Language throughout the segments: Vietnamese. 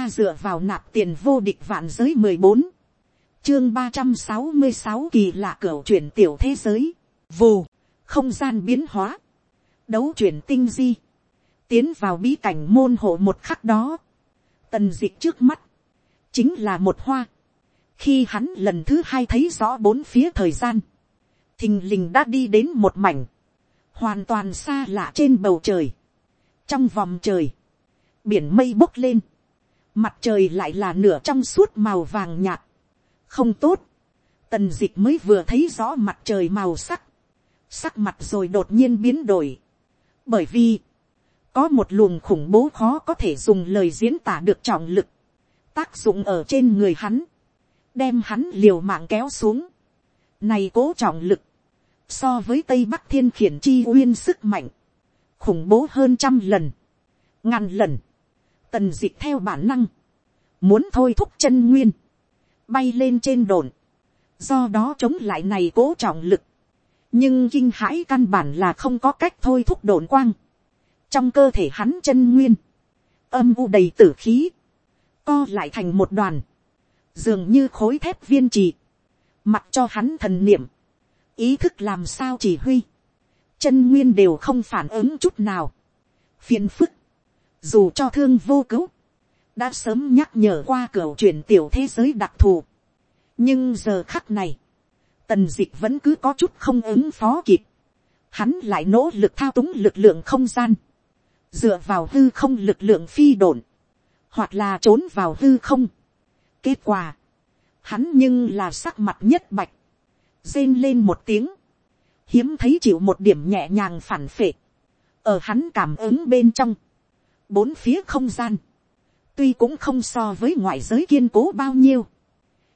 ta dựa vào nạp tiền vô địch vạn giới mười bốn. Chương ba trăm sáu mươi sáu kỳ lạ cửa chuyển tiểu thế giới. Vù, không gian biến hóa. Đấu chuyển tinh di. Tiến vào bí cảnh môn hộ một khắc đó. Tần dịch trước mắt. Chính là một hoa. Khi hắn lần thứ hai thấy rõ bốn phía thời gian. Thình lình đã đi đến một mảnh. Hoàn toàn xa lạ trên bầu trời. Trong vòng trời. Biển mây bốc lên mặt trời lại là nửa trong suốt màu vàng nhạt. Không tốt, tần d ị c h mới vừa thấy rõ mặt trời màu sắc, sắc mặt rồi đột nhiên biến đổi, bởi vì, có một luồng khủng bố khó có thể dùng lời diễn tả được trọng lực, tác dụng ở trên người hắn, đem hắn liều mạng kéo xuống, này cố trọng lực, so với tây bắc thiên khiển chi uyên sức mạnh, khủng bố hơn trăm lần, ngàn lần, tần dịch theo bản năng, muốn thôi thúc chân nguyên, bay lên trên đồn, do đó chống lại này cố trọng lực, nhưng kinh hãi căn bản là không có cách thôi thúc đồn quang, trong cơ thể hắn chân nguyên, âm u đầy tử khí, co lại thành một đoàn, dường như khối thép viên trì, mặc cho hắn thần niệm, ý thức làm sao chỉ huy, chân nguyên đều không phản ứng chút nào, phiền phức, dù cho thương vô cứu, đã sớm nhắc nhở qua cửa chuyển tiểu thế giới đặc thù. nhưng giờ khắc này, tần dịch vẫn cứ có chút không ứng phó kịp. hắn lại nỗ lực thao túng lực lượng không gian, dựa vào hư không lực lượng phi độn, hoặc là trốn vào hư không. kết quả, hắn nhưng là sắc mặt nhất bạch, rên lên một tiếng, hiếm thấy chịu một điểm nhẹ nhàng phản phệ, ở hắn cảm ứng bên trong, bốn phía không gian, tuy cũng không so với ngoại giới kiên cố bao nhiêu,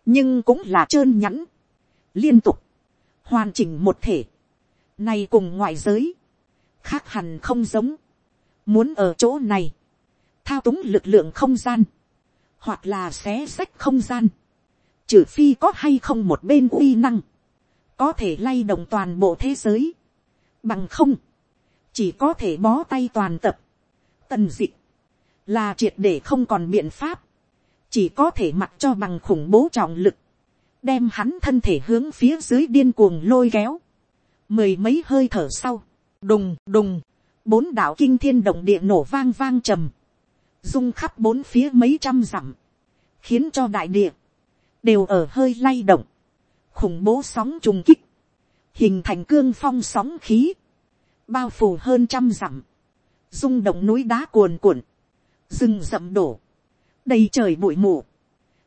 nhưng cũng là trơn nhẵn, liên tục, hoàn chỉnh một thể, này cùng ngoại giới, khác hẳn không giống, muốn ở chỗ này, thao túng lực lượng không gian, hoặc là xé sách không gian, trừ phi có hay không một bên uy năng, có thể lay động toàn bộ thế giới, bằng không, chỉ có thể bó tay toàn tập, tần dịch, là triệt để không còn biện pháp, chỉ có thể mặc cho bằng khủng bố trọng lực, đem hắn thân thể hướng phía dưới điên cuồng lôi kéo, mười mấy hơi thở sau, đùng đùng, bốn đạo kinh thiên động địa nổ vang vang trầm, rung khắp bốn phía mấy trăm dặm, khiến cho đại địa, đều ở hơi lay động, khủng bố sóng trùng kích, hình thành cương phong sóng khí, bao phủ hơn trăm dặm, rung động núi đá cuồn cuộn, rừng rậm đổ, đầy trời bụi mù,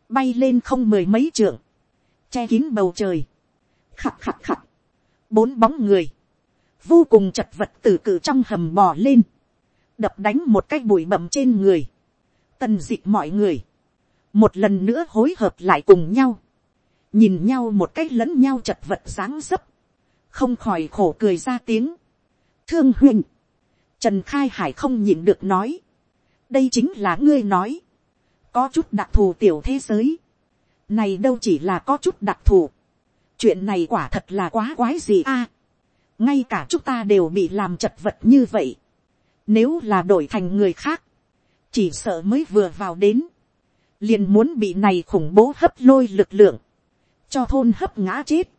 bay lên không mười mấy trượng, che kín bầu trời, khặt khặt khặt, bốn bóng người, vô cùng chật vật từ cự trong hầm bò lên, đập đánh một cái bụi bậm trên người, tần d ị mọi người, một lần nữa hối hợp lại cùng nhau, nhìn nhau một cách lẫn nhau chật vật dáng dấp, không khỏi khổ cười ra tiếng. thương huynh, trần khai hải không nhịn được nói, đây chính là ngươi nói, có chút đặc thù tiểu thế giới, này đâu chỉ là có chút đặc thù, chuyện này quả thật là quá quái gì a, à, ngay cả chúng ta đều bị làm chật vật như vậy, nếu là đổi thành người khác, chỉ sợ mới vừa vào đến, liền muốn bị này khủng bố hấp lôi lực lượng, cho thôn hấp ngã chết.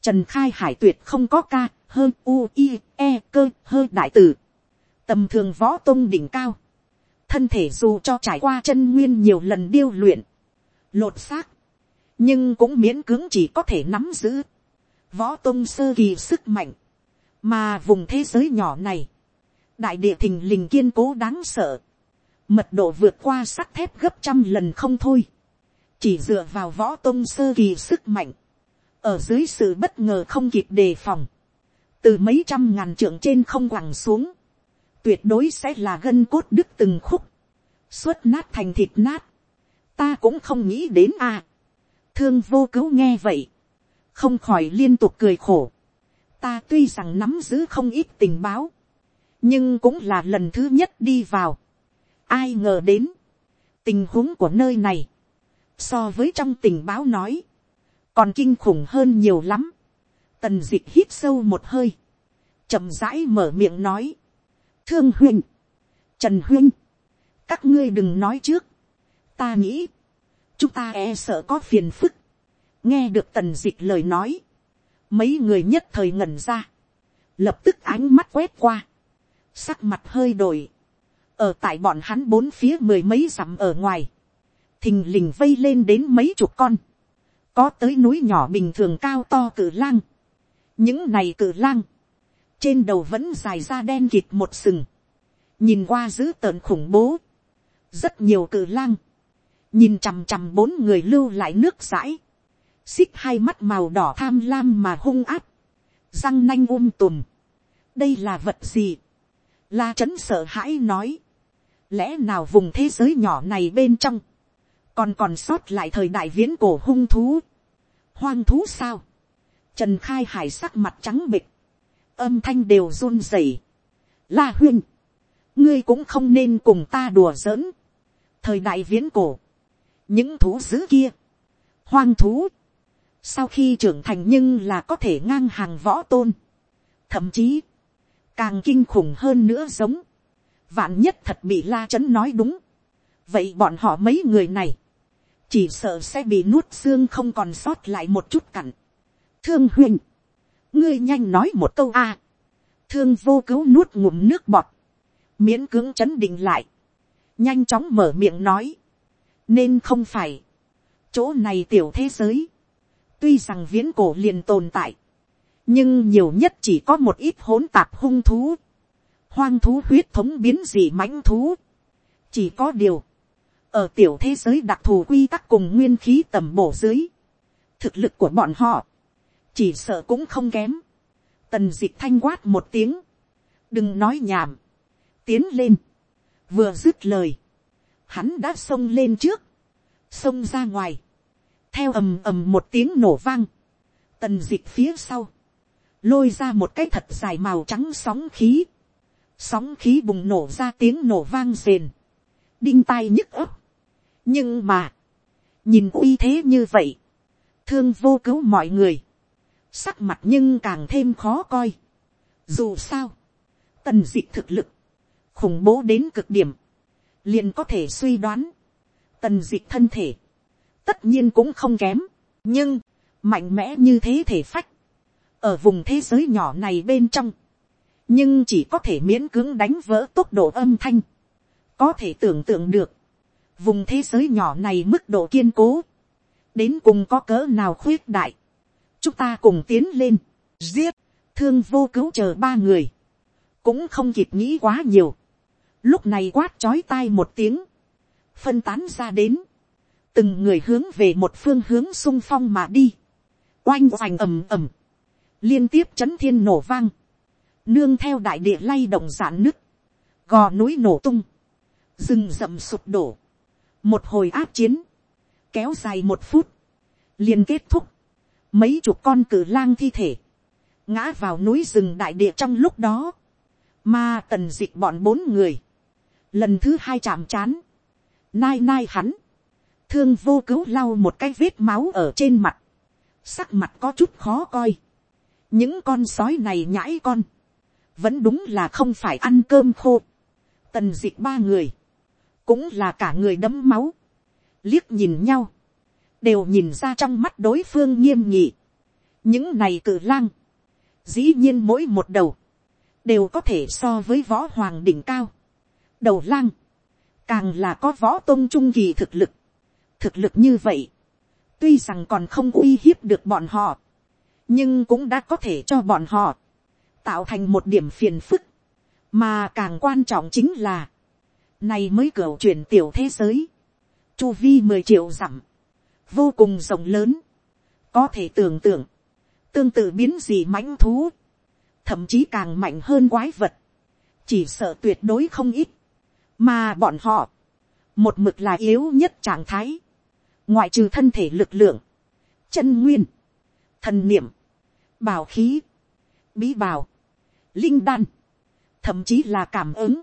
Trần khai hải tuyệt không có ca, hơn u i e cơ hơn đại tử. Tầm thường võ tôn đỉnh cao. Thân thể dù cho trải qua chân nguyên nhiều lần điêu luyện, lột xác, nhưng cũng miễn cưỡng chỉ có thể nắm giữ. Võ tôn sơ kỳ sức mạnh, mà vùng thế giới nhỏ này, đại địa thình lình kiên cố đáng sợ, mật độ vượt qua sắt thép gấp trăm lần không thôi, chỉ dựa vào võ tôn sơ kỳ sức mạnh, ở dưới sự bất ngờ không kịp đề phòng, từ mấy trăm ngàn trượng trên không quẳng xuống, tuyệt đối sẽ là gân cốt đứt từng khúc, suốt nát thành thịt nát, ta cũng không nghĩ đến a. thương vô cứu nghe vậy, không khỏi liên tục cười khổ, ta tuy rằng nắm giữ không ít tình báo, nhưng cũng là lần thứ nhất đi vào, ai ngờ đến, tình huống của nơi này, so với trong tình báo nói, còn kinh khủng hơn nhiều lắm, tần d ị c h hít sâu một hơi, chậm rãi mở miệng nói, thương huynh, trần huynh, các ngươi đừng nói trước, ta nghĩ, chúng ta e sợ có phiền phức, nghe được tần d ị c h lời nói, mấy người nhất thời ngẩn ra, lập tức ánh mắt quét qua, sắc mặt hơi đổi, ở tại bọn hắn bốn phía mười mấy dặm ở ngoài, thình lình vây lên đến mấy chục con, có tới núi nhỏ bình thường cao to cử lang, những này cử lang, trên đầu vẫn dài ra đen kịt một sừng, nhìn qua dữ tợn khủng bố, rất nhiều cử lang, nhìn chằm chằm bốn người lưu lại nước dãi, xích hai mắt màu đỏ tham lam mà hung áp, răng nanh um tùm. đây là vật gì, la trấn sợ hãi nói, lẽ nào vùng thế giới nhỏ này bên trong, còn còn sót lại thời đại viễn cổ hung thú, hoang thú sao, trần khai hải sắc mặt trắng bịch, âm thanh đều run rẩy, la huyên, ngươi cũng không nên cùng ta đùa giỡn, thời đại viễn cổ, những thú dữ kia, hoang thú, sau khi trưởng thành nhưng là có thể ngang hàng võ tôn, thậm chí, càng kinh khủng hơn nữa giống, vạn nhất thật bị la chấn nói đúng, vậy bọn họ mấy người này, chỉ sợ sẽ bị nuốt xương không còn sót lại một chút cặn. thương huynh, ngươi nhanh nói một câu a, thương vô cứu nuốt ngụm nước bọt, miễn cưỡng chấn định lại, nhanh chóng mở miệng nói, nên không phải, chỗ này tiểu thế giới, tuy rằng viễn cổ liền tồn tại, nhưng nhiều nhất chỉ có một ít hỗn tạp hung thú, hoang thú huyết thống biến dị mãnh thú, chỉ có điều, ở tiểu thế giới đặc thù quy tắc cùng nguyên khí tầm bổ dưới, thực lực của bọn họ, chỉ sợ cũng không kém, tần dịch thanh quát một tiếng, đừng nói nhảm, tiến lên, vừa dứt lời, hắn đã xông lên trước, xông ra ngoài, theo ầm ầm một tiếng nổ vang, tần dịch phía sau, lôi ra một cái thật dài màu trắng sóng khí, sóng khí bùng nổ ra tiếng nổ vang rền, đinh tai nhức ấp, nhưng mà, nhìn uy thế như vậy, thương vô cứu mọi người, sắc mặt nhưng càng thêm khó coi. Dù sao, tần d ị thực lực, khủng bố đến cực điểm, liền có thể suy đoán, tần d thân thể, tất nhiên cũng không kém, nhưng, mạnh mẽ như thế thể phách, ở vùng thế giới nhỏ này bên trong, nhưng chỉ có thể miễn cưỡng đánh vỡ tốc độ âm thanh, có thể tưởng tượng được, vùng thế giới nhỏ này mức độ kiên cố, đến cùng có cỡ nào khuyết đại, chúng ta cùng tiến lên, giết, thương vô cứu chờ ba người, cũng không kịp nghĩ quá nhiều, lúc này quát chói tai một tiếng, phân tán ra đến, từng người hướng về một phương hướng sung phong mà đi, oanh oành ầm ầm, liên tiếp chấn thiên nổ vang, nương theo đại địa lay động giãn nứt, gò núi nổ tung, rừng rậm sụp đổ, một hồi áp chiến, kéo dài một phút, liền kết thúc, mấy chục con cử lang thi thể, ngã vào núi rừng đại địa trong lúc đó, mà tần dịch bọn bốn người, lần thứ hai chạm chán, nai nai hắn, thương vô cứu lau một cái vết máu ở trên mặt, sắc mặt có chút khó coi, những con sói này nhãi con, vẫn đúng là không phải ăn cơm khô, tần dịch ba người, cũng là cả người đấm máu, liếc nhìn nhau, đều nhìn ra trong mắt đối phương nghiêm nhị, những này cử lang, dĩ nhiên mỗi một đầu, đều có thể so với võ hoàng đỉnh cao, đầu lang, càng là có võ tôn trung kỳ thực lực. thực lực như vậy, tuy rằng còn không uy hiếp được bọn họ, nhưng cũng đã có thể cho bọn họ tạo thành một điểm phiền phức, mà càng quan trọng chính là, này mới cửa chuyển tiểu thế giới, chu vi mười triệu dặm, vô cùng rộng lớn, có thể tưởng tượng, tương tự biến gì mãnh thú, thậm chí càng mạnh hơn quái vật, chỉ sợ tuyệt đối không ít, mà bọn họ, một mực là yếu nhất trạng thái, ngoại trừ thân thể lực lượng, chân nguyên, thần niệm, bảo khí, bí bào, linh đan, thậm chí là cảm ứng,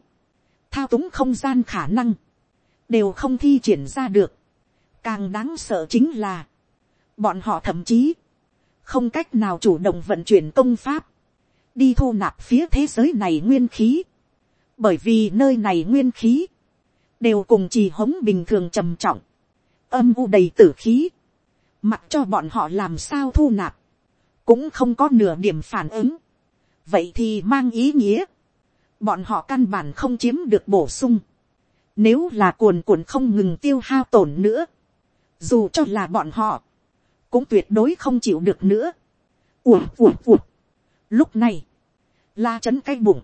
thao túng không gian khả năng, đều không thi triển ra được. Càng đáng sợ chính là, bọn họ thậm chí, không cách nào chủ động vận chuyển công pháp, đi thu nạp phía thế giới này nguyên khí, bởi vì nơi này nguyên khí, đều cùng trì hống bình thường trầm trọng, âm u đầy tử khí, mặc cho bọn họ làm sao thu nạp, cũng không có nửa điểm phản ứng, vậy thì mang ý nghĩa, bọn họ căn bản không chiếm được bổ sung, nếu là cuồn cuộn không ngừng tiêu hao tổn nữa, dù cho là bọn họ, cũng tuyệt đối không chịu được nữa. ùa ùa ùa. Lúc này, la chấn cái bụng,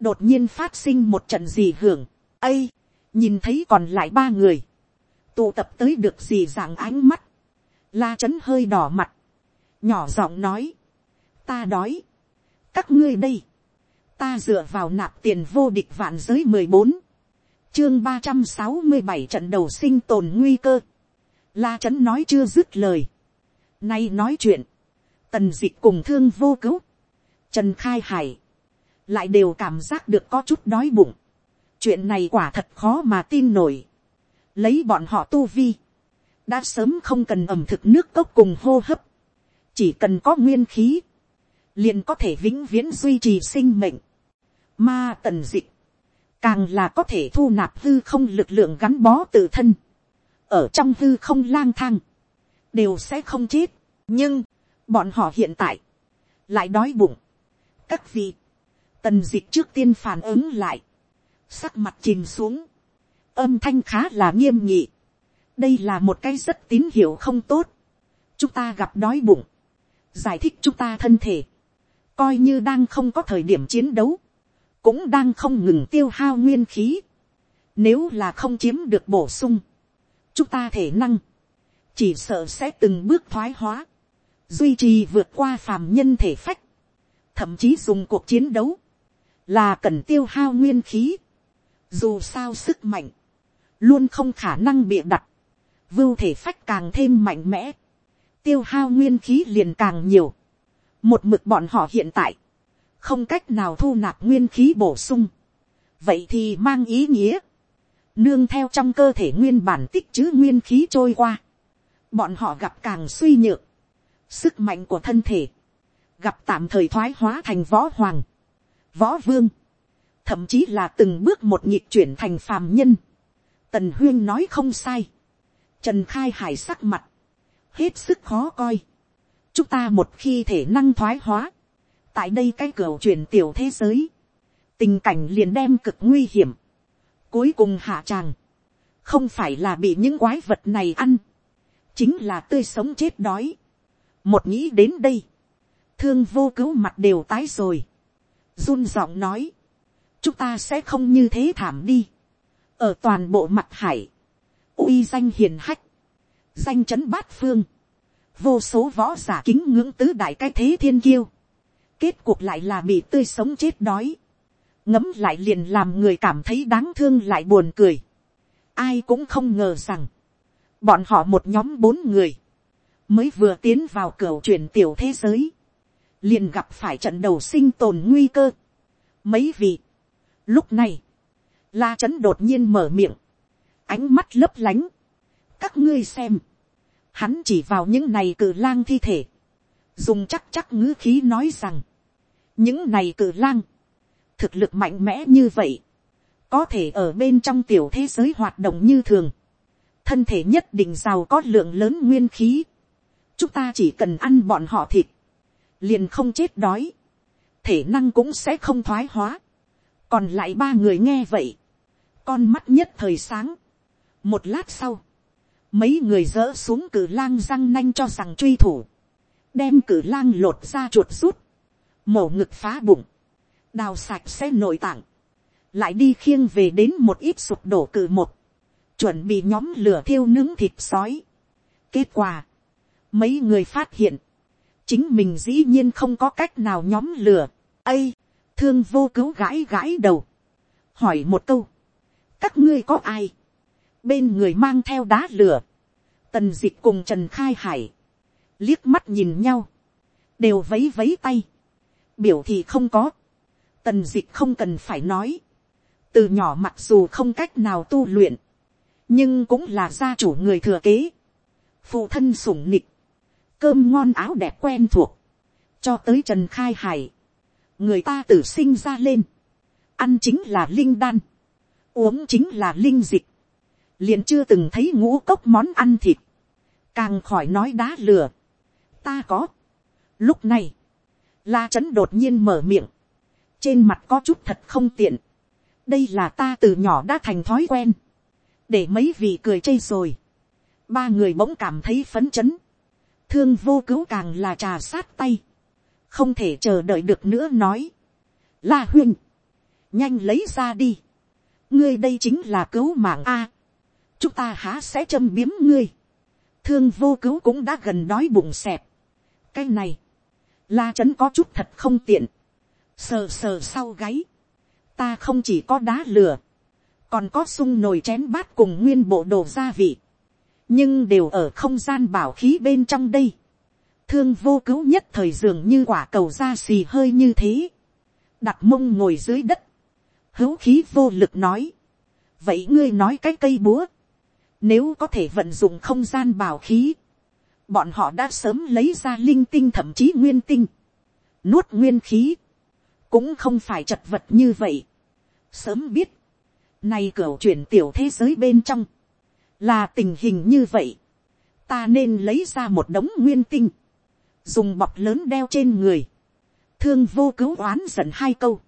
đột nhiên phát sinh một trận gì hưởng, ây, nhìn thấy còn lại ba người, tụ tập tới được gì dạng ánh mắt, la chấn hơi đỏ mặt, nhỏ giọng nói, ta đói, các ngươi đây, ta dựa vào nạp tiền vô địch vạn giới mười bốn, chương ba trăm sáu mươi bảy trận đầu sinh tồn nguy cơ, la chấn nói chưa dứt lời, nay nói chuyện, tần dịch cùng thương vô cứu, trần khai hải, lại đều cảm giác được có chút đói bụng, chuyện này quả thật khó mà tin nổi, lấy bọn họ tu vi, đã sớm không cần ẩm thực nước cốc cùng hô hấp, chỉ cần có nguyên khí, liền có thể vĩnh viễn duy trì sinh mệnh, Mà tần dịch. càng là có thể thu nạp hư không lực lượng gắn bó tự thân, ở trong hư không lang thang, đều sẽ không chết, nhưng, bọn họ hiện tại, lại đói bụng. các vị, tần d ị trước tiên phản ứng lại, sắc mặt chìm xuống, âm thanh khá là nghiêm nhị, đây là một cái rất tín hiệu không tốt, chúng ta gặp đói bụng, giải thích chúng ta thân thể, coi như đang không có thời điểm chiến đấu, cũng đang không ngừng tiêu hao nguyên khí. Nếu là không chiếm được bổ sung, chúng ta thể năng, chỉ sợ sẽ từng bước thoái hóa, duy trì vượt qua phàm nhân thể phách, thậm chí dùng cuộc chiến đấu, là cần tiêu hao nguyên khí. Dù sao sức mạnh, luôn không khả năng bịa đặt, vưu thể phách càng thêm mạnh mẽ, tiêu hao nguyên khí liền càng nhiều. Một mực bọn họ hiện tại, không cách nào thu nạp nguyên khí bổ sung. Vậy thì mang ý nghĩa, nương theo trong cơ thể nguyên bản tích chứ nguyên khí trôi qua. Bọn họ gặp càng suy nhược, sức mạnh của thân thể, gặp tạm thời thoái hóa thành võ hoàng, võ vương, thậm chí là từng bước một nhịp chuyển thành phàm nhân. Tần huyên nói không sai. Trần khai hải sắc mặt, hết sức khó coi. chúng ta một khi thể năng thoái hóa, tại đây cái cửa chuyển tiểu thế giới, tình cảnh liền đem cực nguy hiểm cuối cùng hạ tràng, không phải là bị những quái vật này ăn, chính là tươi sống chết đói. một nghĩ đến đây, thương vô cứu mặt đều tái rồi, run giọng nói, chúng ta sẽ không như thế thảm đi, ở toàn bộ mặt hải, uy danh hiền hách, danh chấn bát phương, vô số võ giả kính ngưỡng tứ đại cái thế thiên kiêu, kết cuộc lại là bị tươi sống chết đói, ngấm lại liền làm người cảm thấy đáng thương lại buồn cười, ai cũng không ngờ rằng, bọn họ một nhóm bốn người, mới vừa tiến vào cửa chuyển tiểu thế giới, liền gặp phải trận đầu sinh tồn nguy cơ. Mấy vị, lúc này, la trấn đột nhiên mở miệng, ánh mắt lấp lánh, các ngươi xem, hắn chỉ vào những này cử lang thi thể, dùng chắc chắc ngữ khí nói rằng, những này cử lang, thực lực mạnh mẽ như vậy, có thể ở bên trong tiểu thế giới hoạt động như thường, thân thể nhất định giàu có lượng lớn nguyên khí, chúng ta chỉ cần ăn bọn họ thịt, liền không chết đói, thể năng cũng sẽ không thoái hóa, còn lại ba người nghe vậy, con mắt nhất thời sáng, một lát sau, mấy người dỡ xuống cử lang răng nanh cho rằng truy thủ, đem cử lang lột ra chuột rút, mổ ngực phá bụng, đào sạch sẽ nội tạng, lại đi khiêng về đến một ít sụp đổ cự một, chuẩn bị nhóm lửa thiêu nướng thịt sói. Kết quả, mấy người phát hiện, chính mình dĩ nhiên không có cách nào nhóm lửa, ây, thương vô cứu gãi gãi đầu, hỏi một câu, các ngươi có ai, bên người mang theo đá lửa, tần d ị c h cùng trần khai hải, liếc mắt nhìn nhau, đều vấy vấy tay, biểu thì không có, tần Dịch không cần phải nói, từ nhỏ mặc dù không cách nào tu luyện, nhưng cũng là gia chủ người thừa kế, phụ thân sủng nịch, cơm ngon áo đẹp quen thuộc, cho tới trần khai hải, người ta tử sinh ra lên, ăn chính là linh đan, uống chính là linh dịch, liền chưa từng thấy ngũ cốc món ăn thịt, càng khỏi nói đá lừa, ta có. Lúc này, la trấn đột nhiên mở miệng, trên mặt có chút thật không tiện, đây là ta từ nhỏ đã thành thói quen, để mấy vị cười chê rồi, ba người bỗng cảm thấy phấn chấn, thương vô cứu càng là trà sát tay, không thể chờ đợi được nữa nói, la huyên, nhanh lấy ra đi, ngươi đây chính là cứu mạng a, chúng ta há sẽ châm biếm ngươi, thương vô cứu cũng đã gần đói bụng xẹp, cái này, la trấn có chút thật không tiện, sờ sờ sau gáy, ta không chỉ có đá lửa, còn có sung nồi chén bát cùng nguyên bộ đồ gia vị, nhưng đều ở không gian bảo khí bên trong đây. Thương vô cứu nhất thời dường như quả cầu da xì hơi như thế. Đặt mông ngồi dưới đất. Hữu khí vô lực nói. Vậy ngươi nói cái cây búa. Nếu có thể vận dụng không gian bảo khí. Bọn họ đã sớm lấy ra linh tinh thậm chí nguyên tinh. Nuốt nguyên khí. Cũng không phải chật vật như vậy. Sớm biết. nay cửa chuyển tiểu thế giới bên trong là tình hình như vậy, ta nên lấy ra một đống nguyên tinh, dùng bọc lớn đeo trên người, thương vô cứu oán giận hai câu,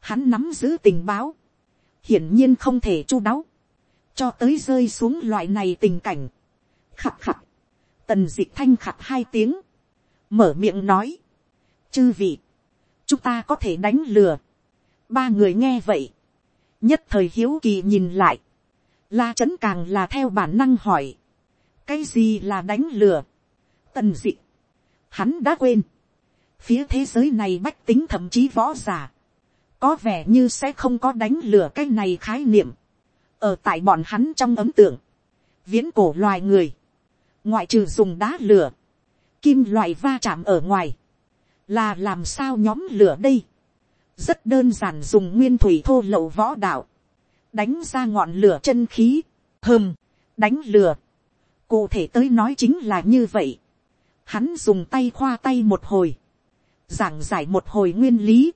hắn nắm giữ tình báo, hiển nhiên không thể chu đáo, cho tới rơi xuống loại này tình cảnh, khặt khặt, tần d ị c h thanh khặt hai tiếng, mở miệng nói, chư vị, chúng ta có thể đánh lừa, ba người nghe vậy, nhất thời hiếu kỳ nhìn lại, La trấn càng là theo bản năng hỏi. Cái gì là đánh lừa? Tần dị. Hắn đã quên. Phía thế giới này bách tính thậm chí võ giả. Có vẻ như sẽ không có đánh lừa cái này khái niệm. Ở tại bọn hắn trong ấm tượng. Viễn cổ loài người. Ngoại trừ dùng đá lửa. Kim loại va chạm ở ngoài. Là làm sao nhóm lửa đây? Rất đơn giản dùng nguyên thủy thô lậu võ đạo đánh ra ngọn lửa chân khí, hơm, đánh lửa. Cụ thể tới nói chính là như vậy. Hắn dùng tay khoa tay một hồi, giảng giải một hồi nguyên lý.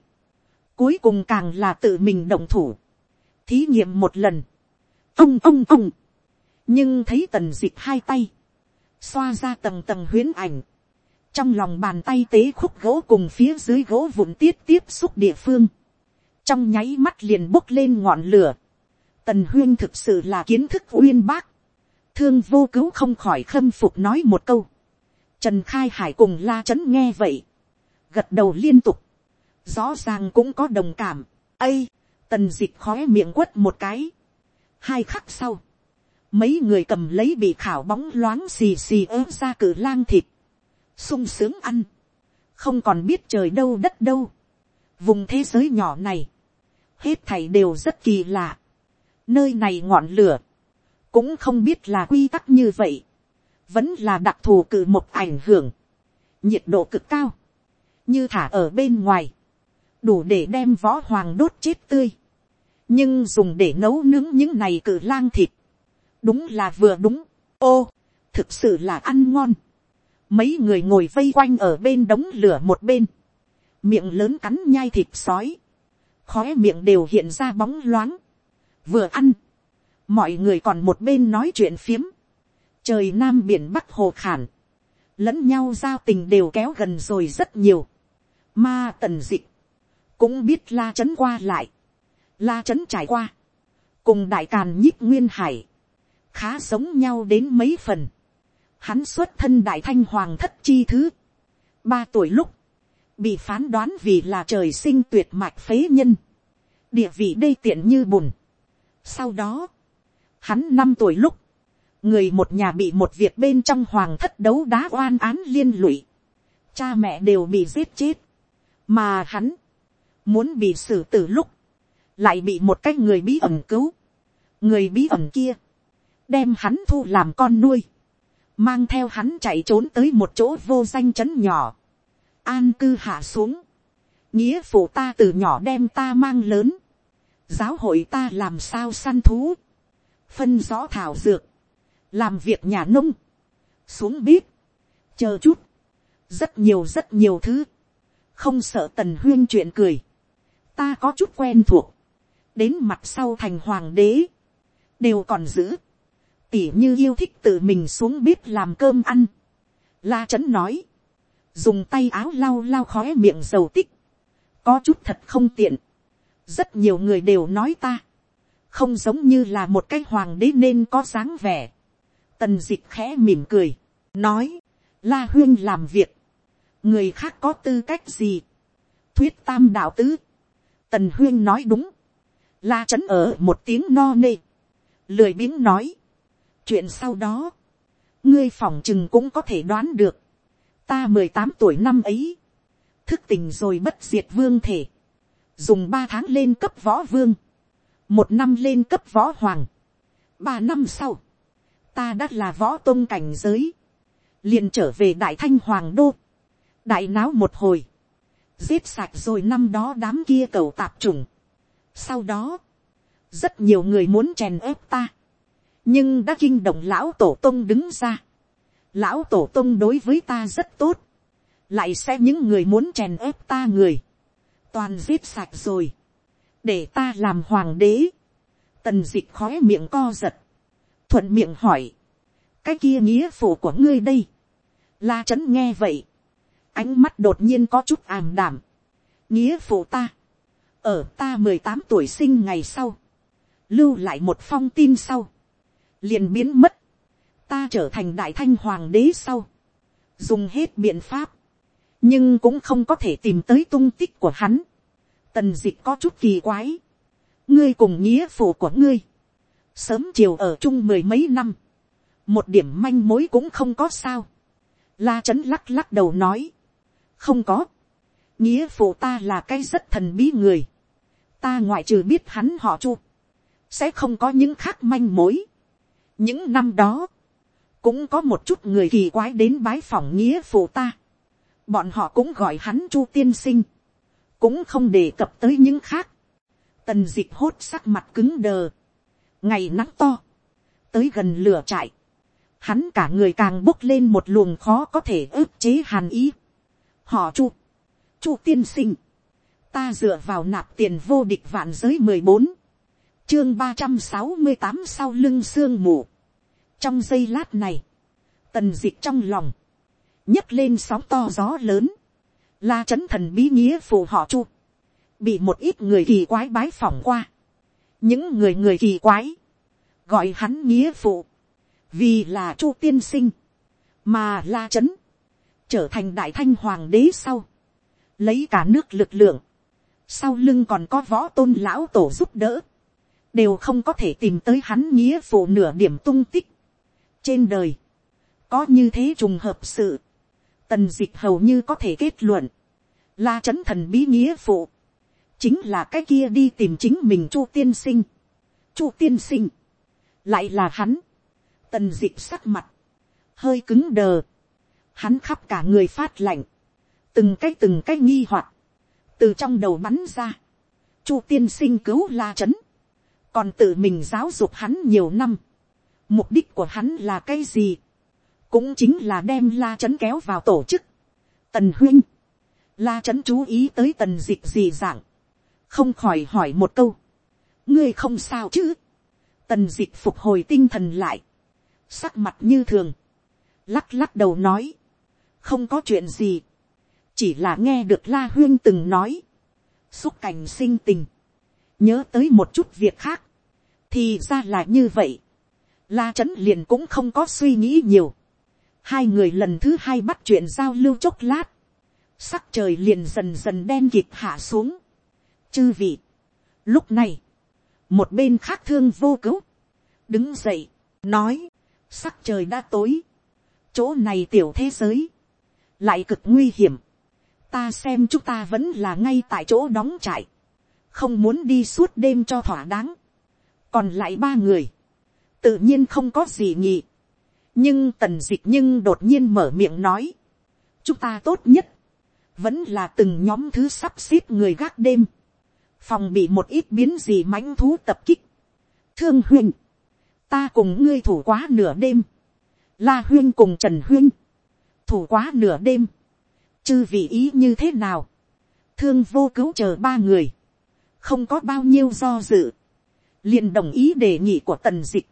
Cuối cùng càng là tự mình động thủ. Thí nghiệm một lần. Ông ông ông. Nhưng thấy tần dịch hai tay. Xoa ra tầng tầng huyến ảnh. Trong lòng bàn tay tế khúc gỗ cùng phía dưới gỗ vụn tiết tiếp xúc địa phương. Trong nháy mắt liền bốc lên ngọn lửa Tần huyên thực sự là kiến thức uyên bác. Thương vô cứu không khỏi khâm phục nói một câu. Trần Khai Hải cùng la chấn nghe vậy. Gật đầu liên tục. Rõ ràng cũng có đồng cảm. ây, tần dịch khói miệng quất một cái. Hai khắc sau. Mấy người cầm lấy bị khảo bóng loáng xì xì ớ ra cử lang thịt sung sướng ăn. Không còn biết trời đâu đất đâu. Vùng thế giới nhỏ này. Hết thảy đều rất kỳ lạ. Nơi này ngọn lửa, cũng không biết là quy tắc như vậy, vẫn là đặc thù cự một ảnh hưởng, nhiệt độ cực cao, như thả ở bên ngoài, đủ để đem võ hoàng đốt chết tươi, nhưng dùng để nấu nướng những này cự lang thịt, đúng là vừa đúng, ô, thực sự là ăn ngon, mấy người ngồi vây quanh ở bên đống lửa một bên, miệng lớn cắn nhai thịt sói, khói miệng đều hiện ra bóng loáng, vừa ăn, mọi người còn một bên nói chuyện phiếm, trời nam biển bắc hồ khản, lẫn nhau giao tình đều kéo gần rồi rất nhiều, ma tần dịch, cũng biết la trấn qua lại, la trấn trải qua, cùng đại càn nhích nguyên hải, khá giống nhau đến mấy phần, hắn xuất thân đại thanh hoàng thất chi thứ, ba tuổi lúc, bị phán đoán vì là trời sinh tuyệt mạch phế nhân, địa vị đây tiện như bùn, sau đó, hắn năm tuổi lúc, người một nhà bị một việc bên trong hoàng thất đấu đá oan án liên lụy, cha mẹ đều bị giết chết, mà hắn, muốn bị xử tử lúc, lại bị một cái người bí ẩn cứu, người bí ẩn kia, đem hắn thu làm con nuôi, mang theo hắn chạy trốn tới một chỗ vô danh trấn nhỏ, an cư hạ xuống, nghĩa phụ ta từ nhỏ đem ta mang lớn, giáo hội ta làm sao săn thú, phân rõ thảo dược, làm việc nhà nông, xuống bếp, chờ chút, rất nhiều rất nhiều thứ, không sợ tần huyên chuyện cười, ta có chút quen thuộc, đến mặt sau thành hoàng đế, đều còn giữ, tỉ như yêu thích tự mình xuống bếp làm cơm ăn. La trấn nói, dùng tay áo lau lau khói miệng dầu tích, có chút thật không tiện, rất nhiều người đều nói ta, không giống như là một cái hoàng đế nên có dáng vẻ. Tần dịch khẽ mỉm cười, nói, la huyên làm việc, người khác có tư cách gì, thuyết tam đạo tứ, tần huyên nói đúng, la trấn ở một tiếng no nê, lười biếng nói, chuyện sau đó, ngươi phỏng chừng cũng có thể đoán được, ta mười tám tuổi năm ấy, thức tình rồi bất diệt vương thể, dùng ba tháng lên cấp võ vương, một năm lên cấp võ hoàng, ba năm sau, ta đã là võ tôn cảnh giới, liền trở về đại thanh hoàng đô, đại náo một hồi, giết sạch rồi năm đó đám kia cầu tạp trùng. Sau đó, rất nhiều người muốn chèn ép ta, nhưng đã kinh động lão tổ tông đứng ra. Lão tổ tông đối với ta rất tốt, lại xem những người muốn chèn ép ta người, toàn giết sạch rồi, để ta làm hoàng đế. Tần dịch khói miệng co giật, thuận miệng hỏi, cái kia nghĩa phụ của ngươi đây, la trấn nghe vậy, ánh mắt đột nhiên có chút ảm đảm, nghĩa phụ ta, ở ta mười tám tuổi sinh ngày sau, lưu lại một phong tin sau, liền biến mất, ta trở thành đại thanh hoàng đế sau, dùng hết biện pháp, nhưng cũng không có thể tìm tới tung tích của hắn. Tần dịch có chút kỳ quái, ngươi cùng nghĩa phụ của ngươi, sớm chiều ở chung mười mấy năm, một điểm manh mối cũng không có sao. La trấn lắc lắc đầu nói, không có, nghĩa phụ ta là cái rất thần bí người, ta ngoại trừ biết hắn họ chu, sẽ không có những khác manh mối những năm đó, cũng có một chút người kỳ quái đến bái phỏng nghĩa phụ ta, bọn họ cũng gọi hắn chu tiên sinh, cũng không đề cập tới những khác, tần dịch hốt sắc mặt cứng đờ, ngày nắng to, tới gần lửa trại, hắn cả người càng bốc lên một luồng khó có thể ức chế hàn ý, họ chu, chu tiên sinh, ta dựa vào nạp tiền vô địch vạn giới mười bốn, chương ba trăm sáu mươi tám sau lưng sương mù, trong giây lát này, tần d ị c h trong lòng, nhấc lên sóng to gió lớn, la c h ấ n thần bí nghĩa phù họ chu, bị một ít người kỳ quái bái phỏng qua, những người người kỳ quái, gọi hắn nghĩa phụ, vì là chu tiên sinh, mà la c h ấ n trở thành đại thanh hoàng đế sau, lấy cả nước lực lượng, sau lưng còn có võ tôn lão tổ giúp đỡ, đều không có thể tìm tới hắn nghĩa phụ nửa điểm tung tích. trên đời, có như thế trùng hợp sự, tần dịch hầu như có thể kết luận, la chấn thần bí nghĩa phụ, chính là cái kia đi tìm chính mình chu tiên sinh, chu tiên sinh, lại là hắn, tần dịch sắc mặt, hơi cứng đờ, hắn khắp cả người phát lạnh, từng cái từng cái nghi hoặc, từ trong đầu bắn ra, chu tiên sinh cứu la chấn, còn tự mình giáo dục hắn nhiều năm, mục đích của hắn là cái gì, cũng chính là đem la trấn kéo vào tổ chức. tần huynh, la trấn chú ý tới tần dịch gì dạng, không khỏi hỏi một câu, ngươi không sao chứ, tần dịch phục hồi tinh thần lại, sắc mặt như thường, lắc lắc đầu nói, không có chuyện gì, chỉ là nghe được la huyên từng nói, xúc cảnh sinh tình, nhớ tới một chút việc khác, thì ra là như vậy, la trấn liền cũng không có suy nghĩ nhiều, hai người lần thứ hai bắt chuyện giao lưu chốc lát, sắc trời liền dần dần đen kịt hạ xuống. chư vị, lúc này, một bên khác thương vô cứu, đứng dậy, nói, sắc trời đã tối, chỗ này tiểu thế giới, lại cực nguy hiểm, ta xem chúng ta vẫn là ngay tại chỗ đóng trại, không muốn đi suốt đêm cho thỏa đáng, còn lại ba người, tự nhiên không có gì nhỉ, nhưng tần dịch nhưng đột nhiên mở miệng nói, chúng ta tốt nhất, vẫn là từng nhóm thứ sắp xếp người gác đêm, phòng bị một ít biến gì mãnh thú tập kích. thương huynh, ta cùng ngươi thủ quá nửa đêm, la huyên cùng trần huyên, thủ quá nửa đêm, chư vị ý như thế nào, thương vô cứu chờ ba người, không có bao nhiêu do dự, liền đồng ý đề nghị của tần dịch.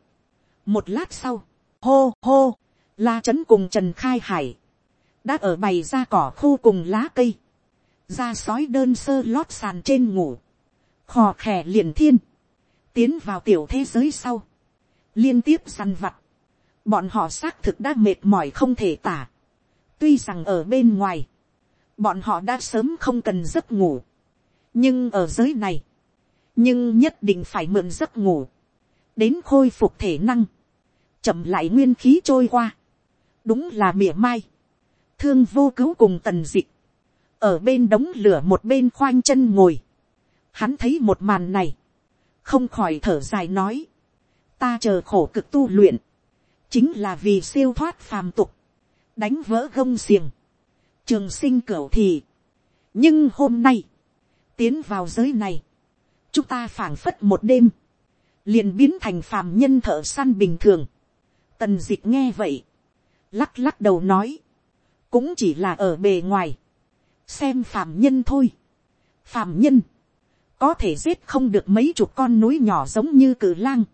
một lát sau, hô hô, la trấn cùng trần khai hải, đã ở bày ra cỏ khô cùng lá cây, ra sói đơn sơ lót sàn trên ngủ, khò khè liền thiên, tiến vào tiểu thế giới sau, liên tiếp săn vặt, bọn họ xác thực đã mệt mỏi không thể tả, tuy rằng ở bên ngoài, bọn họ đã sớm không cần giấc ngủ, nhưng ở giới này, nhưng nhất định phải mượn giấc ngủ, đến khôi phục thể năng, chậm lại nguyên khí trôi qua, đúng là mỉa mai, thương vô cứu cùng tần dịch, ở bên đống lửa một bên khoanh chân ngồi, hắn thấy một màn này, không khỏi thở dài nói, ta chờ khổ cực tu luyện, chính là vì siêu thoát phàm tục, đánh vỡ gông xiềng, trường sinh cửu thì. nhưng hôm nay, tiến vào giới này, chúng ta phảng phất một đêm, liền biến thành phàm nhân thợ săn bình thường. tần dịch nghe vậy, lắc lắc đầu nói, cũng chỉ là ở bề ngoài, xem phàm nhân thôi. phàm nhân, có thể giết không được mấy chục con núi nhỏ giống như cử lang,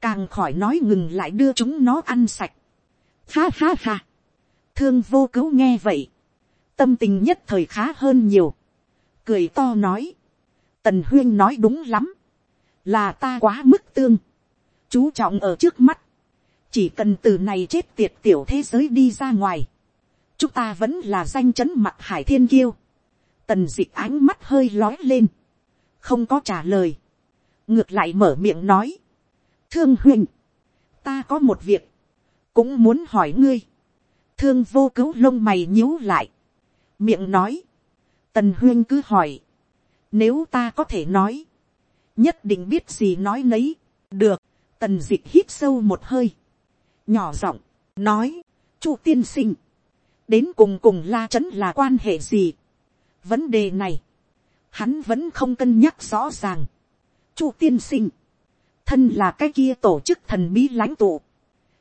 càng khỏi nói ngừng lại đưa chúng nó ăn sạch. Ha ha ha, thương vô cứu nghe vậy, tâm tình nhất thời khá hơn nhiều, cười to nói, tần huyên nói đúng lắm, là ta quá mức tương, chú trọng ở trước mắt, chỉ cần từ này chết tiệt tiểu thế giới đi ra ngoài, chúng ta vẫn là danh chấn mặt hải thiên kiêu, tần d ị ánh mắt hơi lói lên, không có trả lời, ngược lại mở miệng nói, thương huynh, ta có một việc, cũng muốn hỏi ngươi, thương vô cứu lông mày nhíu lại, miệng nói, tần huyên cứ hỏi, nếu ta có thể nói. Nhất định biết gì nói nấy. Được. Tần dịch hít sâu một hơi. Nhỏ giọng. Nói. Chu tiên sinh. Đến cùng cùng la chấn là quan hệ gì. Vấn đề này. Hắn vẫn không cân nhắc rõ ràng. Chu tiên sinh. Thân là cái kia tổ chức thần bí lãnh tụ.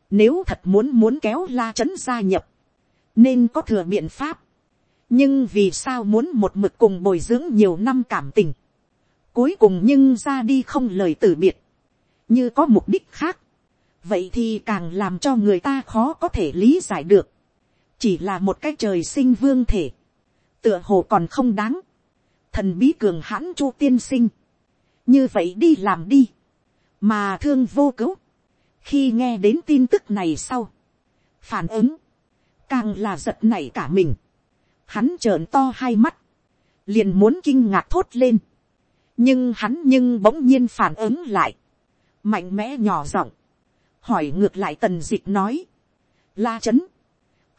Nếu thật muốn muốn kéo la chấn gia nhập. Nên có thừa biện pháp nhưng vì sao muốn một mực cùng bồi dưỡng nhiều năm cảm tình, cuối cùng nhưng ra đi không lời từ biệt, như có mục đích khác, vậy thì càng làm cho người ta khó có thể lý giải được, chỉ là một cái trời sinh vương thể, tựa hồ còn không đáng, thần bí cường hãn chu tiên sinh, như vậy đi làm đi, mà thương vô cứu, khi nghe đến tin tức này sau, phản ứng, càng là giật nảy cả mình, hắn trợn to hai mắt, liền muốn kinh ngạc thốt lên, nhưng hắn nhưng bỗng nhiên phản ứng lại, mạnh mẽ nhỏ giọng, hỏi ngược lại tần d ị c h nói, la c h ấ n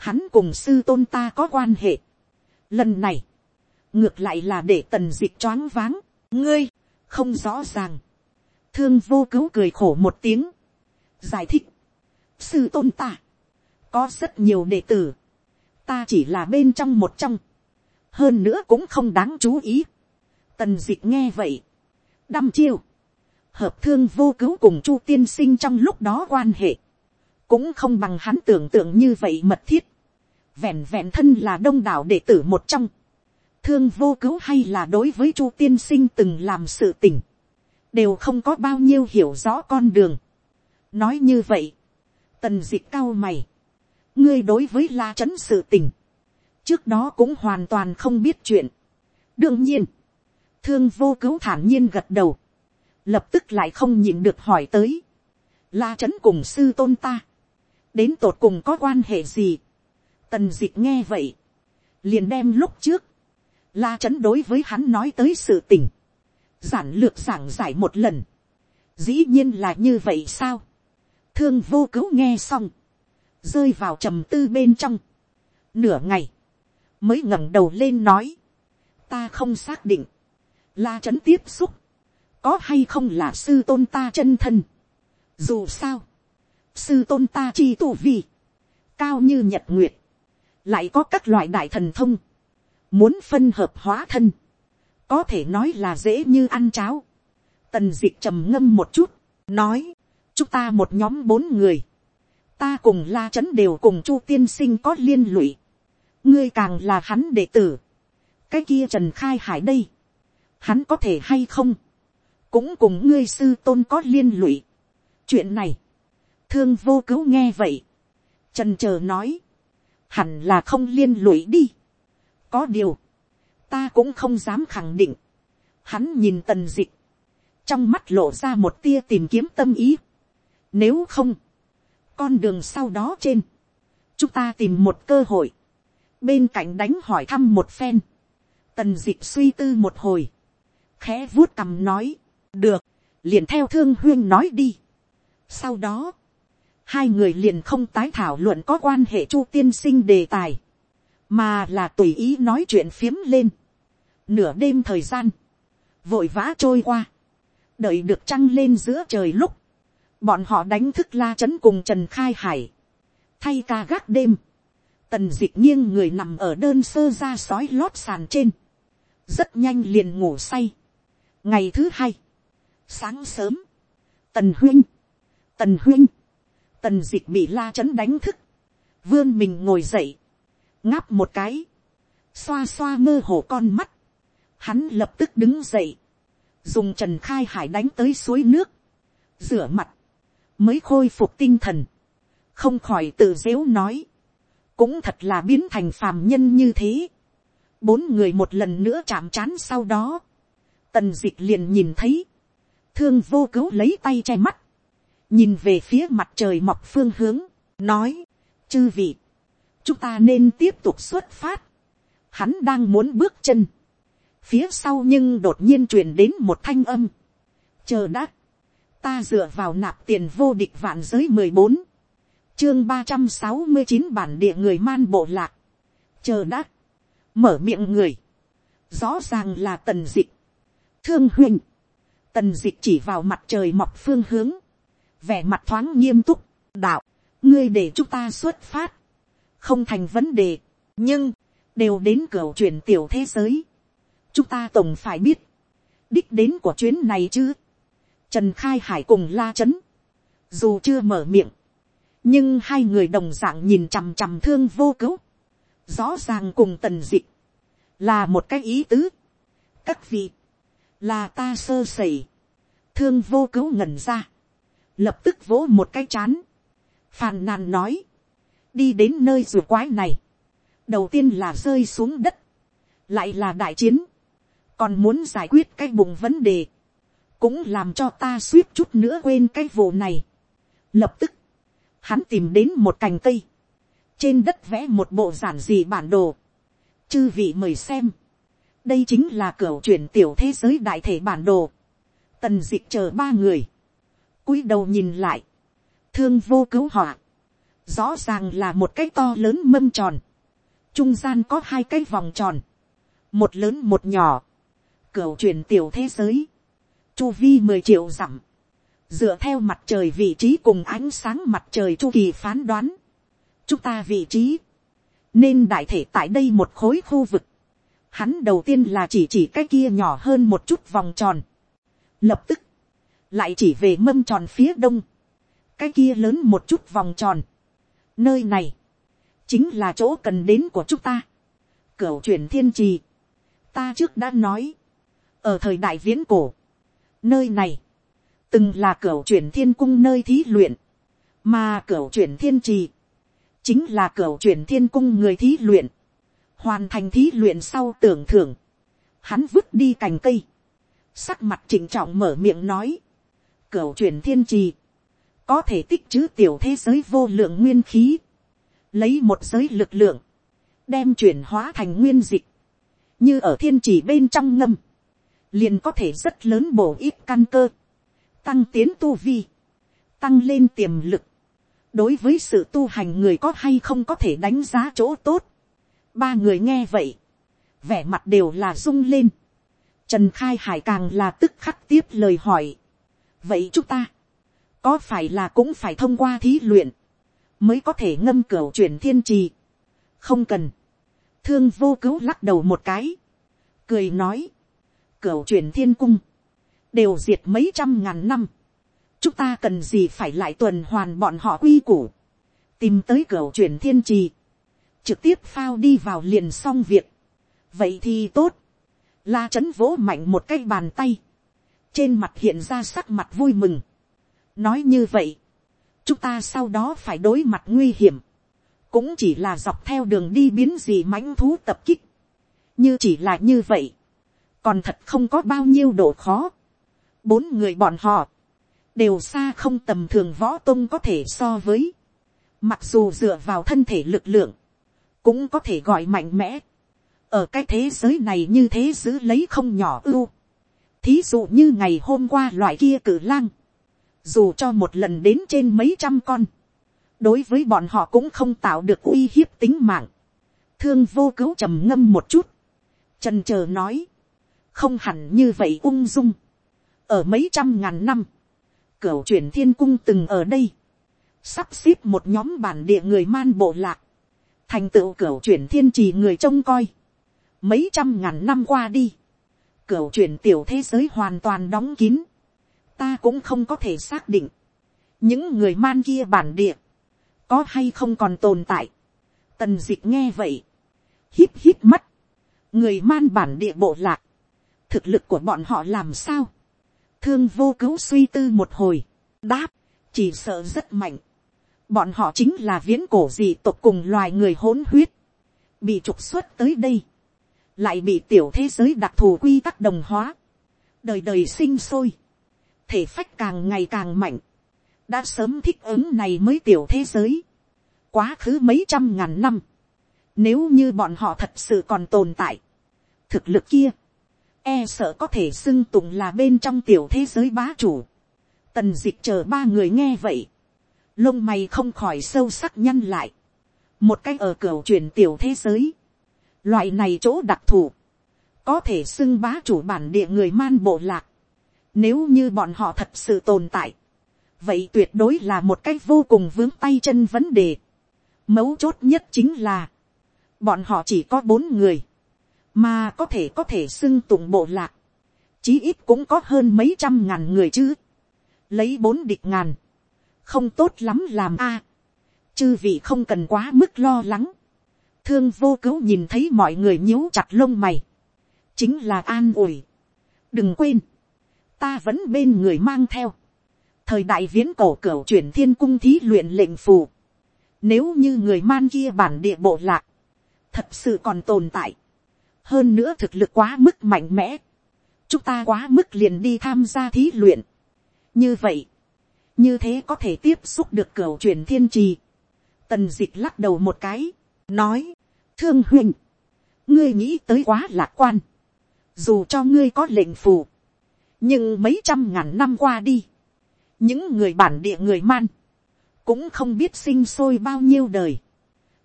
hắn cùng sư tôn ta có quan hệ, lần này, ngược lại là để tần d ị c h choáng váng, ngươi, không rõ ràng, thương vô cứu cười khổ một tiếng, giải thích, sư tôn ta, có rất nhiều đệ tử, ta chỉ là bên trong một trong, hơn nữa cũng không đáng chú ý. tần d ị c h nghe vậy, đăm chiêu, hợp thương vô cứu cùng chu tiên sinh trong lúc đó quan hệ, cũng không bằng hắn tưởng tượng như vậy mật thiết, vẹn vẹn thân là đông đảo đệ tử một trong, thương vô cứu hay là đối với chu tiên sinh từng làm sự tình, đều không có bao nhiêu hiểu rõ con đường. nói như vậy, tần d ị c cao mày, ngươi đối với la trấn sự tình, trước đó cũng hoàn toàn không biết chuyện. đương nhiên, thương vô cứu thản nhiên gật đầu, lập tức lại không nhịn được hỏi tới, la trấn cùng sư tôn ta, đến tột cùng có quan hệ gì. tần d ị c h nghe vậy, liền đem lúc trước, la trấn đối với hắn nói tới sự tình, giản lược giảng giải một lần, dĩ nhiên là như vậy sao, thương vô cứu nghe xong, rơi vào trầm tư bên trong. Nửa ngày, mới ngẩng đầu lên nói, ta không xác định, la trấn tiếp xúc, có hay không là sư tôn ta chân thân. Dù sao, sư tôn ta chi tu vi, cao như nhật nguyệt, lại có các loại đại thần thông, muốn phân hợp hóa thân, có thể nói là dễ như ăn cháo. Tần d ị ệ t trầm ngâm một chút, nói, chúng ta một nhóm bốn người, ta cùng la trấn đều cùng chu tiên sinh có liên lụy, ngươi càng là hắn đệ tử, cái kia trần khai hải đây, hắn có thể hay không, cũng cùng ngươi sư tôn có liên lụy. chuyện này, thương vô cứu nghe vậy, trần chờ nói, hẳn là không liên lụy đi. có điều, ta cũng không dám khẳng định. hắn nhìn tần dịch, trong mắt lộ ra một tia tìm kiếm tâm ý. nếu không, con đường sau đó trên, chúng ta tìm một cơ hội, bên cạnh đánh hỏi thăm một phen, tần dịp suy tư một hồi, khẽ vuốt cằm nói, được, liền theo thương huyên nói đi. sau đó, hai người liền không tái thảo luận có quan hệ chu tiên sinh đề tài, mà là tùy ý nói chuyện phiếm lên. nửa đêm thời gian, vội vã trôi qua, đợi được trăng lên giữa trời lúc, bọn họ đánh thức la trấn cùng trần khai hải, thay ca gác đêm, tần d ị c h nghiêng người nằm ở đơn sơ ra sói lót sàn trên, rất nhanh liền ngủ say. ngày thứ hai, sáng sớm, tần huynh, tần huynh, tần d ị c h bị la trấn đánh thức, vươn mình ngồi dậy, ngáp một cái, xoa xoa mơ hồ con mắt, hắn lập tức đứng dậy, dùng trần khai hải đánh tới suối nước, rửa mặt, mới khôi phục tinh thần, không khỏi tự dếu nói, cũng thật là biến thành phàm nhân như thế. bốn người một lần nữa chạm c h á n sau đó, tần d ị c h liền nhìn thấy, thương vô cứu lấy tay che mắt, nhìn về phía mặt trời mọc phương hướng, nói, chư vị, chúng ta nên tiếp tục xuất phát, hắn đang muốn bước chân, phía sau nhưng đột nhiên truyền đến một thanh âm, chờ đã, ta dựa vào nạp tiền vô địch vạn giới mười bốn, chương ba trăm sáu mươi chín bản địa người man bộ lạc, chờ đã, mở miệng người, rõ ràng là tần dịch, thương huynh, tần dịch chỉ vào mặt trời mọc phương hướng, vẻ mặt thoáng nghiêm túc, đạo, ngươi để chúng ta xuất phát, không thành vấn đề, nhưng, đều đến cửa chuyển tiểu thế giới, chúng ta tổng phải biết, đích đến của chuyến này chứ, Trần Khai Hải cùng la chấn. Dù chưa mở miệng. Nhưng hai người đồng dạng nhìn chằm chằm thương vô cứu. Rõ ràng cùng tần dị. Là một cái ý tứ. Các vị. Là ta sơ sẩy. Thương vô cứu ngẩn ra. Lập tức vỗ một cái chán. Phàn nàn nói. Đi đến nơi rùa quái này. Đầu tiên là rơi xuống đất. Lại là đại chiến. Còn muốn giải quyết cái bụng vấn đề cũng làm cho ta suýt chút nữa quên cái vụ này. Lập tức, hắn tìm đến một cành cây, trên đất vẽ một bộ giản dị bản đồ. Chư vị mời xem, đây chính là cửa chuyển tiểu thế giới đại thể bản đồ. Tần dịp chờ ba người, cúi đầu nhìn lại, thương vô cứu họa, rõ ràng là một cái to lớn mâm tròn, trung gian có hai cái vòng tròn, một lớn một nhỏ, cửa chuyển tiểu thế giới, chu vi mười triệu dặm, dựa theo mặt trời vị trí cùng ánh sáng mặt trời chu kỳ phán đoán, chúng ta vị trí, nên đại thể tại đây một khối khu vực, hắn đầu tiên là chỉ chỉ cái kia nhỏ hơn một chút vòng tròn, lập tức, lại chỉ về mâm tròn phía đông, cái kia lớn một chút vòng tròn, nơi này, chính là chỗ cần đến của chúng ta, cửu chuyển thiên trì, ta trước đã nói, ở thời đại viễn cổ, Nơi này, từng là cửa chuyển thiên cung nơi thí luyện, mà cửa chuyển thiên trì, chính là cửa chuyển thiên cung người thí luyện, hoàn thành thí luyện sau tưởng thưởng, hắn vứt đi cành cây, sắc mặt chỉnh trọng mở miệng nói, cửa chuyển thiên trì, có thể tích trữ tiểu thế giới vô lượng nguyên khí, lấy một giới lực lượng, đem chuyển hóa thành nguyên dịch, như ở thiên trì bên trong ngâm, liền có thể rất lớn bổ ít căn cơ, tăng tiến tu vi, tăng lên tiềm lực, đối với sự tu hành người có hay không có thể đánh giá chỗ tốt. ba người nghe vậy, vẻ mặt đều là rung lên. Trần khai hải càng là tức khắc tiếp lời hỏi. vậy chúng ta, có phải là cũng phải thông qua thí luyện, mới có thể ngâm cửa chuyển thiên trì. không cần, thương vô cứu lắc đầu một cái, cười nói, cửu truyền thiên cung, đều diệt mấy trăm ngàn năm, chúng ta cần gì phải lại tuần hoàn bọn họ quy củ, tìm tới cửu truyền thiên trì, trực tiếp phao đi vào liền xong việc, vậy thì tốt, la c h ấ n vỗ mạnh một cái bàn tay, trên mặt hiện ra sắc mặt vui mừng, nói như vậy, chúng ta sau đó phải đối mặt nguy hiểm, cũng chỉ là dọc theo đường đi biến gì mãnh thú tập kích, như chỉ là như vậy, còn thật không có bao nhiêu độ khó, bốn người bọn họ, đều xa không tầm thường võ tôn có thể so với, mặc dù dựa vào thân thể lực lượng, cũng có thể gọi mạnh mẽ, ở cái thế giới này như thế giữ lấy không nhỏ ưu, thí dụ như ngày hôm qua loại kia cử lang, dù cho một lần đến trên mấy trăm con, đối với bọn họ cũng không tạo được uy hiếp tính mạng, thương vô cứu trầm ngâm một chút, trần chờ nói, không hẳn như vậy ung dung, ở mấy trăm ngàn năm, cửu chuyển thiên cung từng ở đây, sắp xếp một nhóm bản địa người man bộ lạc, thành tựu cửu chuyển thiên trì người trông coi, mấy trăm ngàn năm qua đi, cửu chuyển tiểu thế giới hoàn toàn đóng kín, ta cũng không có thể xác định, những người man kia bản địa, có hay không còn tồn tại. Tần dịch nghe vậy, hít hít mắt, người man bản địa bộ lạc, thực lực của bọn họ làm sao, thương vô cứu suy tư một hồi, đáp, chỉ sợ rất mạnh, bọn họ chính là viễn cổ dị tộc cùng loài người hỗn huyết, bị trục xuất tới đây, lại bị tiểu thế giới đặc thù quy tắc đồng hóa, đời đời sinh sôi, thể phách càng ngày càng mạnh, đã sớm thích ứng này mới tiểu thế giới, quá khứ mấy trăm ngàn năm, nếu như bọn họ thật sự còn tồn tại, thực lực kia, e sợ có thể xưng tụng là bên trong tiểu thế giới bá chủ, tần dịch chờ ba người nghe vậy, lông mày không khỏi sâu sắc nhăn lại, một cách ở cửa truyền tiểu thế giới, loại này chỗ đặc thù, có thể xưng bá chủ bản địa người man bộ lạc, nếu như bọn họ thật sự tồn tại, vậy tuyệt đối là một cách vô cùng vướng tay chân vấn đề. Mấu chốt nhất chính là, bọn họ chỉ có bốn người, mà có thể có thể xưng tụng bộ lạc, chí ít cũng có hơn mấy trăm ngàn người chứ, lấy bốn địch ngàn, không tốt lắm làm a, chư vị không cần quá mức lo lắng, thương vô cứu nhìn thấy mọi người nhíu chặt lông mày, chính là an ủi, đừng quên, ta vẫn bên người mang theo. thời đại viễn cổ cửu chuyển thiên cung thí luyện lệnh phù. nếu như người man kia bản địa bộ lạc, thật sự còn tồn tại hơn nữa thực lực quá mức mạnh mẽ. chúng ta quá mức liền đi tham gia thí luyện. như vậy, như thế có thể tiếp xúc được cửa truyền thiên trì. tần d ị c h lắc đầu một cái, nói, thương huynh, ngươi nghĩ tới quá lạc quan. dù cho ngươi có lệnh phù, nhưng mấy trăm ngàn năm qua đi, những người bản địa người man, cũng không biết sinh sôi bao nhiêu đời.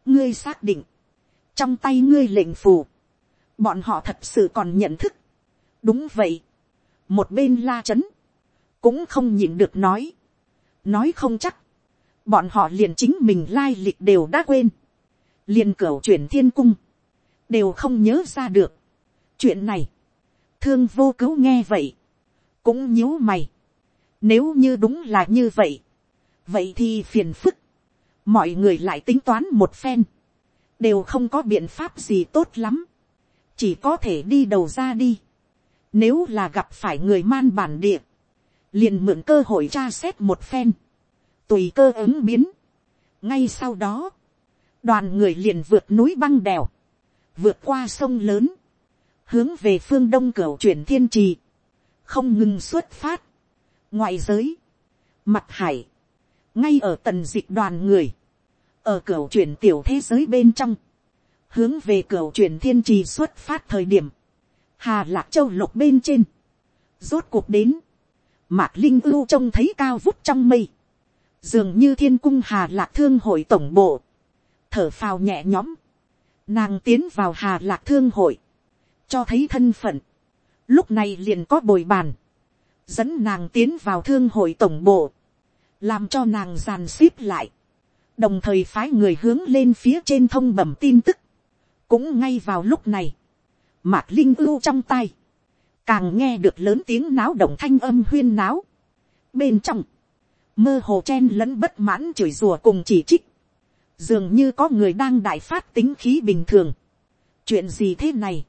ngươi xác định, trong tay ngươi lệnh phù, bọn họ thật sự còn nhận thức. đúng vậy, một bên la c h ấ n cũng không nhìn được nói, nói không chắc, bọn họ liền chính mình lai lịch đều đã quên, liền cửu chuyển thiên cung, đều không nhớ ra được. chuyện này, thương vô cứu nghe vậy, cũng nhíu mày. Nếu như đúng là như vậy, vậy thì phiền phức. Mọi người lại tính toán một phen, đều không có biện pháp gì tốt lắm, chỉ có thể đi đầu ra đi. Nếu là gặp phải người man bản địa, liền mượn cơ hội tra xét một phen, tùy cơ ứng biến. ngay sau đó, đoàn người liền vượt núi băng đèo, vượt qua sông lớn, hướng về phương đông cửa chuyển thiên trì, không ngừng xuất phát, ngoại giới, mặt hải, ngay ở tần dịch đoàn người, ở cửa chuyển tiểu thế giới bên trong, hướng về cửa chuyển thiên trì xuất phát thời điểm, hà lạc châu lục bên trên, rốt cuộc đến, mạc linh ưu trông thấy cao vút trong mây, dường như thiên cung hà lạc thương hội tổng bộ, thở phào nhẹ nhõm, nàng tiến vào hà lạc thương hội, cho thấy thân phận, lúc này liền có bồi bàn, dẫn nàng tiến vào thương hội tổng bộ, làm cho nàng giàn xếp lại, đồng thời phái người hướng lên phía trên thông bẩm tin tức, cũng ngay vào lúc này, mạc linh ưu trong tay, càng nghe được lớn tiếng náo động thanh âm huyên náo, bên trong, mơ hồ chen lẫn bất mãn chửi rùa cùng chỉ trích, dường như có người đang đại phát tính khí bình thường. chuyện gì thế này,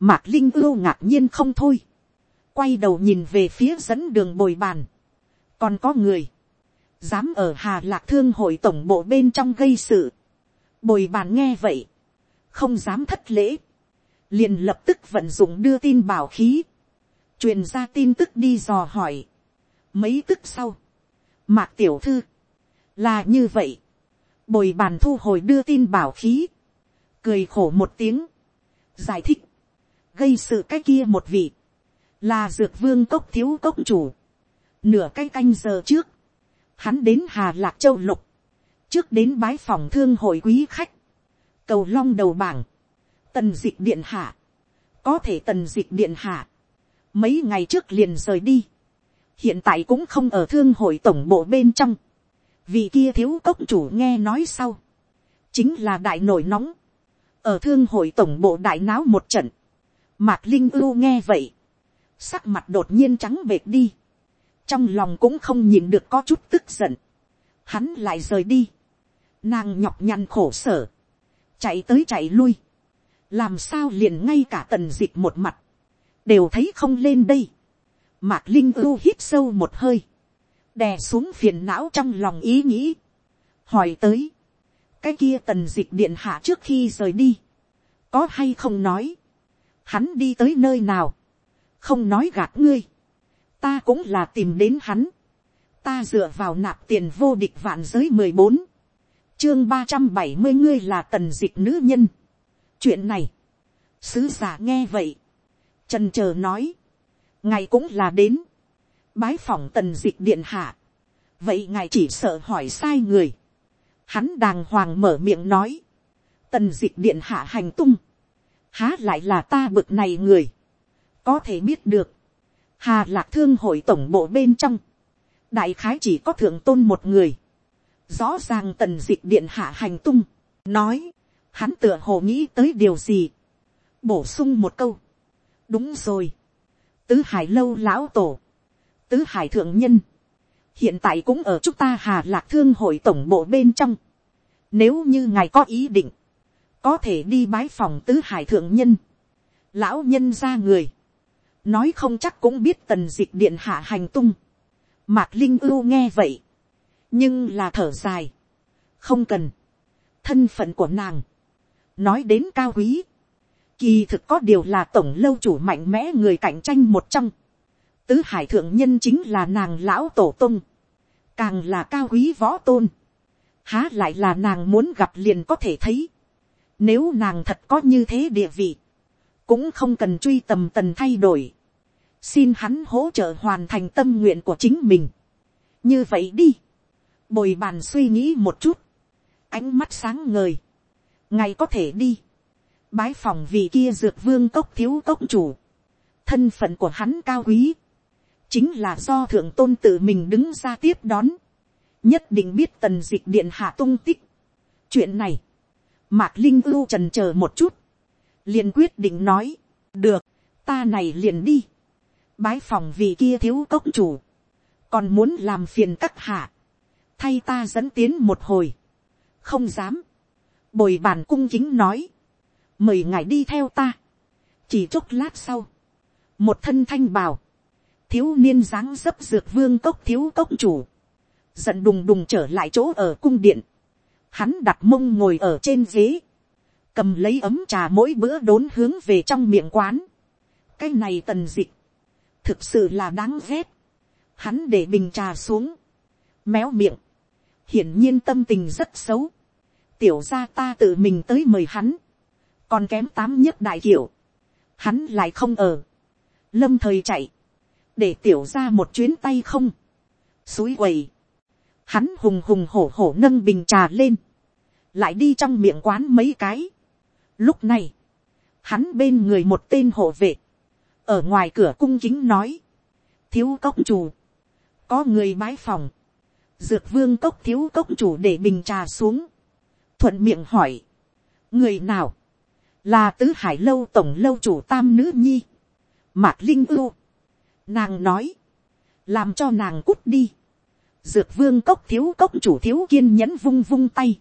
Mạc Linh ưu ngạc nhiên không thôi. quay đầu nhìn về phía dẫn đường bồi bàn, còn có người, dám ở hà lạc thương hội tổng bộ bên trong gây sự, bồi bàn nghe vậy, không dám thất lễ, liền lập tức vận dụng đưa tin bảo khí, truyền ra tin tức đi dò hỏi. Mấy tức sau, mạc tiểu thư, là như vậy, bồi bàn thu hồi đưa tin bảo khí, cười khổ một tiếng, giải thích, gây sự cái kia một vị, là dược vương cốc thiếu cốc chủ, nửa cái canh giờ trước, hắn đến hà lạc châu lục, trước đến bái phòng thương hội quý khách, cầu long đầu bảng, tần d ị c h điện hạ, có thể tần d ị c h điện hạ, mấy ngày trước liền rời đi, hiện tại cũng không ở thương hội tổng bộ bên trong, vì kia thiếu cốc chủ nghe nói sau, chính là đại nổi nóng, ở thương hội tổng bộ đại náo một trận, mạc linh ưu nghe vậy, sắc mặt đột nhiên trắng bệt đi, trong lòng cũng không nhìn được có chút tức giận, hắn lại rời đi, nàng nhọc nhằn khổ sở, chạy tới chạy lui, làm sao liền ngay cả tần d ị c h một mặt, đều thấy không lên đây. Mạc linh ưu hít sâu một hơi, đè xuống phiền não trong lòng ý nghĩ, hỏi tới, cái kia tần d ị c h điện hạ trước khi rời đi, có hay không nói, hắn đi tới nơi nào, không nói gạt ngươi, ta cũng là tìm đến hắn, ta dựa vào nạp tiền vô địch vạn giới mười bốn, chương ba trăm bảy mươi ngươi là tần d ị c h nữ nhân, chuyện này, sứ giả nghe vậy, trần chờ nói, ngài cũng là đến, bái phỏng tần d ị c h điện hạ, vậy ngài chỉ sợ hỏi sai người, hắn đàng hoàng mở miệng nói, tần d ị c h điện hạ hành tung, há lại là ta bực này người, có thể biết được, hà lạc thương hội tổng bộ bên trong, đại khái chỉ có thượng tôn một người, rõ ràng tần dịch điện hạ hành tung, nói, hắn tựa hồ nghĩ tới điều gì, bổ sung một câu, đúng rồi, tứ hải lâu lão tổ, tứ hải thượng nhân, hiện tại cũng ở chúng ta hà lạc thương hội tổng bộ bên trong, nếu như ngài có ý định, có thể đi bái phòng tứ hải thượng nhân, lão nhân ra người, nói không chắc cũng biết tần d ị c h điện hạ hành tung, mạc linh ưu nghe vậy, nhưng là thở dài, không cần, thân phận của nàng, nói đến cao quý, kỳ thực có điều là tổng lâu chủ mạnh mẽ người cạnh tranh một trong, tứ hải thượng nhân chính là nàng lão tổ tung, càng là cao quý võ tôn, há lại là nàng muốn gặp liền có thể thấy, nếu nàng thật có như thế địa vị, cũng không cần truy tầm tần thay đổi, xin hắn hỗ trợ hoàn thành tâm nguyện của chính mình. như vậy đi, bồi bàn suy nghĩ một chút, ánh mắt sáng ngời, ngày có thể đi, bái phòng vì kia dược vương cốc thiếu cốc chủ, thân phận của hắn cao quý, chính là do thượng tôn tự mình đứng ra tiếp đón, nhất định biết tần d ị c h điện hạ tung tích. chuyện này, mạc linh ưu trần c h ờ một chút, liền quyết định nói, được, ta này liền đi, bái phòng vì kia thiếu cốc chủ, còn muốn làm phiền các hạ, thay ta dẫn tiến một hồi, không dám, bồi bàn cung kính nói, mời ngài đi theo ta, chỉ chốc lát sau, một thân thanh bào, thiếu niên dáng dấp dược vương cốc thiếu cốc chủ, giận đùng đùng trở lại chỗ ở cung điện, hắn đặt mông ngồi ở trên ghế, cầm lấy ấm trà mỗi bữa đốn hướng về trong miệng quán, cái này tần dịch, thực sự là đáng ghét, hắn để bình trà xuống, méo miệng, hiển nhiên tâm tình rất xấu, tiểu ra ta tự mình tới mời hắn, còn kém tám nhất đại kiểu, hắn lại không ở, lâm thời chạy, để tiểu ra một chuyến tay không, suối quầy, hắn hùng hùng hổ hổ nâng bình trà lên, lại đi trong miệng quán mấy cái. Lúc này, hắn bên người một tên hộ vệ, ở ngoài cửa cung chính nói, thiếu cốc chủ, có người bái phòng, dược vương cốc thiếu cốc chủ để bình trà xuống, thuận miệng hỏi, người nào, là tứ hải lâu tổng lâu chủ tam nữ nhi, mạc linh ưu, nàng nói, làm cho nàng cút đi, dược vương cốc thiếu cốc chủ thiếu kiên nhẫn vung vung tay,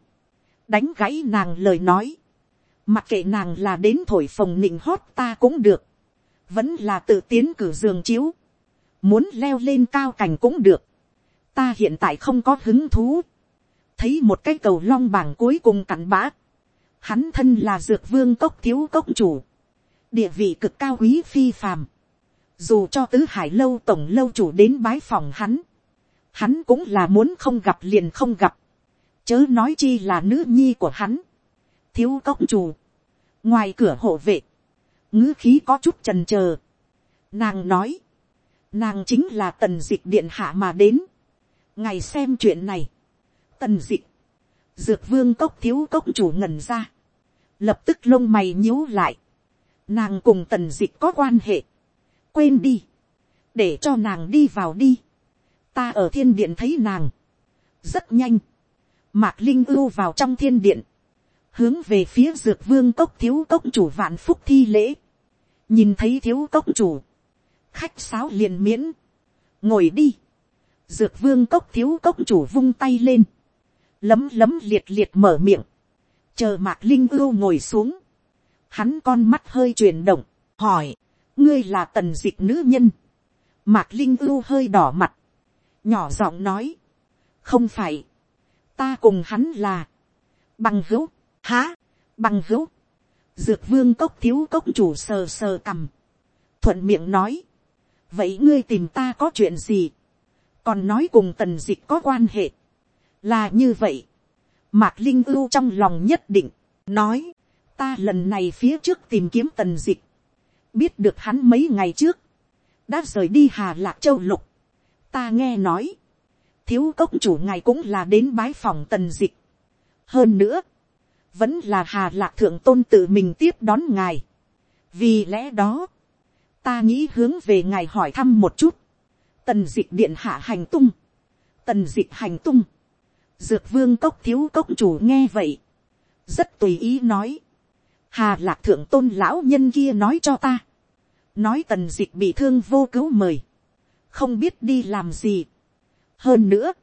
đánh gãy nàng lời nói, mặc kệ nàng là đến thổi phồng nịnh hót ta cũng được, vẫn là tự tiến cử giường chiếu, muốn leo lên cao cảnh cũng được, ta hiện tại không có hứng thú, thấy một cái cầu long bảng cuối cùng cặn bã, hắn thân là dược vương cốc thiếu cốc chủ, địa vị cực cao quý phi phàm, dù cho tứ hải lâu tổng lâu chủ đến bái phòng hắn, hắn cũng là muốn không gặp liền không gặp, chớ nói chi là nữ nhi của hắn, thiếu cốc chủ, ngoài cửa hộ vệ, ngữ khí có chút trần chờ nàng nói, nàng chính là tần d ị c h điện hạ mà đến, ngày xem chuyện này, tần d ị dược vương cốc thiếu cốc chủ ngần ra, lập tức lông mày nhíu lại, nàng cùng tần d ị có quan hệ, quên đi, để cho nàng đi vào đi, ta ở thiên điện thấy nàng, rất nhanh, mạc linh ưu vào trong thiên điện, hướng về phía dược vương cốc thiếu cốc chủ vạn phúc thi lễ, nhìn thấy thiếu cốc chủ, khách sáo liền miễn, ngồi đi, dược vương cốc thiếu cốc chủ vung tay lên, lấm lấm liệt liệt mở miệng, chờ mạc linh ưu ngồi xuống, hắn con mắt hơi chuyển động, hỏi, ngươi là tần dịch nữ nhân. Mạc Linh ưu hơi đỏ mặt. Nhỏ giọng nói. Không phải. Ta cùng hắn là. Bằng hữu. Há. Bằng hữu. Dược vương cốc thiếu cốc chủ sờ sờ cầm. Thuận miệng nói. Vậy ngươi tìm ta có chuyện gì? Còn nói cùng tần dịch có quan hệ. Là như vậy. Mạc Linh ưu trong lòng nhất định. Nói. Ta lần này phía trước tìm kiếm tần dịch biết được hắn mấy ngày trước, đã rời đi hà lạc châu lục. ta nghe nói, thiếu cốc chủ ngài cũng là đến bái phòng tần dịch. hơn nữa, vẫn là hà lạc thượng tôn tự mình tiếp đón ngài. vì lẽ đó, ta nghĩ hướng về ngài hỏi thăm một chút, tần dịch điện hạ hành tung, tần dịch hành tung, dược vương cốc thiếu cốc chủ nghe vậy, rất tùy ý nói, hà lạc thượng tôn lão nhân kia nói cho ta, nói tần dịch bị thương vô cứu mời, không biết đi làm gì. hơn nữa,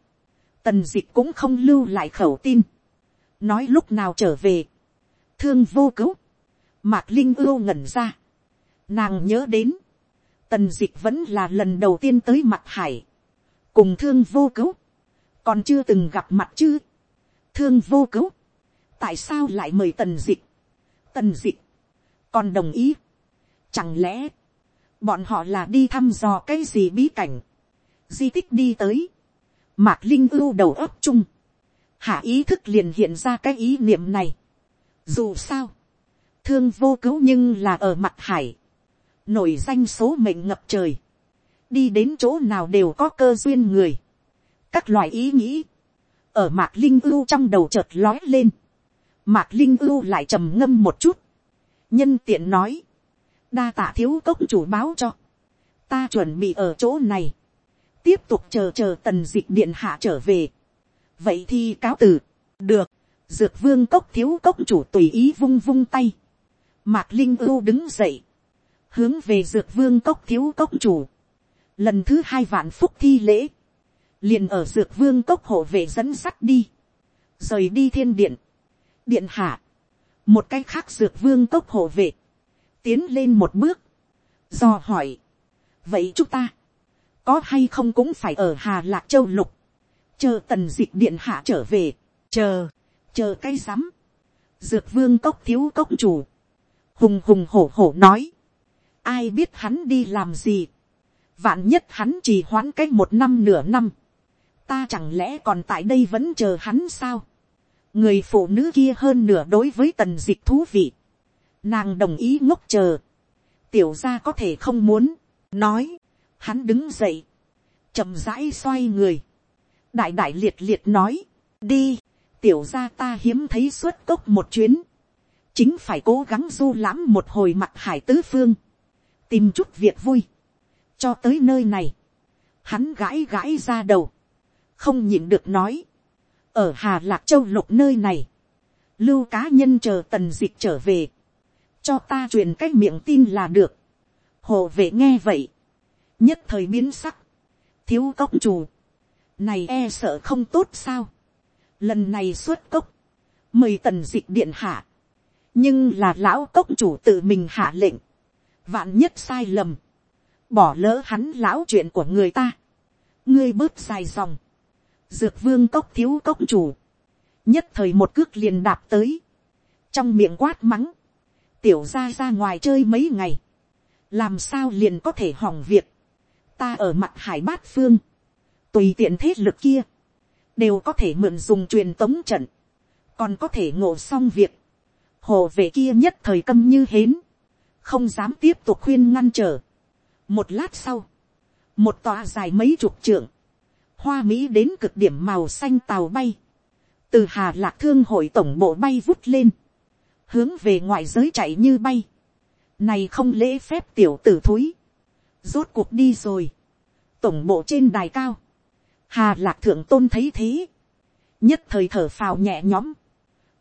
tần dịch cũng không lưu lại khẩu tin, nói lúc nào trở về, thương vô cứu, mạc linh ưu ngẩn ra, nàng nhớ đến, tần Dịch vẫn là lần đầu tiên tới mặt hải, cùng thương vô cứu, còn chưa từng gặp mặt chứ, thương vô cứu, tại sao lại mời tần Dịch? tần Dịch, còn đồng ý, chẳng lẽ, bọn họ là đi thăm dò cái gì bí cảnh, di tích đi tới, mạc linh ưu đầu ấp chung, hạ ý thức liền hiện ra cái ý niệm này. Dù sao, thương vô cứu nhưng là ở mặt hải, nổi danh số mệnh ngập trời, đi đến chỗ nào đều có cơ duyên người, các loại ý nghĩ, ở mạc linh ưu trong đầu chợt lói lên, mạc linh ưu lại trầm ngâm một chút, nhân tiện nói, đa tạ thiếu cốc chủ báo cho, ta chuẩn bị ở chỗ này, tiếp tục chờ chờ tần dịch điện hạ trở về, vậy thì cáo từ, được, dược vương cốc thiếu cốc chủ tùy ý vung vung tay, mạc linh ưu đứng dậy, hướng về dược vương cốc thiếu cốc chủ, lần thứ hai vạn phúc thi lễ, liền ở dược vương cốc hộ vệ dẫn sắt đi, rời đi thiên điện, điện hạ, một cái khác dược vương cốc hộ vệ, tiến lên một bước, do hỏi, vậy chúng ta, có hay không cũng phải ở hà lạc châu lục, chờ tần d ị c h điện hạ trở về, chờ, chờ cái rắm, dược vương cốc thiếu cốc chủ, hùng hùng hổ hổ nói, ai biết hắn đi làm gì, vạn nhất hắn chỉ hoãn cái một năm nửa năm, ta chẳng lẽ còn tại đây vẫn chờ hắn sao, người phụ nữ kia hơn nửa đối với tần d ị c h thú vị, Nàng đồng ý ngốc chờ. Tiểu gia có thể không muốn. Nói. Hắn đứng dậy. chậm rãi xoay người. Đại đại liệt liệt nói. Đi. Tiểu gia ta hiếm thấy suốt cốc một chuyến. Chính phải cố gắng du lãm một hồi mặt hải tứ phương. Tìm chút việc vui. Cho tới nơi này. Hắn gãi gãi ra đầu. Không nhịn được nói. Ở Hà Lạc Châu lục nơi này lưu cá nhân chờ tần dịch trở về, cho ta truyền cái miệng tin là được. hồ vệ nghe vậy, nhất thời biến sắc, thiếu cốc chủ, này e sợ không tốt sao, lần này xuất cốc, mời tần dịch điện hạ, nhưng là lão cốc chủ tự mình hạ lệnh, vạn nhất sai lầm, bỏ lỡ hắn lão chuyện của người ta, ngươi bớt dài dòng, dược vương cốc thiếu cốc chủ, nhất thời một cước liền đạp tới, trong miệng quát mắng, tiểu ra ra ngoài chơi mấy ngày, làm sao liền có thể hỏng việc, ta ở mặt hải bát phương, tùy tiện thế lực kia, đều có thể mượn dùng truyền tống trận, còn có thể ngộ xong việc, hồ vệ kia nhất thời câm như hến, không dám tiếp tục khuyên ngăn trở. một lát sau, một tòa dài mấy chục trượng, hoa mỹ đến cực điểm màu xanh tàu bay, từ hà lạc thương hội tổng bộ bay vút lên, hướng về ngoài giới chạy như bay, này không lễ phép tiểu tử thúi, rốt cuộc đi rồi, tổng bộ trên đài cao, hà lạc thượng tôn thấy thế, nhất thời thở phào nhẹ nhõm,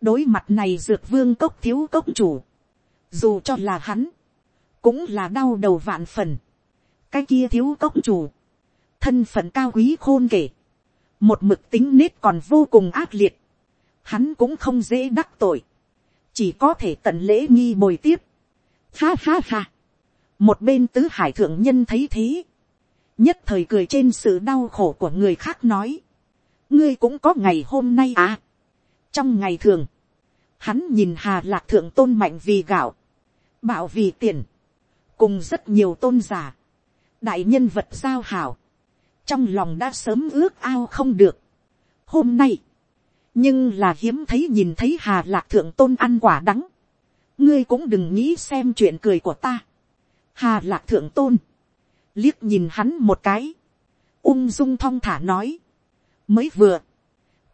đối mặt này dược vương cốc thiếu cốc chủ, dù cho là hắn, cũng là đau đầu vạn phần, cái kia thiếu cốc chủ, thân phận cao quý khôn kể, một mực tính nết còn vô cùng ác liệt, hắn cũng không dễ đắc tội, chỉ có thể tận lễ nghi bồi tiếp. Ha ha ha, một bên tứ hải thượng nhân thấy thế, nhất thời cười trên sự đau khổ của người khác nói, ngươi cũng có ngày hôm nay à. trong ngày thường, hắn nhìn hà lạc thượng tôn mạnh vì gạo, bảo vì tiền, cùng rất nhiều tôn giả, đại nhân vật giao hảo, trong lòng đã sớm ước ao không được. hôm nay, nhưng là hiếm thấy nhìn thấy hà lạc thượng tôn ăn quả đắng, ngươi cũng đừng nghĩ xem chuyện cười của ta. hà lạc thượng tôn, liếc nhìn hắn một cái, ung dung thong thả nói, mới vừa,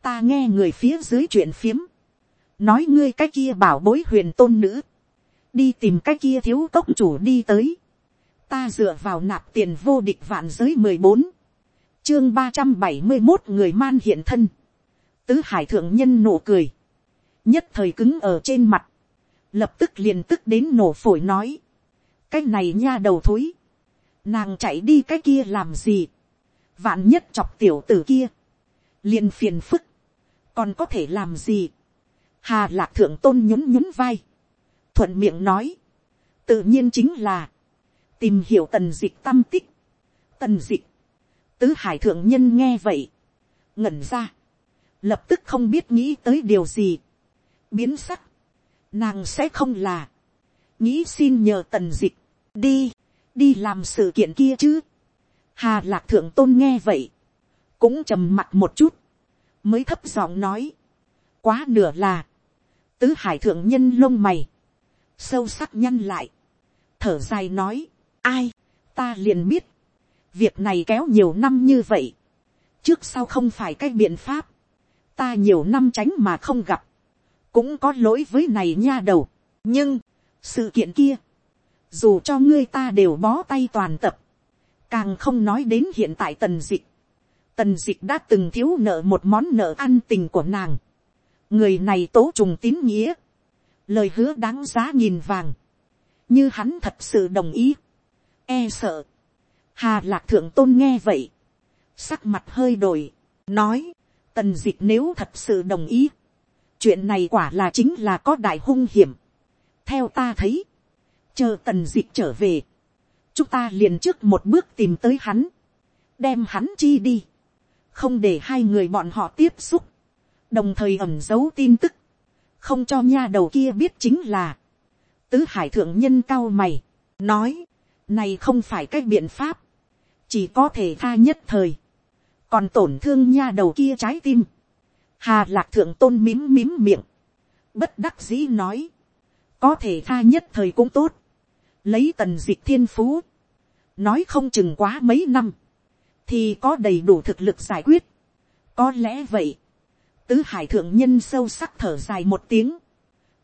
ta nghe người phía dưới chuyện phiếm, nói ngươi cái kia bảo bối huyền tôn nữ, đi tìm cái kia thiếu cốc chủ đi tới, ta dựa vào nạp tiền vô địch vạn giới mười bốn, chương ba trăm bảy mươi một người man hiện thân, tứ hải thượng nhân nổ cười, nhất thời cứng ở trên mặt, lập tức liền tức đến nổ phổi nói, cái này nha đầu thối, nàng chạy đi cái kia làm gì, vạn nhất chọc tiểu tử kia, liền phiền phức, còn có thể làm gì, hà lạc thượng tôn nhún nhún vai, thuận miệng nói, tự nhiên chính là, tìm hiểu tần dịch tâm tích, tần dịch, tứ hải thượng nhân nghe vậy, ngẩn ra, lập tức không biết nghĩ tới điều gì, biến sắc, nàng sẽ không là, nghĩ xin nhờ tần dịch, đi, đi làm sự kiện kia chứ. Hà lạc thượng tôn nghe vậy, cũng trầm mặt một chút, mới thấp giọng nói, quá nửa là, tứ hải thượng nhân lông mày, sâu sắc nhăn lại, thở dài nói, ai, ta liền biết, việc này kéo nhiều năm như vậy, trước sau không phải cái biện pháp, ta nhiều năm tránh mà không gặp, cũng có lỗi với này nha đầu, nhưng, sự kiện kia, dù cho ngươi ta đều bó tay toàn tập, càng không nói đến hiện tại tần dịch, tần dịch đã từng thiếu nợ một món nợ ăn tình của nàng, người này tố trùng tín nghĩa, lời hứa đáng giá nghìn vàng, như hắn thật sự đồng ý, e sợ, hà lạc thượng tôn nghe vậy, sắc mặt hơi đổi, nói, tần dịch nếu thật sự đồng ý, chuyện này quả là chính là có đại hung hiểm, theo ta thấy, chờ tần dịch trở về, chúng ta liền trước một bước tìm tới hắn, đem hắn chi đi, không để hai người bọn họ tiếp xúc, đồng thời ẩm giấu tin tức, không cho nha đầu kia biết chính là, tứ hải thượng nhân cao mày, nói, này không phải cái biện pháp, chỉ có thể tha nhất thời, còn tổn thương nha đầu kia trái tim, hà lạc thượng tôn mím mím miệng, bất đắc dĩ nói, có thể tha nhất thời cũng tốt, lấy tần diệt thiên phú, nói không chừng quá mấy năm, thì có đầy đủ thực lực giải quyết. có lẽ vậy, tứ hải thượng nhân sâu sắc thở dài một tiếng,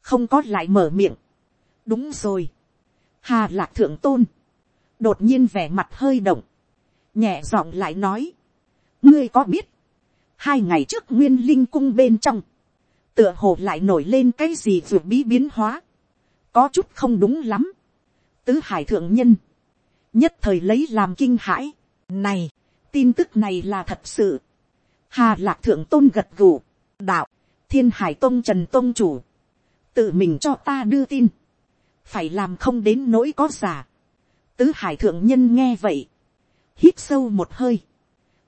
không có lại mở miệng. đúng rồi, hà lạc thượng tôn, đột nhiên vẻ mặt hơi động, nhẹ giọng lại nói, ngươi có biết, hai ngày trước nguyên linh cung bên trong, tựa hồ lại nổi lên cái gì vừa bí biến hóa, có chút không đúng lắm, tứ hải thượng nhân, nhất thời lấy làm kinh hãi, này, tin tức này là thật sự, hà lạc thượng tôn gật gù, đạo, thiên hải tôn trần tôn chủ, tự mình cho ta đưa tin, phải làm không đến nỗi có giả, tứ hải thượng nhân nghe vậy, hít sâu một hơi,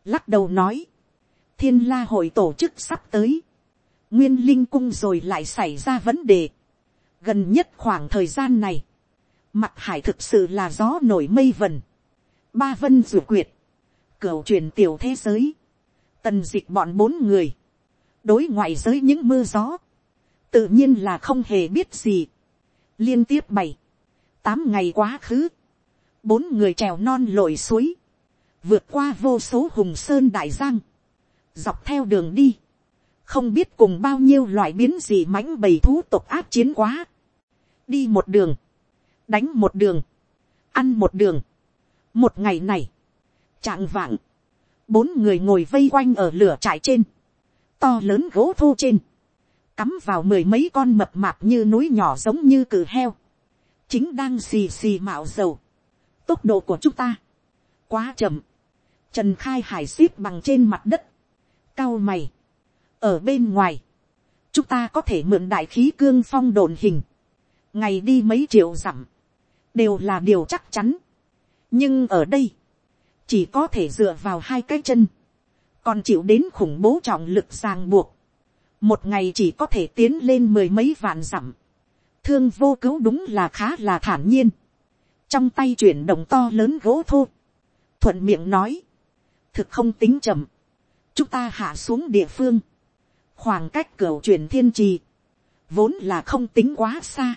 lắc đầu nói, thiên la hội tổ chức sắp tới, nguyên linh cung rồi lại xảy ra vấn đề, gần nhất khoảng thời gian này, mặt hải thực sự là gió nổi mây vần, ba vân ruột quyệt, cửu truyền tiểu thế giới, tần dịch bọn bốn người, đối ngoại giới những mưa gió, tự nhiên là không hề biết gì, liên tiếp bảy, tám ngày quá khứ, bốn người trèo non lội suối, vượt qua vô số hùng sơn đại giang, dọc theo đường đi, không biết cùng bao nhiêu loại biến gì mãnh bầy thú tộc áp chiến quá, đi một đường, đánh một đường, ăn một đường, một ngày này, trạng vạng, bốn người ngồi vây quanh ở lửa trại trên, to lớn gỗ thô trên, cắm vào mười mấy con mập mạp như núi nhỏ giống như cử heo, chính đang xì xì mạo dầu, tốc độ của chúng ta, quá chậm, trần khai hải xếp bằng trên mặt đất, cao mày, ở bên ngoài, chúng ta có thể mượn đại khí cương phong đồn hình, ngày đi mấy triệu dặm, đều là điều chắc chắn. nhưng ở đây, chỉ có thể dựa vào hai cái chân, còn chịu đến khủng bố trọng lực ràng buộc, một ngày chỉ có thể tiến lên mười mấy vạn dặm, thương vô cứu đúng là khá là thản nhiên, trong tay chuyển động to lớn gỗ thô, thuận miệng nói, thực không tính chậm, chúng ta hạ xuống địa phương, khoảng cách cửa chuyển thiên trì, vốn là không tính quá xa,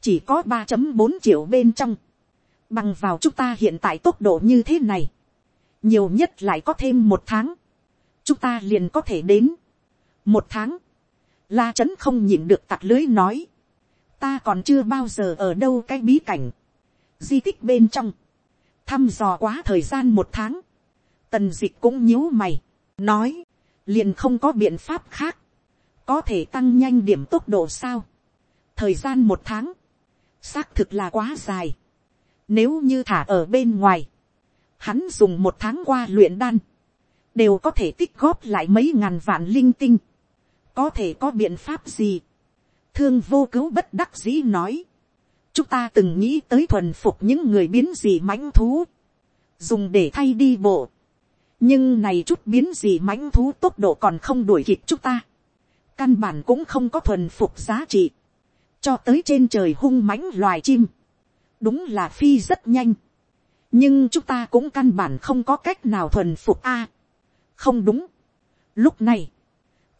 chỉ có ba bốn triệu bên trong, bằng vào chúng ta hiện tại tốc độ như thế này, nhiều nhất lại có thêm một tháng, chúng ta liền có thể đến. một tháng, la trấn không nhịn được tặc lưới nói, ta còn chưa bao giờ ở đâu cái bí cảnh, di tích bên trong, thăm dò quá thời gian một tháng, tần dịch cũng nhíu mày, nói, liền không có biện pháp khác, có thể tăng nhanh điểm tốc độ sao, thời gian một tháng, xác thực là quá dài, nếu như thả ở bên ngoài, hắn dùng một tháng qua luyện đan, đều có thể tích góp lại mấy ngàn vạn linh tinh, có thể có biện pháp gì, thương vô cứu bất đắc dĩ nói, chúng ta từng nghĩ tới thuần phục những người biến gì mãnh thú, dùng để thay đi bộ. nhưng này chút biến gì mãnh thú tốc độ còn không đuổi kịp chúng ta. căn bản cũng không có thuần phục giá trị, cho tới trên trời hung mãnh loài chim. đúng là phi rất nhanh, nhưng chúng ta cũng căn bản không có cách nào thuần phục a không đúng. lúc này,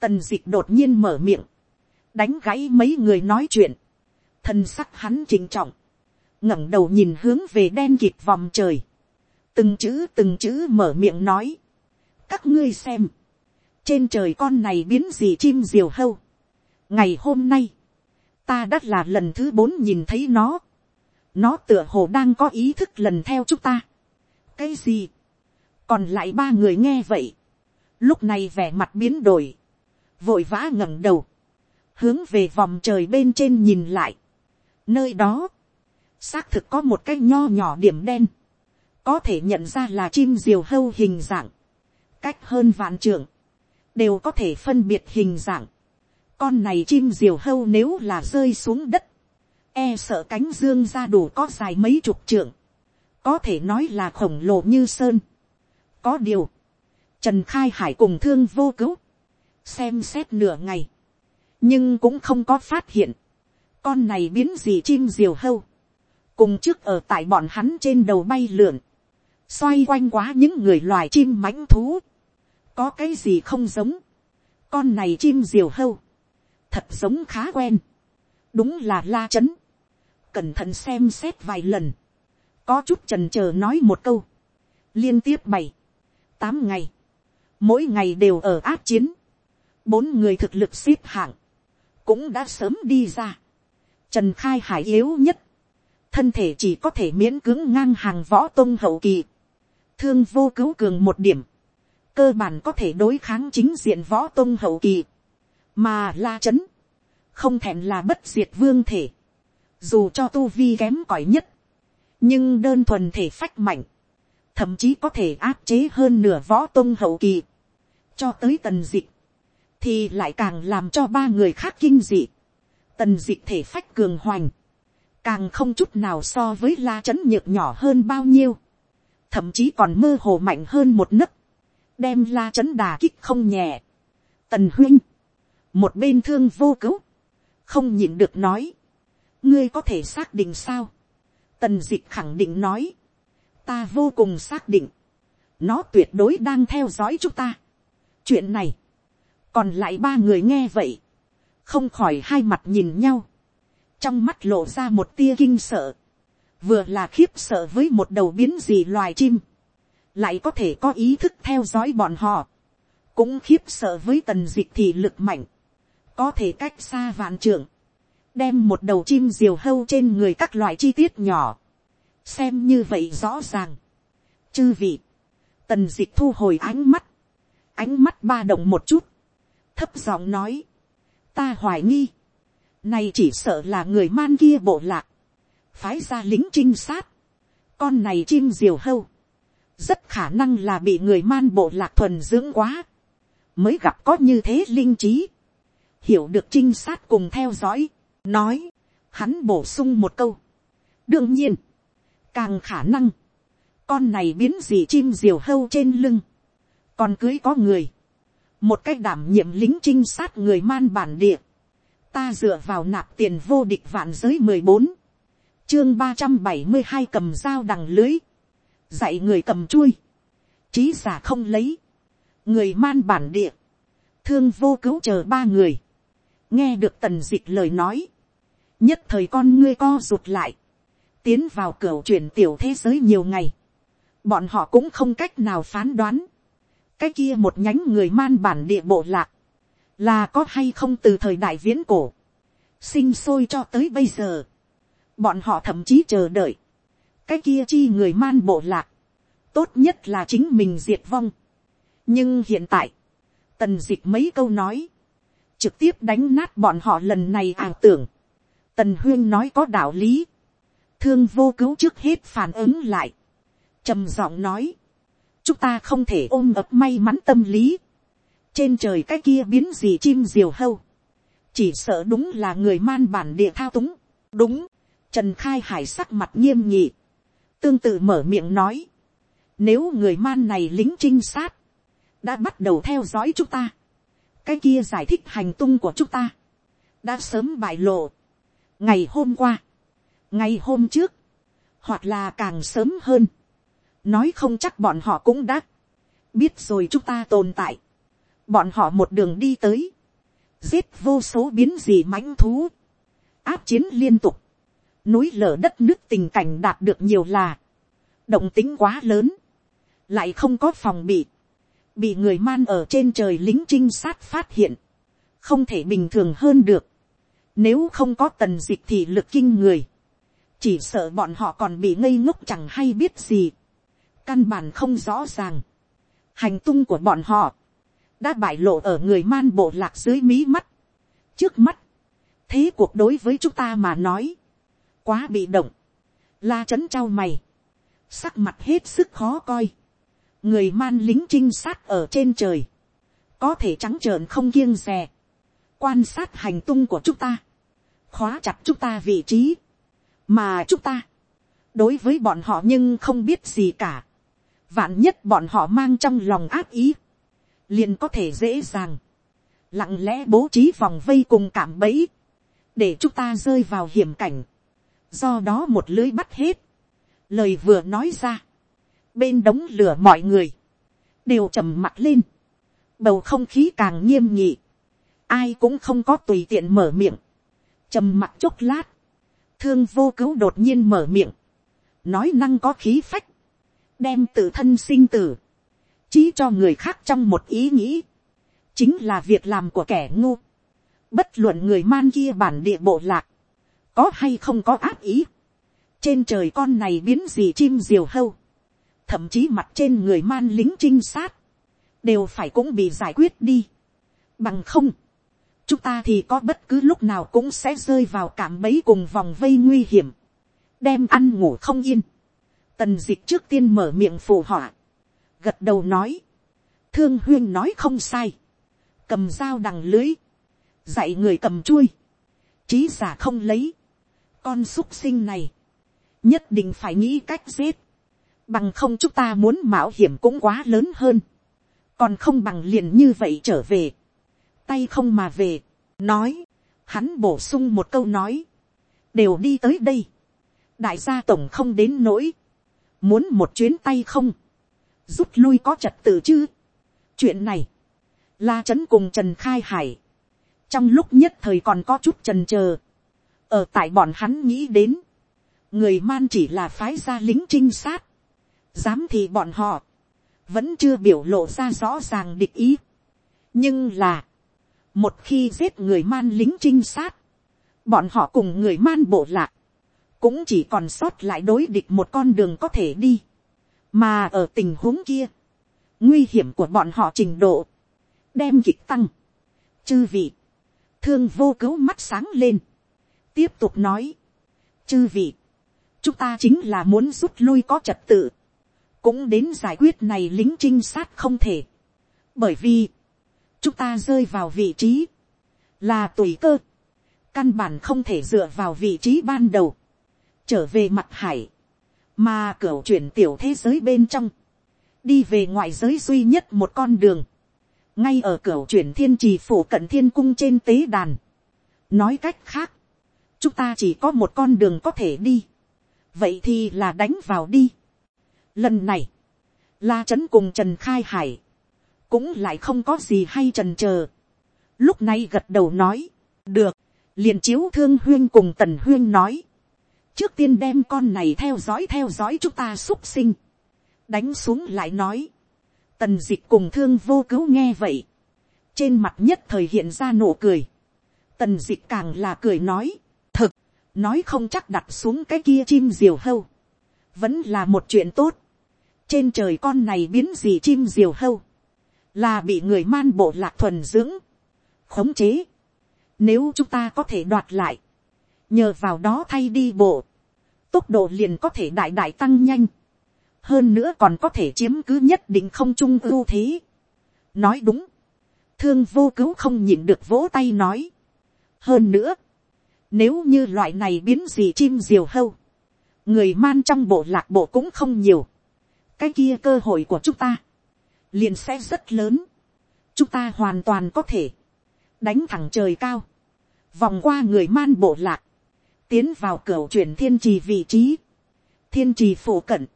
tần dịch đột nhiên mở miệng, đánh gãy mấy người nói chuyện, thân sắc hắn chỉnh trọng, ngẩng đầu nhìn hướng về đen kịt vòng trời, từng chữ từng chữ mở miệng nói, các ngươi xem, trên trời con này biến gì chim diều hâu, ngày hôm nay, ta đã là lần thứ bốn nhìn thấy nó, nó tựa hồ đang có ý thức lần theo chúng ta, cái gì, còn lại ba người nghe vậy, lúc này vẻ mặt biến đổi, vội vã ngẩng đầu, hướng về vòng trời bên trên nhìn lại, Nơi đó, xác thực có một cái nho nhỏ điểm đen, có thể nhận ra là chim diều hâu hình dạng, cách hơn vạn trưởng, đều có thể phân biệt hình dạng. Con này chim diều hâu nếu là rơi xuống đất, e sợ cánh dương ra đủ có dài mấy chục trượng, có thể nói là khổng lồ như sơn. Có điều, Trần Khai Hải cùng thương vô cứu, xem xét nửa ngày, nhưng cũng không có phát hiện, con này biến gì chim diều hâu, cùng trước ở tại bọn hắn trên đầu bay lượn, xoay quanh quá những người loài chim mãnh thú, có cái gì không giống, con này chim diều hâu, thật giống khá quen, đúng là la chấn, cẩn thận xem xét vài lần, có chút trần chờ nói một câu, liên tiếp bảy, tám ngày, mỗi ngày đều ở áp chiến, bốn người thực lực xếp hạng, cũng đã sớm đi ra, Trần Khai Hải yếu nhất. Thân thể chỉ có thể miễn cưỡng ngang hàng võ tôn hậu kỳ. Thương vô cứu cường một điểm. Cơ bản có thể đối kháng chính diện võ tôn hậu kỳ. Mà la chấn. Không thèm là bất diệt vương thể. Dù cho tu vi kém cỏi nhất. Nhưng đơn thuần thể phách mạnh. Thậm chí có thể áp chế hơn nửa võ tôn hậu kỳ. Cho tới tần dịch. Thì lại càng làm cho ba người khác kinh dị tần dịch thể phách cường hoành, càng không chút nào so với la chấn nhược nhỏ hơn bao nhiêu, thậm chí còn mơ hồ mạnh hơn một nấc, đem la chấn đà kích không nhẹ. Tần huynh, một bên thương vô cứu, không nhịn được nói, ngươi có thể xác định sao, tần dịch khẳng định nói, ta vô cùng xác định, nó tuyệt đối đang theo dõi chúng ta chuyện này, còn lại ba người nghe vậy, không khỏi hai mặt nhìn nhau, trong mắt lộ ra một tia kinh sợ, vừa là khiếp sợ với một đầu biến gì loài chim, lại có thể có ý thức theo dõi bọn họ, cũng khiếp sợ với tần dịch thì lực mạnh, có thể cách xa vạn trưởng, đem một đầu chim diều hâu trên người các loại chi tiết nhỏ, xem như vậy rõ ràng. chư vị, tần dịch thu hồi ánh mắt, ánh mắt ba động một chút, thấp giọng nói, ta hoài nghi, này chỉ sợ là người man kia bộ lạc, phái ra lính trinh sát, con này chim diều hâu, rất khả năng là bị người man bộ lạc thuần dưỡng quá, mới gặp có như thế linh trí, hiểu được trinh sát cùng theo dõi, nói, hắn bổ sung một câu. đương nhiên, càng khả năng, con này biến gì chim diều hâu trên lưng, còn cưới có người, một cách đảm nhiệm lính trinh sát người man bản địa, ta dựa vào nạp tiền vô địch vạn giới mười bốn, chương ba trăm bảy mươi hai cầm dao đằng lưới, dạy người cầm chuôi, trí giả không lấy, người man bản địa, thương vô cứu chờ ba người, nghe được tần d ị c h lời nói, nhất thời con ngươi co rụt lại, tiến vào cửa chuyển tiểu thế giới nhiều ngày, bọn họ cũng không cách nào phán đoán, cái kia một nhánh người man bản địa bộ lạc, là có hay không từ thời đại viễn cổ, sinh sôi cho tới bây giờ, bọn họ thậm chí chờ đợi, cái kia chi người man bộ lạc, tốt nhất là chính mình diệt vong. nhưng hiện tại, tần d ị c h mấy câu nói, trực tiếp đánh nát bọn họ lần này ảo tưởng, Tần huyên nói có đạo lý. Thương vô cứu trước hết phản ứng lại. trầm giọng nói. Chúng ta không thể ôm ấp may mắn tâm lý. Trên trời cái kia biến gì chim diều hâu. Chỉ sợ đúng là người man bản địa thao túng. Đúng. Trần Khai Hải sắc mặt nghiêm nhị. Tương tự mở miệng nói. Nếu người man này lính trinh sát. Đã bắt đầu theo dõi chúng ta. Cái kia giải thích hành tung của chúng ta. Đã sớm bại lộ ngày hôm qua, ngày hôm trước, hoặc là càng sớm hơn, nói không chắc bọn họ cũng đã biết rồi chúng ta tồn tại, bọn họ một đường đi tới, giết vô số biến gì mãnh thú, áp chiến liên tục, núi lở đất nước tình cảnh đạt được nhiều là, động tính quá lớn, lại không có phòng bị, bị người man ở trên trời lính trinh sát phát hiện, không thể bình thường hơn được, nếu không có tần dịch thì lực kinh người. Chỉ sợ bọn họ còn bị ngây ngốc chẳng hay biết gì. Căn bản không rõ ràng. Hành tung của bọn họ. Đã bại lộ ở người man bộ lạc dưới mí mắt. Trước mắt. Thế cuộc đối với chúng ta mà nói. Quá bị động. La chấn trao mày. Sắc mặt hết sức khó coi. Người man lính trinh sát ở trên trời. Có thể trắng trợn không kiêng rè quan sát hành tung của chúng ta, khóa chặt chúng ta vị trí, mà chúng ta, đối với bọn họ nhưng không biết gì cả, vạn nhất bọn họ mang trong lòng ác ý, liền có thể dễ dàng, lặng lẽ bố trí vòng vây cùng cảm bẫy, để chúng ta rơi vào hiểm cảnh, do đó một lưới bắt hết, lời vừa nói ra, bên đống lửa mọi người, đều trầm mặt lên, bầu không khí càng nghiêm nhị, ai cũng không có tùy tiện mở miệng, trầm mặt chốc lát, thương vô cứu đột nhiên mở miệng, nói năng có khí phách, đem tự thân sinh tử, trí cho người khác trong một ý nghĩ, chính là việc làm của kẻ ngu, bất luận người man kia bản địa bộ lạc, có hay không có ác ý, trên trời con này biến gì chim diều hâu, thậm chí mặt trên người man lính trinh sát, đều phải cũng bị giải quyết đi, bằng không, chúng ta thì có bất cứ lúc nào cũng sẽ rơi vào cảm bấy cùng vòng vây nguy hiểm, đem ăn ngủ không yên. Tần dịch trước tiên mở miệng phù họa, gật đầu nói, thương huyên nói không sai, cầm dao đằng lưới, dạy người cầm chuôi, trí giả không lấy, con xúc sinh này, nhất định phải nghĩ cách giết, bằng không chúng ta muốn mạo hiểm cũng quá lớn hơn, còn không bằng liền như vậy trở về, tay không mà về, nói, hắn bổ sung một câu nói, đều đi tới đây, đại gia tổng không đến nỗi, muốn một chuyến tay không, rút lui có trật tự chứ. chuyện này, la trấn cùng trần khai hải, trong lúc nhất thời còn có chút trần chờ, ở tại bọn hắn nghĩ đến, người man chỉ là phái gia lính trinh sát, dám thì bọn họ, vẫn chưa biểu lộ ra rõ ràng địch ý. nhưng là, một khi giết người man lính trinh sát, bọn họ cùng người man bộ lạc, cũng chỉ còn sót lại đối địch một con đường có thể đi, mà ở tình huống kia, nguy hiểm của bọn họ trình độ, đem kịch tăng, chư vị, thương vô cứu mắt sáng lên, tiếp tục nói, chư vị, chúng ta chính là muốn rút lui có trật tự, cũng đến giải quyết này lính trinh sát không thể, bởi vì, chúng ta rơi vào vị trí, là tùy cơ, căn bản không thể dựa vào vị trí ban đầu, trở về mặt hải, mà cửa chuyển tiểu thế giới bên trong, đi về ngoại giới duy nhất một con đường, ngay ở cửa chuyển thiên trì phủ cận thiên cung trên tế đàn. nói cách khác, chúng ta chỉ có một con đường có thể đi, vậy thì là đánh vào đi. lần này, la trấn cùng trần khai hải, cũng lại không có gì hay trần chờ. lúc này gật đầu nói, được, liền chiếu thương huyên cùng tần huyên nói, trước tiên đem con này theo dõi theo dõi chúng ta xúc sinh, đánh xuống lại nói, tần d ị c h cùng thương vô cứu nghe vậy, trên mặt nhất thời hiện ra nụ cười, tần d ị c h càng là cười nói, thực, nói không chắc đặt xuống cái kia chim diều hâu, vẫn là một chuyện tốt, trên trời con này biến gì chim diều hâu, là bị người man bộ lạc thuần dưỡng, khống chế, nếu chúng ta có thể đoạt lại, nhờ vào đó thay đi bộ, tốc độ liền có thể đại đại tăng nhanh, hơn nữa còn có thể chiếm cứ nhất định không trung ưu thế. nói đúng, thương vô cứu không nhịn được vỗ tay nói. hơn nữa, nếu như loại này biến gì chim diều hâu, người man trong bộ lạc bộ cũng không nhiều, cái kia cơ hội của chúng ta, liền sẽ rất lớn, chúng ta hoàn toàn có thể, đánh thẳng trời cao, vòng qua người man bộ lạc, tiến vào cửa chuyển thiên trì vị trí, thiên trì phổ cận,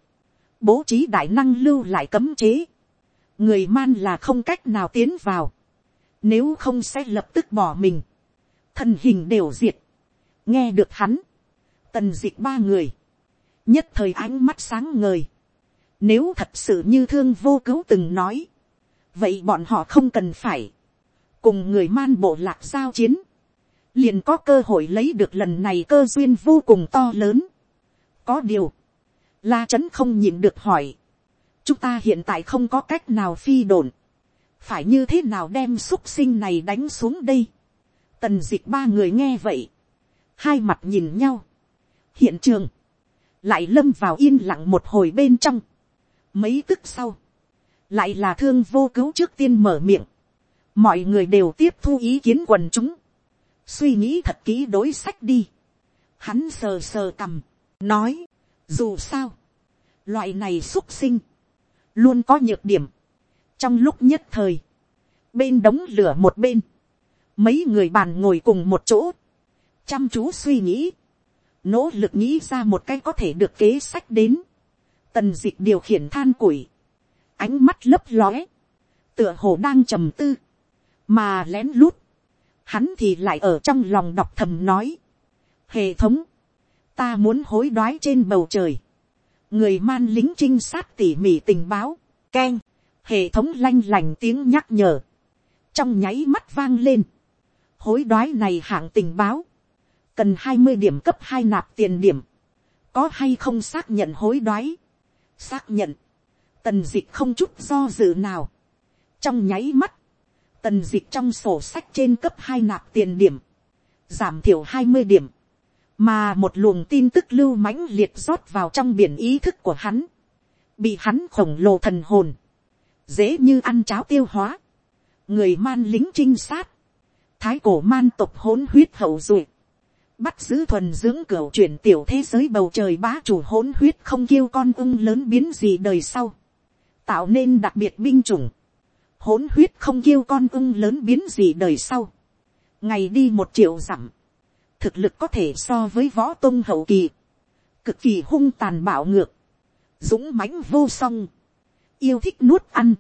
bố trí đại năng lưu lại cấm chế, người man là không cách nào tiến vào, nếu không sẽ lập tức bỏ mình, thần hình đều diệt, nghe được hắn, tần diệt ba người, nhất thời ánh mắt sáng ngời, nếu thật sự như thương vô cứu từng nói, vậy bọn họ không cần phải, cùng người man bộ lạc giao chiến, liền có cơ hội lấy được lần này cơ duyên vô cùng to lớn. có điều, La trấn không nhịn được hỏi. Chúng ta hiện tại không có cách nào phi đồn. Phải như thế nào đem xúc sinh này đánh xuống đây. Tần dịch ba người nghe vậy. Hai mặt nhìn nhau. Hiện trường. Lại lâm vào yên lặng một hồi bên trong. Mấy tức sau. Lại là thương vô cứu trước tiên mở miệng. Mọi người đều tiếp thu ý kiến quần chúng. Suy nghĩ thật kỹ đối sách đi. Hắn sờ sờ cầm. Nói dù sao, loại này xúc sinh, luôn có nhược điểm. Trong lúc nhất thời, bên đống lửa một bên, mấy người bàn ngồi cùng một chỗ, chăm chú suy nghĩ, nỗ lực nghĩ ra một cái có thể được kế sách đến. Tần dịch điều khiển than củi, ánh mắt lấp lóe, tựa hồ đang trầm tư, mà lén lút, hắn thì lại ở trong lòng đọc thầm nói, hệ thống, ta muốn hối đoái trên bầu trời, người man lính trinh sát tỉ mỉ tình báo, k hệ thống lanh lành tiếng nhắc nhở, trong nháy mắt vang lên, hối đoái này hạng tình báo, cần hai mươi điểm cấp hai nạp tiền điểm, có hay không xác nhận hối đoái, xác nhận, tần d ị c h không chút do dự nào, trong nháy mắt, tần dịch trong sổ sách trên cấp hai nạp tiền điểm, giảm thiểu hai mươi điểm, mà một luồng tin tức lưu mãnh liệt rót vào trong biển ý thức của hắn, bị hắn khổng lồ thần hồn, dễ như ăn cháo tiêu hóa, người man lính trinh sát, thái cổ man tộc hỗn huyết hậu duệ, bắt giữ thuần dưỡng cửa chuyển tiểu thế giới bầu trời bá chủ hỗn huyết không kêu con ưng lớn biến gì đời sau, tạo nên đặc biệt binh chủng, hỗn huyết không kêu con ưng lớn biến gì đời sau, ngày đi một triệu dặm, thực lực có thể so với võ tôn hậu kỳ, cực kỳ hung tàn bạo ngược, dũng mãnh vô song, yêu thích nuốt ăn,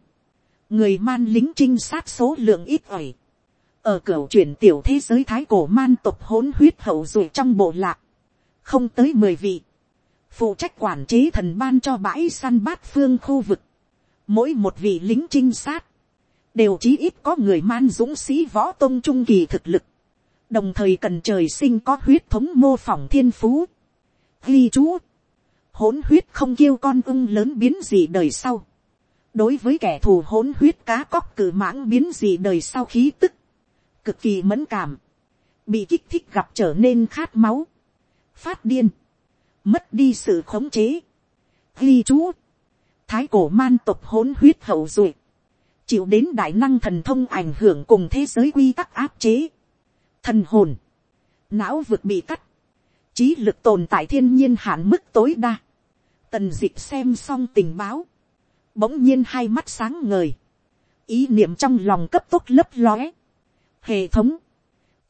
người man lính trinh sát số lượng ít ỏi, ở cửa chuyển tiểu thế giới thái cổ man tộc hỗn huyết hậu rồi trong bộ lạc, không tới mười vị, phụ trách quản chế thần ban cho bãi săn bát phương khu vực, mỗi một vị lính trinh sát, đều chí ít có người man dũng sĩ võ tôn trung kỳ thực lực, đồng thời cần trời sinh có huyết thống mô phỏng thiên phú. ghi chú, hỗn huyết không kêu con ưng lớn biến gì đời sau, đối với kẻ thù hỗn huyết cá cóc cử mãng biến gì đời sau khí tức, cực kỳ mẫn cảm, bị kích thích gặp trở nên khát máu, phát điên, mất đi sự khống chế, ghi chú, thái cổ man tộc hỗn huyết hậu duệ, chịu đến đại năng thần thông ảnh hưởng cùng thế giới quy tắc áp chế, thần hồn, não vực bị cắt, trí lực tồn tại thiên nhiên hạn mức tối đa, tần d ị c h xem xong tình báo, bỗng nhiên hai mắt sáng ngời, ý niệm trong lòng cấp tốc lấp lóe, hệ thống,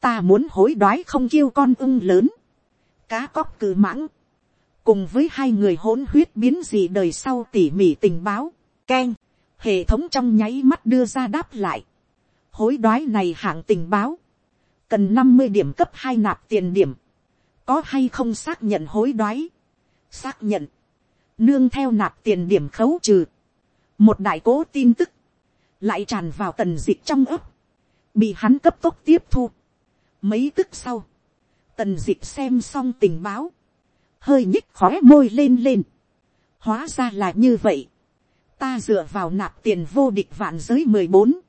ta muốn hối đoái không kêu con ưng lớn, cá cóc cử mãng, cùng với hai người hỗn huyết biến gì đời sau tỉ mỉ tình báo, keng, hệ thống trong nháy mắt đưa ra đáp lại, hối đoái này hạng tình báo, cần năm mươi điểm cấp hai nạp tiền điểm, có hay không xác nhận hối đoái, xác nhận, nương theo nạp tiền điểm khấu trừ, một đại cố tin tức, lại tràn vào tần dịch trong ấp, bị hắn cấp tốc tiếp thu. Mấy tức sau, tần dịch xem xong tình báo, hơi nhích khóe môi lên lên, hóa ra là như vậy, ta dựa vào nạp tiền vô địch vạn giới mười bốn,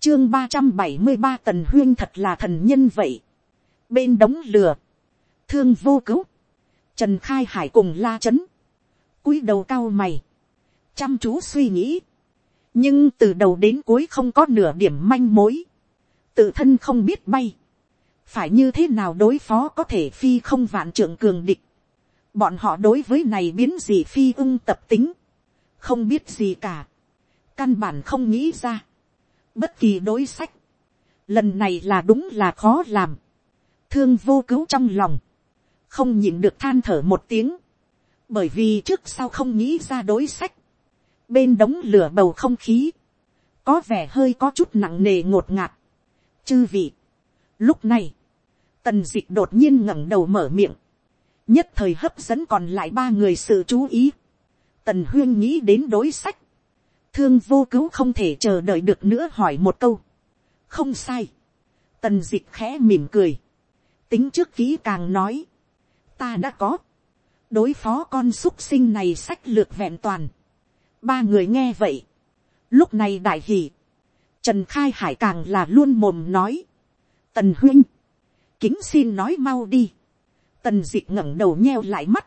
chương ba trăm bảy mươi ba tần huyên thật là thần nhân vậy. bên đống lửa, thương vô cứu, trần khai hải cùng la chấn, cúi đầu cao mày, chăm chú suy nghĩ, nhưng từ đầu đến cuối không có nửa điểm manh mối, tự thân không biết bay, phải như thế nào đối phó có thể phi không vạn trưởng cường địch, bọn họ đối với này biến gì phi ưng tập tính, không biết gì cả, căn bản không nghĩ ra, bất kỳ đối sách, lần này là đúng là khó làm, thương vô cứu trong lòng, không nhìn được than thở một tiếng, bởi vì trước sau không nghĩ ra đối sách, bên đống lửa bầu không khí, có vẻ hơi có chút nặng nề ngột ngạt, chư vị. Lúc này, tần d ị c h đột nhiên ngẩng đầu mở miệng, nhất thời hấp dẫn còn lại ba người sự chú ý, tần huyên nghĩ đến đối sách, thương vô cứu không thể chờ đợi được nữa hỏi một câu. không sai. tần dịch khẽ mỉm cười. tính trước kỹ càng nói. ta đã có. đối phó con x sinh này sách lược vẹn toàn. ba người nghe vậy. lúc này đại hỉ. trần khai hải càng là luôn mồm nói. tần huynh. kính xin nói mau đi. tần dịch ngẩng đầu nheo lại mắt.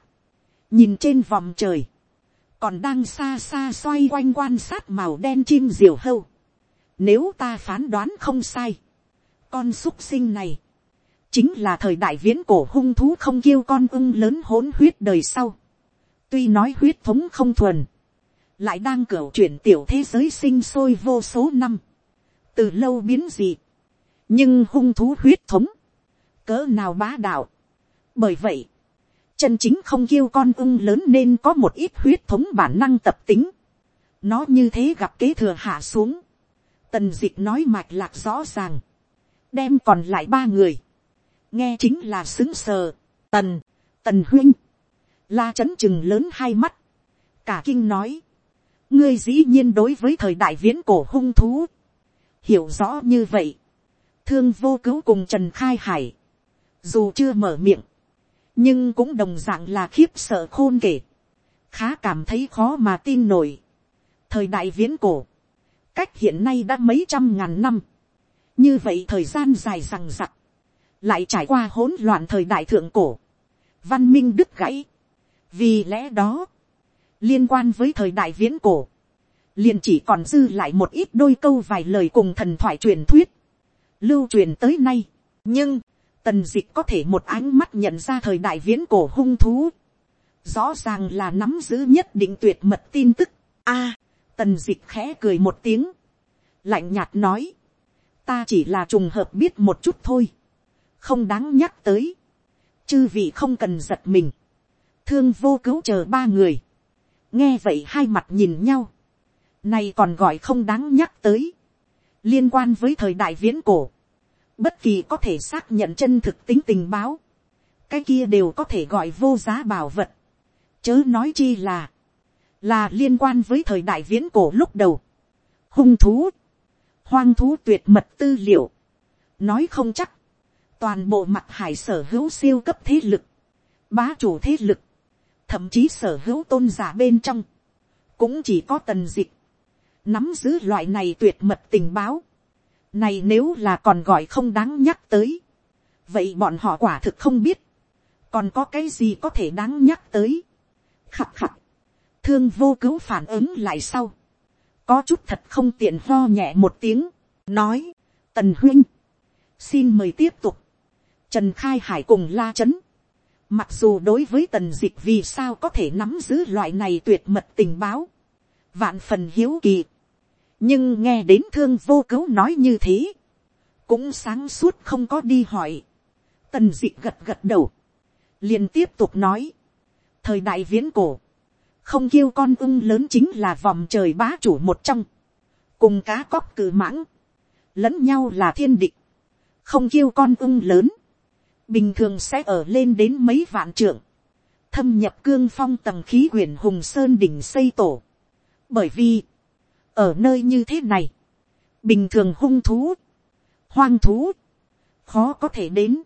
nhìn trên vòng trời còn đang xa xa xoay quanh quan sát màu đen chim diều hâu. Nếu ta phán đoán không sai, con súc sinh này, chính là thời đại viễn cổ hung thú không kêu con ưng lớn hỗn huyết đời sau. Tuy nói huyết thống không thuần, lại đang cửa chuyển tiểu thế giới sinh sôi vô số năm, từ lâu biến gì, nhưng hung thú huyết thống, cỡ nào bá đạo. Bởi vậy, chân chính không kêu con ưng lớn nên có một ít huyết thống bản năng tập tính. nó như thế gặp kế thừa hạ xuống. tần d ị nói mạch lạc rõ ràng. đem còn lại ba người. nghe chính là xứng sờ. tần, tần huynh. la c h ấ n chừng lớn hai mắt. cả kinh nói. ngươi dĩ nhiên đối với thời đại viễn cổ hung thú. hiểu rõ như vậy. thương vô cứu cùng trần khai hải. dù chưa mở miệng nhưng cũng đồng dạng là khiếp sợ khôn kể, khá cảm thấy khó mà tin nổi. thời đại viễn cổ, cách hiện nay đã mấy trăm ngàn năm, như vậy thời gian dài rằng rặc, lại trải qua hỗn loạn thời đại thượng cổ, văn minh đứt gãy. vì lẽ đó, liên quan với thời đại viễn cổ, liền chỉ còn dư lại một ít đôi câu vài lời cùng thần thoại truyền thuyết, lưu truyền tới nay. nhưng, tần dịch có thể một ánh mắt nhận ra thời đại viễn cổ hung thú, rõ ràng là nắm giữ nhất định tuyệt mật tin tức. a, tần dịch khẽ cười một tiếng, lạnh nhạt nói, ta chỉ là trùng hợp biết một chút thôi, không đáng nhắc tới, chư vị không cần giật mình, thương vô cứu chờ ba người, nghe vậy hai mặt nhìn nhau, nay còn gọi không đáng nhắc tới, liên quan với thời đại viễn cổ, bất kỳ có thể xác nhận chân thực tính tình báo, cái kia đều có thể gọi vô giá bảo vật, chớ nói chi là, là liên quan với thời đại viễn cổ lúc đầu, hung thú, hoang thú tuyệt mật tư liệu, nói không chắc, toàn bộ mặt hải sở hữu siêu cấp thế lực, bá chủ thế lực, thậm chí sở hữu tôn giả bên trong, cũng chỉ có tần dịch, nắm giữ loại này tuyệt mật tình báo, này nếu là còn gọi không đáng nhắc tới, vậy bọn họ quả thực không biết, còn có cái gì có thể đáng nhắc tới. khặt khặt, thương vô cứu phản ứng lại sau, có chút thật không tiện lo nhẹ một tiếng, nói, tần huynh, xin mời tiếp tục, trần khai hải cùng la chấn, mặc dù đối với tần dịch vì sao có thể nắm giữ loại này tuyệt mật tình báo, vạn phần hiếu kỳ, nhưng nghe đến thương vô cấu nói như thế, cũng sáng suốt không có đi hỏi, tần dịch gật gật đầu, liền tiếp tục nói, thời đại viễn cổ, không kêu con ưng lớn chính là vòng trời bá chủ một trong, cùng cá cóc cử mãng, lẫn nhau là thiên địch, không kêu con ưng lớn, bình thường sẽ ở lên đến mấy vạn trưởng, thâm nhập cương phong tầng khí quyển hùng sơn đỉnh xây tổ, bởi vì, ở nơi như thế này, bình thường hung thú, hoang thú, khó có thể đến,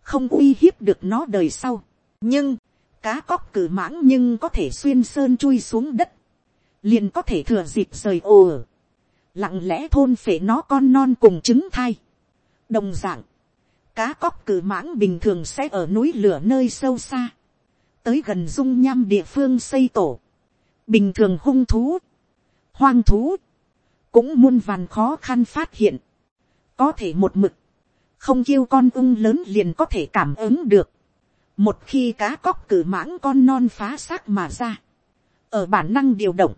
không uy hiếp được nó đời sau, nhưng, cá cóc cử mãng nhưng có thể xuyên sơn chui xuống đất, liền có thể thừa dịp rời ồ lặng lẽ thôn phệ nó con non cùng trứng thai. đồng d ạ n g cá cóc cử mãng bình thường sẽ ở núi lửa nơi sâu xa, tới gần dung nham địa phương xây tổ, bình thường hung thú, hoang thú, cũng muôn vàn khó khăn phát hiện, có thể một mực, không kêu con ung lớn liền có thể cảm ứng được, một khi cá cóc cử mãng con non phá xác mà ra, ở bản năng điều động,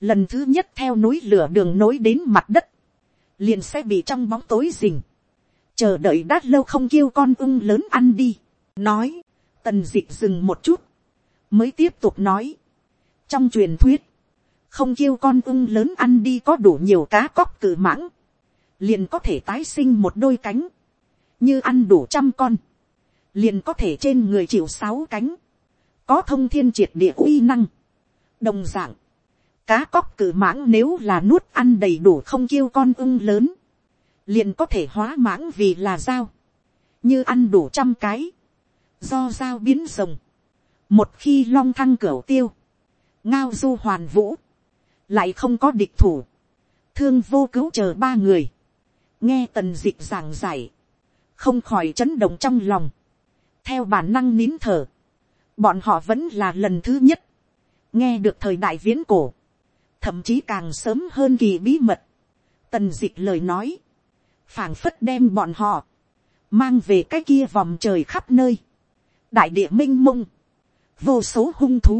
lần thứ nhất theo núi lửa đường nối đến mặt đất, liền sẽ bị trong bóng tối rình, chờ đợi đát lâu không kêu con ưng lớn ăn đi, nói, tần d ị dừng một chút, mới tiếp tục nói, trong truyền thuyết, không kêu con ưng lớn ăn đi có đủ nhiều cá cóc cử mãng, liền có thể tái sinh một đôi cánh, như ăn đủ trăm con, liền có thể trên người chịu sáu cánh, có thông thiên triệt địa uy năng, đồng d ạ n g Cá cóc cử mãng nếu là nuốt ăn đầy đủ không kêu con ưng lớn. Liền có thể hóa mãng vì là dao. Như ăn đủ trăm cái. Do dao biến rồng. Một khi long thăng cửa tiêu. Ngao du hoàn vũ. Lại không có địch thủ. Thương vô cứu chờ ba người. Nghe tần dịch giảng giải. Không khỏi chấn động trong lòng. Theo bản năng nín thở. Bọn họ vẫn là lần thứ nhất nghe được thời đại viễn cổ, thậm chí càng sớm hơn kỳ bí mật, tần d ị c h lời nói, phảng phất đem bọn họ, mang về cái kia vòng trời khắp nơi, đại địa m i n h mông, vô số hung thú,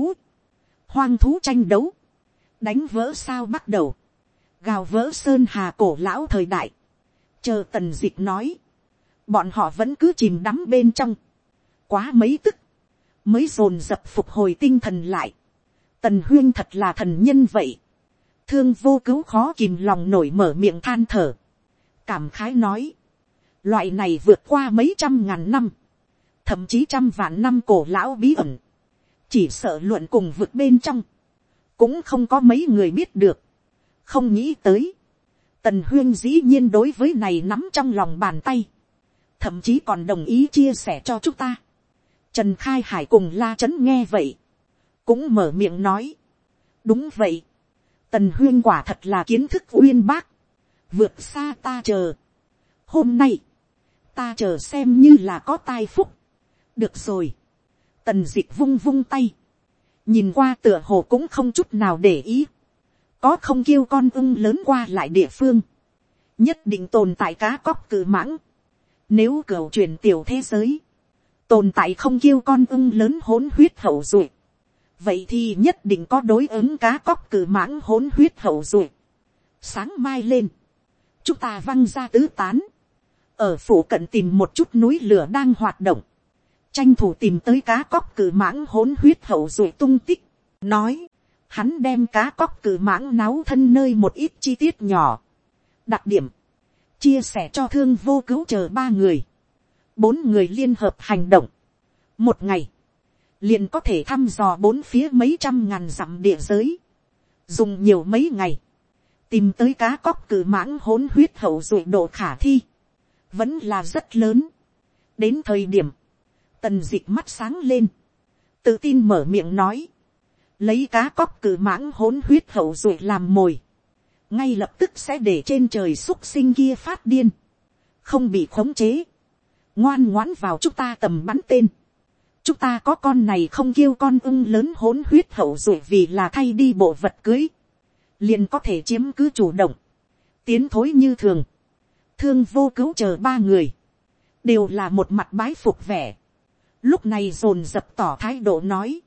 hoang thú tranh đấu, đánh vỡ sao bắt đầu, gào vỡ sơn hà cổ lão thời đại, chờ tần d ị c h nói, bọn họ vẫn cứ chìm đắm bên trong, quá mấy tức, mới dồn dập phục hồi tinh thần lại, tần huyên thật là thần nhân vậy, thương vô cứu khó kìm lòng nổi mở miệng than thở. cảm khái nói, loại này vượt qua mấy trăm ngàn năm, thậm chí trăm vạn năm cổ lão bí ẩn, chỉ sợ luận cùng vượt bên trong, cũng không có mấy người biết được, không nghĩ tới, tần huyên dĩ nhiên đối với này nắm trong lòng bàn tay, thậm chí còn đồng ý chia sẻ cho chúng ta. Trần khai hải cùng la c h ấ n nghe vậy, cũng mở miệng nói, đúng vậy, tần huyên quả thật là kiến thức uyên bác, vượt xa ta chờ. hôm nay, ta chờ xem như là có tai phúc. được rồi, tần d ị c h vung vung tay, nhìn qua tựa hồ cũng không chút nào để ý, có không kêu con ưng lớn qua lại địa phương, nhất định tồn tại cá cóc cử mãng, Nếu cửa truyền tiểu thế giới, tồn tại không kêu con ưng lớn hỗn huyết hậu duệ. Vậy thì nhất định có đối ứng cá cóc cử mãng hỗn huyết hậu duệ. Sáng mai lên, chúng ta văng ra tứ tán, ở phủ cận tìm một chút núi lửa đang hoạt động, tranh thủ tìm tới cá cóc cử mãng hỗn huyết hậu rồi tung tích, nói, hắn đem cá cóc cử mãng náo thân nơi một ít chi tiết nhỏ, đặc điểm, chia sẻ cho thương vô cứu chờ ba người, bốn người liên hợp hành động, một ngày, liền có thể thăm dò bốn phía mấy trăm ngàn dặm địa giới, dùng nhiều mấy ngày, tìm tới cá cóc cử mãng hỗn huyết hậu ruột độ khả thi, vẫn là rất lớn. đến thời điểm, tần d ị c h mắt sáng lên, tự tin mở miệng nói, lấy cá cóc cử mãng hỗn huyết hậu ruột làm mồi, ngay lập tức sẽ để trên trời xúc sinh kia phát điên, không bị khống chế, ngoan ngoãn vào chúng ta tầm bắn tên, chúng ta có con này không kêu con ưng lớn hỗn huyết hậu ruột vì là thay đi bộ vật cưới, liền có thể chiếm cứ chủ động, tiến thối như thường, thương vô cứu chờ ba người, đều là một mặt bái phục vẻ, lúc này dồn dập tỏ thái độ nói,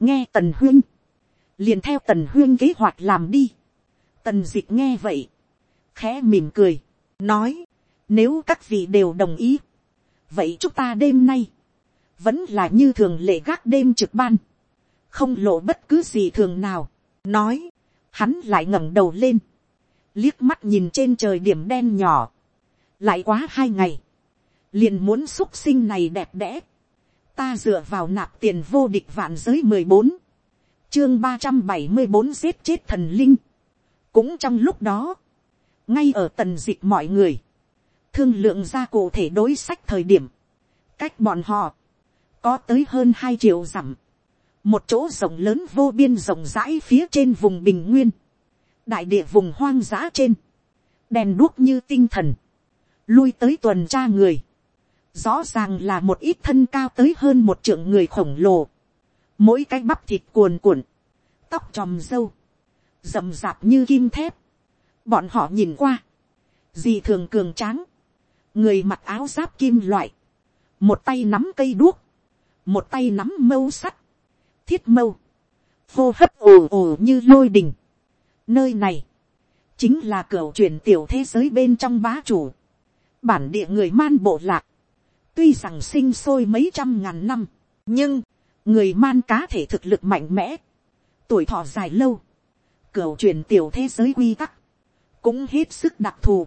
nghe tần huyên, liền theo tần huyên kế hoạch làm đi, tần d ị c h nghe vậy, khẽ mỉm cười, nói, nếu các vị đều đồng ý, vậy chúng ta đêm nay, vẫn là như thường lệ gác đêm trực ban, không lộ bất cứ gì thường nào, nói, hắn lại ngẩng đầu lên, liếc mắt nhìn trên trời điểm đen nhỏ, lại quá hai ngày, liền muốn xúc sinh này đẹp đẽ, ta dựa vào nạp tiền vô địch vạn giới mười bốn, chương ba trăm bảy mươi bốn giết chết thần linh, cũng trong lúc đó, ngay ở tần dịch mọi người, thương lượng ra cụ thể đối sách thời điểm, cách bọn họ, có tới hơn hai triệu dặm, một chỗ rộng lớn vô biên rộng rãi phía trên vùng bình nguyên, đại địa vùng hoang dã trên, đèn đuốc như tinh thần, lui tới tuần tra người, rõ ràng là một ít thân cao tới hơn một trượng người khổng lồ, mỗi cái bắp thịt cuồn cuộn, tóc tròm dâu, rậm rạp như kim thép, bọn họ nhìn qua, gì thường cường tráng, người mặc áo giáp kim loại, một tay nắm cây đuốc, một tay nắm mâu sắt, thiết mâu, hô hấp ồ ồ như lôi đình. Nơi này, chính là cửa chuyển tiểu thế giới bên trong bá chủ, bản địa người man bộ lạc, tuy rằng sinh sôi mấy trăm ngàn năm, nhưng, người man cá thể thực lực mạnh mẽ, tuổi thọ dài lâu, cửa truyền tiểu thế giới quy tắc, cũng hết sức đặc thù,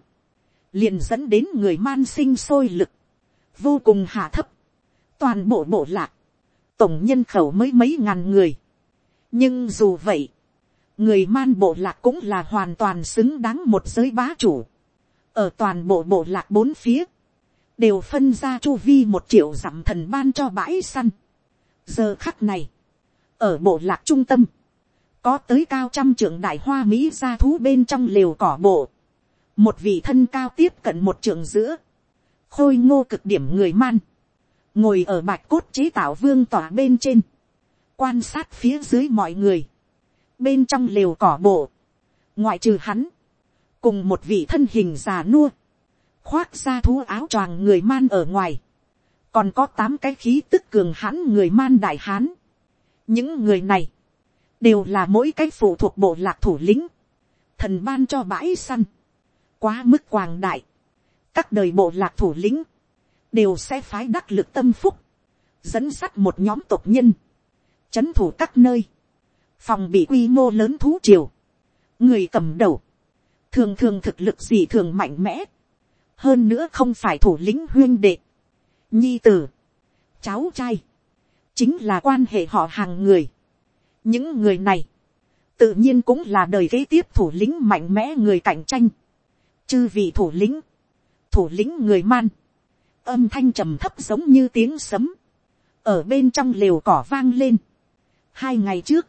liền dẫn đến người man sinh sôi lực, vô cùng hạ thấp, toàn bộ bộ lạc, tổng nhân khẩu mới mấy ngàn người. nhưng dù vậy, người man bộ lạc cũng là hoàn toàn xứng đáng một giới bá chủ. ở toàn bộ bộ lạc bốn phía, đều phân ra chu vi một triệu dặm thần ban cho bãi săn. giờ khắc này, ở bộ lạc trung tâm, có tới cao trăm trưởng đại hoa mỹ ra thú bên trong lều cỏ bộ, một vị thân cao tiếp cận một trưởng giữa, khôi ngô cực điểm người man, ngồi ở bạch cốt chế tạo vương tỏa bên trên, quan sát phía dưới mọi người, bên trong lều cỏ bộ, ngoại trừ hắn, cùng một vị thân hình già nua, khoác ra thú áo choàng người man ở ngoài, còn có tám cái khí tức cường hãn người man đại hán. những người này, đều là mỗi cái phụ thuộc bộ lạc thủ lĩnh, thần ban cho bãi săn, quá mức quàng đại, các đời bộ lạc thủ lĩnh, đều sẽ phái đắc lực tâm phúc, dẫn sắt một nhóm tộc nhân, c h ấ n thủ các nơi, phòng bị quy mô lớn thú triều, người cầm đầu, thường thường thực lực gì thường mạnh mẽ, hơn nữa không phải thủ lĩnh huyên đệ, nhi tử, cháu trai, chính là quan hệ họ hàng người. những người này, tự nhiên cũng là đời kế tiếp thủ lĩnh mạnh mẽ người cạnh tranh, chư vị thủ lĩnh, thủ lĩnh người man, âm thanh trầm thấp giống như tiếng sấm, ở bên trong lều cỏ vang lên. hai ngày trước,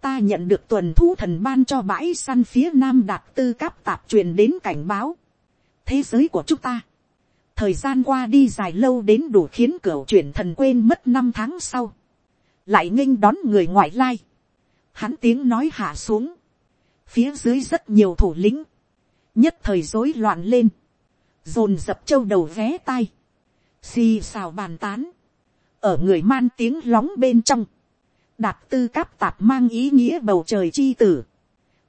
ta nhận được tuần thu thần ban cho bãi săn phía nam đạt tư cáp tạp truyền đến cảnh báo thế giới của chúng ta, thời gian qua đi dài lâu đến đủ khiến cửa chuyển thần quên mất năm tháng sau, lại nghênh đón người ngoại lai. hắn tiếng nói hạ xuống, phía dưới rất nhiều thủ lĩnh, nhất thời rối loạn lên, dồn dập châu đầu vé tai, xì xào bàn tán, ở người man tiếng lóng bên trong, đạt tư cáp tạp mang ý nghĩa bầu trời chi tử,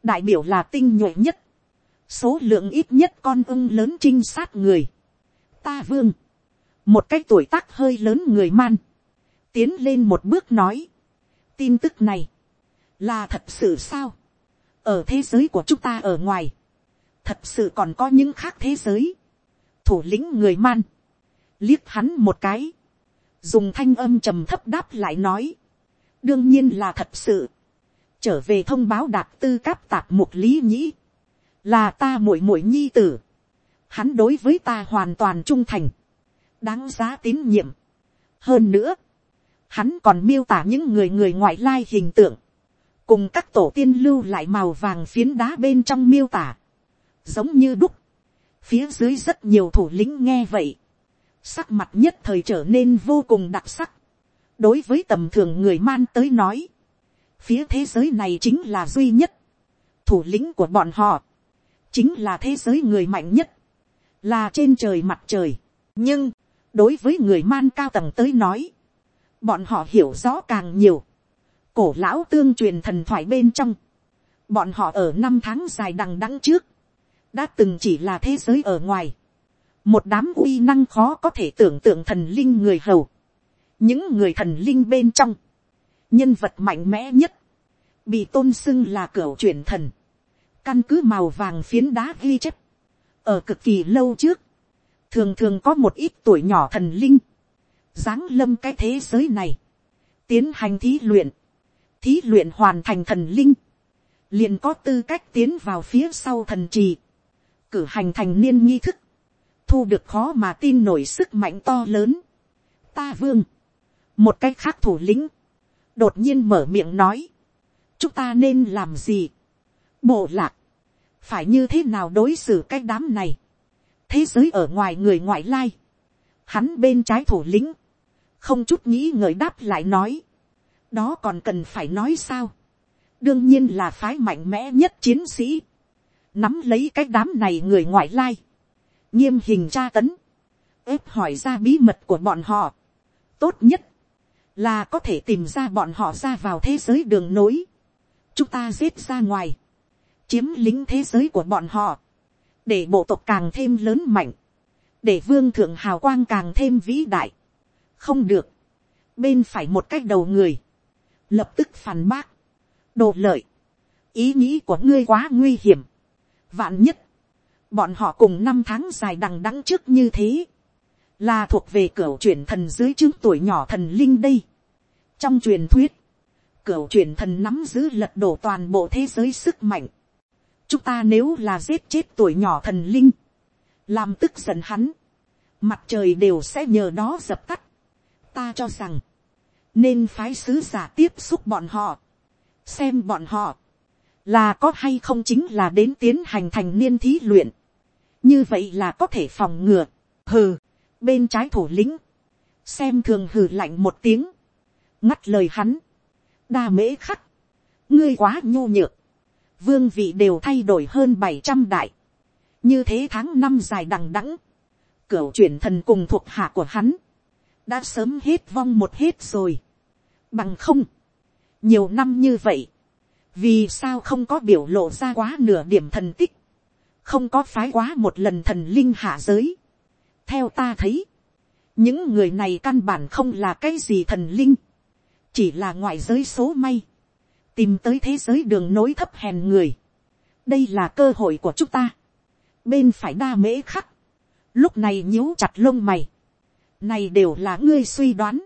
đại biểu là tinh nhuệ nhất, số lượng ít nhất con ưng lớn trinh sát người, ta vương, một cái tuổi tác hơi lớn người man, tiến lên một bước nói, tin tức này, là thật sự sao, ở thế giới của chúng ta ở ngoài, thật sự còn có những khác thế giới, thủ lĩnh người man, liếc hắn một cái, dùng thanh âm trầm thấp đáp lại nói, đương nhiên là thật sự, trở về thông báo đạt tư cáp tạp mục lý nhĩ, là ta muội muội nhi tử, hắn đối với ta hoàn toàn trung thành, đáng giá tín nhiệm. hơn nữa, hắn còn miêu tả những người người ngoại lai hình tượng, cùng các tổ tiên lưu lại màu vàng phiến đá bên trong miêu tả, giống như đúc, phía dưới rất nhiều thủ lĩnh nghe vậy, sắc mặt nhất thời trở nên vô cùng đặc sắc, đối với tầm thường người man tới nói, phía thế giới này chính là duy nhất, thủ lĩnh của bọn họ, chính là thế giới người mạnh nhất, là trên trời mặt trời. nhưng, đối với người man cao tầng tới nói, bọn họ hiểu rõ càng nhiều, cổ lão tương truyền thần thoại bên trong, bọn họ ở năm tháng dài đằng đẵng trước, đã từng chỉ là thế giới ở ngoài, một đám uy năng khó có thể tưởng tượng thần linh người hầu, những người thần linh bên trong, nhân vật mạnh mẽ nhất, bị tôn xưng là cửa chuyển thần, căn cứ màu vàng phiến đá ghi chép, ở cực kỳ lâu trước, thường thường có một ít tuổi nhỏ thần linh, giáng lâm cái thế giới này, tiến hành thí luyện, thí luyện hoàn thành thần linh, liền có tư cách tiến vào phía sau thần trì, cử hành thành niên nghi thức, thu được khó mà tin nổi sức mạnh to lớn. Ta vương, một cách khác thủ lĩnh, đột nhiên mở miệng nói, chúng ta nên làm gì, bộ lạc, phải như thế nào đối xử cái đám này, thế giới ở ngoài người ngoại lai, hắn bên trái thủ lĩnh, không chút nghĩ ngợi đáp lại nói, đó còn cần phải nói sao, đương nhiên là phái mạnh mẽ nhất chiến sĩ, nắm lấy cái đám này người ngoại lai, nghiêm hình tra tấn, ép hỏi ra bí mật của bọn họ, tốt nhất, là có thể tìm ra bọn họ ra vào thế giới đường nối, chúng ta giết ra ngoài, chiếm lính thế giới của bọn họ, để bộ tộc càng thêm lớn mạnh, để vương thượng hào quang càng thêm vĩ đại. không được, bên phải một cách đầu người, lập tức phản bác, đồ lợi, ý nghĩ của ngươi quá nguy hiểm, vạn nhất, bọn họ cùng năm tháng dài đằng đẵng trước như thế, là thuộc về cửa truyền thần dưới chứng tuổi nhỏ thần linh đây. trong truyền thuyết, cửa truyền thần nắm giữ lật đổ toàn bộ thế giới sức mạnh, chúng ta nếu là giết chết tuổi nhỏ thần linh, làm tức giận hắn, mặt trời đều sẽ nhờ đó dập tắt. ta cho rằng, nên phái sứ giả tiếp xúc bọn họ, xem bọn họ, là có hay không chính là đến tiến hành thành niên thí luyện, như vậy là có thể phòng ngừa, hừ, bên trái thủ lĩnh, xem thường hừ lạnh một tiếng, ngắt lời hắn, đa mễ khắc, ngươi quá nhô nhược, vương vị đều thay đổi hơn bảy trăm đại, như thế tháng năm dài đằng đẵng, cửu chuyển thần cùng thuộc hạ của hắn, đã sớm hết vong một hết rồi, bằng không, nhiều năm như vậy, vì sao không có biểu lộ ra quá nửa điểm thần tích, không có phái quá một lần thần linh hạ giới. theo ta thấy, những người này căn bản không là cái gì thần linh, chỉ là ngoại giới số may, tìm tới thế giới đường nối thấp hèn người. đây là cơ hội của chúng ta. bên phải đa mễ khắc, lúc này nhíu chặt lông mày. này đều là ngươi suy đoán.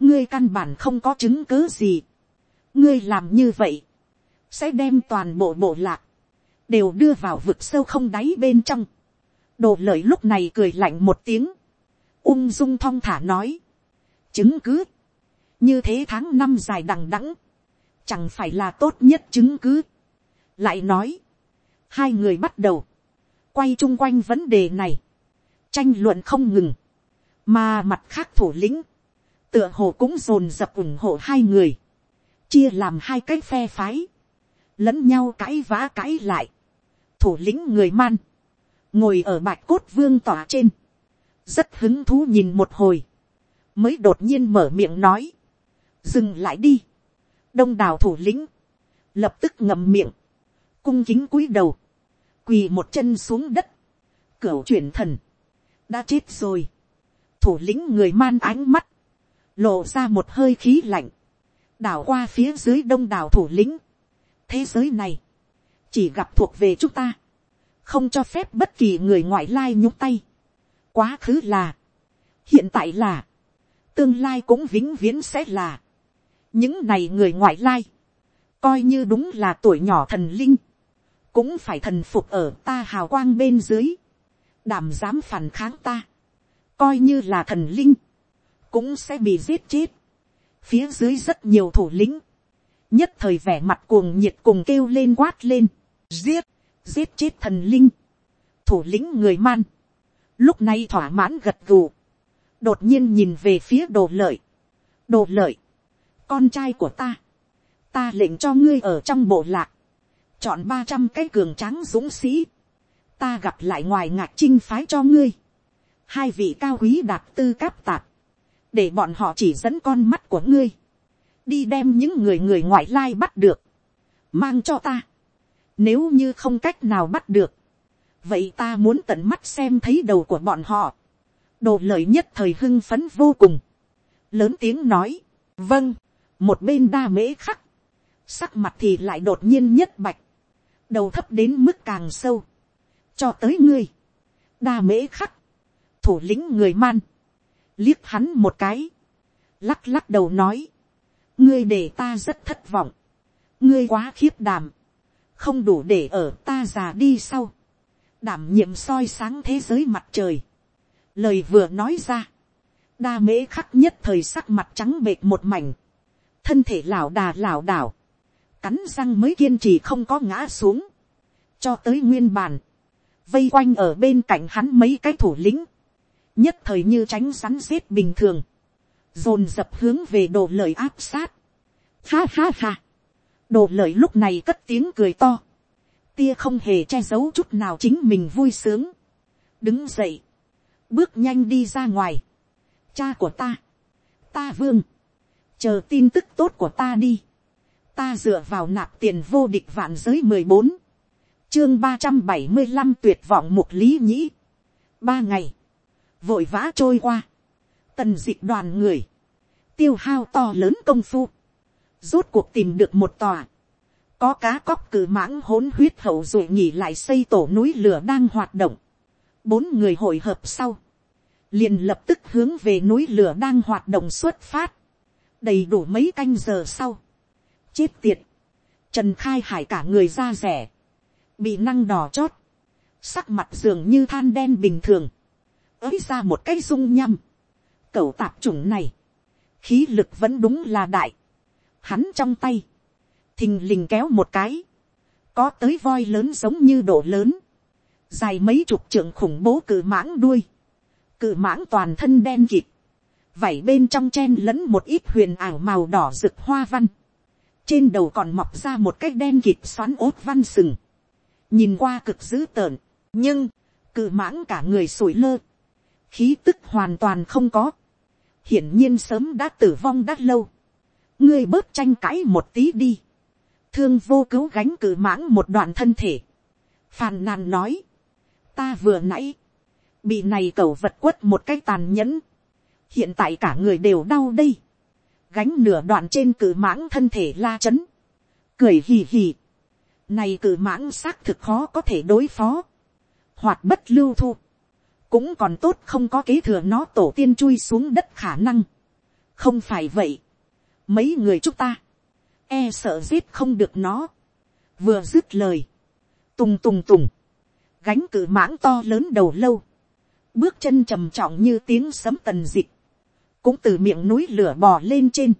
ngươi căn bản không có chứng cứ gì. ngươi làm như vậy, sẽ đem toàn bộ bộ lạc, đều đưa vào vực sâu không đáy bên trong. đồ lợi lúc này cười lạnh một tiếng, ung dung thong thả nói, chứng cứ, như thế tháng năm dài đằng đẵng, chẳng phải là tốt nhất chứng cứ. lại nói, hai người bắt đầu, quay chung quanh vấn đề này, tranh luận không ngừng, mà mặt khác thủ lĩnh, tựa hồ cũng dồn dập ủng hộ hai người, chia làm hai cái phe phái, lẫn nhau cãi vã cãi lại, thủ lĩnh người man, ngồi ở bạch cốt vương tỏa trên, rất hứng thú nhìn một hồi, mới đột nhiên mở miệng nói, dừng lại đi, đông đảo thủ lĩnh, lập tức ngậm miệng, cung kính cúi đầu, quỳ một chân xuống đất, cửu chuyển thần, đã chết rồi, thủ lĩnh người man ánh mắt, lộ ra một hơi khí lạnh, đảo qua phía dưới đông đảo thủ lĩnh, thế giới này, chỉ gặp thuộc về chúng ta, không cho phép bất kỳ người ngoại lai nhúc tay, quá khứ là, hiện tại là, tương lai cũng vĩnh viễn sẽ là, những này người ngoại lai, coi như đúng là tuổi nhỏ thần linh, cũng phải thần phục ở ta hào quang bên dưới, đảm dám phản kháng ta, coi như là thần linh, cũng sẽ bị giết chết. Phía dưới rất nhiều thủ lĩnh, nhất thời vẻ mặt cuồng nhiệt cùng kêu lên quát lên, giết, giết chết thần linh, thủ lĩnh người man, lúc này thỏa mãn gật gù, đột nhiên nhìn về phía đồ lợi, đồ lợi, con trai của ta, ta lệnh cho ngươi ở trong bộ lạc, chọn ba trăm cái cường tráng dũng sĩ, ta gặp lại ngoài ngạc chinh phái cho ngươi, hai vị cao quý đạt tư cáp tạp, để bọn họ chỉ dẫn con mắt của ngươi, đi đem những người người ngoại lai bắt được, mang cho ta, nếu như không cách nào bắt được, vậy ta muốn tận mắt xem thấy đầu của bọn họ, đồ lợi nhất thời hưng phấn vô cùng, lớn tiếng nói, vâng, một bên đa mễ khắc, sắc mặt thì lại đột nhiên nhất bạch, đầu thấp đến mức càng sâu, cho tới ngươi, đa mễ khắc, thủ lĩnh người man, liếc hắn một cái, lắc lắc đầu nói, ngươi để ta rất thất vọng, ngươi quá khiếp đảm, không đủ để ở ta già đi sau, đảm nhiệm soi sáng thế giới mặt trời, lời vừa nói ra, đa mễ khắc nhất thời sắc mặt trắng bệt một mảnh, thân thể lảo đà lảo đảo, cắn răng mới kiên trì không có ngã xuống, cho tới nguyên bàn, vây quanh ở bên cạnh hắn mấy cái thủ lĩnh, nhất thời như tránh rắn giết bình thường, dồn dập hướng về đồ lời áp sát. Ha ha ha, đồ lời lúc này cất tiếng cười to, tia không hề che giấu chút nào chính mình vui sướng, đứng dậy, bước nhanh đi ra ngoài, cha của ta, ta vương, chờ tin tức tốt của ta đi, ta dựa vào nạp tiền vô địch vạn giới mười bốn, chương ba trăm bảy mươi năm tuyệt vọng mục lý nhĩ, ba ngày, vội vã trôi qua, tần dịch đoàn người, tiêu hao to lớn công phu, rốt cuộc tìm được một tòa, có cá cóc cử mãng hỗn huyết hậu rồi nhỉ lại xây tổ núi lửa đang hoạt động, bốn người hội hợp sau, liền lập tức hướng về núi lửa đang hoạt động xuất phát, đầy đủ mấy canh giờ sau, chết tiệt, trần khai hải cả người ra rẻ, bị năng đỏ chót, sắc mặt dường như than đen bình thường, ới ra một cái rung nhăm, cẩu tạp chủng này, khí lực vẫn đúng là đại, hắn trong tay, thình lình kéo một cái, có tới voi lớn giống như độ lớn, dài mấy chục trượng khủng bố cự mãng đuôi, cự mãng toàn thân đen kịt, vảy bên trong chen lẫn một ít huyền ảo màu đỏ rực hoa văn, trên đầu còn mọc ra một cái đen kịp xoắn ốt văn sừng, nhìn qua cực dữ tợn, nhưng, cự mãng cả người sủi lơ, khí tức hoàn toàn không có, hiển nhiên sớm đã tử vong đã lâu, ngươi bớt tranh cãi một tí đi, thương vô cứu gánh cự mãng một đoạn thân thể, phàn nàn nói, ta vừa nãy, bị này cẩu vật quất một cái tàn nhẫn, hiện tại cả người đều đau đây, gánh nửa đoạn trên cự mãng thân thể la chấn, cười hì hì, này cự mãng xác thực khó có thể đối phó, hoạt bất lưu thu, cũng còn tốt không có kế thừa nó tổ tiên chui xuống đất khả năng. không phải vậy. mấy người chúng ta, e sợ giết không được nó. vừa dứt lời, tùng tùng tùng, gánh cự mãng to lớn đầu lâu, bước chân trầm trọng như tiếng sấm tần dịch, cũng từ miệng núi lửa bò lên trên,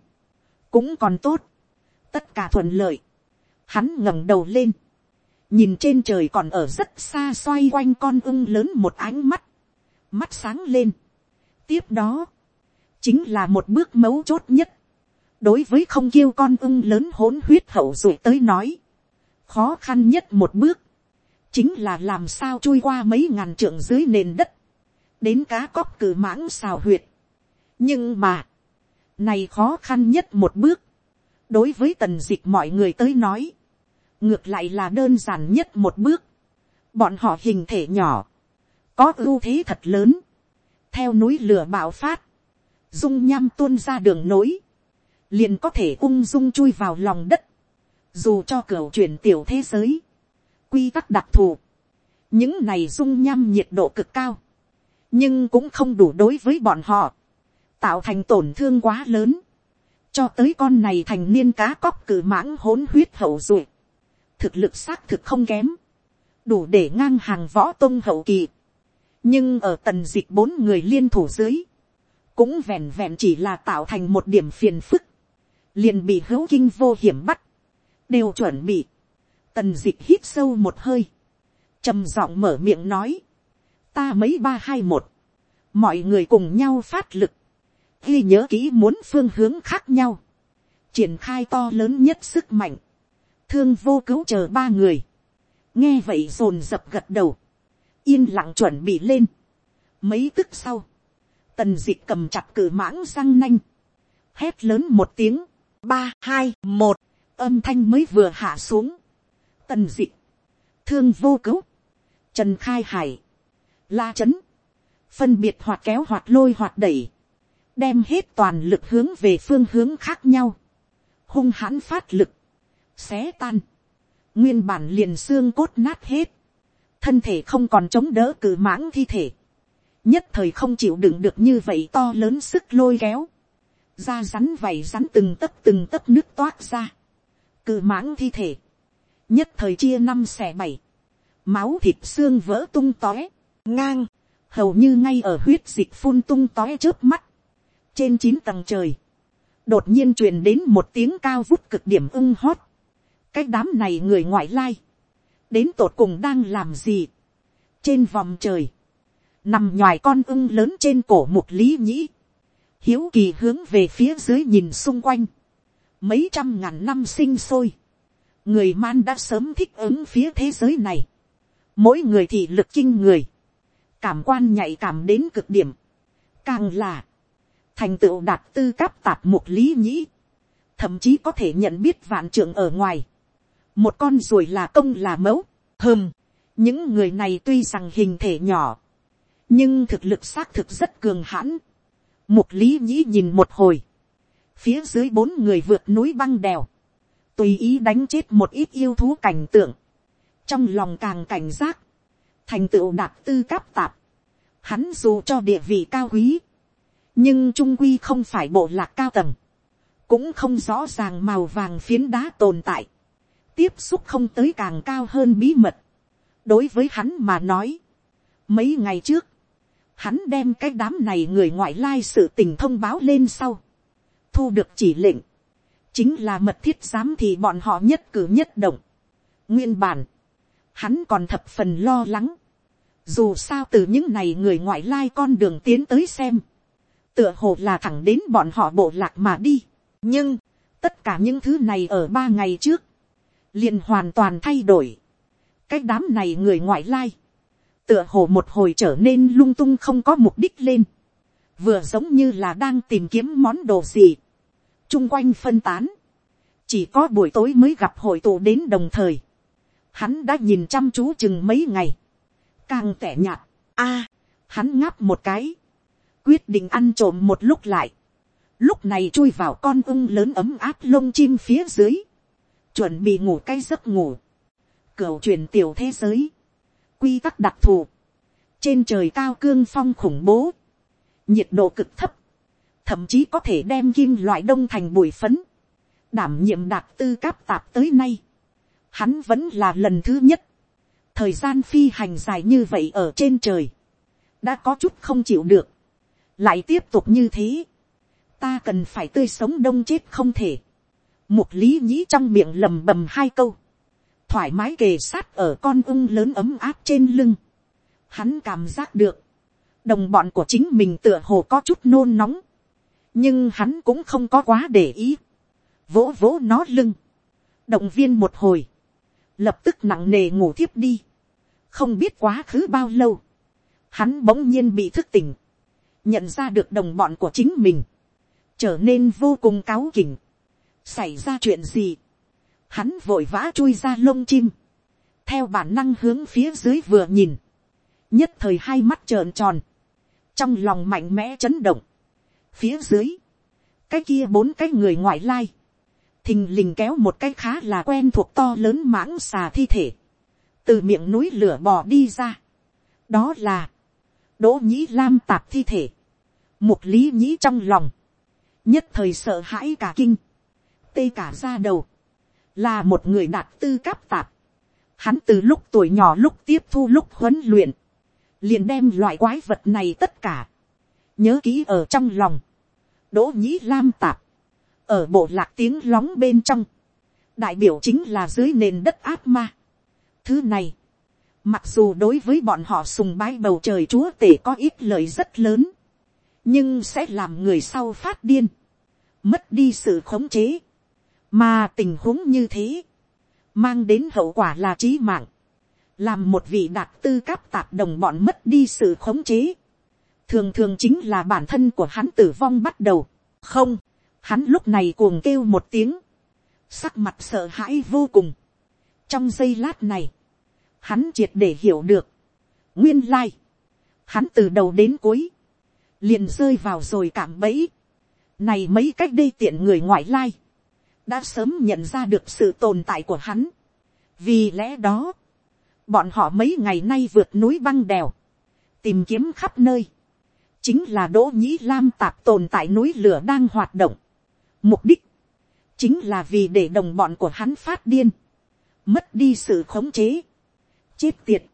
cũng còn tốt, tất cả thuận lợi, hắn ngẩng đầu lên, nhìn trên trời còn ở rất xa xoay quanh con ưng lớn một ánh mắt, mắt sáng lên. tiếp đó, chính là một bước mấu chốt nhất. đối với không kêu con ưng lớn hỗn huyết hậu rồi tới nói, khó khăn nhất một bước, chính là làm sao chui qua mấy ngàn trượng dưới nền đất, đến cá cóc cử mãng xào huyệt nhưng mà, này khó khăn nhất một bước, đối với tần dịch mọi người tới nói, ngược lại là đơn giản nhất một bước, bọn họ hình thể nhỏ, có ưu thế thật lớn, theo núi lửa bạo phát, dung nham tuôn ra đường nối, liền có thể ung dung chui vào lòng đất, dù cho cửa chuyển tiểu thế giới, quy tắc đặc thù, những này dung nham nhiệt độ cực cao, nhưng cũng không đủ đối với bọn họ, tạo thành tổn thương quá lớn, cho tới con này thành niên cá cóc cử mãng hỗn huyết hậu duệ, thực lực xác thực không kém, đủ để ngang hàng võ tôn hậu kỳ, nhưng ở tần dịch bốn người liên thủ dưới, cũng vẹn vẹn chỉ là tạo thành một điểm phiền phức, liền bị hữu kinh vô hiểm bắt, đều chuẩn bị, tần dịch hít sâu một hơi, trầm giọng mở miệng nói, ta mấy ba hai một, mọi người cùng nhau phát lực, ghi nhớ kỹ muốn phương hướng khác nhau, triển khai to lớn nhất sức mạnh, thương vô cứu chờ ba người, nghe vậy dồn dập gật đầu, yên lặng chuẩn bị lên. mấy tức sau, tần d ị c h cầm chặt cử mãng răng nanh, hét lớn một tiếng, ba hai một, âm thanh mới vừa hạ xuống, tần d ị c h thương vô cứu, trần khai hải, la c h ấ n phân biệt hoạt kéo hoạt lôi hoạt đẩy, đem hết toàn lực hướng về phương hướng khác nhau, hung hãn phát lực, xé tan, nguyên bản liền xương cốt nát hết, thân thể không còn chống đỡ cử mãng thi thể, nhất thời không chịu đựng được như vậy to lớn sức lôi kéo, da rắn vảy rắn từng tấc từng tấc nước toát ra, cử mãng thi thể, nhất thời chia năm xẻ bảy, máu thịt xương vỡ tung tóe, ngang, hầu như ngay ở huyết dịch phun tung tóe trước mắt, trên chín tầng trời, đột nhiên truyền đến một tiếng cao vút cực điểm ưng hót, cái đám này người ngoại lai, đến tột cùng đang làm gì, trên vòng trời, nằm ngoài con ưng lớn trên cổ mục lý nhĩ, hiếu kỳ hướng về phía dưới nhìn xung quanh, mấy trăm ngàn năm sinh sôi, người man đã sớm thích ứng phía thế giới này, mỗi người thì lực kinh người, cảm quan nhạy cảm đến cực điểm, càng là, thành tựu đạt tư cáp tạp mục lý nhĩ, thậm chí có thể nhận biết vạn trưởng ở ngoài, một con ruồi là công là mẫu, hơm, những người này tuy rằng hình thể nhỏ, nhưng thực lực xác thực rất cường hãn. Mục lý nhĩ nhìn một hồi, phía dưới bốn người vượt núi băng đèo, tùy ý đánh chết một ít yêu thú cảnh tượng, trong lòng càng cảnh giác, thành tựu đạt tư cáp tạp, hắn dù cho địa vị cao quý, nhưng trung quy không phải bộ lạc cao tầng, cũng không rõ ràng màu vàng phiến đá tồn tại, tiếp xúc không tới càng cao hơn bí mật. đối với hắn mà nói, mấy ngày trước, hắn đem cái đám này người ngoại lai sự tình thông báo lên sau, thu được chỉ lệnh, chính là mật thiết giám thì bọn họ nhất cử nhất động. nguyên bản, hắn còn thập phần lo lắng, dù sao từ những này người ngoại lai con đường tiến tới xem, tựa hồ là thẳng đến bọn họ bộ lạc mà đi. nhưng, tất cả những thứ này ở ba ngày trước, liền hoàn toàn thay đổi. cái đám này người ngoại lai, tựa hồ một hồi trở nên lung tung không có mục đích lên, vừa giống như là đang tìm kiếm món đồ gì, chung quanh phân tán, chỉ có buổi tối mới gặp hội tụ đến đồng thời, hắn đã nhìn chăm chú chừng mấy ngày, càng tẻ nhạt, a, hắn ngáp một cái, quyết định ăn trộm một lúc lại, lúc này chui vào con ưng lớn ấm áp lông chim phía dưới, chuẩn bị ngủ cái giấc ngủ, cửu truyền tiểu thế giới, quy tắc đặc thù, trên trời cao cương phong khủng bố, nhiệt độ cực thấp, thậm chí có thể đem kim loại đông thành bụi phấn, đảm nhiệm đạt tư cáp tạp tới nay, hắn vẫn là lần thứ nhất, thời gian phi hành dài như vậy ở trên trời, đã có chút không chịu được, lại tiếp tục như thế, ta cần phải tươi sống đông chết không thể, Mục lý nhĩ trong miệng lầm bầm hai câu. Thoải mái kề sát ở con ưng lớn ấm áp trên lưng. Hắn cảm giác được. Đồng bọn của chính mình tựa hồ có chút nôn nóng. Nhưng hắn cũng không có quá để ý. Vỗ vỗ nó lưng. Động viên một hồi. Lập tức nặng nề ngủ thiếp đi. không biết quá khứ bao lâu, hắn bỗng nhiên bị thức tỉnh, nhận ra được đồng bọn của chính mình, trở nên vô cùng cáu kỉnh. xảy ra chuyện gì, hắn vội vã chui ra lông chim, theo bản năng hướng phía dưới vừa nhìn, nhất thời hai mắt trợn tròn, trong lòng mạnh mẽ chấn động, phía dưới, cái kia bốn cái người ngoại lai, thình lình kéo một cái khá là quen thuộc to lớn mãng xà thi thể, từ miệng núi lửa bò đi ra. đó là, đỗ nhĩ lam tạp thi thể, mục lý nhĩ trong lòng, nhất thời sợ hãi cả kinh, tê cả ra đầu, là một người đạt tư cáp tạp. Hắn từ lúc tuổi nhỏ lúc tiếp thu lúc huấn luyện, liền đem loại quái vật này tất cả, nhớ kỹ ở trong lòng, đỗ nhĩ lam tạp, ở bộ lạc tiếng lóng bên trong, đại biểu chính là dưới nền đất áp ma. Thứ này, mặc dù đối với bọn họ sùng bái bầu trời chúa tể có ít lợi rất lớn, nhưng sẽ làm người sau phát điên, mất đi sự khống chế, mà tình huống như thế, mang đến hậu quả là trí mạng, làm một vị đạt tư cáp tạp đồng bọn mất đi sự khống chế, thường thường chính là bản thân của hắn tử vong bắt đầu, không, hắn lúc này cuồng kêu một tiếng, sắc mặt sợ hãi vô cùng. trong giây lát này, hắn triệt để hiểu được, nguyên lai, hắn từ đầu đến cuối, liền rơi vào rồi cảm bẫy, này mấy cách đây tiện người ngoại lai, đã sớm nhận ra được sự tồn tại của hắn. vì lẽ đó, bọn họ mấy ngày nay vượt núi băng đèo, tìm kiếm khắp nơi, chính là đỗ nhĩ lam tạp tồn tại núi lửa đang hoạt động. mục đích, chính là vì để đồng bọn của hắn phát điên, mất đi sự khống chế, chết tiệt,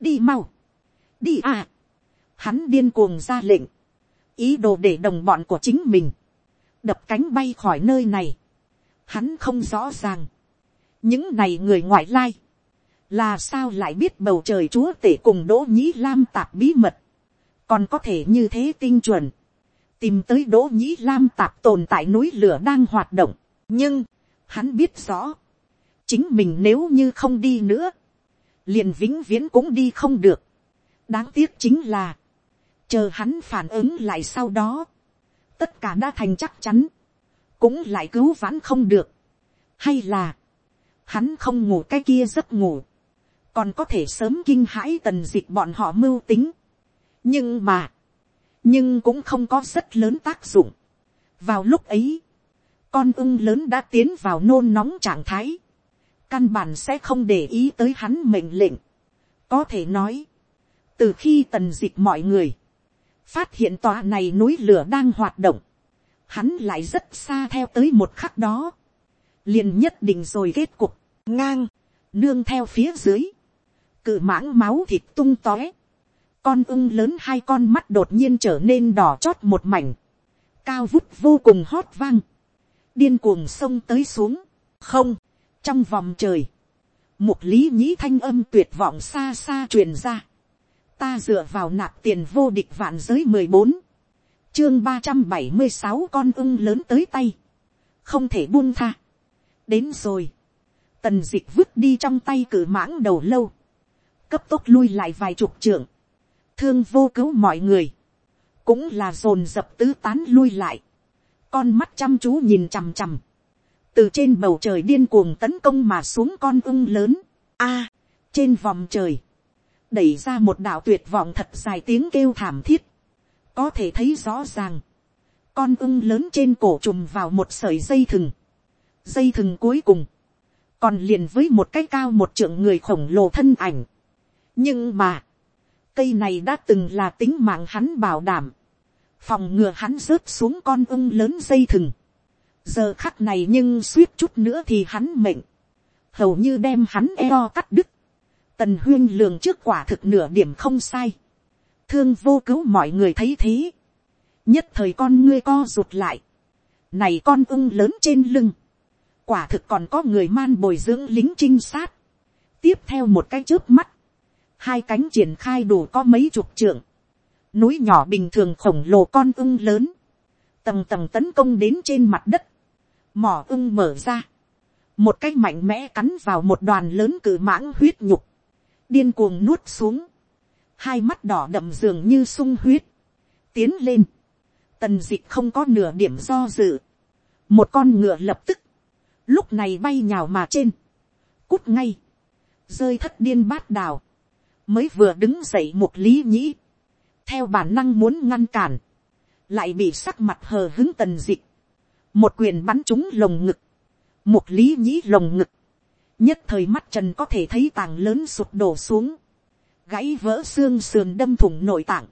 đi mau, đi à, hắn điên cuồng ra lệnh, ý đồ để đồng bọn của chính mình, đập cánh bay khỏi nơi này, hắn không rõ ràng, những này người ngoại lai, là sao lại biết bầu trời chúa tể cùng đỗ nhĩ lam tạp bí mật, còn có thể như thế tinh chuẩn, tìm tới đỗ nhĩ lam tạp tồn tại núi lửa đang hoạt động, nhưng, hắn biết rõ, chính mình nếu như không đi nữa, liền vĩnh viễn cũng đi không được. đáng tiếc chính là, chờ hắn phản ứng lại sau đó, tất cả đã thành chắc chắn, cũng lại cứu vãn không được. hay là, hắn không ngủ cái kia giấc ngủ, còn có thể sớm kinh hãi tần dịch bọn họ mưu tính. nhưng mà, nhưng cũng không có rất lớn tác dụng. vào lúc ấy, con ưng lớn đã tiến vào nôn nóng trạng thái, căn bản sẽ không để ý tới hắn mệnh lệnh. có thể nói, từ khi tần dịch mọi người, phát hiện tòa này núi lửa đang hoạt động, hắn lại rất xa theo tới một khắc đó, liền nhất định rồi kết cục, ngang, nương theo phía dưới, cự mãng máu thịt tung tóe, con ưng lớn hai con mắt đột nhiên trở nên đỏ chót một mảnh, cao vút vô cùng hót vang, điên cuồng sông tới xuống, không, trong vòng trời, một lý nhĩ thanh âm tuyệt vọng xa xa truyền ra, ta dựa vào nạp tiền vô địch vạn giới mười bốn, chương ba trăm bảy mươi sáu con ưng lớn tới tay, không thể buông tha, đến rồi, tần d ị c h vứt đi trong tay cử mãng đầu lâu, cấp tốc lui lại vài chục trưởng, thương vô cứu mọi người, cũng là dồn dập tứ tán lui lại, con mắt chăm chú nhìn chằm chằm, từ trên bầu trời điên cuồng tấn công mà xuống con ưng lớn, a, trên vòng trời, đẩy ra một đạo tuyệt vọng thật dài tiếng kêu thảm thiết, có thể thấy rõ ràng, con ưng lớn trên cổ trùm vào một sợi dây thừng, dây thừng cuối cùng, còn liền với một cái cao một trưởng người khổng lồ thân ảnh. nhưng mà, cây này đã từng là tính mạng hắn bảo đảm, phòng ngừa hắn rớt xuống con ưng lớn dây thừng. giờ khắc này nhưng suýt chút nữa thì hắn mệnh, hầu như đem hắn eo cắt đứt tần huyên lường trước quả thực nửa điểm không sai thương vô cứu mọi người thấy thế. nhất thời con ngươi co rụt lại. này con ưng lớn trên lưng. quả thực còn có người man bồi dưỡng lính trinh sát. tiếp theo một cái trước mắt. hai cánh triển khai đủ có mấy chục trượng. núi nhỏ bình thường khổng lồ con ưng lớn. tầng tầng tấn công đến trên mặt đất. mỏ ưng mở ra. một cái mạnh mẽ cắn vào một đoàn lớn cử mãng huyết nhục điên cuồng nuốt xuống, hai mắt đỏ đậm dường như sung huyết, tiến lên, tần d ị không có nửa điểm do dự, một con ngựa lập tức, lúc này bay nhào mà trên, cút ngay, rơi thất điên bát đào, mới vừa đứng dậy một lý nhĩ, theo bản năng muốn ngăn cản, lại bị sắc mặt hờ hứng tần d ị một quyền bắn trúng lồng ngực, một lý nhĩ lồng ngực, nhất thời mắt trần có thể thấy tàng lớn sụt đổ xuống, gãy vỡ xương sườn đâm thủng nội tạng,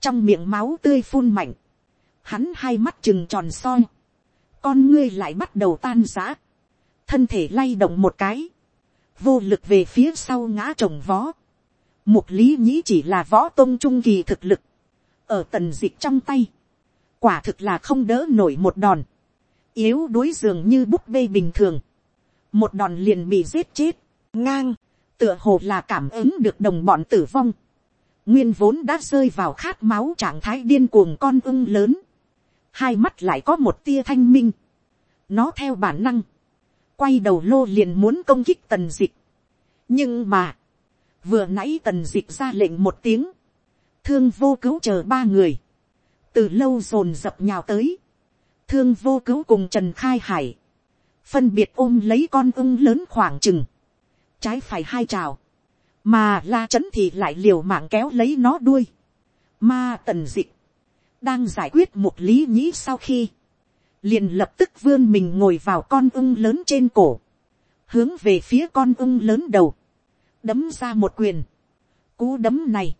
trong miệng máu tươi phun mạnh, hắn hai mắt chừng tròn soi, con ngươi lại bắt đầu tan giã, thân thể lay động một cái, vô lực về phía sau ngã trồng vó, mục lý nhĩ chỉ là võ tôn trung kỳ thực lực, ở tần dịch trong tay, quả thực là không đỡ nổi một đòn, yếu đuối dường như búp bê bình thường, một đòn liền bị giết chết, ngang, tựa hồ là cảm ứng được đồng bọn tử vong, nguyên vốn đã rơi vào khát máu trạng thái điên cuồng con ưng lớn, hai mắt lại có một tia thanh minh, nó theo bản năng, quay đầu lô liền muốn công kích tần dịch, nhưng mà, vừa nãy tần dịch ra lệnh một tiếng, thương vô cứu chờ ba người, từ lâu dồn dập nhào tới, thương vô cứu cùng trần khai hải, phân biệt ôm lấy con ưng lớn khoảng chừng, trái phải hai trào, mà la trấn thì lại liều mạng kéo lấy nó đuôi, ma tần dịch, đang giải quyết một lý nhĩ sau khi, liền lập tức vươn mình ngồi vào con ưng lớn trên cổ, hướng về phía con ưng lớn đầu, đấm ra một quyền, cú đấm này,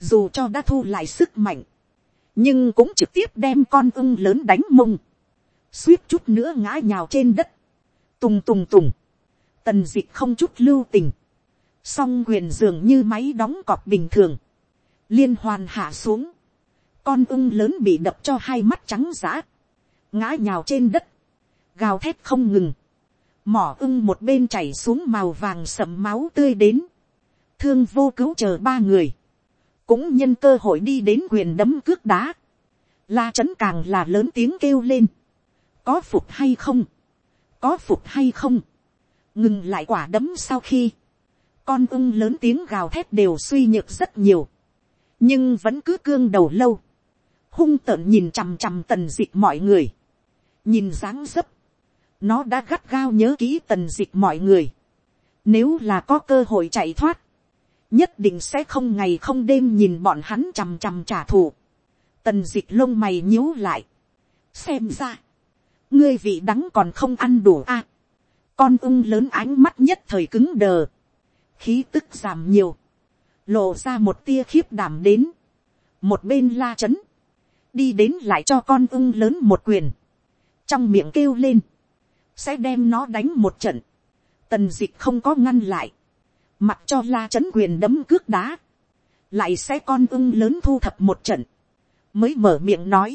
dù cho đã thu lại sức mạnh, nhưng cũng trực tiếp đem con ưng lớn đánh mông, suýt chút nữa ngã nhào trên đất, tùng tùng tùng, tần d ị c h không chút lưu tình, song quyền dường như máy đóng cọp bình thường, liên hoàn hạ xuống, con ưng lớn bị đập cho hai mắt trắng giã, ngã nhào trên đất, gào thét không ngừng, mỏ ưng một bên chảy xuống màu vàng sậm máu tươi đến, thương vô cứu chờ ba người, cũng nhân cơ hội đi đến quyền đấm cước đá, la trấn càng là lớn tiếng kêu lên, có phục hay không, có phục hay không, ngừng lại quả đấm sau khi, con ưng lớn tiếng gào thét đều suy nhược rất nhiều, nhưng vẫn cứ cương đầu lâu, hung tợn nhìn chằm chằm tần d ị c h mọi người, nhìn dáng dấp, nó đã gắt gao nhớ kỹ tần d ị c h mọi người, nếu là có cơ hội chạy thoát, nhất định sẽ không ngày không đêm nhìn bọn hắn chằm chằm trả thù, tần d ị c h lông mày nhíu lại, xem ra, ngươi vị đắng còn không ăn đủ a, à con ung lớn ánh mắt nhất thời cứng đờ, khí tức giảm nhiều, lộ ra một tia khiếp đảm đến, một bên la c h ấ n đi đến lại cho con ung lớn một quyền, trong miệng kêu lên, sẽ đem nó đánh một trận, tần d ị c h không có ngăn lại, mặc cho la c h ấ n quyền đấm cước đá, lại sẽ con ưng lớn thu thập một trận, mới mở miệng nói,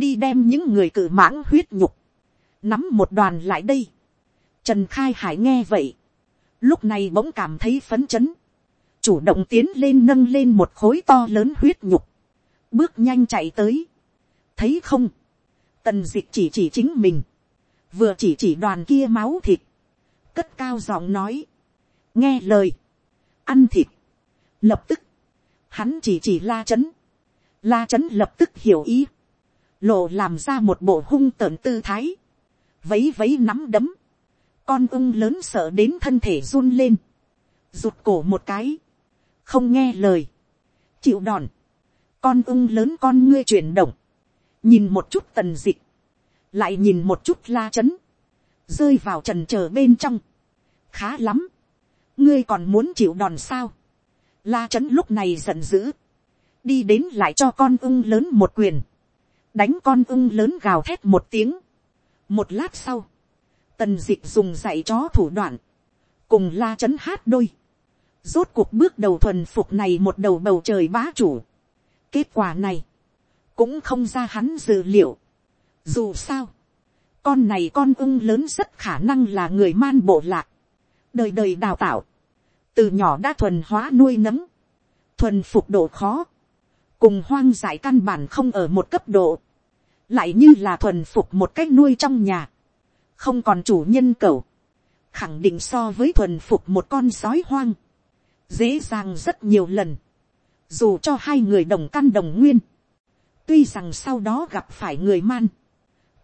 đi đem những người cử mãng huyết nhục, nắm một đoàn lại đây, Trần Khai Hải nghe vậy. Lúc này bỗng cảm thấy phấn chấn. Chủ động tiến lên nâng lên một khối to lớn huyết nhục. Bước nhanh chạy tới. Thấy không? Tần dịch chỉ chỉ chính mình. Vừa chỉ chỉ đoàn kia máu thịt. Cất cao giọng nói. Nghe lời. Ăn thịt. Lập tức. Hắn chỉ chỉ la chấn. La chấn lập tức hiểu ý. Lộ làm ra một bộ hung tợn tư thái. Vấy vấy nắm đấm. Con ưng lớn sợ đến thân thể run lên, rụt cổ một cái, không nghe lời, chịu đòn, con ưng lớn con ngươi chuyển động, nhìn một chút tần d ị lại nhìn một chút la c h ấ n rơi vào trần trờ bên trong, khá lắm, ngươi còn muốn chịu đòn sao, la c h ấ n lúc này giận dữ, đi đến lại cho con ưng lớn một quyền, đánh con ưng lớn gào thét một tiếng, một lát sau, tần dịch dùng dạy chó thủ đoạn, cùng la chấn hát đôi, rốt cuộc bước đầu thuần phục này một đầu bầu trời bá chủ. kết quả này, cũng không ra hắn dự liệu. dù sao, con này con ưng lớn rất khả năng là người man bộ lạc, đời đời đào tạo, từ nhỏ đã thuần hóa nuôi nấm, thuần phục độ khó, cùng hoang dại căn bản không ở một cấp độ, lại như là thuần phục một cách nuôi trong nhà, không còn chủ nhân cẩu, khẳng định so với thuần phục một con sói hoang, dễ dàng rất nhiều lần, dù cho hai người đồng căn đồng nguyên, tuy rằng sau đó gặp phải người man,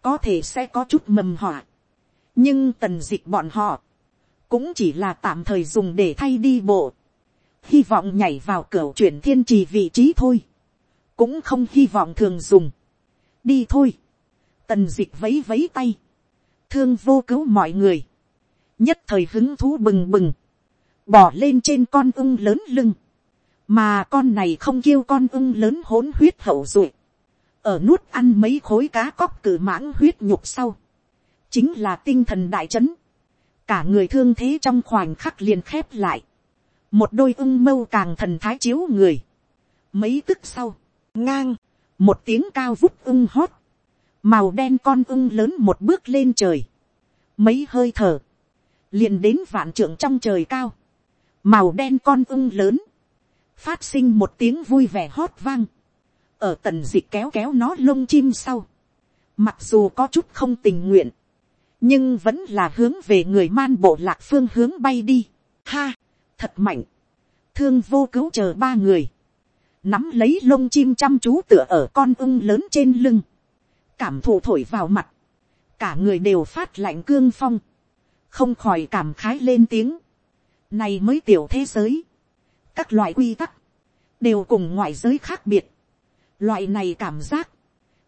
có thể sẽ có chút mầm họa, nhưng tần dịch bọn họ, cũng chỉ là tạm thời dùng để thay đi bộ, hy vọng nhảy vào cửa chuyển thiên trì vị trí thôi, cũng không hy vọng thường dùng, đi thôi, tần dịch vấy vấy tay, thương vô cứu mọi người, nhất thời hứng thú bừng bừng, bỏ lên trên con ưng lớn lưng, mà con này không kêu con ưng lớn hỗn huyết hậu duệ, ở nuốt ăn mấy khối cá cóc cử mãng huyết nhục sau, chính là tinh thần đại trấn, cả người thương thế trong khoảnh khắc liền khép lại, một đôi ưng mâu càng thần thái chiếu người, mấy tức sau, ngang, một tiếng cao vút ưng hót, màu đen con ưng lớn một bước lên trời, mấy hơi thở, liền đến vạn trưởng trong trời cao, màu đen con ưng lớn, phát sinh một tiếng vui vẻ hót vang, ở tần dịch kéo kéo nó lông chim sau, mặc dù có chút không tình nguyện, nhưng vẫn là hướng về người man bộ lạc phương hướng bay đi. Ha, thật mạnh, thương vô cứu chờ ba người, nắm lấy lông chim chăm chú tựa ở con ưng lớn trên lưng, cảm thụ thổi vào mặt, cả người đều phát lạnh cương phong, không khỏi cảm khái lên tiếng, này mới tiểu thế giới, các loại quy tắc, đều cùng ngoại giới khác biệt, loại này cảm giác,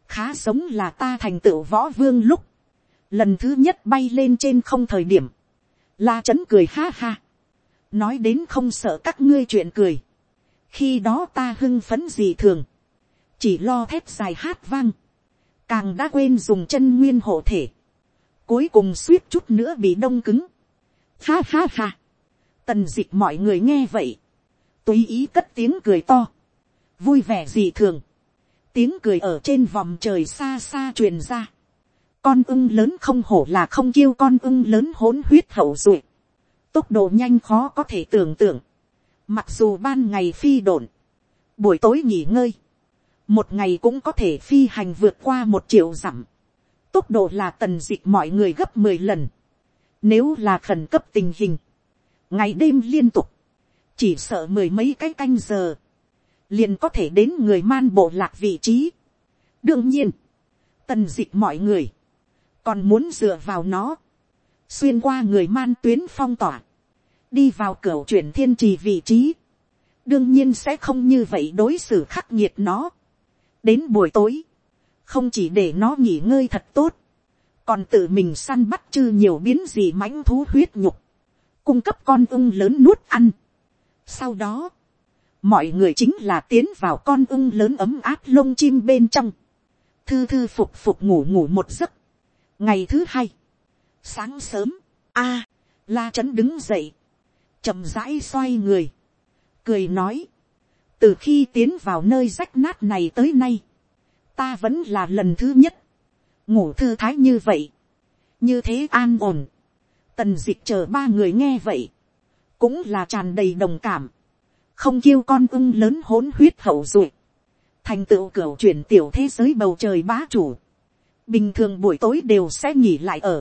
khá giống là ta thành tựu võ vương lúc, lần thứ nhất bay lên trên không thời điểm, la trấn cười ha ha, nói đến không sợ các ngươi chuyện cười, khi đó ta hưng phấn gì thường, chỉ lo thép dài hát vang, càng đã quên dùng chân nguyên hộ thể, cuối cùng suýt chút nữa bị đông cứng, ha ha ha, tần d ị c h mọi người nghe vậy, tùy ý cất tiếng cười to, vui vẻ gì thường, tiếng cười ở trên vòng trời xa xa truyền ra, con ưng lớn không hổ là không kêu con ưng lớn hỗn huyết hậu duệ, tốc độ nhanh khó có thể tưởng tượng, mặc dù ban ngày phi đồn, buổi tối nghỉ ngơi, một ngày cũng có thể phi hành vượt qua một triệu dặm, tốc độ là tần dịch mọi người gấp mười lần, nếu là khẩn cấp tình hình, ngày đêm liên tục, chỉ sợ mười mấy cái canh giờ, liền có thể đến người man bộ lạc vị trí. đương nhiên, tần dịch mọi người, còn muốn dựa vào nó, xuyên qua người man tuyến phong tỏa, đi vào cửa chuyển thiên trì vị trí, đương nhiên sẽ không như vậy đối xử khắc nghiệt nó đến buổi tối, không chỉ để nó nghỉ ngơi thật tốt, còn tự mình săn bắt chư nhiều biến gì mãnh thú huyết nhục, cung cấp con ưng lớn nuốt ăn. Sau đó, mọi người chính là tiến vào con ưng lớn ấm áp lông chim bên trong, thư thư phục phục ngủ ngủ một giấc. ngày thứ hai, sáng sớm, a, la trấn đứng dậy, chậm rãi xoay người, cười nói, từ khi tiến vào nơi rách nát này tới nay, ta vẫn là lần thứ nhất, ngủ thư thái như vậy, như thế an ổn, tần d ị c h chờ ba người nghe vậy, cũng là tràn đầy đồng cảm, không kêu con ưng lớn hỗn huyết hậu duệ, thành tựu cửa chuyển tiểu thế giới bầu trời bá chủ, bình thường buổi tối đều sẽ nghỉ lại ở,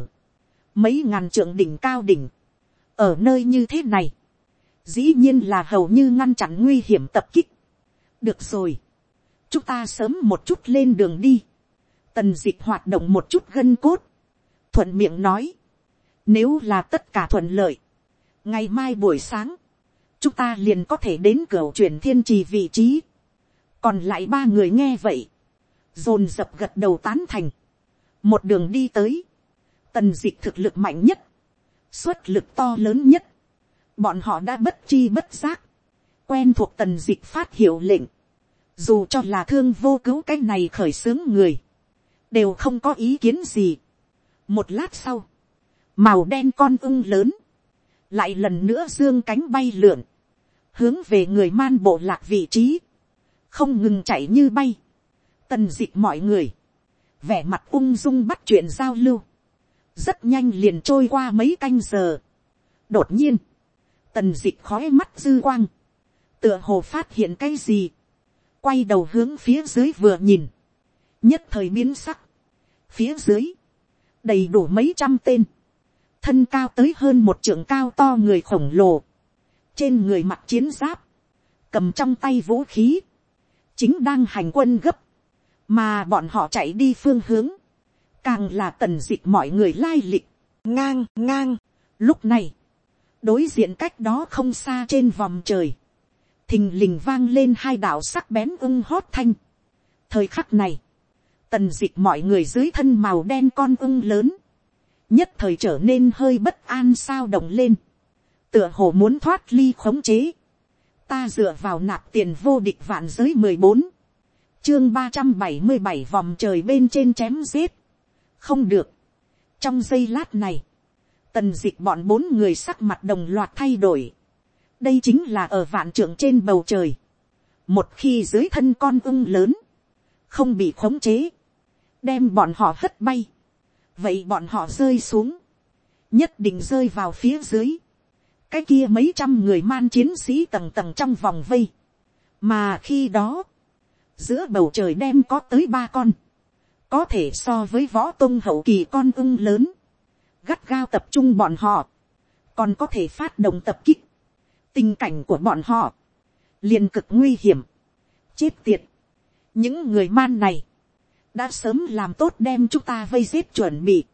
mấy ngàn trượng đỉnh cao đỉnh, ở nơi như thế này, dĩ nhiên là hầu như ngăn chặn nguy hiểm tập kích. được rồi, chúng ta sớm một chút lên đường đi, tần d ị c h hoạt động một chút gân cốt, thuận miệng nói, nếu là tất cả thuận lợi, ngày mai buổi sáng, chúng ta liền có thể đến cửa chuyển thiên trì vị trí, còn lại ba người nghe vậy, dồn dập gật đầu tán thành, một đường đi tới, tần d ị c h thực lực mạnh nhất, xuất lực to lớn nhất, bọn họ đã bất chi bất giác, quen thuộc tần dịch phát hiệu lệnh, dù cho là thương vô cứu cái này khởi xướng người, đều không có ý kiến gì. một lát sau, màu đen con ưng lớn, lại lần nữa dương cánh bay lượn, hướng về người man bộ lạc vị trí, không ngừng chạy như bay, tần dịch mọi người, vẻ mặt ung dung bắt chuyện giao lưu, rất nhanh liền trôi qua mấy canh giờ. đột nhiên, tần dịch khói mắt dư quang, tựa hồ phát hiện cái gì, quay đầu hướng phía dưới vừa nhìn, nhất thời biến sắc, phía dưới, đầy đủ mấy trăm tên, thân cao tới hơn một trưởng cao to người khổng lồ, trên người mặt chiến giáp, cầm trong tay vũ khí, chính đang hành quân gấp, mà bọn họ chạy đi phương hướng, càng là tần dịch mọi người lai lịch, ngang ngang. Lúc này, đối diện cách đó không xa trên vòng trời, thình lình vang lên hai đạo sắc bén ưng hót thanh. thời khắc này, tần dịch mọi người dưới thân màu đen con ưng lớn, nhất thời trở nên hơi bất an sao động lên, tựa hồ muốn thoát ly khống chế, ta dựa vào nạp tiền vô địch vạn giới mười bốn, chương ba trăm bảy mươi bảy vòng trời bên trên chém giết, không được, trong giây lát này, tần d ị c h bọn bốn người sắc mặt đồng loạt thay đổi, đây chính là ở vạn trưởng trên bầu trời, một khi dưới thân con ưng lớn, không bị khống chế, đem bọn họ hất bay, vậy bọn họ rơi xuống, nhất định rơi vào phía dưới, cái kia mấy trăm người man chiến sĩ tầng tầng trong vòng vây, mà khi đó, giữa bầu trời đem có tới ba con, có thể so với võ tôn hậu kỳ con ưng lớn, gắt gao tập trung bọn họ, còn có thể phát động tập kích, tình cảnh của bọn họ, liền cực nguy hiểm, chết tiệt, những người man này, đã sớm làm tốt đem chúng ta vây giết chuẩn bị,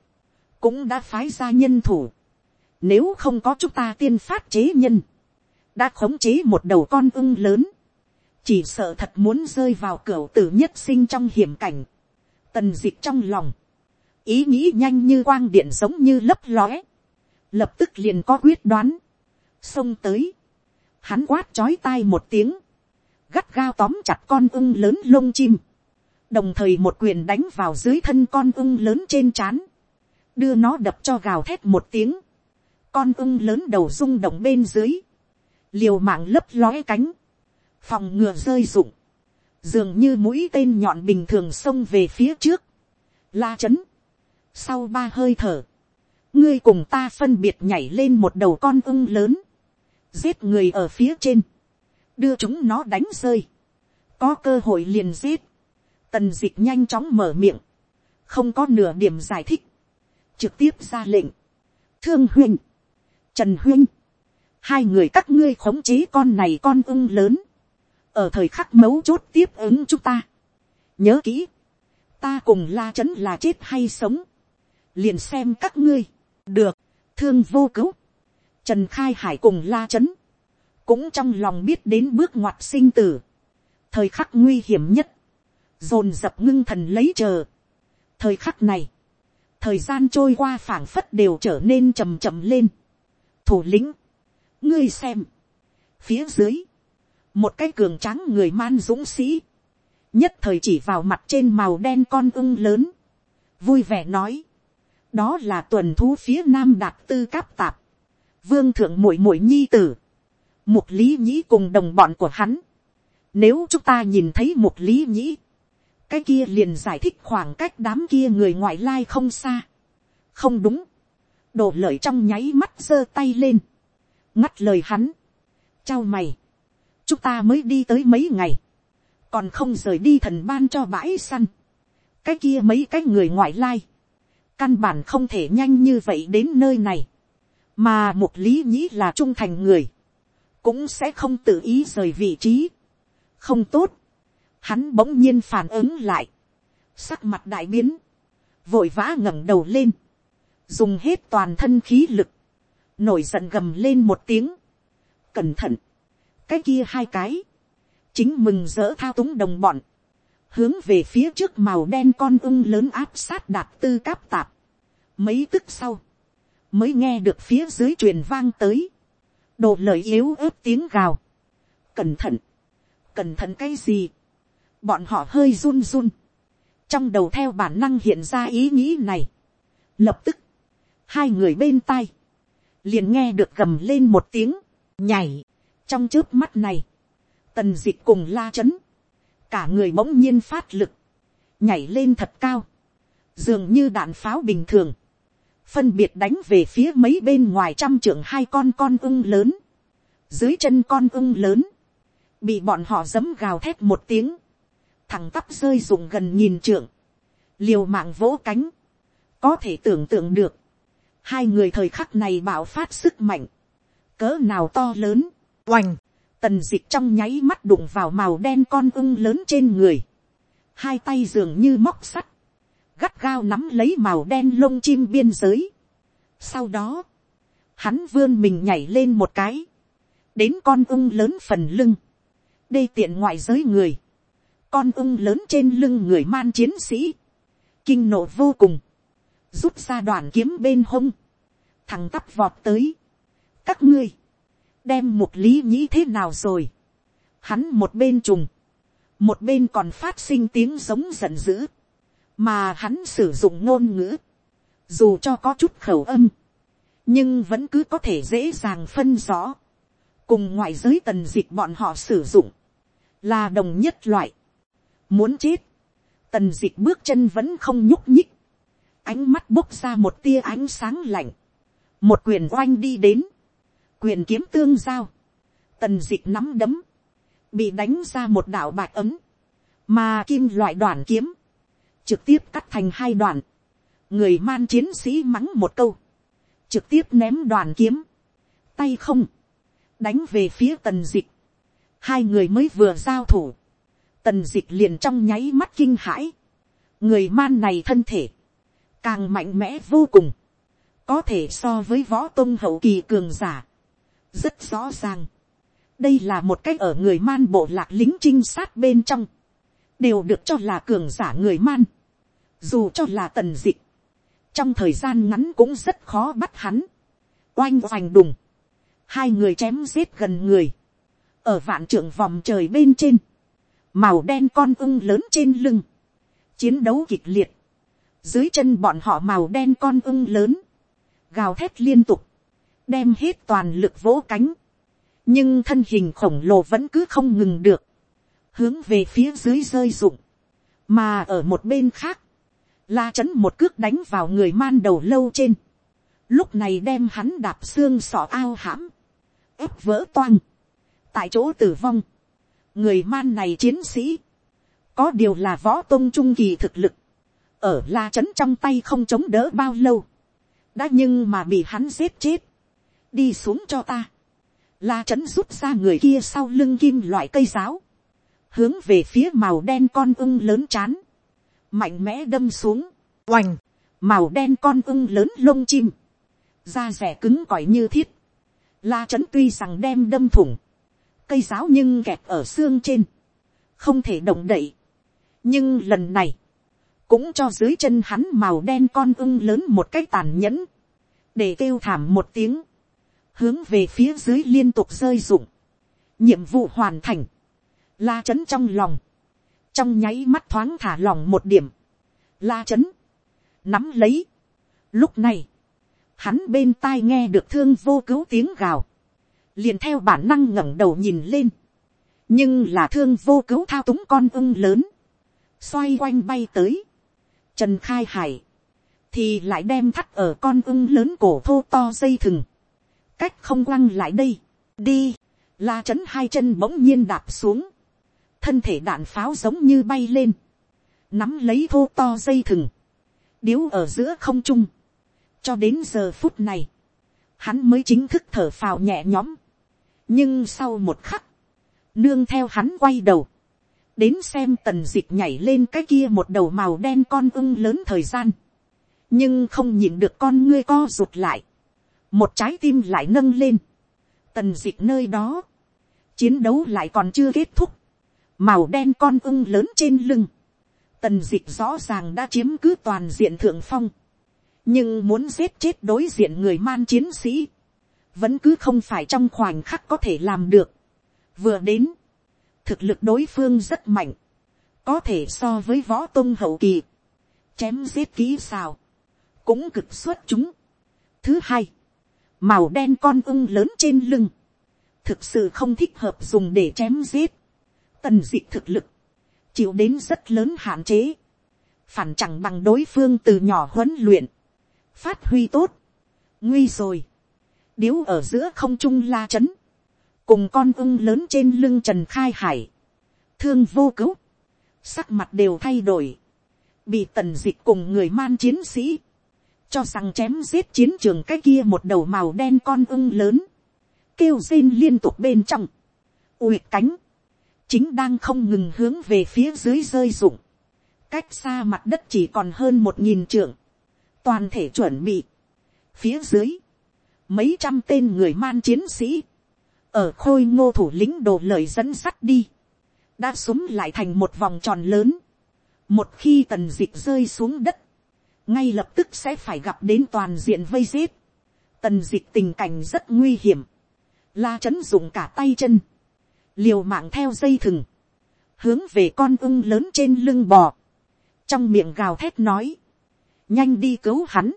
cũng đã phái ra nhân thủ, nếu không có chúng ta tiên phát chế nhân, đã khống chế một đầu con ưng lớn, chỉ sợ thật muốn rơi vào cửa tử nhất sinh trong hiểm cảnh, tần dịch trong lòng, ý nghĩ nhanh như quang điện giống như lấp lóe, lập tức liền có quyết đoán, xông tới, hắn quát chói tai một tiếng, gắt gao tóm chặt con ưng lớn lông chim, đồng thời một quyền đánh vào dưới thân con ưng lớn trên c h á n đưa nó đập cho gào thét một tiếng, con ưng lớn đầu rung động bên dưới, liều mạng lấp lóe cánh, phòng ngừa rơi rụng, dường như mũi tên nhọn bình thường xông về phía trước, la chấn, sau ba hơi thở, ngươi cùng ta phân biệt nhảy lên một đầu con ưng lớn, giết người ở phía trên, đưa chúng nó đánh rơi, có cơ hội liền giết, tần d ị c h nhanh chóng mở miệng, không có nửa điểm giải thích, trực tiếp ra lệnh, thương huynh, trần huynh, hai người các ngươi khống chế con này con ưng lớn, ở thời khắc mấu chốt tiếp ứng chúng ta. nhớ kỹ, ta cùng la chấn là chết hay sống, liền xem các ngươi, được, thương vô cứu, trần khai hải cùng la chấn, cũng trong lòng biết đến bước ngoặt sinh tử, thời khắc nguy hiểm nhất, dồn dập ngưng thần lấy chờ. thời khắc này, thời gian trôi qua phảng phất đều trở nên chầm chậm lên. thủ lĩnh, ngươi xem, phía dưới, một cái cường tráng người man dũng sĩ, nhất thời chỉ vào mặt trên màu đen con ưng lớn, vui vẻ nói, đó là tuần thú phía nam đạt tư cáp tạp, vương thượng muội muội nhi tử, mục lý nhĩ cùng đồng bọn của hắn, nếu chúng ta nhìn thấy mục lý nhĩ, cái kia liền giải thích khoảng cách đám kia người ngoại lai không xa, không đúng, đổ lợi trong nháy mắt giơ tay lên, ngắt lời hắn, trao mày, chúng ta mới đi tới mấy ngày, còn không rời đi thần ban cho bãi săn, cái kia mấy cái người ngoại lai, căn bản không thể nhanh như vậy đến nơi này, mà một lý nhĩ là trung thành người, cũng sẽ không tự ý rời vị trí, không tốt, hắn bỗng nhiên phản ứng lại, sắc mặt đại biến, vội vã ngẩng đầu lên, dùng hết toàn thân khí lực, nổi giận gầm lên một tiếng, cẩn thận, cái kia hai cái, chính mừng dỡ thao túng đồng bọn, hướng về phía trước màu đen con ưng lớn áp sát đạt tư cáp tạp. Mấy tức sau, mới nghe được phía dưới truyền vang tới, đồ lời yếu ớt tiếng gào. Cẩn thận, cẩn thận cái gì, bọn họ hơi run run, trong đầu theo bản năng hiện ra ý nghĩ này. Lập tức, hai người bên tai, liền nghe được gầm lên một tiếng, nhảy, trong trước mắt này, tần d ị c h cùng la c h ấ n cả người bỗng nhiên phát lực, nhảy lên thật cao, dường như đạn pháo bình thường, phân biệt đánh về phía mấy bên ngoài trăm trưởng hai con con ưng lớn, dưới chân con ưng lớn, bị bọn họ giấm gào thét một tiếng, thằng tắp rơi rụng gần nhìn trưởng, liều mạng vỗ cánh, có thể tưởng tượng được, hai người thời khắc này bảo phát sức mạnh, cỡ nào to lớn, oành, tần dịch trong nháy mắt đụng vào màu đen con ưng lớn trên người, hai tay dường như móc sắt, gắt gao nắm lấy màu đen lông chim biên giới. Sau đó, hắn vươn mình nhảy lên một cái, đến con ưng lớn phần lưng, đây tiện ngoại giới người, con ưng lớn trên lưng người man chiến sĩ, kinh nộ vô cùng, rút ra đoàn kiếm bên hông, thằng tắp vọt tới, các ngươi, đem một lý nhĩ thế nào rồi, hắn một bên trùng, một bên còn phát sinh tiếng giống giận dữ, mà hắn sử dụng ngôn ngữ, dù cho có chút khẩu âm, nhưng vẫn cứ có thể dễ dàng phân rõ, cùng ngoại giới tần dịch bọn họ sử dụng, là đồng nhất loại, muốn chết, tần dịch bước chân vẫn không nhúc nhích, ánh mắt bốc ra một tia ánh sáng lạnh, một quyền oanh đi đến, quyền kiếm tương giao, tần dịch nắm đấm, bị đánh ra một đạo bạc ấm, mà kim loại đoàn kiếm, trực tiếp cắt thành hai đoạn, người man chiến sĩ mắng một câu, trực tiếp ném đoàn kiếm, tay không, đánh về phía tần dịch, hai người mới vừa giao thủ, tần dịch liền trong nháy mắt kinh hãi, người man này thân thể, càng mạnh mẽ vô cùng, có thể so với võ tôn hậu kỳ cường giả, rất rõ ràng, đây là một cách ở người man bộ lạc lính trinh sát bên trong, đều được cho là cường giả người man, dù cho là tần dịch, trong thời gian ngắn cũng rất khó bắt hắn, oanh oanh đùng, hai người chém giết gần người, ở vạn trưởng vòng trời bên trên, màu đen con ưng lớn trên lưng, chiến đấu kịch liệt, dưới chân bọn họ màu đen con ưng lớn, gào thét liên tục, đem hết toàn lực vỗ cánh, nhưng thân hình khổng lồ vẫn cứ không ngừng được, hướng về phía dưới rơi rụng, mà ở một bên khác, la chấn một cước đánh vào người man đầu lâu trên, lúc này đem hắn đạp xương sọ ao hãm, ép vỡ toang, tại chỗ tử vong, người man này chiến sĩ, có điều là võ tôn trung kỳ thực lực, ở la trấn trong tay không chống đỡ bao lâu, đã nhưng mà bị hắn giết chết, đi xuống cho ta, la trấn rút ra người kia sau lưng kim loại cây giáo, hướng về phía màu đen con ưng lớn chán, mạnh mẽ đâm xuống, oành, màu đen con ưng lớn lông chim, da rẻ cứng cỏi như thiết, la trấn tuy rằng đem đâm thủng, cây giáo nhưng kẹp ở xương trên, không thể động đậy, nhưng lần này, cũng cho dưới chân hắn màu đen con ưng lớn một cách tàn nhẫn, để kêu thảm một tiếng, hướng về phía dưới liên tục rơi rụng, nhiệm vụ hoàn thành, la chấn trong lòng, trong nháy mắt thoáng thả lòng một điểm, la chấn, nắm lấy. Lúc này, hắn bên tai nghe được thương vô cứu tiếng gào, liền theo bản năng ngẩng đầu nhìn lên, nhưng là thương vô cứu thao túng con ưng lớn, xoay quanh bay tới, trần khai hải, thì lại đem thắt ở con ưng lớn cổ thô to dây thừng, cách không quăng lại đây, đi, la chấn hai chân bỗng nhiên đạp xuống, thân thể đạn pháo giống như bay lên, nắm lấy thô to dây thừng, điếu ở giữa không trung, cho đến giờ phút này, hắn mới chính thức thở phào nhẹ nhõm, nhưng sau một khắc, nương theo hắn quay đầu, đến xem tần dịch nhảy lên cái kia một đầu màu đen con ưng lớn thời gian, nhưng không nhìn được con ngươi co rụt lại, một trái tim lại nâng lên, tần dịch nơi đó, chiến đấu lại còn chưa kết thúc, màu đen con ưng lớn trên lưng, tần dịch rõ ràng đã chiếm cứ toàn diện thượng phong, nhưng muốn giết chết đối diện người man chiến sĩ, vẫn cứ không phải trong khoảnh khắc có thể làm được. vừa đến, thực lực đối phương rất mạnh, có thể so với võ tôn hậu kỳ, chém giết kỹ xào, cũng cực xuất chúng. thứ hai, màu đen con ưng lớn trên lưng, thực sự không thích hợp dùng để chém giết, tần d ị thực lực, chịu đến rất lớn hạn chế, phản chẳng bằng đối phương từ nhỏ huấn luyện, phát huy tốt, nguy rồi, điếu ở giữa không trung la chấn, cùng con ưng lớn trên lưng trần khai hải, thương vô cứu, sắc mặt đều thay đổi, bị tần dịch cùng người man chiến sĩ, cho rằng chém giết chiến trường cái kia một đầu màu đen con ưng lớn, kêu rên liên tục bên trong, uyệt cánh, chính đang không ngừng hướng về phía dưới rơi rụng, cách xa mặt đất chỉ còn hơn một nghìn trượng, toàn thể chuẩn bị, phía dưới, mấy trăm tên người man chiến sĩ, ở khôi ngô thủ lĩnh đồ lời dẫn sắt đi, đã súng lại thành một vòng tròn lớn, một khi tần d ị c h rơi xuống đất, ngay lập tức sẽ phải gặp đến toàn diện vây giết, tần dịch tình cảnh rất nguy hiểm, la chấn dùng cả tay chân, liều mạng theo dây thừng, hướng về con ưng lớn trên lưng bò, trong miệng gào thét nói, nhanh đi cứu hắn,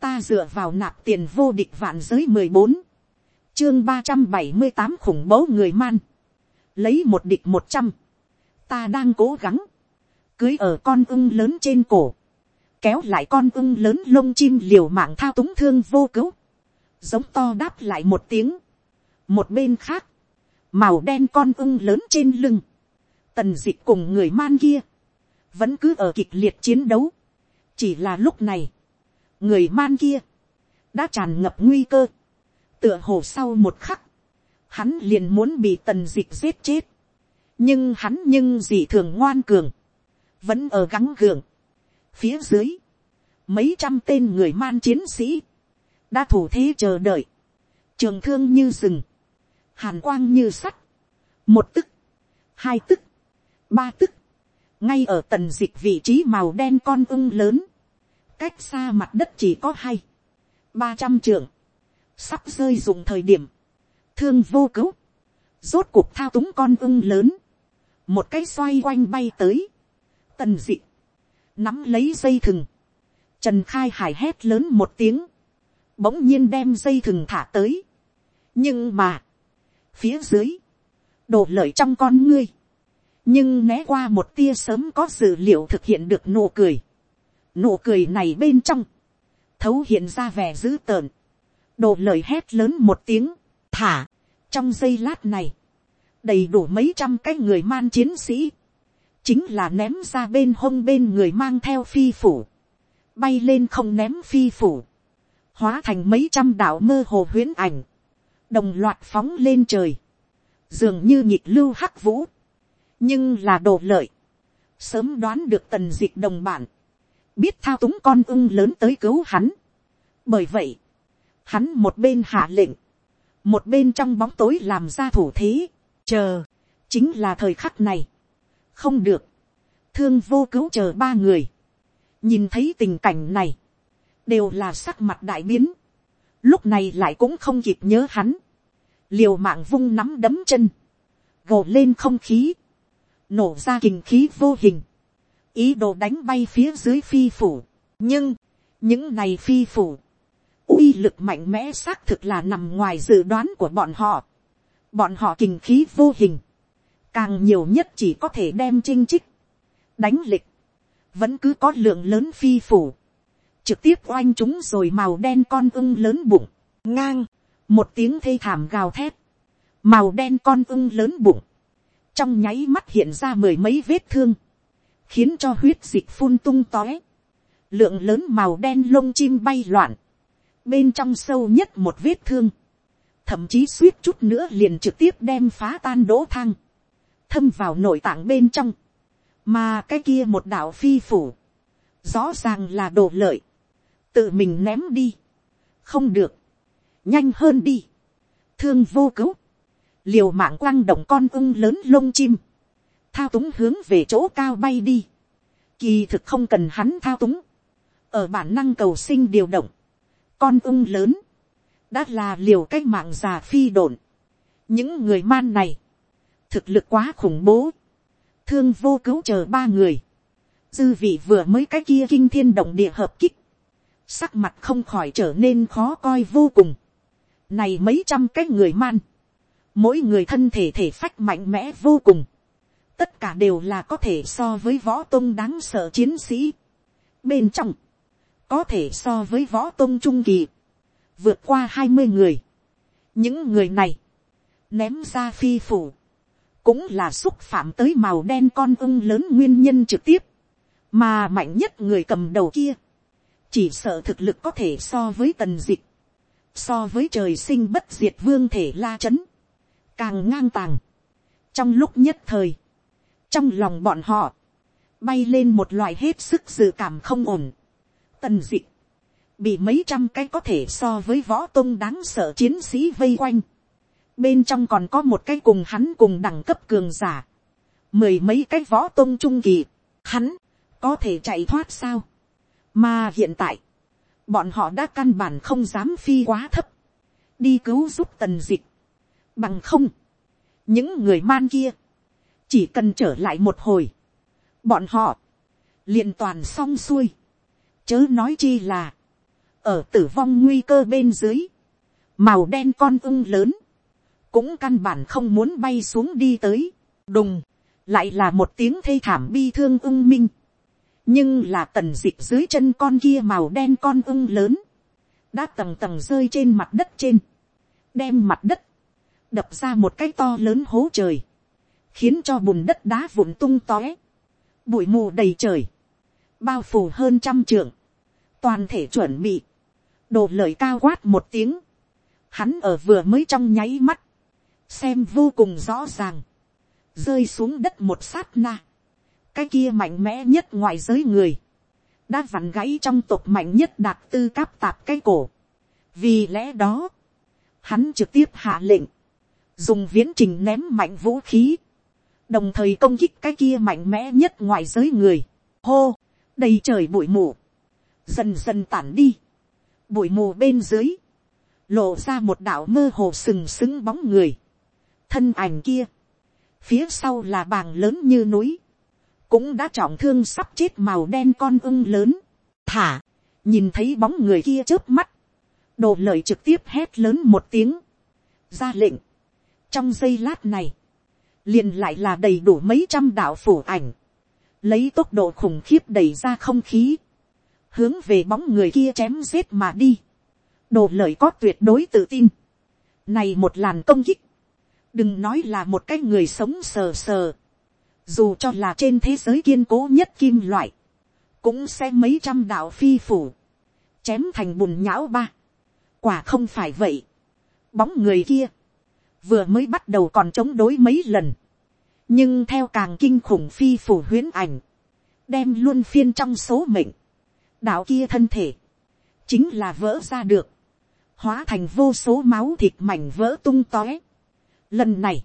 ta dựa vào nạp tiền vô địch vạn giới mười bốn, chương ba trăm bảy mươi tám khủng bố người man, lấy một địch một trăm, ta đang cố gắng, cưới ở con ưng lớn trên cổ, kéo lại con ưng lớn lông chim liều mạng thao túng thương vô cứu, giống to đáp lại một tiếng, một bên khác, màu đen con ưng lớn trên lưng, tần d ị c h cùng người man kia, vẫn cứ ở kịch liệt chiến đấu, chỉ là lúc này, người man kia, đã tràn ngập nguy cơ, tựa hồ sau một khắc, hắn liền muốn bị tần d ị c h giết chết, nhưng hắn nhưng dị thường ngoan cường, vẫn ở gắng gượng. Phía dưới, mấy trăm tên người man chiến sĩ, đã thủ thế chờ đợi, trường thương như rừng, hàn quang như sắt, một tức, hai tức, ba tức, ngay ở tần dịch vị trí màu đen con ưng lớn, cách xa mặt đất chỉ có hai, ba trăm trường, sắp rơi dùng thời điểm, thương vô cứu, rốt cuộc thao túng con ưng lớn, một cái xoay quanh bay tới, tần dịch nắm lấy dây thừng, trần khai hải hét lớn một tiếng, bỗng nhiên đem dây thừng thả tới. nhưng mà, phía dưới, đổ lợi trong con ngươi, nhưng né qua một tia sớm có dữ liệu thực hiện được nụ cười. nụ cười này bên trong, thấu hiện ra vẻ dữ tợn, đổ lợi hét lớn một tiếng, thả, trong giây lát này, đầy đủ mấy trăm cái người man chiến sĩ, chính là ném ra bên hông bên người mang theo phi phủ, bay lên không ném phi phủ, hóa thành mấy trăm đạo mơ hồ huyễn ảnh, đồng loạt phóng lên trời, dường như nhịp lưu hắc vũ, nhưng là đồ lợi, sớm đoán được tần d ị c h đồng bản, biết thao túng con ưng lớn tới cứu hắn, bởi vậy, hắn một bên hạ lệnh, một bên trong bóng tối làm ra thủ thế, chờ, chính là thời khắc này, không được, thương vô cứu chờ ba người, nhìn thấy tình cảnh này, đều là sắc mặt đại biến, lúc này lại cũng không kịp nhớ hắn, liều mạng vung nắm đấm chân, gồ lên không khí, nổ ra kình khí vô hình, ý đồ đánh bay phía dưới phi phủ, nhưng, những này phi phủ, uy lực mạnh mẽ xác thực là nằm ngoài dự đoán của bọn họ, bọn họ kình khí vô hình, càng nhiều nhất chỉ có thể đem chinh trích, đánh lịch, vẫn cứ có lượng lớn phi phủ, trực tiếp oanh chúng rồi màu đen con ưng lớn bụng, ngang, một tiếng thê thảm gào thét, màu đen con ưng lớn bụng, trong nháy mắt hiện ra mười mấy vết thương, khiến cho huyết dịch phun tung tóe, lượng lớn màu đen lông chim bay loạn, bên trong sâu nhất một vết thương, thậm chí suýt chút nữa liền trực tiếp đem phá tan đỗ thang, thâm vào nội tạng bên trong, mà cái kia một đạo phi phủ, rõ ràng là đồ lợi, tự mình ném đi, không được, nhanh hơn đi, thương vô cứu, liều mạng quăng động con ưng lớn lông chim, thao túng hướng về chỗ cao bay đi, kỳ thực không cần hắn thao túng, ở bản năng cầu sinh điều động, con ưng lớn, đã là liều cái mạng già phi đồn, những người man này, thực lực quá khủng bố, thương vô cứu chờ ba người, dư vị vừa mới cái kia kinh thiên động địa hợp kích, sắc mặt không khỏi trở nên khó coi vô cùng, này mấy trăm cái người man, mỗi người thân thể thể phách mạnh mẽ vô cùng, tất cả đều là có thể so với võ tôn đáng sợ chiến sĩ. bên trong, có thể so với võ tôn trung kỳ, vượt qua hai mươi người. những người này, ném ra phi phủ, cũng là xúc phạm tới màu đen con ưng lớn nguyên nhân trực tiếp, mà mạnh nhất người cầm đầu kia, chỉ sợ thực lực có thể so với tần dịch, so với trời sinh bất diệt vương thể la chấn, càng ngang tàng. trong lúc nhất thời, trong lòng bọn họ, bay lên một loại hết sức dự cảm không ổn. tần dịch, bị mấy trăm cái có thể so với võ tôn đáng sợ chiến sĩ vây quanh bên trong còn có một cái cùng hắn cùng đẳng cấp cường giả. mười mấy cái võ tôn trung kỳ, hắn có thể chạy thoát sao. mà hiện tại, bọn họ đã căn bản không dám phi quá thấp, đi cứu giúp tần dịch, bằng không, những người man kia, chỉ cần trở lại một hồi, bọn họ, liền toàn xong xuôi, chớ nói chi là, ở tử vong nguy cơ bên dưới, màu đen con ưng lớn, cũng căn bản không muốn bay xuống đi tới, đùng, lại là một tiếng thê thảm bi thương ưng minh, nhưng là tần dịp dưới chân con kia màu đen con ưng lớn, đã tầng tầng rơi trên mặt đất trên, đem mặt đất, đập ra một cái to lớn hố trời, khiến cho bùn đất đá vụn tung tóe, bụi mù đầy trời, bao phủ hơn trăm trượng, toàn thể chuẩn bị, đồ lời cao quát một tiếng, hắn ở vừa mới trong nháy mắt, xem vô cùng rõ ràng, rơi xuống đất một sát na, cái kia mạnh mẽ nhất ngoài giới người, đã vặn gãy trong tộc mạnh nhất đạt tư cáp tạp cái cổ. vì lẽ đó, hắn trực tiếp hạ lệnh, dùng viễn trình ném mạnh vũ khí, đồng thời công kích cái kia mạnh mẽ nhất ngoài giới người, hô, đầy trời bụi mù, dần dần tản đi, bụi mù bên dưới, lộ ra một đạo mơ hồ sừng sững bóng người, thân ảnh kia, phía sau là bàng lớn như núi, cũng đã trọng thương sắp chết màu đen con ưng lớn, thả, nhìn thấy bóng người kia trước mắt, đồ lợi trực tiếp hét lớn một tiếng, ra lệnh, trong giây lát này, liền lại là đầy đủ mấy trăm đạo phủ ảnh, lấy tốc độ khủng khiếp đẩy ra không khí, hướng về bóng người kia chém giết mà đi, đồ lợi có tuyệt đối tự tin, này một làn công kích, đừng nói là một cái người sống sờ sờ, dù cho là trên thế giới kiên cố nhất kim loại, cũng sẽ mấy trăm đạo phi phủ, chém thành bùn nhão ba. quả không phải vậy. bóng người kia, vừa mới bắt đầu còn chống đối mấy lần, nhưng theo càng kinh khủng phi phủ huyến ảnh, đem luôn phiên trong số mệnh, đạo kia thân thể, chính là vỡ ra được, hóa thành vô số máu thịt mảnh vỡ tung tóe. Lần này,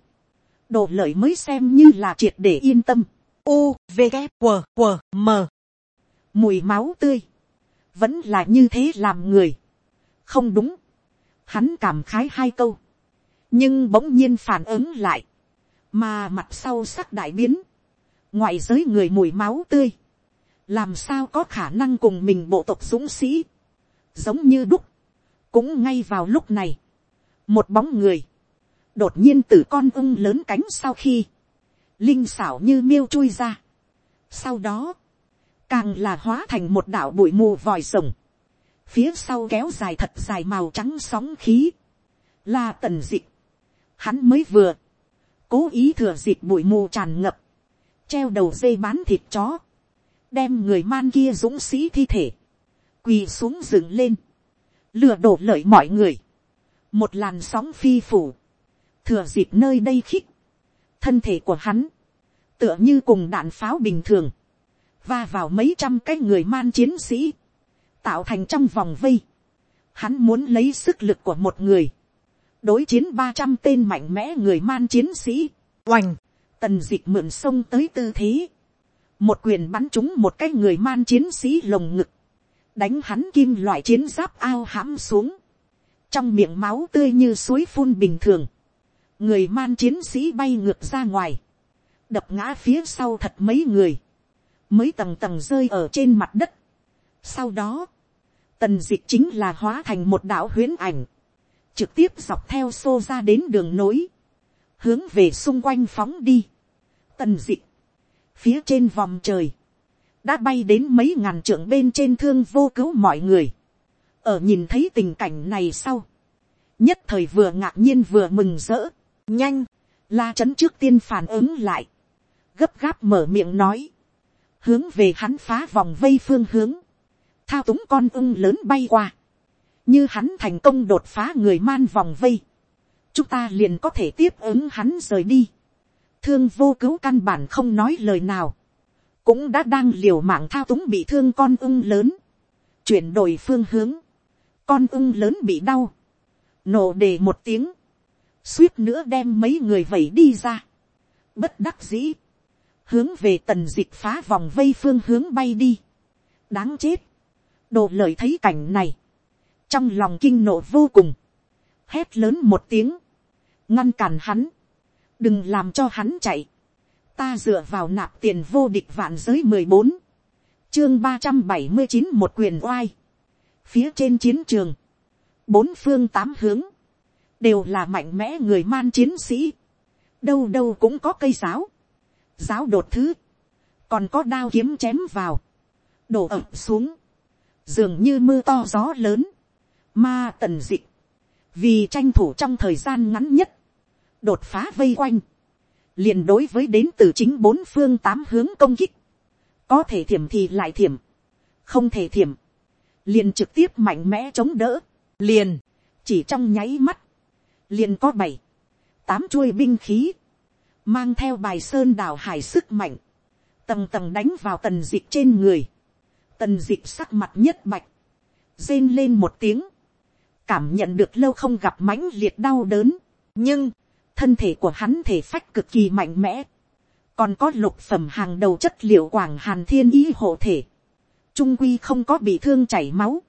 đồ lợi mới xem như là triệt để yên tâm. U, V, K, W, W, M. Mùi máu tươi. Vẫn là như thế làm người. Không đúng. Hắn cảm khái hai câu. Nhưng bỗng nhiên phản ứng lại. Mà mặt sau sắc đại biến. Ngoại giới người mùi máu tươi. Làm sao có khả năng cùng mình bộ tộc dũng sĩ. Giống như đúc. Cũng ngay vào lúc này. Một bóng người đột nhiên từ con ưng lớn cánh sau khi, linh xảo như miêu chui ra. Sau đó, càng là hóa thành một đảo bụi mù vòi rồng, phía sau kéo dài thật dài màu trắng sóng khí, là tần dịch, hắn mới vừa, cố ý thừa dịp bụi mù tràn ngập, treo đầu dây bán thịt chó, đem người man kia dũng sĩ thi thể, quỳ xuống dựng lên, lừa đổ lợi mọi người, một làn sóng phi phủ, thừa dịp nơi đây khích, thân thể của hắn, tựa như cùng đạn pháo bình thường, và vào mấy trăm cái người man chiến sĩ, tạo thành trong vòng vây. Hắn muốn lấy sức lực của một người, đối chiến ba trăm tên mạnh mẽ người man chiến sĩ, oành, tần d ị c h mượn sông tới tư thế, một quyền bắn trúng một cái người man chiến sĩ lồng ngực, đánh hắn kim loại chiến giáp ao hãm xuống, trong miệng máu tươi như suối phun bình thường, người man chiến sĩ bay ngược ra ngoài, đập ngã phía sau thật mấy người, mới tầng tầng rơi ở trên mặt đất. Sau đó, tần d chính là hóa thành một đạo huyến ảnh, trực tiếp dọc theo xô ra đến đường nối, hướng về xung quanh phóng đi. Tần d phía trên vòng trời, đã bay đến mấy ngàn trượng bên trên thương vô cứu mọi người. ở nhìn thấy tình cảnh này sau, nhất thời vừa ngạc nhiên vừa mừng rỡ, nhanh, la trấn trước tiên phản ứng lại, gấp gáp mở miệng nói, hướng về hắn phá vòng vây phương hướng, thao túng con ưng lớn bay qua, như hắn thành công đột phá người man vòng vây, chúng ta liền có thể tiếp ứng hắn rời đi. thương vô cứu căn bản không nói lời nào, cũng đã đang liều mạng thao túng bị thương con ưng lớn, chuyển đổi phương hướng, con ưng lớn bị đau, nổ đề một tiếng, suýt nữa đem mấy người vẩy đi ra, bất đắc dĩ, hướng về tần dịch phá vòng vây phương hướng bay đi, đáng chết, đồ lợi thấy cảnh này, trong lòng kinh nộ vô cùng, hét lớn một tiếng, ngăn cản hắn, đừng làm cho hắn chạy, ta dựa vào nạp tiền vô địch vạn giới mười bốn, chương ba trăm bảy mươi chín một quyền oai, phía trên chiến trường, bốn phương tám hướng, đều là mạnh mẽ người man chiến sĩ, đâu đâu cũng có cây giáo, giáo đột thứ, còn có đao kiếm chém vào, đổ ập xuống, dường như mưa to gió lớn, ma tần dịch, vì tranh thủ trong thời gian ngắn nhất, đột phá vây quanh, liền đối với đến từ chính bốn phương tám hướng công kích, có thể thiểm thì lại thiểm, không thể thiểm, liền trực tiếp mạnh mẽ chống đỡ, liền, chỉ trong nháy mắt, liền có bảy, tám chuôi binh khí, mang theo bài sơn đào hải sức mạnh, tầng tầng đánh vào tần dịch trên người, tần dịch sắc mặt nhất bạch, rên lên một tiếng, cảm nhận được lâu không gặp mãnh liệt đau đớn, nhưng, thân thể của hắn thể phách cực kỳ mạnh mẽ, còn có lục phẩm hàng đầu chất liệu quảng hàn thiên ý hộ thể, trung quy không có bị thương chảy máu,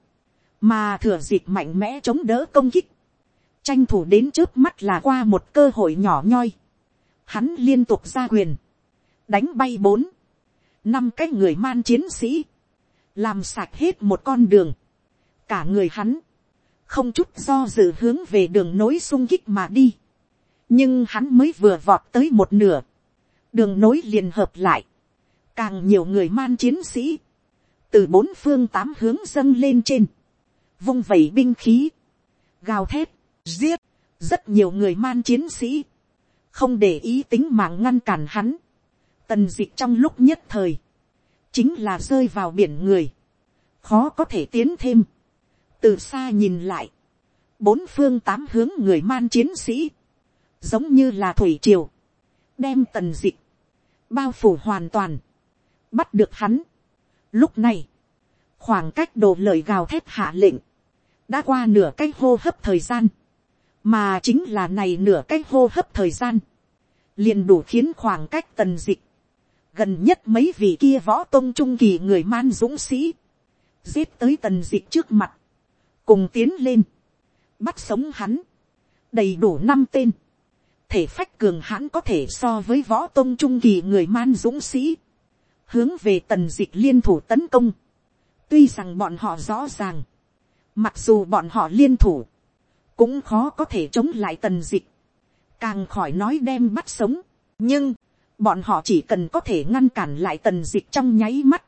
mà thừa dịp mạnh mẽ chống đỡ công kích, tranh thủ đến trước mắt là qua một cơ hội nhỏ nhoi, hắn liên tục ra quyền, đánh bay bốn, năm cái người man chiến sĩ, làm sạch hết một con đường, cả người hắn, không chút do dự hướng về đường nối sung kích mà đi, nhưng hắn mới vừa vọt tới một nửa, đường nối liền hợp lại, càng nhiều người man chiến sĩ, từ bốn phương tám hướng dâng lên trên, vung vẩy binh khí, gào thét, giết, rất nhiều người man chiến sĩ, không để ý tính mạng ngăn cản hắn, tần dịch trong lúc nhất thời, chính là rơi vào biển người, khó có thể tiến thêm, từ xa nhìn lại, bốn phương tám hướng người man chiến sĩ, giống như là thủy triều, đem tần dịch. Bao phủ hoàn toàn, bắt được hắn. Lúc này, khoảng cách đồ lời gào thét hạ lệnh, đã qua nửa cái hô hấp thời gian, mà chính là này nửa cái hô hấp thời gian, liền đủ khiến khoảng cách tần dịch, gần nhất mấy vị kia võ tôn trung kỳ người man dũng sĩ, giết tới tần dịch trước mặt, cùng tiến lên, bắt sống hắn, đầy đủ năm tên, thể phách cường hãn có thể so với võ tôn trung kỳ người man dũng sĩ, hướng về tần dịch liên thủ tấn công, tuy rằng bọn họ rõ ràng, mặc dù bọn họ liên thủ, cũng khó có thể chống lại tần dịch, càng khỏi nói đem bắt sống, nhưng, bọn họ chỉ cần có thể ngăn cản lại tần dịch trong nháy mắt,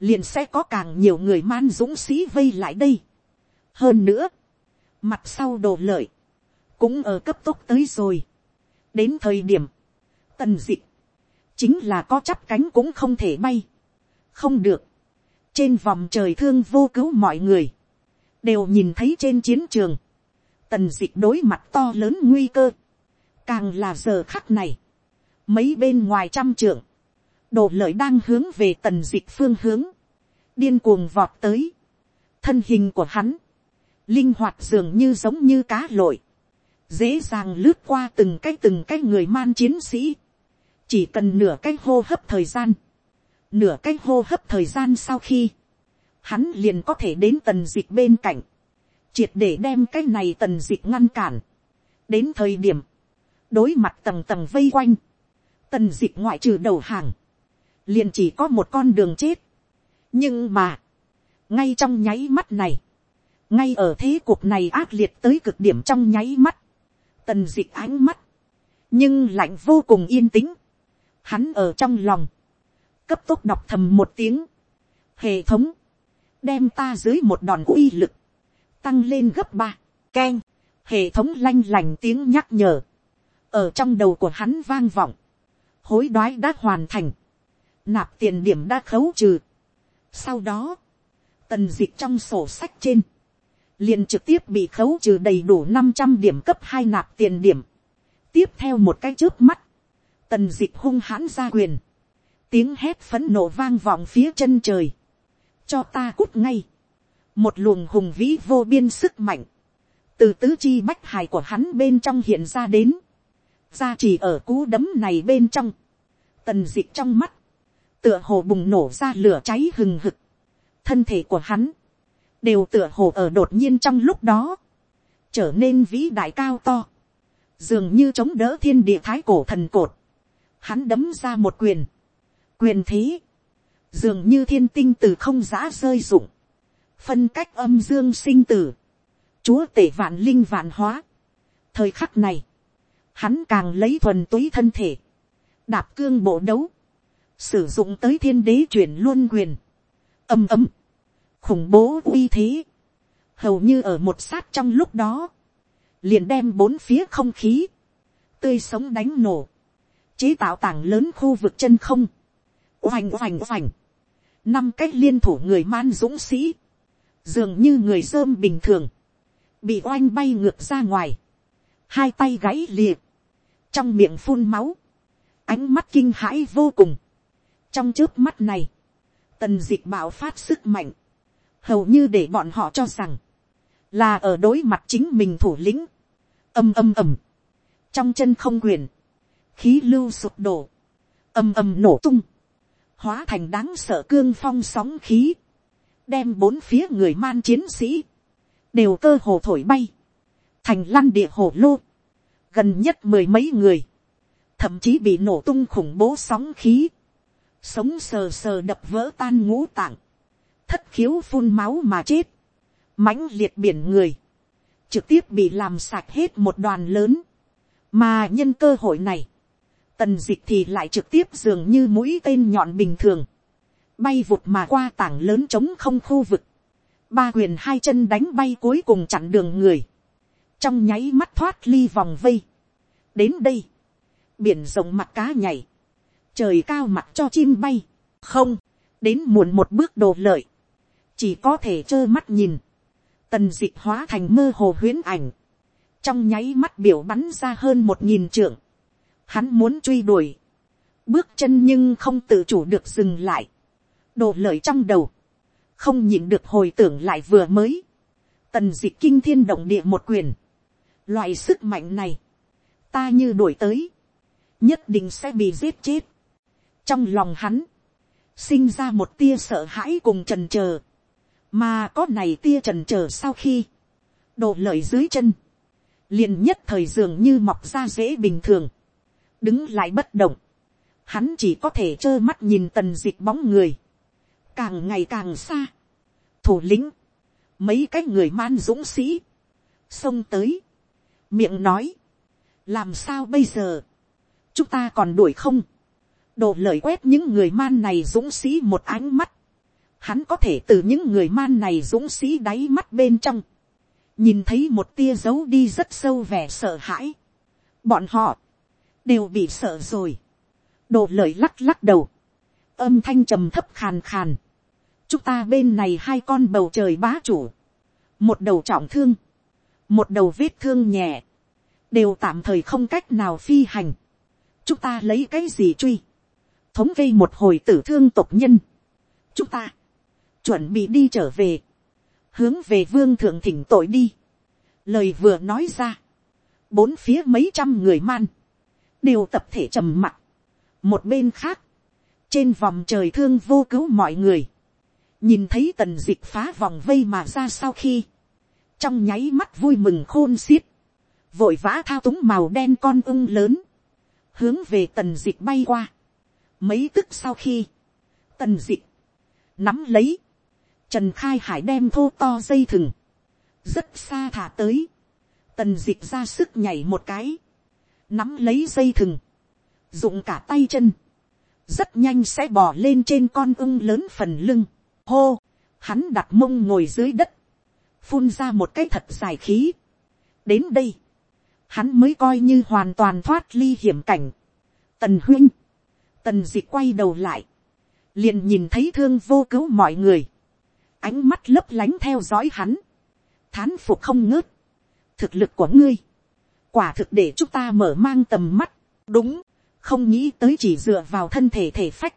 liền sẽ có càng nhiều người man dũng sĩ vây lại đây. hơn nữa, mặt sau đồ lợi, cũng ở cấp tốc tới rồi. đến thời điểm, tần dịch, chính là có chắp cánh cũng không thể bay. không được, trên vòng trời thương vô cứu mọi người, đều nhìn thấy trên chiến trường, tần dịch đối mặt to lớn nguy cơ, càng là giờ khắc này, mấy bên ngoài trăm trưởng đồ lợi đang hướng về tần dịch phương hướng, điên cuồng vọt tới, thân hình của hắn, linh hoạt dường như giống như cá lội, dễ dàng lướt qua từng cái từng cái người man chiến sĩ, chỉ cần nửa cái hô hấp thời gian, nửa cái hô hấp thời gian sau khi, hắn liền có thể đến tần dịch bên cạnh, triệt để đem cái này tần dịch ngăn cản. đến thời điểm, đối mặt tầng tầng vây quanh, tần dịch ngoại trừ đầu hàng, liền chỉ có một con đường chết. nhưng mà, ngay trong nháy mắt này, ngay ở thế cuộc này ác liệt tới cực điểm trong nháy mắt, tần dịch ánh mắt, nhưng lạnh vô cùng yên tĩnh, hắn ở trong lòng, cấp tốc đọc thầm một tiếng, hệ thống, đem ta dưới một đòn uy lực, tăng lên gấp ba, Keng, hệ thống lanh lành tiếng nhắc nhở, ở trong đầu của hắn vang vọng, hối đoái đã hoàn thành, nạp tiền điểm đã khấu trừ. Sau đó, tần dịch trong sổ sách trên, liền trực tiếp bị khấu trừ đầy đủ năm trăm điểm cấp hai nạp tiền điểm. tiếp theo một cái trước mắt, tần dịch hung hãn ra quyền, tiếng hét phấn nộ vang vọng phía chân trời, cho ta cút ngay, một luồng hùng vĩ vô biên sức mạnh, từ tứ chi bách hài của hắn bên trong hiện ra đến, ra chỉ ở cú đấm này bên trong, tần d ị trong mắt, tựa hồ bùng nổ ra lửa cháy hừng hực, thân thể của hắn, đều tựa hồ ở đột nhiên trong lúc đó, trở nên vĩ đại cao to, dường như chống đỡ thiên địa thái cổ thần cột, hắn đấm ra một quyền, quyền thế, dường như thiên tinh từ không giã rơi rụng, phân cách âm dương sinh tử, chúa tể vạn linh vạn hóa. thời khắc này, hắn càng lấy thuần túy thân thể, đạp cương bộ đấu, sử dụng tới thiên đế chuyển luôn quyền, âm âm khủng bố uy thế, hầu như ở một sát trong lúc đó, liền đem bốn phía không khí, tươi sống đánh nổ, chế tạo tảng lớn khu vực chân không, oành oành oành, năm cách liên thủ người man dũng sĩ, dường như người dơm bình thường, bị oanh bay ngược ra ngoài, hai tay gãy liệt, trong miệng phun máu, ánh mắt kinh hãi vô cùng. trong trước mắt này, tần d ị c h bạo phát sức mạnh, hầu như để bọn họ cho rằng, là ở đối mặt chính mình thủ lĩnh, âm âm ầm, trong chân không quyền, khí lưu sụp đổ, âm âm nổ tung, hóa thành đáng sợ cương phong sóng khí, đem bốn phía người man chiến sĩ, đều cơ hồ thổi bay, thành lăn địa hồ lô, gần nhất mười mấy người, thậm chí bị nổ tung khủng bố sóng khí, sống sờ sờ đập vỡ tan ngũ tạng, thất khiếu phun máu mà chết, mãnh liệt biển người, trực tiếp bị làm sạch hết một đoàn lớn, mà nhân cơ hội này, tần dịch thì lại trực tiếp dường như mũi tên nhọn bình thường, bay vụt mà qua tảng lớn trống không khu vực, ba quyền hai chân đánh bay cuối cùng chặn đường người, trong nháy mắt thoát ly vòng vây, đến đây, biển rộng mặt cá nhảy, trời cao mặt cho chim bay, không, đến muộn một bước đồ lợi, chỉ có thể trơ mắt nhìn, tần d ị hóa thành mơ hồ huyễn ảnh, trong nháy mắt biểu bắn ra hơn một nghìn trượng, hắn muốn truy đuổi, bước chân nhưng không tự chủ được dừng lại, đồ lợi trong đầu, không nhịn được hồi tưởng lại vừa mới, tần d ị kinh thiên động địa một quyền, loại sức mạnh này, ta như đuổi tới, nhất định sẽ bị giết chết, trong lòng hắn, sinh ra một tia sợ hãi cùng trần chờ mà có này tia trần chờ sau khi, đổ lợi dưới chân, liền nhất thời dường như mọc ra dễ bình thường, đứng lại bất động, hắn chỉ có thể trơ mắt nhìn tần dịch bóng người, càng ngày càng xa, thủ lĩnh, mấy cái người man dũng sĩ, xông tới, miệng nói, làm sao bây giờ, chúng ta còn đuổi không, đổ lời quét những người man này dũng sĩ một ánh mắt, hắn có thể từ những người man này dũng sĩ đáy mắt bên trong, nhìn thấy một tia dấu đi rất sâu vẻ sợ hãi. bọn họ, đều bị sợ rồi. đồ lời lắc lắc đầu, âm thanh trầm thấp khàn khàn chúng ta bên này hai con bầu trời bá chủ, một đầu trọng thương, một đầu vết thương nhẹ, đều tạm thời không cách nào phi hành. chúng ta lấy cái gì truy, thống kê một hồi tử thương tộc nhân. chúng ta, chuẩn bị đi trở về, hướng về vương thượng thỉnh tội đi. lời vừa nói ra, bốn phía mấy trăm người man, đều tập thể trầm mặc. một bên khác, trên vòng trời thương vô cứu mọi người, nhìn thấy tần dịch phá vòng vây mà ra sau khi, trong nháy mắt vui mừng khôn xiết, vội vã thao túng màu đen con ưng lớn, hướng về tần dịch bay qua. mấy tức sau khi, tần dịch nắm lấy, Trần Khai Hải đem thô to dây thừng. Rất xa thả tới. Tần dịch ra sức nhảy một cái. Nắm lấy dây thừng. Dụng cả tay chân. Rất nhanh sẽ bỏ lên trên con ưng lớn phần lưng. Hô. Hắn đặt mông ngồi dưới đất. Phun ra một cái thật dài khí. Đến đây. Hắn mới coi như hoàn toàn thoát ly hiểm cảnh. Tần huynh. Tần dịch quay đầu lại. Liền nhìn thấy thương vô cứu mọi người ánh mắt lấp lánh theo dõi hắn, thán phục không ngớt, thực lực của ngươi, quả thực để chúng ta mở mang tầm mắt, đúng, không nghĩ tới chỉ dựa vào thân thể thể phách,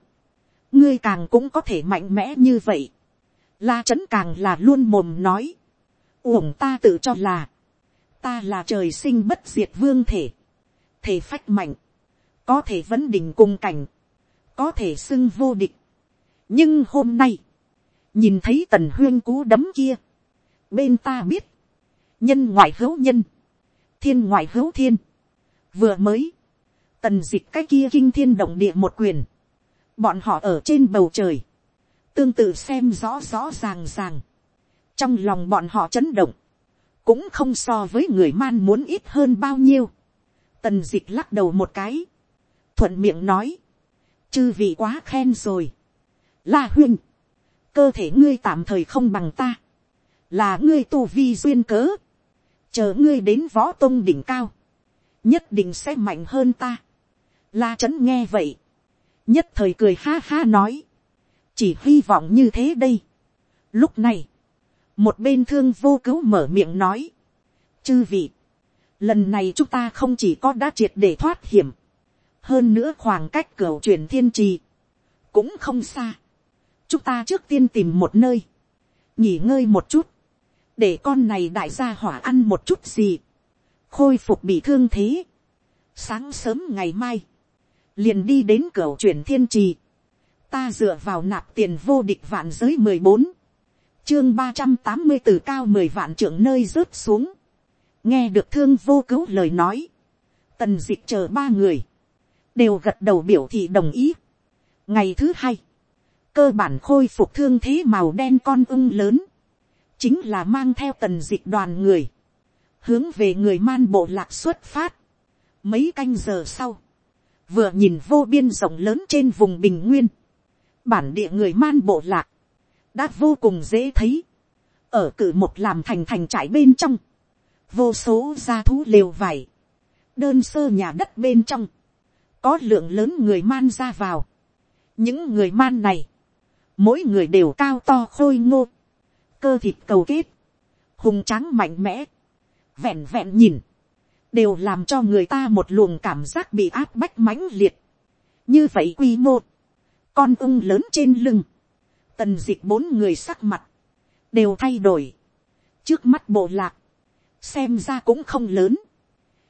ngươi càng cũng có thể mạnh mẽ như vậy, la trấn càng là luôn mồm nói, uổng ta tự cho là, ta là trời sinh bất diệt vương thể, thể phách mạnh, có thể vấn đỉnh cùng cảnh, có thể xưng vô địch. nhưng hôm nay, nhìn thấy tần huyên cú đấm kia, bên ta biết, nhân ngoại hữu nhân, thiên ngoại hữu thiên, vừa mới, tần dịch cái kia kinh thiên động địa một quyền, bọn họ ở trên bầu trời, tương tự xem rõ rõ ràng ràng, trong lòng bọn họ chấn động, cũng không so với người man muốn ít hơn bao nhiêu. Tần dịch lắc đầu một cái, thuận miệng nói, chư vị quá khen rồi. La huyên cơ thể ngươi tạm thời không bằng ta, là ngươi tu vi duyên cớ, chờ ngươi đến võ tôn đỉnh cao, nhất định sẽ mạnh hơn ta. La trấn nghe vậy, nhất thời cười ha ha nói, chỉ hy vọng như thế đây. Lúc này, một bên thương vô cứu mở miệng nói, chư vị, lần này chúng ta không chỉ có đã triệt để thoát hiểm, hơn nữa khoảng cách cửa truyền thiên trì, cũng không xa. chúng ta trước tiên tìm một nơi, nghỉ ngơi một chút, để con này đại gia hỏa ăn một chút gì, khôi phục bị thương thế. sáng sớm ngày mai, liền đi đến cửa chuyển thiên trì, ta dựa vào nạp tiền vô địch vạn giới mười bốn, chương ba trăm tám mươi từ cao mười vạn trưởng nơi rớt xuống, nghe được thương vô cứu lời nói, tần dịch chờ ba người, đều gật đầu biểu thị đồng ý. ngày thứ hai, cơ bản khôi phục thương thế màu đen con ưng lớn, chính là mang theo tần dịch đoàn người, hướng về người man bộ lạc xuất phát. mấy canh giờ sau, vừa nhìn vô biên rộng lớn trên vùng bình nguyên, bản địa người man bộ lạc, đã vô cùng dễ thấy, ở cử một làm thành thành trải bên trong, vô số gia thú lều vải, đơn sơ nhà đất bên trong, có lượng lớn người man ra vào. những người man này, mỗi người đều cao to khôi ngô, cơ thịt cầu kết, hùng tráng mạnh mẽ, vẹn vẹn nhìn, đều làm cho người ta một luồng cảm giác bị áp bách mãnh liệt. như vậy quy mô, con ưng lớn trên lưng, tần dịch bốn người sắc mặt, đều thay đổi. trước mắt bộ lạc, xem ra cũng không lớn,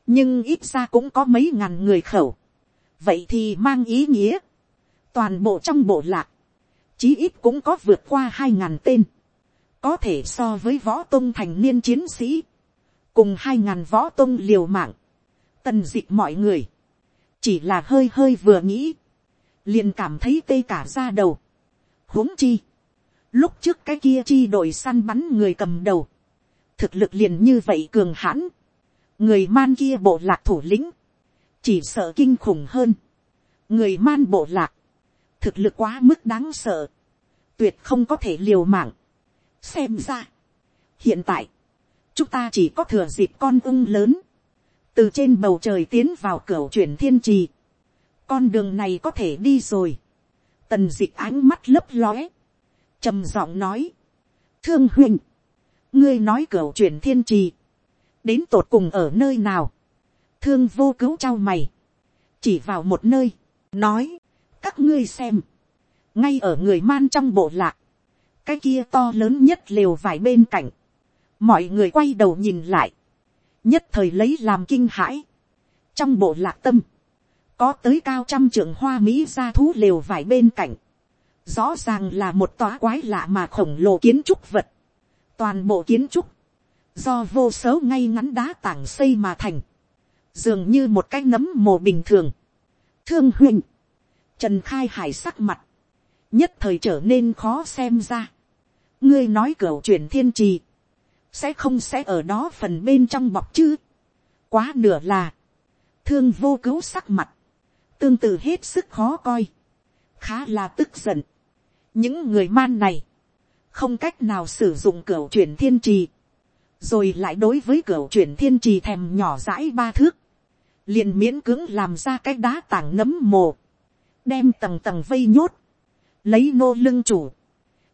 nhưng ít ra cũng có mấy ngàn người khẩu. vậy thì mang ý nghĩa, toàn bộ trong bộ lạc, chí ít cũng có vượt qua hai ngàn tên, có thể so với võ tôn thành niên chiến sĩ, cùng hai ngàn võ tông liều mạng, tần dịp mọi người, chỉ là hơi hơi vừa nghĩ, liền cảm thấy tê cả ra đầu, huống chi. Lúc trước cái kia chi đội săn bắn người cầm đầu. Thực lực liền như vậy cường hãn. Người man kia bộ lạc thủ lĩnh. Chỉ sợ kinh khủng hơn. Người man bộ lạc. Thực lực quá mức đáng sợ. Tuyệt không có thể liều mạng. Xem ra. Hiện tại. Chúng ta chỉ có thừa dịp con ưng lớn. Từ trên bầu trời tiến vào cửa chuyển thiên trì. Con đường này có thể đi rồi. Tần dịch ánh mắt lấp lóe, trầm giọng nói, thương huynh, ngươi nói cửa chuyển thiên trì, đến tột cùng ở nơi nào, thương vô cứu trao mày, chỉ vào một nơi, nói, các ngươi xem, ngay ở người man trong bộ lạc, cái kia to lớn nhất lều vài bên cạnh, mọi người quay đầu nhìn lại, nhất thời lấy làm kinh hãi, trong bộ lạc tâm, có tới cao trăm trưởng hoa mỹ ra thú lều vải bên cạnh, rõ ràng là một tòa quái lạ mà khổng lồ kiến trúc vật, toàn bộ kiến trúc, do vô số ngay ngắn đá tảng xây mà thành, dường như một cái nấm mồ bình thường. Thương huynh, trần khai hải sắc mặt, nhất thời trở nên khó xem ra. ngươi nói cửa chuyển thiên trì, sẽ không sẽ ở đó phần bên trong bọc chứ. quá nửa là, thương vô cứu sắc mặt, tương tự hết sức khó coi, khá là tức giận. những người man này, không cách nào sử dụng cửa chuyển thiên trì, rồi lại đối với cửa chuyển thiên trì thèm nhỏ dãi ba thước, liền miễn cưỡng làm ra cái đá tảng nấm mồ, đem tầng tầng vây nhốt, lấy nô lưng chủ,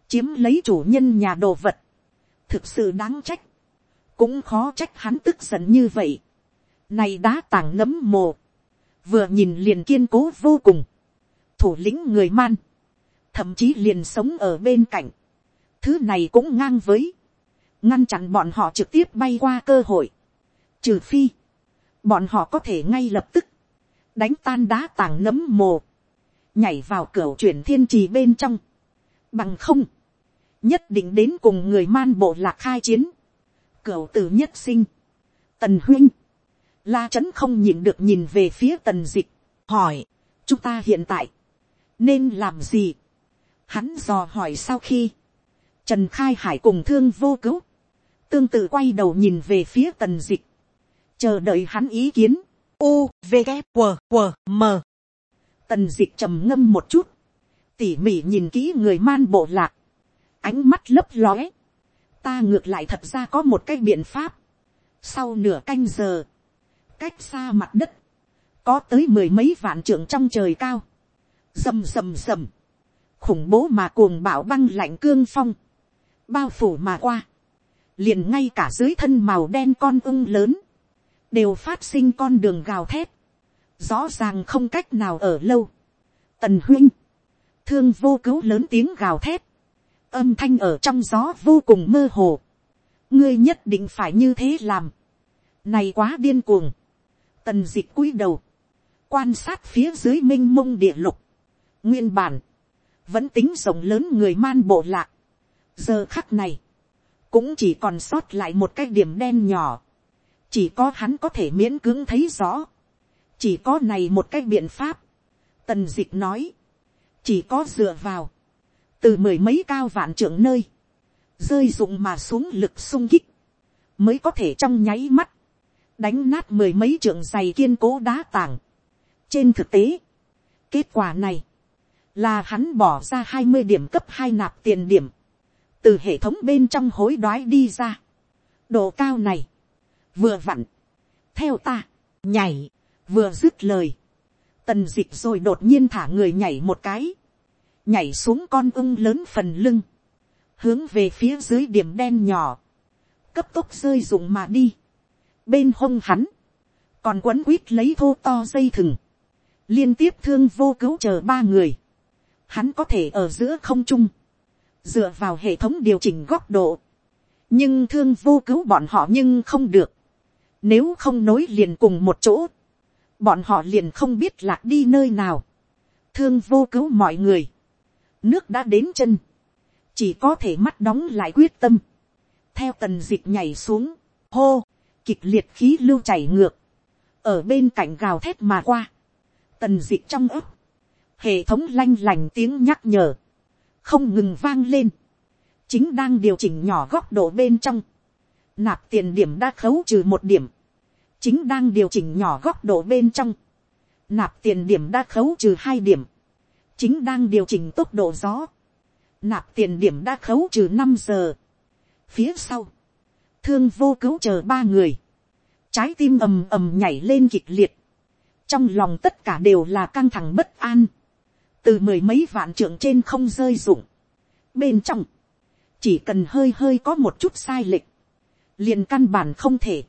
chiếm lấy chủ nhân nhà đồ vật, thực sự đáng trách, cũng khó trách hắn tức giận như vậy. Này đá tảng nấm mồ, vừa nhìn liền kiên cố vô cùng, thủ lĩnh người man, thậm chí liền sống ở bên cạnh, thứ này cũng ngang với, ngăn chặn bọn họ trực tiếp bay qua cơ hội, trừ phi, bọn họ có thể ngay lập tức, đánh tan đá tảng nấm mồ, nhảy vào cửa chuyển thiên trì bên trong, bằng không, nhất định đến cùng người man bộ lạc khai chiến, cửu tử nhất sinh, tần huynh, la trấn không nhìn được nhìn về phía tần dịch, hỏi, chúng ta hiện tại, nên làm gì, hắn dò hỏi sau khi, trần khai hải cùng thương vô cứu, tương tự quay đầu nhìn về phía tần dịch, chờ đợi hắn ý kiến, u v g q q m. Tần dịch trầm ngâm một chút, tỉ mỉ nhìn kỹ người man bộ lạc, ánh mắt lấp lóe, ta ngược lại thật ra có một cái biện pháp, sau nửa canh giờ, cách xa mặt đất, có tới mười mấy vạn trượng trong trời cao, rầm rầm rầm, khủng bố mà cuồng bạo băng lạnh cương phong, bao phủ mà qua, liền ngay cả dưới thân màu đen con ưng lớn, đều phát sinh con đường gào thét, rõ ràng không cách nào ở lâu. Tần huynh, thương vô cứu lớn tiếng gào thét, âm thanh ở trong gió vô cùng mơ hồ. ngươi nhất định phải như thế làm. này quá điên cuồng. tần d ị c h cúi đầu, quan sát phía dưới m i n h mông địa lục. nguyên bản, vẫn tính rộng lớn người man bộ lạc. giờ khắc này, cũng chỉ còn sót lại một cái điểm đen nhỏ. chỉ có hắn có thể miễn cưỡng thấy rõ. chỉ có này một cái biện pháp. tần d ị c h nói, chỉ có dựa vào, từ mười mấy cao vạn trưởng nơi, rơi dụng mà xuống lực sung kích, mới có thể trong nháy mắt, đánh nát mười mấy trưởng dày kiên cố đá tảng. trên thực tế, kết quả này, là hắn bỏ ra hai mươi điểm cấp hai nạp tiền điểm, từ hệ thống bên trong hối đoái đi ra. độ cao này, vừa vặn, theo ta, nhảy, vừa dứt lời, tần d ị c h rồi đột nhiên thả người nhảy một cái, nhảy xuống con ưng lớn phần lưng, hướng về phía dưới điểm đen nhỏ, cấp tốc rơi rụng mà đi. Bên hông hắn, còn quấn quýt lấy thô to dây thừng, liên tiếp thương vô cứu chờ ba người. Hắn có thể ở giữa không trung, dựa vào hệ thống điều chỉnh góc độ, nhưng thương vô cứu bọn họ nhưng không được. Nếu không nối liền cùng một chỗ, bọn họ liền không biết lạc đi nơi nào. Thương vô cứu mọi người, nước đã đến chân, chỉ có thể mắt đóng lại quyết tâm, theo tần dịch nhảy xuống, hô, kịch liệt khí lưu chảy ngược, ở bên cạnh gào thét mà qua, tần dịch trong ấp, hệ thống lanh lành tiếng nhắc nhở, không ngừng vang lên, chính đang điều chỉnh nhỏ góc độ bên trong, nạp tiền điểm đã khấu trừ một điểm, chính đang điều chỉnh nhỏ góc độ bên trong, nạp tiền điểm đã khấu trừ hai điểm, chính đang điều chỉnh tốc độ gió, nạp tiền điểm đã khấu trừ năm giờ. phía sau, thương vô cứu chờ ba người, trái tim ầm ầm nhảy lên kịch liệt, trong lòng tất cả đều là căng thẳng bất an, từ mười mấy vạn trượng trên không rơi rụng, bên trong, chỉ cần hơi hơi có một chút sai lệch, liền căn bản không thể,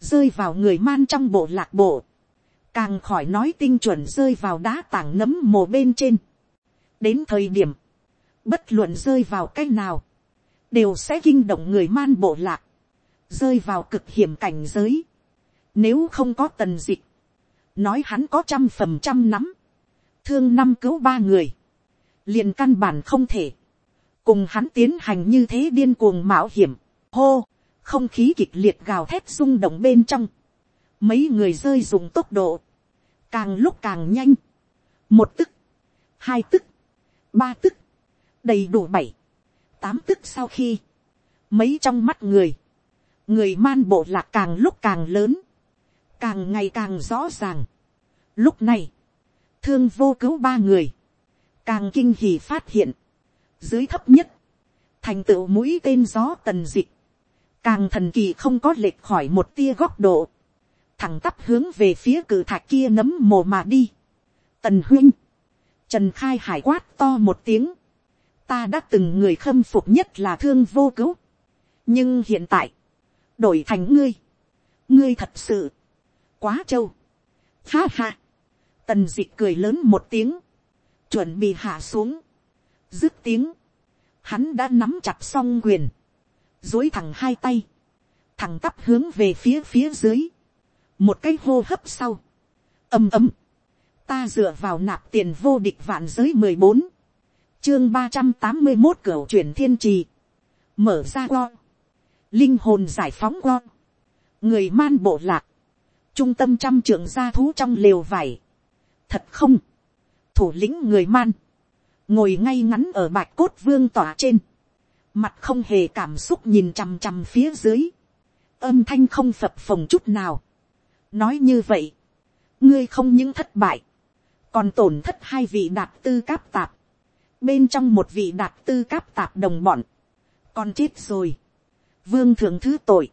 rơi vào người man trong bộ lạc bộ, càng khỏi nói tinh chuẩn rơi vào đá tảng nấm mồ bên trên. đến thời điểm, bất luận rơi vào cái nào, đều sẽ kinh động người man bộ lạc, rơi vào cực hiểm cảnh giới. nếu không có tần dịch, nói hắn có trăm phần trăm nắm, thương năm cứu ba người, liền căn bản không thể, cùng hắn tiến hành như thế điên cuồng mạo hiểm, hô, không khí kịch liệt gào thét rung động bên trong, mấy người rơi dùng tốc độ, càng lúc càng nhanh, một tức, hai tức, ba tức, đầy đủ bảy, tám tức sau khi, mấy trong mắt người, người man bộ lạc càng lúc càng lớn, càng ngày càng rõ ràng. Lúc này, thương vô cứu ba người, càng kinh hì phát hiện, dưới thấp nhất, thành tựu mũi tên gió tần dịch, càng thần kỳ không có lệch khỏi một tia góc độ, thẳng tắp hướng về phía cử thạch kia nấm mồ mà đi. Tần huynh, trần khai hải quát to một tiếng, ta đã từng người khâm phục nhất là thương vô cứu. nhưng hiện tại, đổi thành ngươi, ngươi thật sự, quá trâu, ha ha, tần d ị cười lớn một tiếng, chuẩn bị hạ xuống, dứt tiếng, hắn đã nắm chặt xong quyền, dối thẳng hai tay, thẳng tắp hướng về phía phía dưới, một cái hô hấp sau, ầm ầm, ta dựa vào nạp tiền vô địch vạn giới mười bốn, chương ba trăm tám mươi một cửa chuyển thiên trì, mở ra go, linh hồn giải phóng go, người man bộ lạc, trung tâm trăm trưởng gia thú trong lều vải, thật không, thủ lĩnh người man, ngồi ngay ngắn ở bạch cốt vương tỏa trên, mặt không hề cảm xúc nhìn chằm chằm phía dưới, âm thanh không phập phồng chút nào nói như vậy, ngươi không những thất bại, còn tổn thất hai vị đạt tư cáp tạp, bên trong một vị đạt tư cáp tạp đồng bọn, còn chết rồi, vương thượng thứ tội,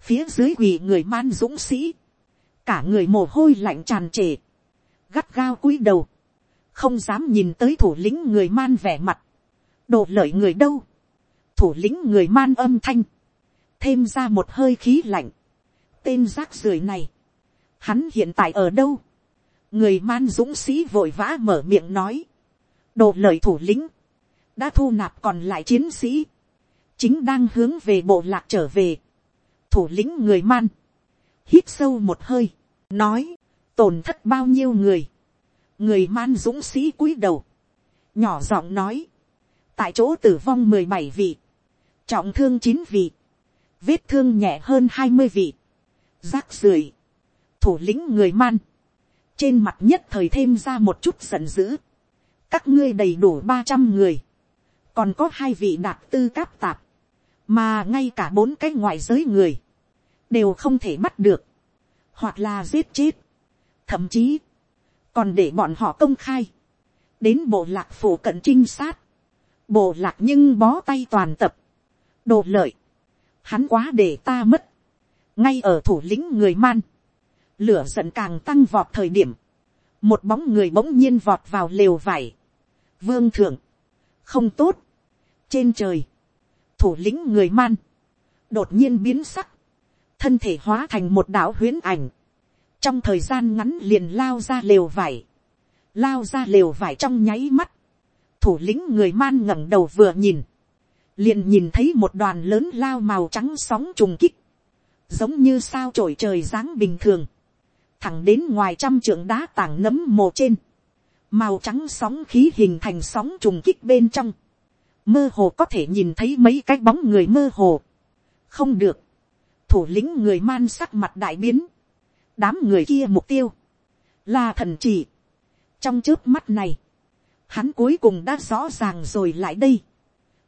phía dưới quỳ người man dũng sĩ, cả người mồ hôi lạnh tràn trề, gắt gao cúi đầu, không dám nhìn tới thủ lĩnh người man vẻ mặt, đồ lợi người đâu, thủ lĩnh người man âm thanh, thêm ra một hơi khí lạnh, tên rác rưởi này, hắn hiện tại ở đâu, người man dũng sĩ vội vã mở miệng nói, đồ lợi thủ lĩnh, đã thu nạp còn lại chiến sĩ, chính đang hướng về bộ lạc trở về, thủ lĩnh người man, hít sâu một hơi, nói, tổn thất bao nhiêu người, người man dũng sĩ cúi đầu, nhỏ giọng nói, tại chỗ tử vong mười bảy vị, trọng thương chín vị, vết thương nhẹ hơn hai mươi vị, rác rưởi, thủ lĩnh người man, trên mặt nhất thời thêm ra một chút giận dữ, các ngươi đầy đủ ba trăm người, còn có hai vị đạt tư cáp tạp, mà ngay cả bốn cái ngoại giới người, đều không thể bắt được, hoặc là giết chết, thậm chí, còn để bọn họ công khai, đến bộ lạc phủ cận trinh sát, bộ lạc nhưng bó tay toàn tập, đồ lợi, hắn quá để ta mất, ngay ở thủ lĩnh người man, lửa giận càng tăng vọt thời điểm, một bóng người bỗng nhiên vọt vào lều vải, vương thượng, không tốt, trên trời, thủ lĩnh người man, đột nhiên biến sắc, thân thể hóa thành một đạo huyến ảnh, trong thời gian ngắn liền lao ra lều vải, lao ra lều vải trong nháy mắt, thủ lĩnh người man ngẩng đầu vừa nhìn, liền nhìn thấy một đoàn lớn lao màu trắng sóng trùng kích, giống như sao trổi trời dáng bình thường, thẳng đến ngoài trăm trượng đá tảng nấm mồ trên, màu trắng sóng khí hình thành sóng trùng kích bên trong, mơ hồ có thể nhìn thấy mấy cái bóng người mơ hồ, không được, thủ lĩnh người man sắc mặt đại biến, đám người kia mục tiêu, là thần chỉ. trong trước mắt này, hắn cuối cùng đã rõ ràng rồi lại đây.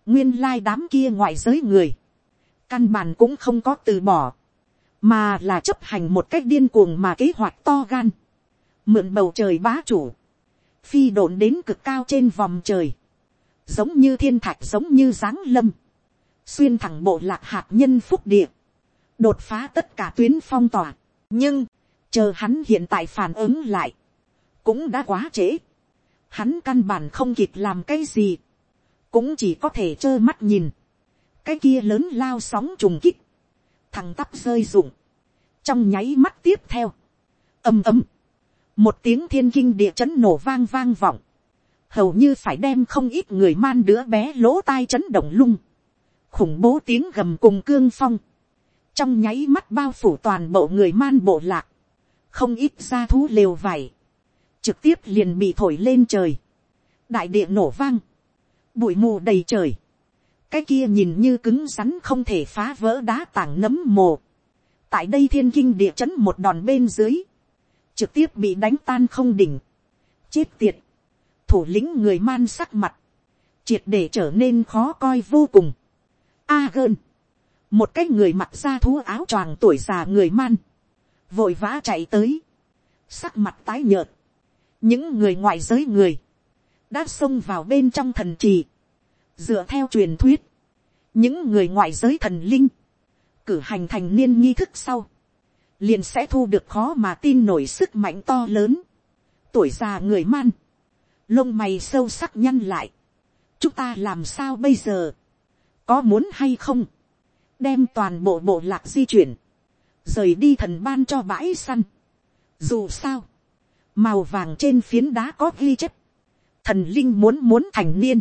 nguyên lai đám kia ngoại giới người, căn bản cũng không có từ bỏ, mà là chấp hành một cách điên cuồng mà kế hoạch to gan, mượn bầu trời bá chủ, phi độn đến cực cao trên vòng trời, giống như thiên thạch giống như giáng lâm, xuyên thẳng bộ lạc hạt nhân phúc địa, đột phá tất cả tuyến phong tỏa. nhưng, chờ hắn hiện tại phản ứng lại, cũng đã quá trễ. Hắn căn bản không kịp làm cái gì, cũng chỉ có thể trơ mắt nhìn. cái kia lớn lao sóng trùng kích, thằng tắp rơi rụng, trong nháy mắt tiếp theo, ầm ầm, một tiếng thiên kinh địa chấn nổ vang vang vọng, hầu như phải đem không ít người man đứa bé lỗ tai chấn động lung, khủng bố tiếng gầm cùng cương phong, trong nháy mắt bao phủ toàn bộ người man bộ lạc, không ít ra thú lều vải, trực tiếp liền bị thổi lên trời, đại địa nổ vang, bụi mù đầy trời, cái kia nhìn như cứng rắn không thể phá vỡ đá tảng nấm mồ, tại đây thiên kinh địa chấn một đòn bên dưới, trực tiếp bị đánh tan không đỉnh, chết tiệt, thủ lĩnh người man sắc mặt, triệt để trở nên khó coi vô cùng. A gơn, một cái người mặc da thú áo choàng tuổi già người man, vội vã chạy tới, sắc mặt tái nhợt, những người ngoại giới người, đã xông vào bên trong thần trì, dựa theo truyền thuyết, những người ngoại giới thần linh, cử hành thành niên nghi thức sau, liền sẽ thu được khó mà tin nổi sức mạnh to lớn, tuổi già người man, lông mày sâu sắc nhăn lại, chúng ta làm sao bây giờ, có muốn hay không, đem toàn bộ bộ lạc di chuyển, rời đi thần ban cho bãi săn. Dù sao, màu vàng trên phiến đá có ghi chép, thần linh muốn muốn thành niên,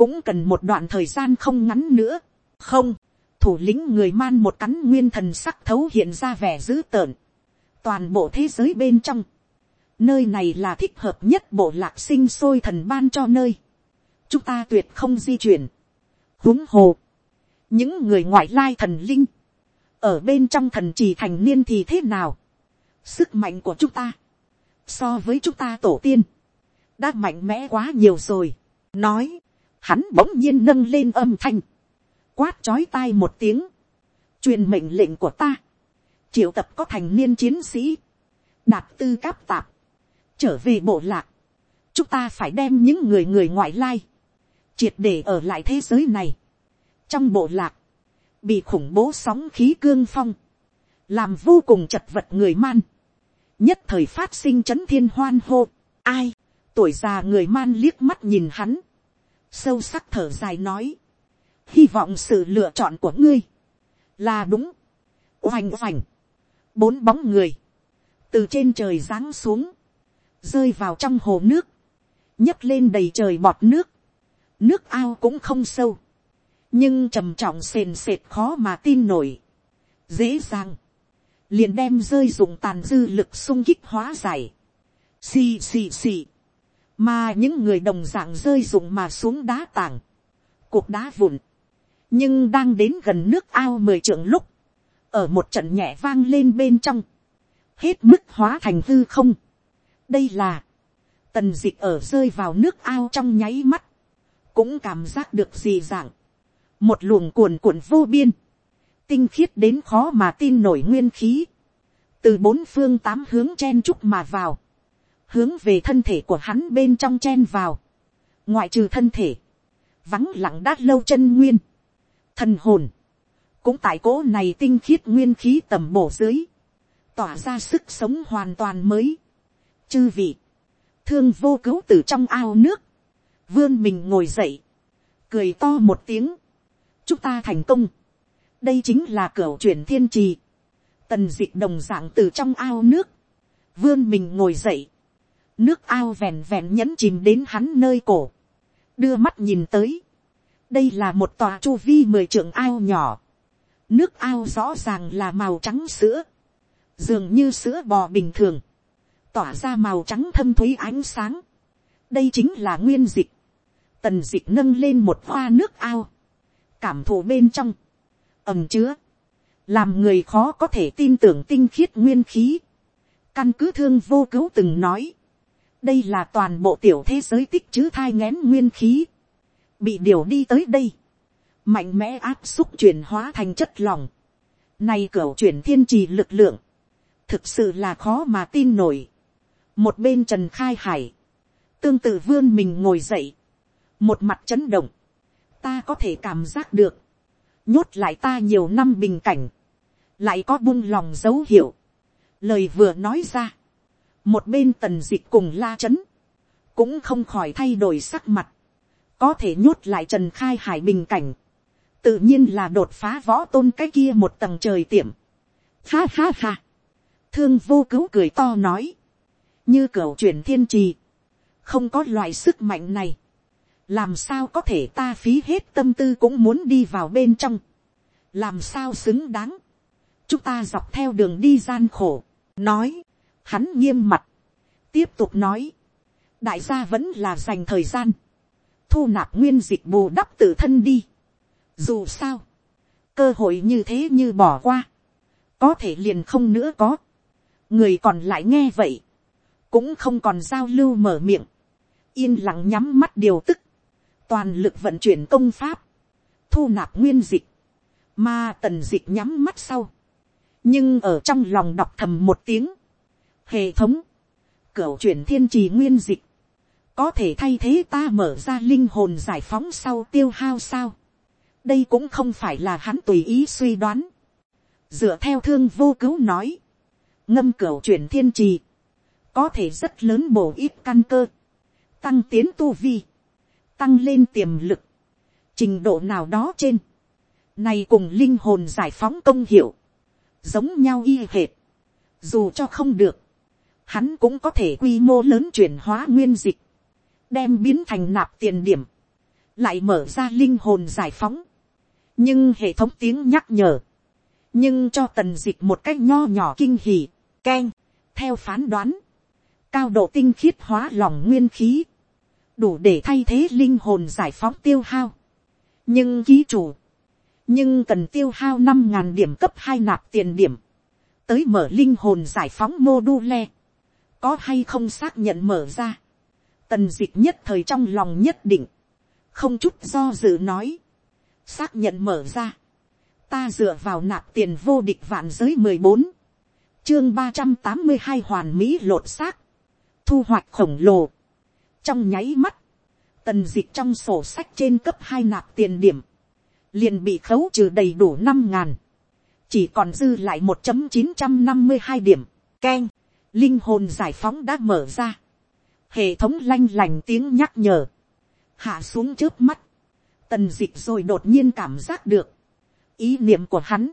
cũng cần một đoạn thời gian không ngắn nữa. không, thủ lĩnh người man một cắn nguyên thần sắc thấu hiện ra vẻ dữ tợn. toàn bộ thế giới bên trong, nơi này là thích hợp nhất bộ lạc sinh sôi thần ban cho nơi. chúng ta tuyệt không di chuyển. huống hồ, những người ngoại lai thần linh, ở bên trong thần trì thành niên thì thế nào. sức mạnh của chúng ta, so với chúng ta tổ tiên, đã mạnh mẽ quá nhiều rồi. nói, hắn bỗng nhiên nâng lên âm thanh, quát chói tai một tiếng, truyền mệnh lệnh của ta, triệu tập có thành niên chiến sĩ, đạt tư cáp tạp, trở về bộ lạc, chúng ta phải đem những người người ngoại lai, triệt để ở lại thế giới này. trong bộ lạc, bị khủng bố sóng khí cương phong, làm vô cùng chật vật người man, nhất thời phát sinh c h ấ n thiên hoan hô, ai, tuổi già người man liếc mắt nhìn hắn, sâu sắc thở dài nói, hy vọng sự lựa chọn của ngươi, là đúng, oành oành, bốn bóng người, từ trên trời giáng xuống, rơi vào trong hồ nước, nhấc lên đầy trời bọt nước, nước ao cũng không sâu, nhưng trầm trọng sền sệt khó mà tin nổi. dễ dàng, liền đem rơi dụng tàn dư lực sung kích hóa giải. xì xì xì, mà những người đồng dạng rơi rụng mà xuống đá tảng, cuộc đá vụn, nhưng đang đến gần nước ao mười trượng lúc, ở một trận nhẹ vang lên bên trong, hết mức hóa thành hư không. đây là, tần d ị c ở rơi vào nước ao trong nháy mắt, cũng cảm giác được gì dạng, một luồng cuồn cuộn vô biên, tinh khiết đến khó mà tin nổi nguyên khí, từ bốn phương tám hướng chen chúc mà vào, hướng về thân thể của hắn bên trong chen vào, ngoại trừ thân thể, vắng lặng đã lâu chân nguyên, thần hồn, cũng tại cỗ này tinh khiết nguyên khí tầm bổ dưới, tỏa ra sức sống hoàn toàn mới. Chư vị, thương vô cứu từ trong ao nước, vươn mình ngồi dậy, cười to một tiếng, chúng ta thành công. đây chính là cửa chuyển thiên trì. tần d ị ệ t đồng d ạ n g từ trong ao nước, vươn mình ngồi dậy, nước ao vèn vèn nhẫn chìm đến hắn nơi cổ, đưa mắt nhìn tới, đây là một tòa chu vi mười trượng ao nhỏ, nước ao rõ ràng là màu trắng sữa, dường như sữa bò bình thường, tỏa ra màu trắng thâm t h ú y ánh sáng, đây chính là nguyên dịch, tần dịch nâng lên một hoa nước ao, cảm thụ bên trong, ầm chứa, làm người khó có thể tin tưởng tinh khiết nguyên khí. Căn cứ thương vô cứu từng nói, đây là toàn bộ tiểu thế giới tích chứ thai ngén nguyên khí, bị điều đi tới đây, mạnh mẽ áp xúc chuyển hóa thành chất lòng, này cửa chuyển thiên trì lực lượng, thực sự là khó mà tin nổi. Một bên trần khai hải, tương tự vươn mình ngồi dậy, một mặt chấn động, ta có thể cảm giác được, nhốt lại ta nhiều năm bình cảnh, lại có buông lòng dấu hiệu, lời vừa nói ra, một bên tần dịch cùng la c h ấ n cũng không khỏi thay đổi sắc mặt, có thể nhốt lại trần khai hải bình cảnh, tự nhiên là đột phá võ tôn cái kia một tầng trời tiệm. Ha ha ha, thương vô cứu cười to nói, như cửa chuyển thiên trì, không có loại sức mạnh này, làm sao có thể ta phí hết tâm tư cũng muốn đi vào bên trong, làm sao xứng đáng, chúng ta dọc theo đường đi gian khổ, nói, hắn nghiêm mặt, tiếp tục nói, đại gia vẫn là dành thời gian, thu nạp nguyên dịch bù đắp tự thân đi, dù sao, cơ hội như thế như bỏ qua, có thể liền không nữa có, người còn lại nghe vậy, cũng không còn giao lưu mở miệng, yên lặng nhắm mắt điều tức, toàn lực vận chuyển công pháp, thu nạp nguyên dịch, mà tần dịch nhắm mắt sau, nhưng ở trong lòng đọc thầm một tiếng, hệ thống, cửu chuyển thiên trì nguyên dịch, có thể thay thế ta mở ra linh hồn giải phóng sau tiêu hao sao, đây cũng không phải là hắn tùy ý suy đoán, dựa theo thương vô cứu nói, ngâm cửu chuyển thiên trì, có thể rất lớn bổ ít căn cơ, tăng tiến tu vi, tăng lên tiềm lực, trình độ nào đó trên, này cùng linh hồn giải phóng công hiệu, giống nhau y hệt, dù cho không được, hắn cũng có thể quy mô lớn chuyển hóa nguyên dịch, đem biến thành nạp tiền điểm, lại mở ra linh hồn giải phóng, nhưng hệ thống tiếng nhắc nhở, nhưng cho tần dịch một cách nho nhỏ kinh hỉ, k theo phán đoán, cao độ tinh khiết hóa lòng nguyên khí, đủ để thay thế linh hồn giải phóng tiêu hao. nhưng ký chủ, nhưng cần tiêu hao năm ngàn điểm cấp hai nạp tiền điểm, tới mở linh hồn giải phóng mô đu le, có hay không xác nhận mở ra, tần dịch nhất thời trong lòng nhất định, không chút do dự nói, xác nhận mở ra, ta dựa vào nạp tiền vô địch vạn giới mười bốn, chương ba trăm tám mươi hai hoàn mỹ lột xác, thu hoạch khổng lồ, trong nháy mắt, tần dịch trong sổ sách trên cấp hai nạp tiền điểm, liền bị khấu trừ đầy đủ năm ngàn, chỉ còn dư lại một chín trăm năm mươi hai điểm, keng, linh hồn giải phóng đã mở ra, hệ thống lanh lành tiếng nhắc nhở, hạ xuống trước mắt, tần dịch rồi đột nhiên cảm giác được, ý niệm của hắn,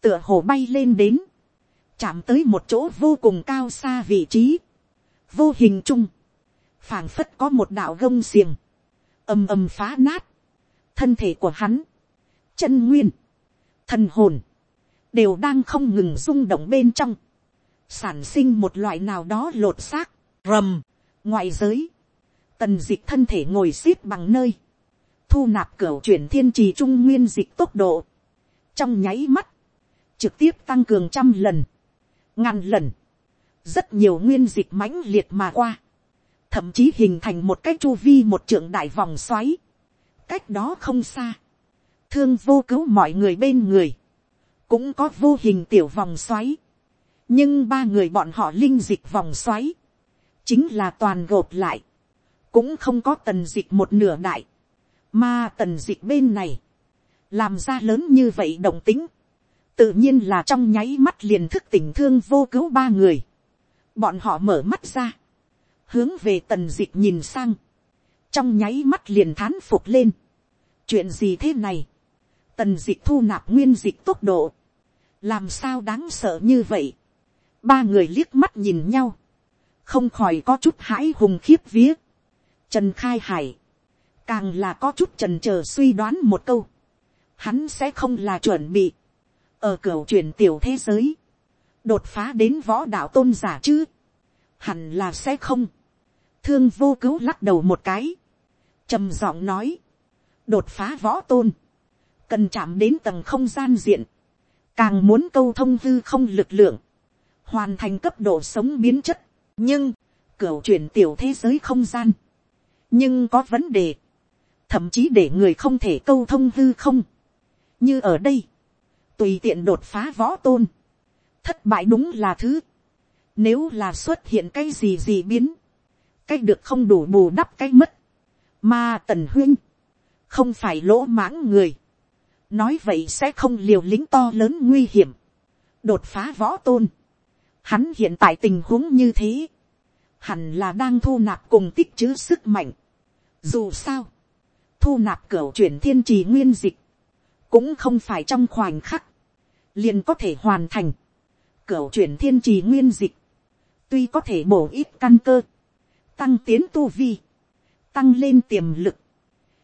tựa hồ bay lên đến, chạm tới một chỗ vô cùng cao xa vị trí, vô hình chung, phảng phất có một đạo gông xiềng, ầm ầm phá nát, thân thể của hắn, chân nguyên, thần hồn, đều đang không ngừng rung động bên trong, sản sinh một loại nào đó lột xác, rầm, ngoại giới, tần dịch thân thể ngồi x ế p bằng nơi, thu nạp cửa chuyển thiên trì trung nguyên dịch tốc độ, trong nháy mắt, trực tiếp tăng cường trăm lần, ngàn lần, rất nhiều nguyên dịch mãnh liệt mà qua, thậm chí hình thành một cái chu vi một trượng đại vòng xoáy, cách đó không xa, thương vô cứu mọi người bên người, cũng có vô hình tiểu vòng xoáy, nhưng ba người bọn họ linh dịch vòng xoáy, chính là toàn gộp lại, cũng không có tần dịch một nửa đại, mà tần dịch bên này, làm ra lớn như vậy động tính, tự nhiên là trong nháy mắt liền thức tỉnh thương vô cứu ba người, bọn họ mở mắt ra, hướng về tần dịch nhìn sang, trong nháy mắt liền thán phục lên, chuyện gì thế này, tần dịch thu nạp nguyên dịch tốc độ, làm sao đáng sợ như vậy, ba người liếc mắt nhìn nhau, không khỏi có chút hãi hùng khiếp vía. Trần khai hải, càng là có chút trần chờ suy đoán một câu, hắn sẽ không là chuẩn bị, ở cửa truyền tiểu thế giới, đột phá đến võ đạo tôn giả chứ, hẳn là sẽ không, thương vô cứu lắc đầu một cái, trầm giọng nói, đột phá võ tôn, cần chạm đến tầng không gian diện, càng muốn câu thông hư không lực lượng, hoàn thành cấp độ sống biến chất, nhưng, cửa chuyển tiểu thế giới không gian, nhưng có vấn đề, thậm chí để người không thể câu thông hư không, như ở đây, tùy tiện đột phá võ tôn, thất bại đúng là thứ, nếu là xuất hiện cái gì gì biến, cái được không đủ bù đắp cái mất, mà tần huyên, không phải lỗ mãng người, nói vậy sẽ không liều lính to lớn nguy hiểm, đột phá võ tôn, Hắn hiện tại tình huống như thế. Hẳn là đang thu nạp cùng tích trữ sức mạnh. Dù sao. Thu nạp cửa chuyển thiên trì nguyên dịch. Cũng không phải trong khoảnh khắc. Liền có thể hoàn thành. Cửa chuyển thiên trì nguyên dịch. Tuy có thể bổ ít căn cơ. Tăng tiến tu vi. Tăng lên tiềm lực.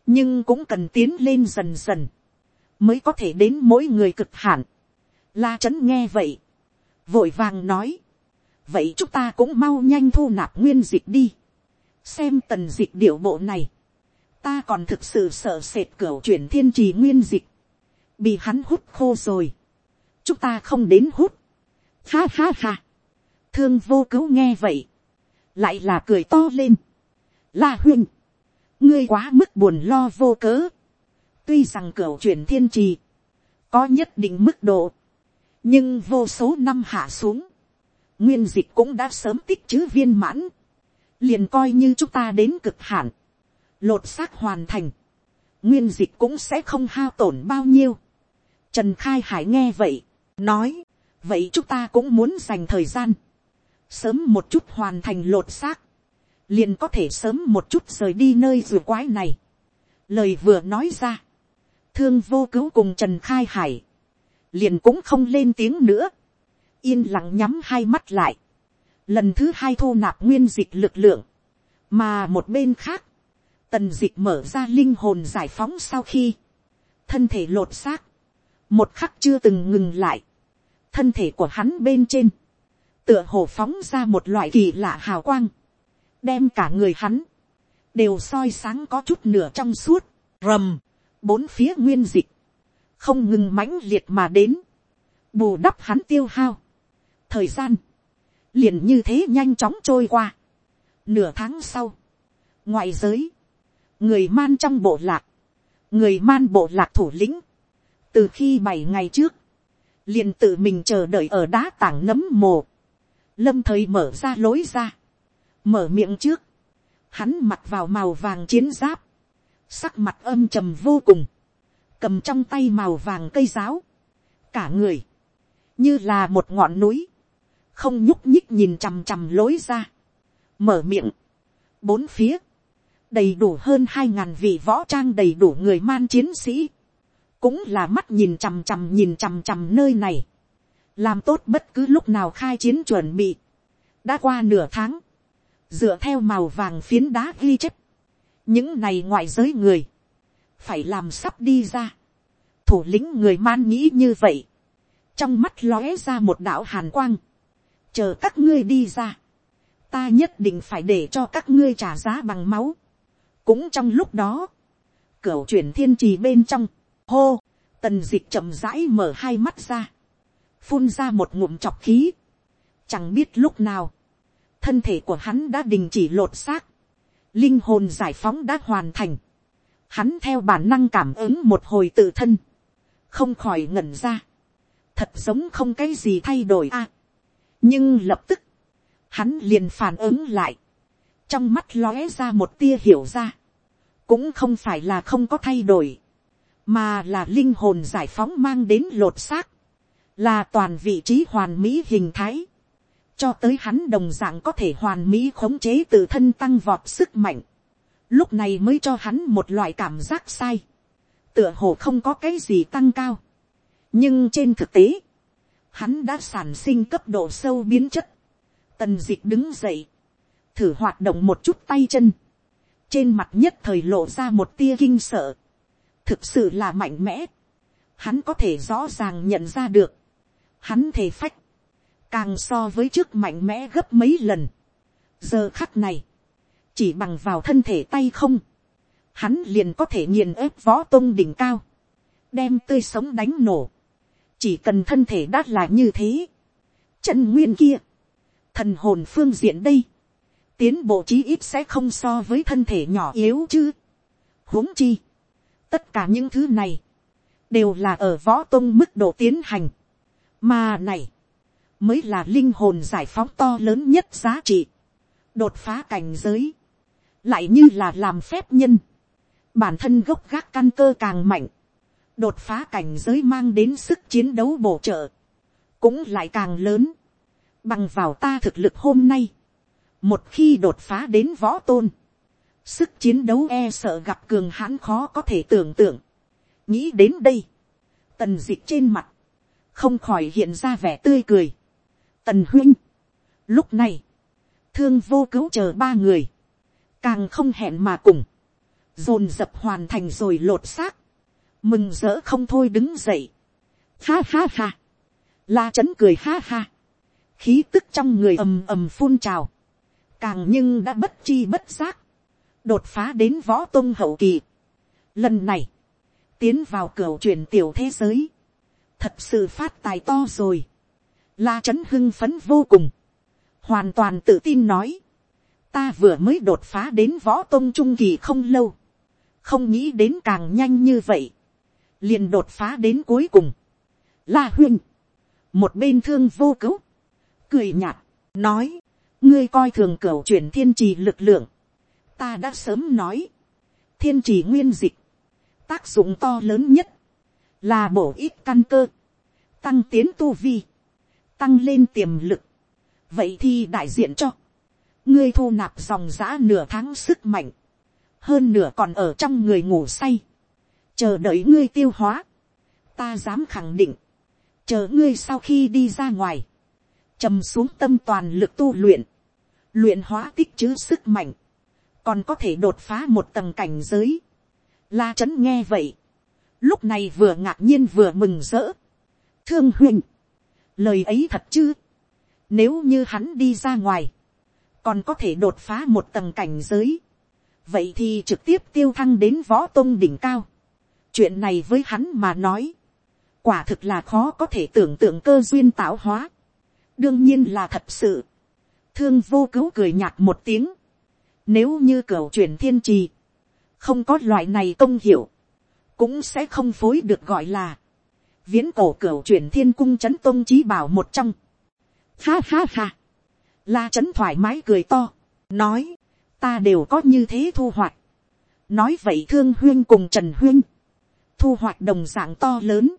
Nhưng cũng cần tiến lên dần dần. Mới có thể đến mỗi người cực hạn. La trấn nghe vậy vội vàng nói, vậy chúng ta cũng mau nhanh thu nạp nguyên dịch đi, xem tần dịch điệu bộ này, ta còn thực sự sợ sệt cửa chuyển thiên trì nguyên dịch, bị hắn hút khô rồi, chúng ta không đến hút, ha ha ha, thương vô cứu nghe vậy, lại là cười to lên, la huyên, ngươi quá mức buồn lo vô cớ, tuy rằng cửa chuyển thiên trì, có nhất định mức độ, nhưng vô số năm hạ xuống, nguyên dịch cũng đã sớm tích chữ viên mãn, liền coi như chúng ta đến cực hạn, lột xác hoàn thành, nguyên dịch cũng sẽ không hao tổn bao nhiêu. Trần khai hải nghe vậy, nói, vậy chúng ta cũng muốn dành thời gian, sớm một chút hoàn thành lột xác, liền có thể sớm một chút rời đi nơi rùa quái này. Lời vừa nói ra, thương vô cứu cùng trần khai hải, liền cũng không lên tiếng nữa, yên lặng nhắm hai mắt lại, lần thứ hai thu nạp nguyên dịch lực lượng, mà một bên khác, tần dịch mở ra linh hồn giải phóng sau khi, thân thể lột xác, một khắc chưa từng ngừng lại, thân thể của hắn bên trên, tựa hồ phóng ra một loại kỳ lạ hào quang, đem cả người hắn, đều soi sáng có chút nửa trong suốt, rầm, bốn phía nguyên dịch, không ngừng mãnh liệt mà đến, bù đắp hắn tiêu hao. thời gian, liền như thế nhanh chóng trôi qua. nửa tháng sau, ngoại giới, người man trong bộ lạc, người man bộ lạc thủ lĩnh, từ khi bảy ngày trước, liền tự mình chờ đợi ở đá tảng nấm mồ, lâm thời mở ra lối ra, mở miệng trước, hắn mặc vào màu vàng chiến giáp, sắc mặt âm trầm vô cùng, cầm trong tay màu vàng cây giáo, cả người, như là một ngọn núi, không nhúc nhích nhìn chằm chằm lối ra, mở miệng, bốn phía, đầy đủ hơn hai ngàn vị võ trang đầy đủ người man chiến sĩ, cũng là mắt nhìn chằm chằm nhìn chằm chằm nơi này, làm tốt bất cứ lúc nào khai chiến chuẩn bị, đã qua nửa tháng, dựa theo màu vàng phiến đá ghi chép, những này ngoại giới người, phải làm sắp đi ra, thủ lĩnh người man nghĩ như vậy, trong mắt lóe ra một đạo hàn quang, chờ các ngươi đi ra, ta nhất định phải để cho các ngươi trả giá bằng máu. cũng trong lúc đó, cửa chuyển thiên trì bên trong, hô, tần dịch chậm rãi mở hai mắt ra, phun ra một ngụm chọc khí, chẳng biết lúc nào, thân thể của hắn đã đình chỉ lột xác, linh hồn giải phóng đã hoàn thành, hắn theo bản năng cảm ứng một hồi tự thân, không khỏi ngẩn ra, thật giống không cái gì thay đổi a. nhưng lập tức, hắn liền phản ứng lại, trong mắt lóe ra một tia hiểu ra, cũng không phải là không có thay đổi, mà là linh hồn giải phóng mang đến lột xác, là toàn vị trí hoàn mỹ hình thái, cho tới hắn đồng d ạ n g có thể hoàn mỹ khống chế tự thân tăng vọt sức mạnh, lúc này mới cho hắn một loại cảm giác sai, tựa hồ không có cái gì tăng cao, nhưng trên thực tế, hắn đã sản sinh cấp độ sâu biến chất. tần d ị c h đứng dậy, thử hoạt động một chút tay chân, trên mặt nhất thời lộ ra một tia kinh sợ, thực sự là mạnh mẽ, hắn có thể rõ ràng nhận ra được, hắn thể phách, càng so với trước mạnh mẽ gấp mấy lần, giờ khắc này, chỉ bằng vào thân thể tay không, hắn liền có thể nghiền ép võ tôn đỉnh cao, đem tươi sống đánh nổ, chỉ cần thân thể đã là như thế, chân nguyên kia, thần hồn phương diện đây, tiến bộ chí ít sẽ không so với thân thể nhỏ yếu chứ. huống chi, tất cả những thứ này, đều là ở võ tôn mức độ tiến hành, mà này, mới là linh hồn giải phóng to lớn nhất giá trị, đột phá cảnh giới, lại như là làm phép nhân, bản thân gốc gác căn cơ càng mạnh, đột phá cảnh giới mang đến sức chiến đấu bổ trợ, cũng lại càng lớn, bằng vào ta thực lực hôm nay, một khi đột phá đến võ tôn, sức chiến đấu e sợ gặp cường hãn khó có thể tưởng tượng, nghĩ đến đây, tần d ị c h trên mặt, không khỏi hiện ra vẻ tươi cười, tần huynh, lúc này, thương vô cứu chờ ba người, càng không hẹn mà cùng, dồn dập hoàn thành rồi lột xác, mừng rỡ không thôi đứng dậy, ha ha ha, la c h ấ n cười ha ha, khí tức trong người ầm ầm phun trào, càng nhưng đã bất chi bất giác, đột phá đến võ tôn hậu kỳ. Lần này, tiến vào cửa truyền tiểu thế giới, thật sự phát tài to rồi, la c h ấ n hưng phấn vô cùng, hoàn toàn tự tin nói, ta vừa mới đột phá đến võ tôn trung kỳ không lâu, không nghĩ đến càng nhanh như vậy, liền đột phá đến cuối cùng. La huynh, một bên thương vô cứu, cười nhạt, nói, ngươi coi thường cửa chuyển thiên trì lực lượng, ta đã sớm nói, thiên trì nguyên dịch, tác dụng to lớn nhất, là bổ ít căn cơ, tăng tiến tu vi, tăng lên tiềm lực, vậy thì đại diện cho, ngươi thu nạp dòng giã nửa tháng sức mạnh, hơn nửa còn ở trong người ngủ say, chờ đợi ngươi tiêu hóa, ta dám khẳng định, chờ ngươi sau khi đi ra ngoài, trầm xuống tâm toàn lực tu luyện, luyện hóa tích chữ sức mạnh, còn có thể đột phá một tầng cảnh giới. La trấn nghe vậy, lúc này vừa ngạc nhiên vừa mừng rỡ. Thương huynh, lời ấy thật chứ, nếu như hắn đi ra ngoài, còn có thể đột phá một tầng cảnh giới, vậy thì trực tiếp tiêu thăng đến võ tôn đỉnh cao. chuyện này với hắn mà nói, quả thực là khó có thể tưởng tượng cơ duyên tạo hóa. đương nhiên là thật sự. thương vô cứu cười nhạt một tiếng. nếu như cửa chuyển thiên trì, không có loại này công hiệu cũng sẽ không phối được gọi là viễn cổ cửa chuyển thiên cung c h ấ n tôn trí bảo một trong. Ha ha ha. La Trấn thoải mái cười to, nói, ta đều có như thế thu hoạch. nói vậy thương huyên cùng trần huyên, thu hoạch đồng dạng to lớn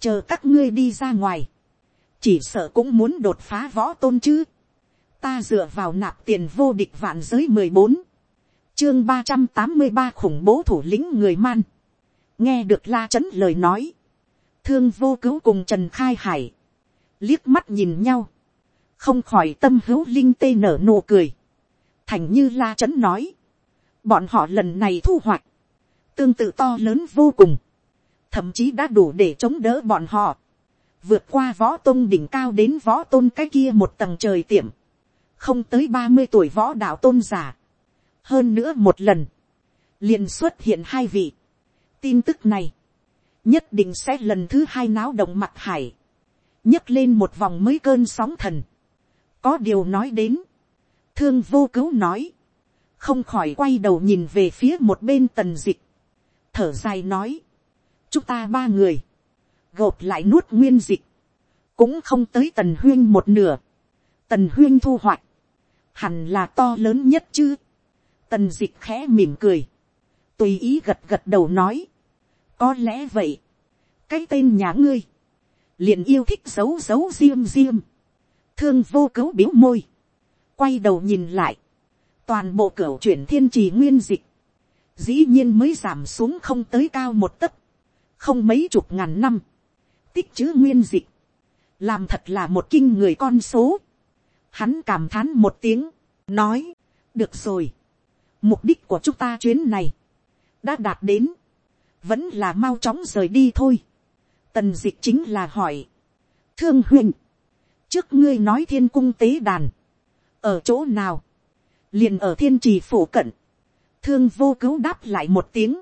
chờ các ngươi đi ra ngoài, chỉ sợ cũng muốn đột phá võ tôn chứ. ta dựa vào nạp tiền vô địch vạn giới mười bốn, chương ba trăm tám mươi ba khủng bố thủ lĩnh người man, nghe được la trấn lời nói, thương vô cứu cùng trần khai hải, liếc mắt nhìn nhau, không khỏi tâm hữu linh tê nở nụ cười, thành như la chấn nói, bọn họ lần này thu hoạch, tương tự to lớn vô cùng, thậm chí đã đủ để chống đỡ bọn họ, vượt qua võ tôn đỉnh cao đến võ tôn cái kia một tầng trời tiệm, không tới ba mươi tuổi võ đạo tôn giả, hơn nữa một lần, liền xuất hiện hai vị, tin tức này, nhất định sẽ lần thứ hai náo động mặt hải, nhấc lên một vòng mới cơn sóng thần, có điều nói đến, thương vô cứu nói, không khỏi quay đầu nhìn về phía một bên tần dịch, thở dài nói, chúng ta ba người, gộp lại nuốt nguyên dịch, cũng không tới tần huyên một nửa, tần huyên thu hoạch, hẳn là to lớn nhất chứ, tần dịch khẽ mỉm cười, tùy ý gật gật đầu nói, có lẽ vậy, cái tên nhà ngươi, liền yêu thích giấu giấu diêm diêm, thương vô cấu biếu môi, quay đầu nhìn lại, toàn bộ cửa chuyển thiên trì nguyên dịch, dĩ nhiên mới giảm xuống không tới cao một tấc, không mấy chục ngàn năm, tích chữ nguyên dịch, làm thật là một kinh người con số. Hắn cảm thán một tiếng, nói, được rồi, mục đích của chúng ta chuyến này, đã đạt đến, vẫn là mau chóng rời đi thôi. Tần dịch chính là hỏi, thương huynh, trước ngươi nói thiên cung tế đàn, ở chỗ nào, liền ở thiên trì phủ cận, thương vô cứu đáp lại một tiếng,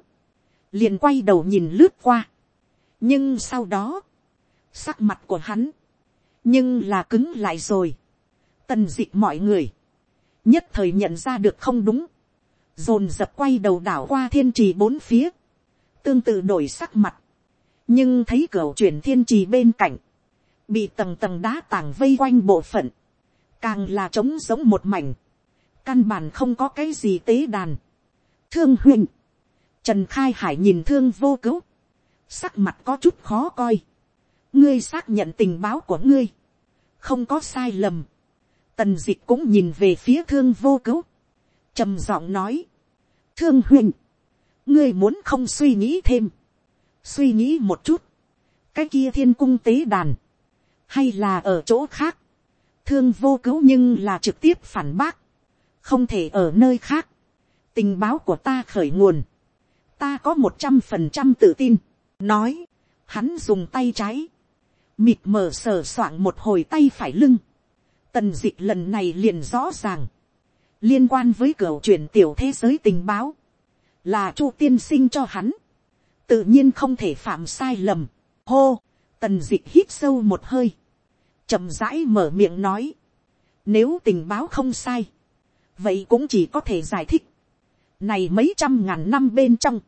liền quay đầu nhìn lướt qua. nhưng sau đó, sắc mặt của hắn, nhưng là cứng lại rồi. tần d ị mọi người, nhất thời nhận ra được không đúng, dồn dập quay đầu đảo qua thiên trì bốn phía, tương tự đổi sắc mặt, nhưng thấy cửa chuyển thiên trì bên cạnh, bị tầng tầng đá tảng vây quanh bộ phận, càng là trống giống một mảnh, căn bản không có cái gì tế đàn. thương huynh, Trần Khai Hải nhìn thương vô cứu. Sắc mặt có chút khó coi. Ngươi xác nhận tình báo của ngươi. Không có sai lầm. Tần dịch cũng nhìn về phía thương vô cứu. trầm giọng nói. Thương huynh. Ngươi muốn không suy nghĩ thêm. Suy nghĩ một chút. Cái kia thiên cung tế đàn. Hay là ở chỗ khác. Thương vô cứu nhưng là trực tiếp phản bác. Không thể ở nơi khác. Tình báo của ta khởi nguồn. Ta có một trăm phần trăm tự tin, nói, hắn dùng tay trái, mịt mở sờ soạng một hồi tay phải lưng, tần dịch lần này liền rõ ràng, liên quan với cửa chuyển tiểu thế giới tình báo, là chu tiên sinh cho hắn, tự nhiên không thể phạm sai lầm, hô, tần dịch hít sâu một hơi, chậm rãi mở miệng nói, nếu tình báo không sai, vậy cũng chỉ có thể giải thích, này mấy trăm ngàn năm bên trong,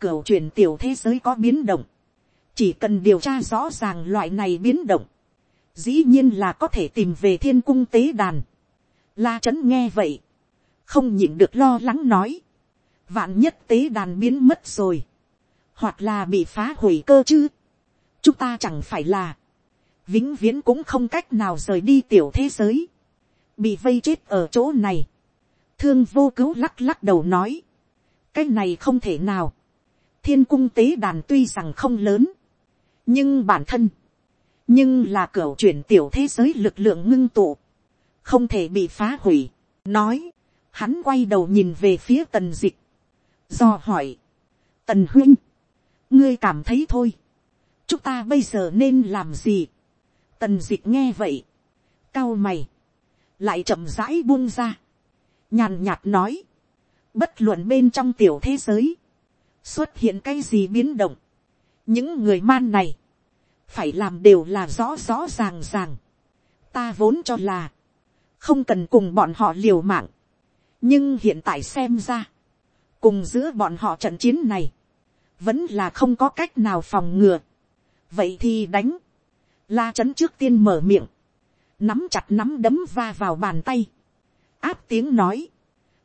cửu truyền tiểu thế giới có biến động, chỉ cần điều tra rõ ràng loại này biến động, dĩ nhiên là có thể tìm về thiên cung tế đàn. La trấn nghe vậy, không nhịn được lo lắng nói, vạn nhất tế đàn biến mất rồi, hoặc là bị phá hủy cơ chứ, chúng ta chẳng phải là, vĩnh viễn cũng không cách nào rời đi tiểu thế giới, bị vây chết ở chỗ này, thương vô cứu lắc lắc đầu nói, cái này không thể nào, thiên cung tế đàn tuy rằng không lớn, nhưng bản thân, nhưng là cửa chuyển tiểu thế giới lực lượng ngưng tụ, không thể bị phá hủy. nói, hắn quay đầu nhìn về phía tần dịch, do hỏi, tần huynh, ngươi cảm thấy thôi, chúng ta bây giờ nên làm gì tần dịch nghe vậy, cao mày, lại chậm rãi buông ra, nhàn nhạt nói, bất luận bên trong tiểu thế giới, xuất hiện cái gì biến động, những người man này, phải làm đều là rõ rõ ràng ràng. ta vốn cho là, không cần cùng bọn họ liều mạng, nhưng hiện tại xem ra, cùng giữa bọn họ trận chiến này, vẫn là không có cách nào phòng ngừa. vậy thì đánh, la chấn trước tiên mở miệng, nắm chặt nắm đấm va vào bàn tay, áp tiếng nói,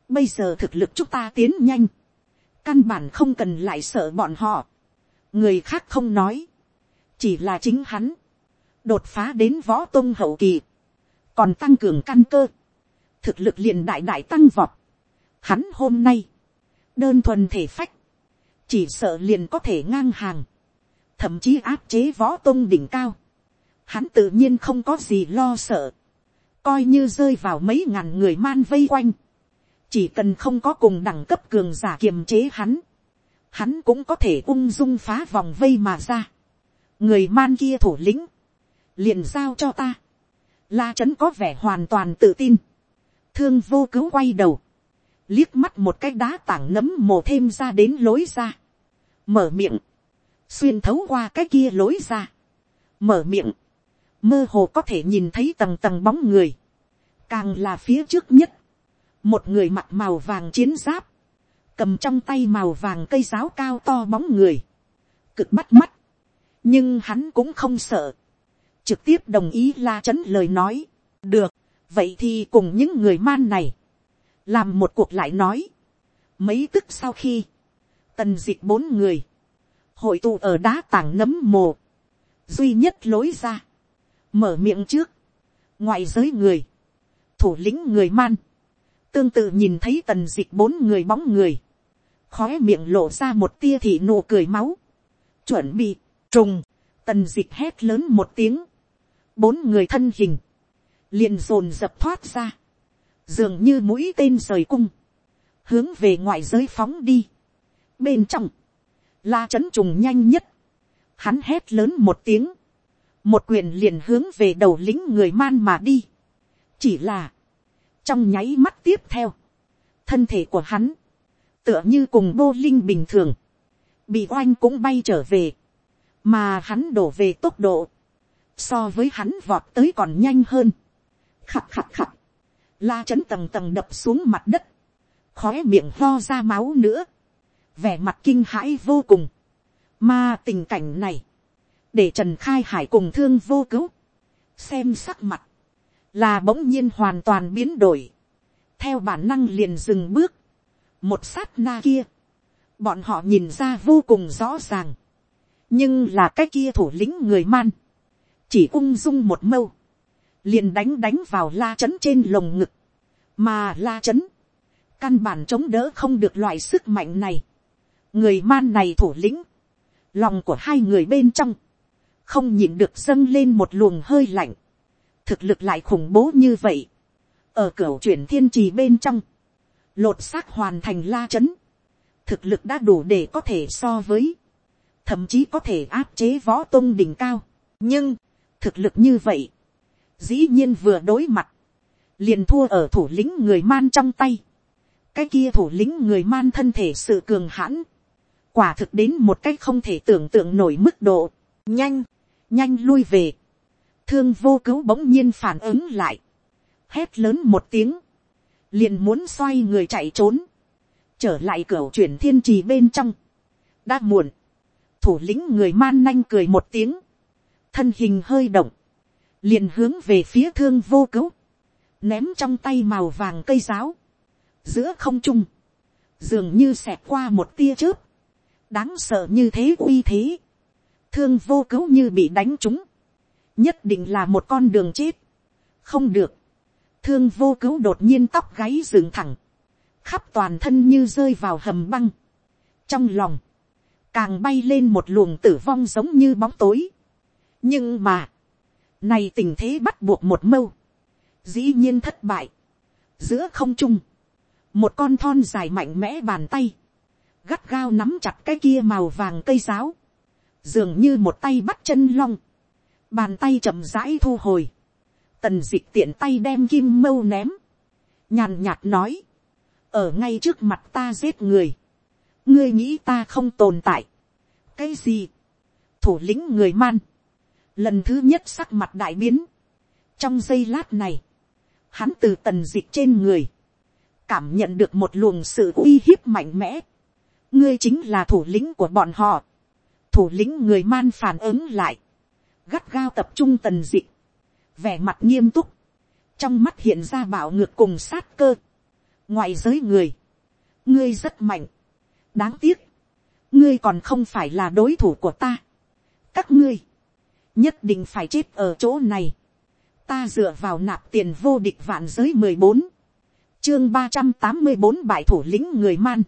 bây giờ thực lực chúng ta tiến nhanh, căn bản không cần lại sợ bọn họ, người khác không nói, chỉ là chính hắn, đột phá đến võ tông hậu kỳ, còn tăng cường căn cơ, thực lực liền đại đại tăng vọt. Hắn hôm nay, đơn thuần thể phách, chỉ sợ liền có thể ngang hàng, thậm chí áp chế võ tôn đỉnh cao. Hắn tự nhiên không có gì lo sợ, coi như rơi vào mấy ngàn người man vây quanh, chỉ cần không có cùng đẳng cấp cường giả kiềm chế hắn, hắn cũng có thể ung dung phá vòng vây mà ra. người man kia thủ lĩnh, liền giao cho ta. La trấn có vẻ hoàn toàn tự tin. Thương vô cứu quay đầu. Liếc mắt một cái đá tảng nấm mồ thêm ra đến lối ra. Mở miệng. Xuyên thấu qua cái kia lối ra. Mở miệng. Mơ hồ có thể nhìn thấy tầng tầng bóng người. Càng là phía trước nhất. Một người mặc màu vàng chiến giáp. Cầm trong tay màu vàng cây giáo cao to bóng người. Cực bắt mắt. Nhưng hắn cũng không sợ trực tiếp đồng ý la chấn lời nói, được, vậy thì cùng những người man này, làm một cuộc lại nói, mấy tức sau khi, tần d ị c h bốn người, hội tụ ở đá tảng nấm mồ, duy nhất lối ra, mở miệng trước, ngoại giới người, thủ lĩnh người man, tương tự nhìn thấy tần dịch bốn người bóng người, khói miệng lộ ra một tia thị nụ cười máu, chuẩn bị, trùng, tần dịch hét lớn một tiếng, bốn người thân hình, liền dồn dập thoát ra, dường như mũi tên rời cung, hướng về ngoại giới phóng đi. Bên trong, la trấn trùng nhanh nhất, hắn hét lớn một tiếng, một quyền liền hướng về đầu lính người man mà đi. chỉ là, trong nháy mắt tiếp theo, thân thể của hắn, tựa như cùng bô linh bình thường, bị oanh cũng bay trở về, mà hắn đổ về tốc độ, so với hắn vọt tới còn nhanh hơn. khặt khặt khặt, la chấn tầng tầng đập xuống mặt đất, khói miệng lo ra máu nữa, vẻ mặt kinh hãi vô cùng, mà tình cảnh này, để trần khai hải cùng thương vô cứu, xem sắc mặt, là bỗng nhiên hoàn toàn biến đổi, theo bản năng liền dừng bước, một sát na kia, bọn họ nhìn ra vô cùng rõ ràng, nhưng là cái kia thủ lĩnh người man, chỉ ung dung một mâu, liền đánh đánh vào la chấn trên lồng ngực, mà la chấn, căn bản chống đỡ không được loại sức mạnh này, người man này thủ lĩnh, lòng của hai người bên trong, không nhìn được dâng lên một luồng hơi lạnh, thực lực lại khủng bố như vậy, ở cửa chuyển thiên trì bên trong, lột xác hoàn thành la chấn, thực lực đã đủ để có thể so với, thậm chí có thể áp chế võ tôn đỉnh cao, nhưng, thực lực như vậy, dĩ nhiên vừa đối mặt, liền thua ở thủ lĩnh người man trong tay. cái kia thủ lĩnh người man thân thể sự cường hãn, quả thực đến một cách không thể tưởng tượng nổi mức độ, nhanh, nhanh lui về, thương vô cứu bỗng nhiên phản ứng lại, hét lớn một tiếng, liền muốn xoay người chạy trốn, trở lại cửa chuyển thiên trì bên trong, đã muộn, thủ lĩnh người man nanh cười một tiếng, thân hình hơi động, liền hướng về phía thương vô cứu, ném trong tay màu vàng cây giáo, giữa không trung, dường như xẹt qua một tia chớp, đáng sợ như thế uy thế, thương vô cứu như bị đánh trúng, nhất định là một con đường chết, không được, thương vô cứu đột nhiên tóc gáy dựng thẳng, khắp toàn thân như rơi vào hầm băng, trong lòng, càng bay lên một luồng tử vong giống như bóng tối. nhưng mà, này tình thế bắt buộc một mâu, dĩ nhiên thất bại, giữa không trung, một con thon dài mạnh mẽ bàn tay, gắt gao nắm chặt cái kia màu vàng cây giáo, dường như một tay bắt chân long, bàn tay chậm rãi thu hồi, tần dịch tiện tay đem kim mâu ném, nhàn nhạt nói, ở ngay trước mặt ta giết người, ngươi nghĩ ta không tồn tại, cái gì, thủ lĩnh người man, lần thứ nhất sắc mặt đại biến, trong giây lát này, hắn từ tần dịch trên người, cảm nhận được một luồng sự uy hiếp mạnh mẽ, ngươi chính là thủ lĩnh của bọn họ, thủ lĩnh người man phản ứng lại, gắt gao tập trung tần dị, vẻ mặt nghiêm túc, trong mắt hiện ra bảo ngược cùng sát cơ, ngoài giới người, ngươi rất mạnh, đáng tiếc, ngươi còn không phải là đối thủ của ta, các ngươi, nhất định phải chết ở chỗ này, ta dựa vào nạp tiền vô địch vạn giới mười bốn, chương ba trăm tám mươi bốn bại thủ lĩnh người man,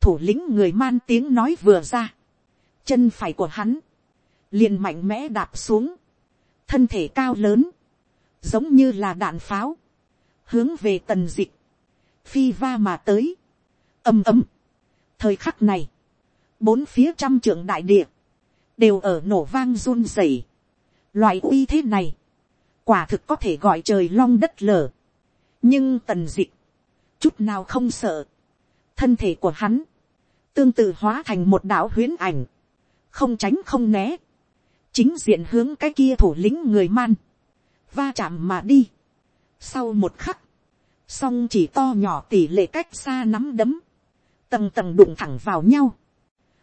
thủ lĩnh người man tiếng nói vừa ra, chân phải của hắn, liền mạnh mẽ đạp xuống, thân thể cao lớn, giống như là đạn pháo, hướng về tần dịch, phi va mà tới, ầm ầm. thời khắc này, bốn phía trăm trưởng đại địa, đều ở nổ vang run rẩy. Loại uy thế này, quả thực có thể gọi trời long đất lở. nhưng tần dịch, chút nào không sợ. thân thể của hắn, tương tự hóa thành một đạo huyến ảnh, không tránh không né, chính diện hướng cái kia thủ lĩnh người man, va chạm mà đi. Sau một khắc, song chỉ to nhỏ tỷ lệ cách xa nắm đấm, tầng tầng đụng thẳng vào nhau,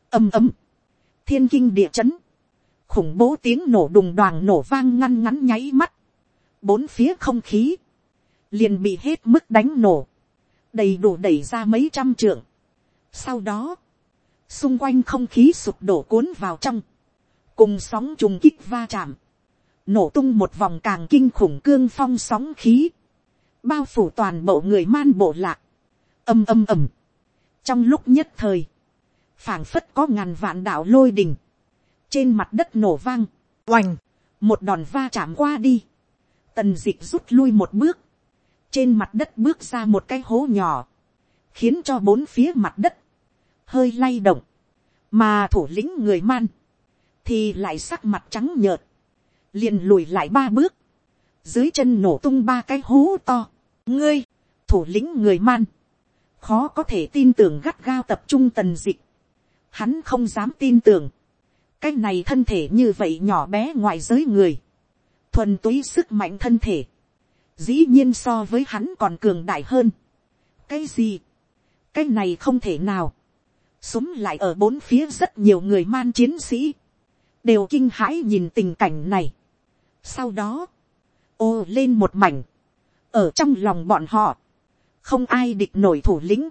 ầm ầm, thiên kinh địa chấn, khủng bố tiếng nổ đùng đoàn nổ vang ngăn ngắn nháy mắt, bốn phía không khí, liền bị hết mức đánh nổ, đầy đủ đẩy ra mấy trăm trượng. Sau đó, xung quanh không khí sụp đổ cuốn vào trong, cùng sóng trùng kích va chạm, nổ tung một vòng càng kinh khủng cương phong sóng khí, bao phủ toàn bộ người man bộ lạc, âm âm ầm. trong lúc nhất thời, phảng phất có ngàn vạn đạo lôi đình, trên mặt đất nổ vang, oành, một đòn va chạm qua đi, tần d ị c h rút lui một bước, trên mặt đất bước ra một cái hố nhỏ, khiến cho bốn phía mặt đất hơi lay động, mà thủ lĩnh người man, thì lại sắc mặt trắng nhợt, liền lùi lại ba bước, dưới chân nổ tung ba cái hố to, ngươi, thủ lĩnh người man, khó có thể tin tưởng gắt gao tập trung tần dịch, hắn không dám tin tưởng, cái này thân thể như vậy nhỏ bé ngoài giới người, thuần túy sức mạnh thân thể, dĩ nhiên so với hắn còn cường đại hơn. cái gì, cái này không thể nào, súng lại ở bốn phía rất nhiều người man chiến sĩ, đều kinh hãi nhìn tình cảnh này. sau đó, ô lên một mảnh, ở trong lòng bọn họ, không ai địch nổi thủ lĩnh,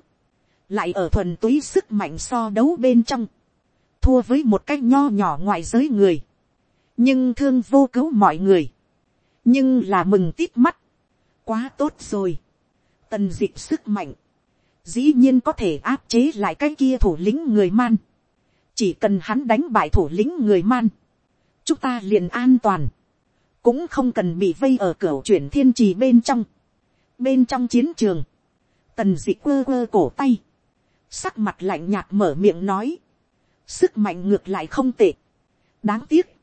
lại ở thuần túy sức mạnh so đấu bên trong, thua với một cái nho nhỏ ngoài giới người, nhưng thương vô cứu mọi người, nhưng là mừng tít mắt, quá tốt rồi, tần d ị sức mạnh, dĩ nhiên có thể áp chế lại cái kia thủ lĩnh người man, chỉ cần hắn đánh bại thủ lĩnh người man, chúng ta liền an toàn, cũng không cần bị vây ở cửa chuyển thiên trì bên trong, bên trong chiến trường, tần d ị quơ quơ cổ tay, sắc mặt lạnh nhạt mở miệng nói, sức mạnh ngược lại không tệ, đáng tiếc,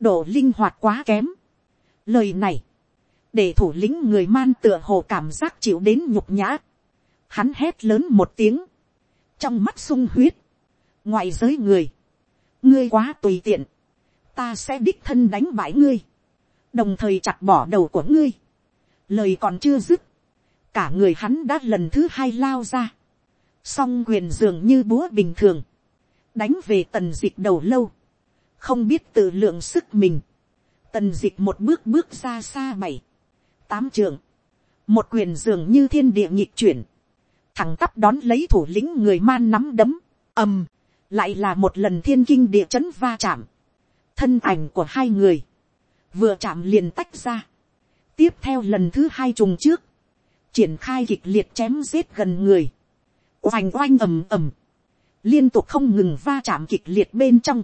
độ linh hoạt quá kém. Lời này, để thủ lĩnh người man tựa hồ cảm giác chịu đến nhục nhã, hắn hét lớn một tiếng, trong mắt sung huyết, ngoại giới người, ngươi quá tùy tiện, ta sẽ đích thân đánh bãi ngươi, đồng thời chặt bỏ đầu của ngươi, lời còn chưa dứt, cả người hắn đã lần thứ hai lao ra, song quyền dường như búa bình thường, đánh về tần d ị c h đầu lâu, không biết tự lượng sức mình, tần d ị c h một bước bước ra xa bảy, tám trường, một quyền dường như thiên địa nhịp chuyển, thẳng tắp đón lấy thủ lĩnh người man nắm đấm, ầm, lại là một lần thiên kinh địa chấn va chạm, thân ảnh của hai người, vừa chạm liền tách ra, tiếp theo lần thứ hai trùng trước, triển khai kịch liệt chém giết gần người, oành oanh ầm ầm, liên tục không ngừng va chạm kịch liệt bên trong,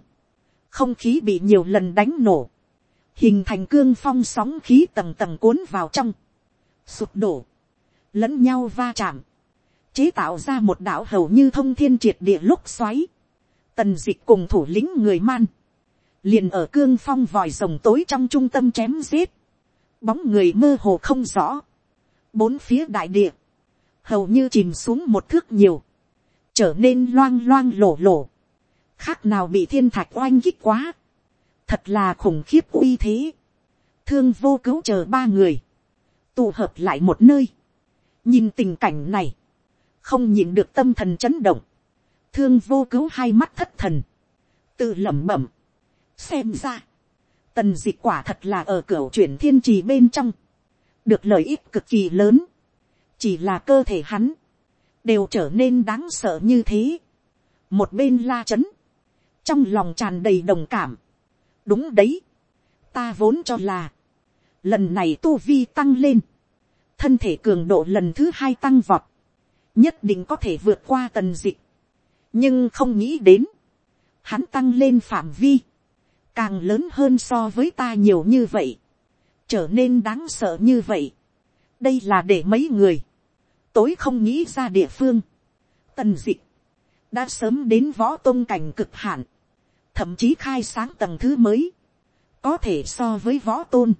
không khí bị nhiều lần đánh nổ, hình thành cương phong sóng khí tầng tầng cuốn vào trong, sụp đổ, lẫn nhau va chạm, chế tạo ra một đảo hầu như thông thiên triệt địa lúc xoáy, tần dịch cùng thủ lĩnh người man, liền ở cương phong vòi rồng tối trong trung tâm chém giết, bóng người mơ hồ không rõ, bốn phía đại địa, hầu như chìm xuống một thước nhiều, trở nên loang loang lổ lổ, khác nào bị thiên thạch oanh kích quá, thật là khủng khiếp uy thế, thương vô cứu chờ ba người, tụ hợp lại một nơi, nhìn tình cảnh này, không nhịn được tâm thần chấn động, thương vô cứu hai mắt thất thần, tự lẩm bẩm, xem ra, tần d ị quả thật là ở cửa chuyển thiên trì bên trong, được lợi ích cực kỳ lớn, chỉ là cơ thể hắn, đều trở nên đáng sợ như thế. một bên la c h ấ n trong lòng tràn đầy đồng cảm. đúng đấy, ta vốn cho là, lần này tu vi tăng lên, thân thể cường độ lần thứ hai tăng vọt, nhất định có thể vượt qua tần dịch, nhưng không nghĩ đến, hắn tăng lên phạm vi, càng lớn hơn so với ta nhiều như vậy, trở nên đáng sợ như vậy. đây là để mấy người, tối không nghĩ ra địa phương, tần dịch, đã sớm đến võ tôn cảnh cực hạn, thậm chí khai sáng tầng thứ mới, có thể so với võ tôn,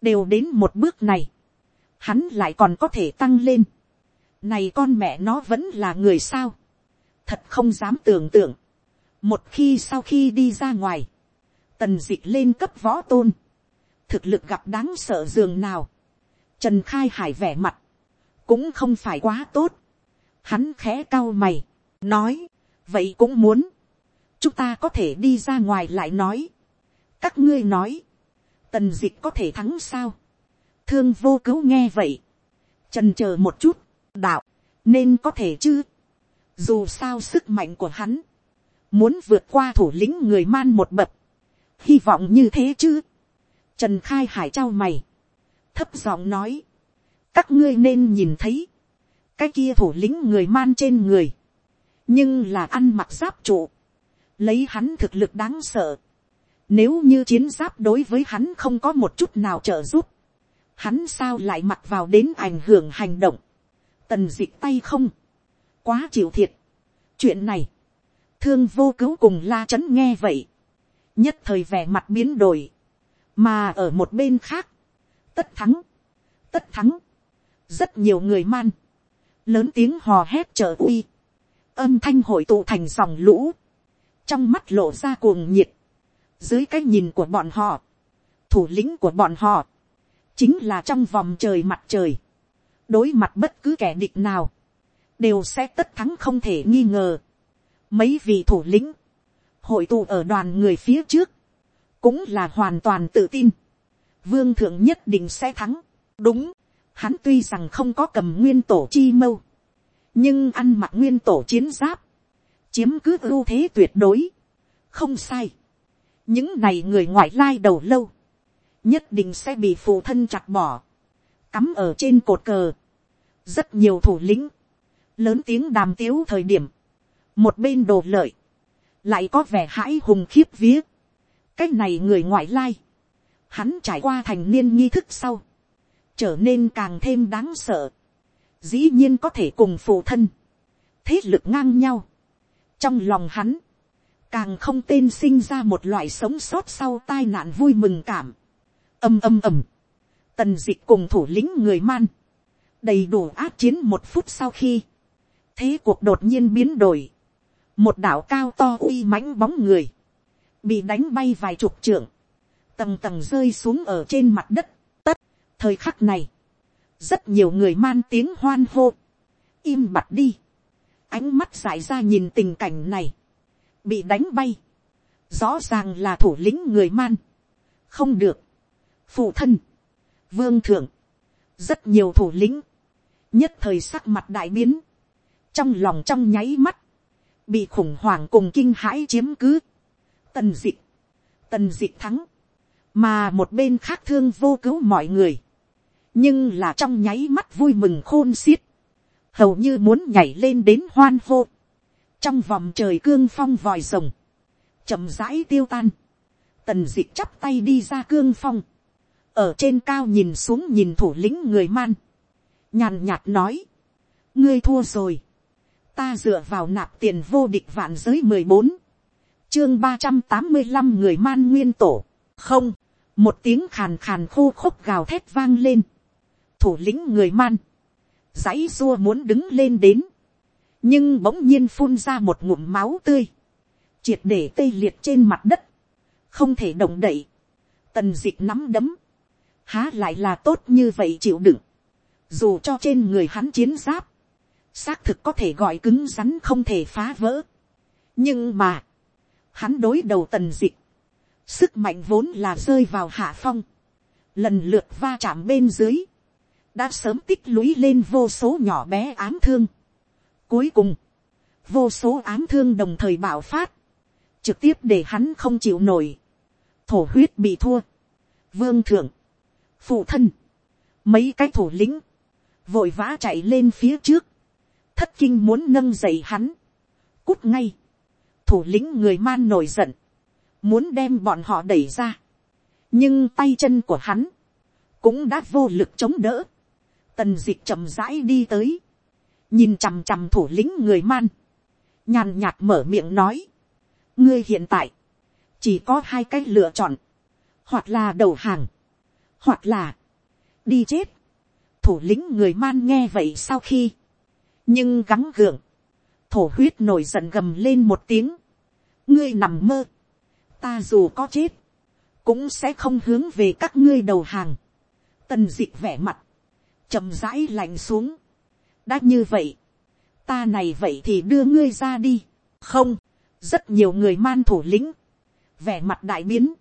đều đến một bước này, hắn lại còn có thể tăng lên này con mẹ nó vẫn là người sao, thật không dám tưởng tượng, một khi sau khi đi ra ngoài, tần dịch lên cấp võ tôn, thực lực gặp đáng sợ giường nào, trần khai hải vẻ mặt, cũng không phải quá tốt, hắn khẽ cao mày, nói, vậy cũng muốn, chúng ta có thể đi ra ngoài lại nói, các ngươi nói, tần dịch có thể thắng sao, thương vô cứu nghe vậy, trần c h ờ một chút, đạo, nên có thể chứ, dù sao sức mạnh của hắn, muốn vượt qua thủ lĩnh người man một bậc, hy vọng như thế chứ. trần khai hải trao mày, thấp giọng nói, các ngươi nên nhìn thấy, cái kia thủ lĩnh người man trên người, nhưng là ăn mặc giáp trụ, lấy hắn thực lực đáng sợ, nếu như chiến giáp đối với hắn không có một chút nào trợ giúp, hắn sao lại mặc vào đến ảnh hưởng hành động, tần dịch tay không, quá chịu thiệt. chuyện này, thương vô cứu cùng la c h ấ n nghe vậy, nhất thời vẻ mặt biến đổi, mà ở một bên khác, tất thắng, tất thắng, rất nhiều người man, lớn tiếng hò hét trợ uy, âm thanh hội tụ thành dòng lũ, trong mắt lộ ra cuồng nhiệt, dưới cái nhìn của bọn họ, thủ lĩnh của bọn họ, chính là trong vòng trời mặt trời, đối mặt bất cứ kẻ địch nào, đều sẽ tất thắng không thể nghi ngờ. Mấy vị thủ lĩnh, hội tụ ở đoàn người phía trước, cũng là hoàn toàn tự tin, vương thượng nhất định sẽ thắng. đúng, hắn tuy rằng không có cầm nguyên tổ chi mâu, nhưng ăn mặc nguyên tổ chiến giáp, chiếm cứ ưu thế tuyệt đối, không sai. những này người ngoại lai đầu lâu, nhất định sẽ bị phụ thân chặt bỏ, cắm ở trên cột cờ. rất nhiều thủ lĩnh, lớn tiếng đàm tiếu thời điểm, một bên đồ lợi, lại có vẻ hãi hùng khiếp vía. cái này người ngoại lai, hắn trải qua thành niên nghi thức sau, trở nên càng thêm đáng sợ, dĩ nhiên có thể cùng phụ thân, thế lực ngang nhau. trong lòng hắn, càng không tên sinh ra một loại sống sót sau tai nạn vui mừng cảm. âm âm ầm, tần dịch cùng thủ lĩnh người man, đầy đủ áp chiến một phút sau khi, thế cuộc đột nhiên biến đổi, một đảo cao to uy mãnh bóng người, bị đánh bay vài chục trượng, tầng tầng rơi xuống ở trên mặt đất, tất, thời khắc này, rất nhiều người man tiếng hoan hô, im bặt đi, ánh mắt dại ra nhìn tình cảnh này, bị đánh bay, rõ ràng là thủ lĩnh người man, không được, phụ thân, vương thượng, rất nhiều thủ lĩnh, nhất thời sắc mặt đại biến, trong lòng trong nháy mắt, bị khủng hoảng cùng kinh hãi chiếm cứ. Tần dịch, tần dịch thắng, mà một bên khác thương vô cứu mọi người, nhưng là trong nháy mắt vui mừng khôn xiết, hầu như muốn nhảy lên đến hoan hô. trong vòng trời cương phong vòi rồng, chậm rãi tiêu tan, tần d ị chắp tay đi ra cương phong, ở trên cao nhìn xuống nhìn thủ lĩnh người man, nhàn nhạt nói, ngươi thua rồi, ta dựa vào nạp tiền vô địch vạn giới mười bốn, chương ba trăm tám mươi năm người man nguyên tổ, không, một tiếng khàn khàn khô khúc gào thét vang lên, thủ lĩnh người man, dãy dua muốn đứng lên đến, nhưng bỗng nhiên phun ra một ngụm máu tươi, triệt để tê liệt trên mặt đất, không thể động đậy, tần d ị c h nắm đấm, há lại là tốt như vậy chịu đựng, dù cho trên người hắn chiến giáp, xác thực có thể gọi cứng rắn không thể phá vỡ, nhưng mà, hắn đối đầu tần d sức mạnh vốn là rơi vào hạ phong, lần lượt va chạm bên dưới, đã sớm tích lũy lên vô số nhỏ bé ám thương, Cuối cùng, vô số ám thương đồng thời bạo phát, trực tiếp để hắn không chịu nổi, thổ huyết bị thua, vương thượng, phụ thân, mấy cái thủ lĩnh, vội vã chạy lên phía trước, thất kinh muốn nâng dậy hắn, cút ngay, thủ lĩnh người man nổi giận, muốn đem bọn họ đẩy ra, nhưng tay chân của hắn, cũng đã vô lực chống đỡ, tần d ị c h chậm rãi đi tới, nhìn chằm chằm thủ lĩnh người man, nhàn nhạt mở miệng nói, ngươi hiện tại, chỉ có hai cách lựa chọn, hoặc là đầu hàng, hoặc là đi chết. thủ lĩnh người man nghe vậy sau khi, nhưng gắng gượng, thổ huyết nổi giận gầm lên một tiếng, ngươi nằm mơ, ta dù có chết, cũng sẽ không hướng về các ngươi đầu hàng, tần d ị vẻ mặt, chậm rãi lạnh xuống, đã như vậy, ta này vậy thì đưa ngươi ra đi. không, rất nhiều người man thủ lĩnh, vẻ mặt đại biến,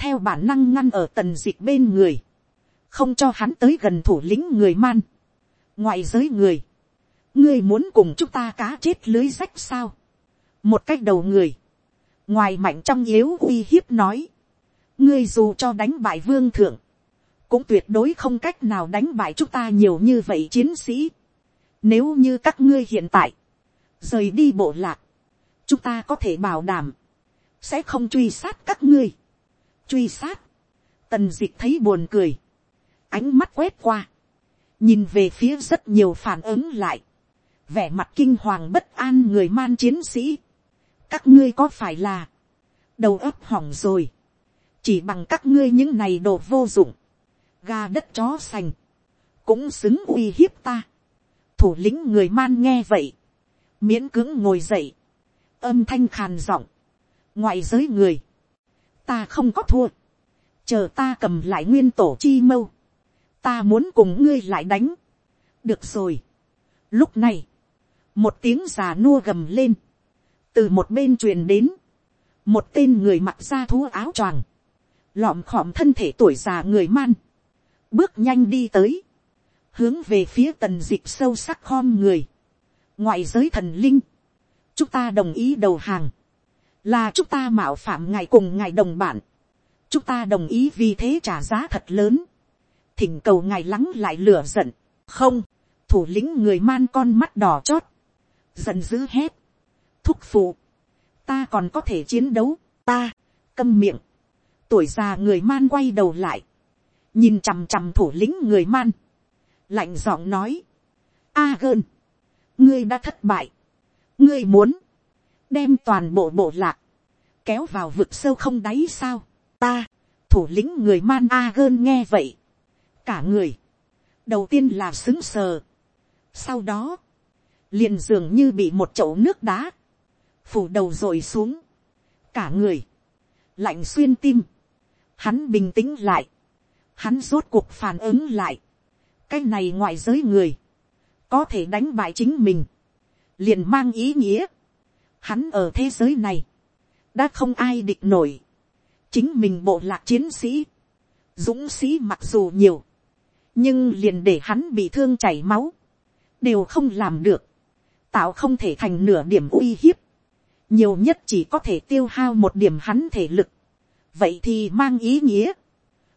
theo bản năng ngăn ở tần dịch bên người, không cho hắn tới gần thủ lĩnh người man. ngoài giới người, ngươi muốn cùng chúng ta cá chết lưới rách sao. một cách đầu người, ngoài mạnh trong yếu uy hiếp nói, ngươi dù cho đánh bại vương thượng, cũng tuyệt đối không cách nào đánh bại chúng ta nhiều như vậy chiến sĩ. Nếu như các ngươi hiện tại, rời đi bộ lạc, chúng ta có thể bảo đảm, sẽ không truy sát các ngươi. Truy sát, tần dịch thấy buồn cười, ánh mắt quét qua, nhìn về phía rất nhiều phản ứng lại, vẻ mặt kinh hoàng bất an người man chiến sĩ. các ngươi có phải là, đầu óc hỏng rồi, chỉ bằng các ngươi những này đồ vô dụng, ga đất chó sành, cũng xứng uy hiếp ta. Thủ lĩnh người man nghe vậy, miễn cứng ngồi dậy, âm thanh khàn giọng, ngoại giới người, ta không có thua, chờ ta cầm lại nguyên tổ chi mâu, ta muốn cùng ngươi lại đánh, được rồi. Lúc này, một tiếng già nua gầm lên, từ một bên truyền đến, một tên người mặc da thú áo choàng, lọm khọm thân thể tuổi già người man, bước nhanh đi tới, hướng về phía tần dịch sâu sắc khom người, ngoại giới thần linh, chúng ta đồng ý đầu hàng, là chúng ta mạo phạm ngài cùng ngài đồng bạn. chúng ta đồng ý vì thế trả giá thật lớn, thỉnh cầu ngài lắng lại lửa giận, không, thủ lĩnh người man con mắt đỏ chót, giận dữ hét, thúc phụ, ta còn có thể chiến đấu, ta, câm miệng, tuổi già người man quay đầu lại, nhìn chằm chằm thủ lĩnh người man, lạnh giọng nói, a gơn, ngươi đã thất bại, ngươi muốn, đem toàn bộ bộ lạc, kéo vào vực sâu không đáy sao, ta, thủ lĩnh người man a gơn nghe vậy, cả người, đầu tiên là xứng sờ, sau đó, liền dường như bị một chậu nước đá, phủ đầu r ồ i xuống, cả người, lạnh xuyên tim, hắn bình tĩnh lại, hắn rốt cuộc phản ứng lại, cái này ngoại giới người, có thể đánh bại chính mình, liền mang ý nghĩa, hắn ở thế giới này, đã không ai địch nổi, chính mình bộ lạc chiến sĩ, dũng sĩ mặc dù nhiều, nhưng liền để hắn bị thương chảy máu, đều không làm được, tạo không thể thành nửa điểm uy hiếp, nhiều nhất chỉ có thể tiêu hao một điểm hắn thể lực, vậy thì mang ý nghĩa,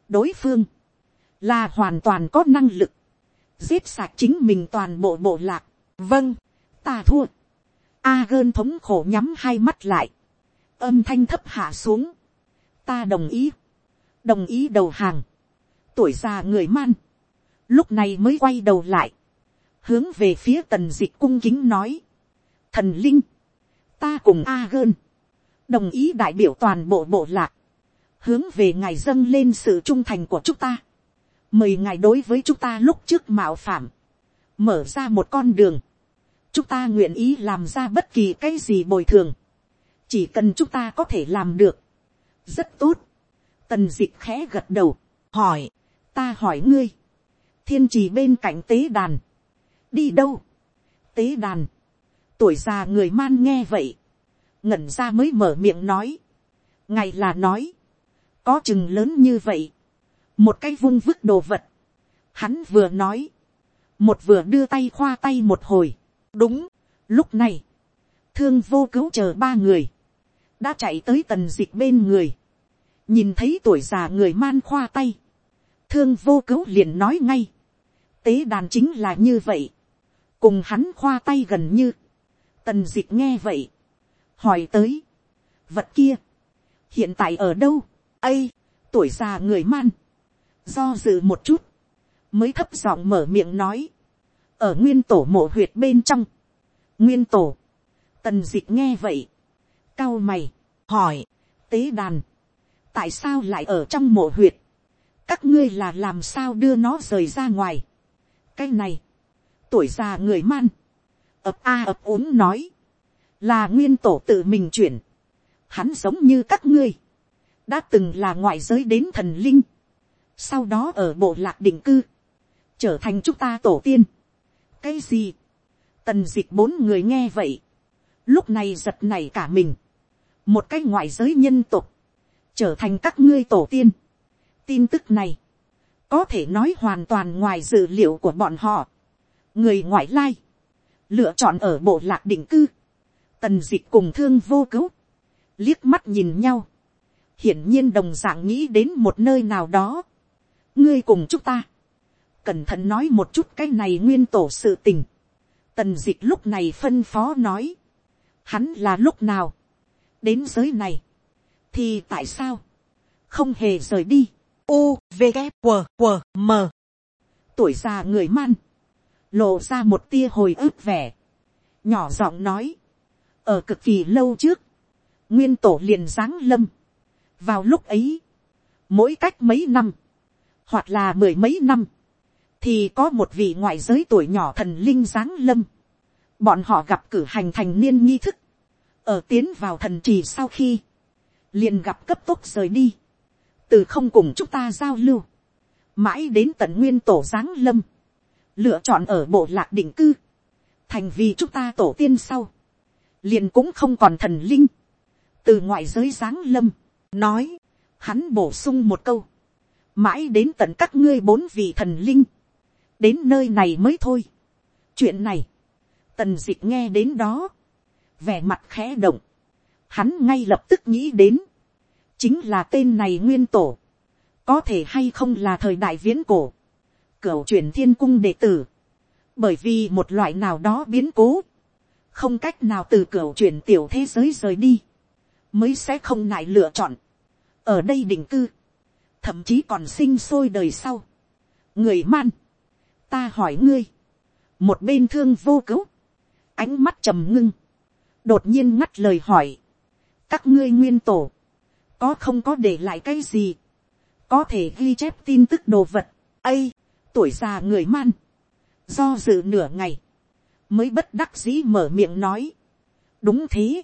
đối phương, là hoàn toàn có năng lực, giết sạch chính mình toàn bộ bộ lạc. vâng, ta thua. A gơn thống khổ nhắm hai mắt lại. Âm thanh thấp hạ xuống. Ta đồng ý. Đồng ý đầu hàng. Tuổi già người man. Lúc này mới quay đầu lại. Hướng về phía tần dịch cung kính nói. Thần linh. Ta cùng A gơn. Đồng ý đại biểu toàn bộ bộ lạc. Hướng về ngài dâng lên sự trung thành của chúng ta. Mời ngài đối với chúng ta lúc trước mạo phạm. Mở ra một con đường chúng ta nguyện ý làm ra bất kỳ cái gì bồi thường, chỉ cần chúng ta có thể làm được, rất tốt, tần d ị c h khẽ gật đầu, hỏi, ta hỏi ngươi, thiên trì bên cạnh tế đàn, đi đâu, tế đàn, tuổi già người man nghe vậy, ngẩn ra mới mở miệng nói, ngày là nói, có chừng lớn như vậy, một cái vung vứt đồ vật, hắn vừa nói, một vừa đưa tay khoa tay một hồi, đúng, lúc này, thương vô cứu chờ ba người, đã chạy tới tần dịch bên người, nhìn thấy tuổi già người man khoa tay, thương vô cứu liền nói ngay, tế đàn chính là như vậy, cùng hắn khoa tay gần như, tần dịch nghe vậy, hỏi tới, vật kia, hiện tại ở đâu, ây, tuổi già người man, do dự một chút, mới thấp giọng mở miệng nói, ở nguyên tổ mộ huyệt bên trong, nguyên tổ, tần d ị c h nghe vậy, cao mày, hỏi, tế đàn, tại sao lại ở trong mộ huyệt, các ngươi là làm sao đưa nó rời ra ngoài, cái này, tuổi già người man, ập a ập ốm nói, là nguyên tổ tự mình chuyển, hắn giống như các ngươi, đã từng là ngoại giới đến thần linh, sau đó ở bộ lạc định cư, trở thành chúng ta tổ tiên, cái gì, tần Dịch bốn người nghe vậy, lúc này giật này cả mình, một cái ngoại giới nhân tục, trở thành các ngươi tổ tiên. tin tức này, có thể nói hoàn toàn ngoài dự liệu của bọn họ. người ngoại lai, lựa chọn ở bộ lạc định cư, tần Dịch cùng thương vô cứu, liếc mắt nhìn nhau, hiển nhiên đồng dạng nghĩ đến một nơi nào đó. ngươi cùng chúng ta, cẩn thận nói một chút cái này nguyên tổ sự tình. Tần dịch lúc này phân phó nói. Hắn là lúc nào. Đến giới này. Thì tại sao. Không hề rời đi. U, V, G, W, W, M. Tuổi già người man. Lộ ra một tia hồi ức vẻ. Nhỏ giọng nói. Ở cực kỳ lâu trước. Nguyên tổ liền giáng lâm. Vào lúc ấy. Mỗi cách mấy năm. Hoặc là mười mấy năm thì có một vị ngoại giới tuổi nhỏ thần linh giáng lâm. Bọn họ gặp cử hành thành niên nghi thức. Ở tiến vào thần trì sau khi, liền gặp cấp tốc rời đi. Từ không cùng chúng ta giao lưu. Mãi đến tận nguyên tổ giáng lâm. Lựa chọn ở bộ lạc định cư. Thành vì chúng ta tổ tiên sau. Liền cũng không còn thần linh. Từ ngoại giới giáng lâm. Nói. Hắn bổ sung một câu. Mãi đến tận các ngươi bốn vị thần linh đến nơi này mới thôi. chuyện này, tần d ị c h nghe đến đó, vẻ mặt khẽ động, hắn ngay lập tức nghĩ đến, chính là tên này nguyên tổ, có thể hay không là thời đại viễn cổ, cửa chuyển thiên cung đệ tử, bởi vì một loại nào đó biến cố, không cách nào từ cửa chuyển tiểu thế giới rời đi, mới sẽ không ngại lựa chọn, ở đây định cư, thậm chí còn sinh sôi đời sau, người man, ta hỏi ngươi, một bên thương vô cứu, ánh mắt trầm ngưng, đột nhiên ngắt lời hỏi, các ngươi nguyên tổ, có không có để lại cái gì, có thể ghi chép tin tức đồ vật, ây, tuổi già người man, do dự nửa ngày, mới bất đắc dĩ mở miệng nói, đúng thế,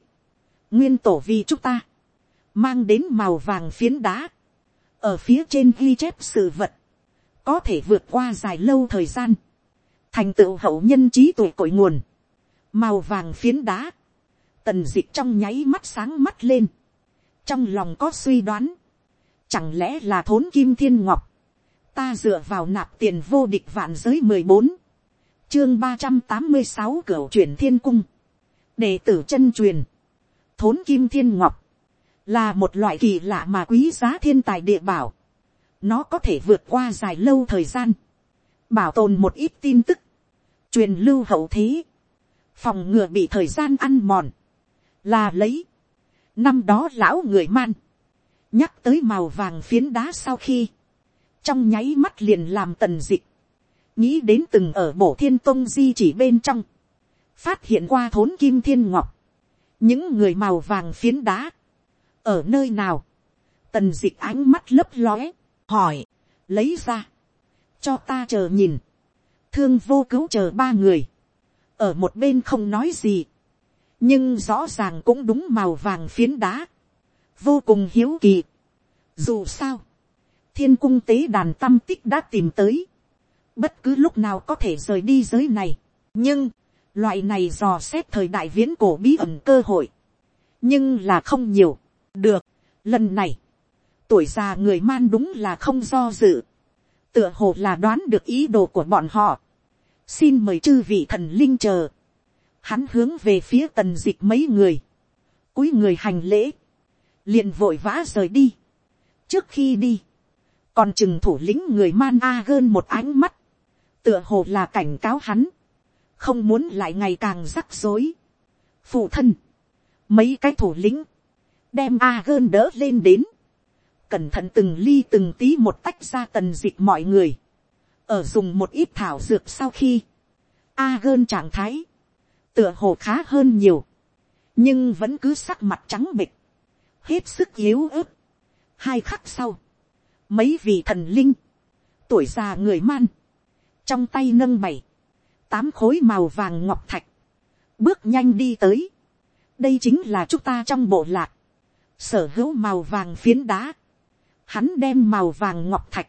nguyên tổ vì chúng ta, mang đến màu vàng phiến đá, ở phía trên ghi chép sự vật, có thể vượt qua dài lâu thời gian, thành tựu hậu nhân trí tuổi cội nguồn, màu vàng phiến đá, tần d ị trong nháy mắt sáng mắt lên, trong lòng có suy đoán, chẳng lẽ là thốn kim thiên ngọc, ta dựa vào nạp tiền vô địch vạn giới mười bốn, chương ba trăm tám mươi sáu cửa truyền thiên cung, đệ tử chân truyền, thốn kim thiên ngọc, là một loại kỳ lạ mà quý giá thiên tài địa bảo, nó có thể vượt qua dài lâu thời gian, bảo tồn một ít tin tức, truyền lưu hậu thế, phòng ngừa bị thời gian ăn mòn, là lấy, năm đó lão người man, nhắc tới màu vàng phiến đá sau khi, trong nháy mắt liền làm tần dịch, nghĩ đến từng ở bổ thiên tông di chỉ bên trong, phát hiện qua thốn kim thiên ngọc, những người màu vàng phiến đá, ở nơi nào, tần dịch ánh mắt lấp lóe, hỏi, lấy ra, cho ta chờ nhìn, thương vô cứu chờ ba người, ở một bên không nói gì, nhưng rõ ràng cũng đúng màu vàng phiến đá, vô cùng hiếu kỳ. Dù sao, thiên cung tế đàn tâm tích đã tìm tới, bất cứ lúc nào có thể rời đi giới này, nhưng, Loại này dò xét thời đại viễn cổ bí ẩn cơ hội. Nhưng là không nhiều. Được. Lần này. Tuổi già người man đúng là không do dự. Tựa hồ là đoán được ý đồ của bọn họ. Xin mời chư vị thần linh chờ. Hắn hướng về phía tần dịch mấy người. cúi người hành lễ. liền vội vã rời đi. Trước khi đi. Còn chừng thủ lĩnh người man a gơn một ánh mắt. Tựa hồ là cảnh cáo hắn không muốn lại ngày càng rắc rối. phụ thân, mấy cái thủ lĩnh, đem a gơn đỡ lên đến, cẩn thận từng ly từng tí một tách ra tần dịch mọi người, ở dùng một ít thảo dược sau khi, a gơn trạng thái, tựa hồ khá hơn nhiều, nhưng vẫn cứ sắc mặt trắng bịch, hết sức yếu ớt. hai khắc sau, mấy vị thần linh, tuổi già người man, trong tay nâng bảy, tám khối màu vàng ngọc thạch, bước nhanh đi tới. đây chính là chúng ta trong bộ lạc, sở hữu màu vàng phiến đá, hắn đem màu vàng ngọc thạch,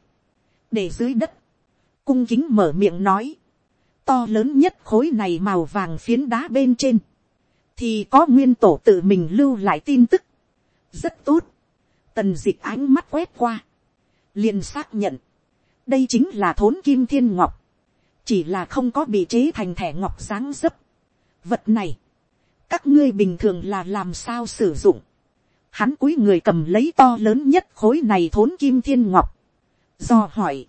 để dưới đất, cung kính mở miệng nói, to lớn nhất khối này màu vàng phiến đá bên trên, thì có nguyên tổ tự mình lưu lại tin tức, rất tốt, tần d ị c h ánh mắt quét qua, liền xác nhận, đây chính là thốn kim thiên ngọc, chỉ là không có bị chế thành thẻ ngọc sáng dấp. vật này, các ngươi bình thường là làm sao sử dụng hắn cúi người cầm lấy to lớn nhất khối này thốn kim thiên ngọc. do hỏi,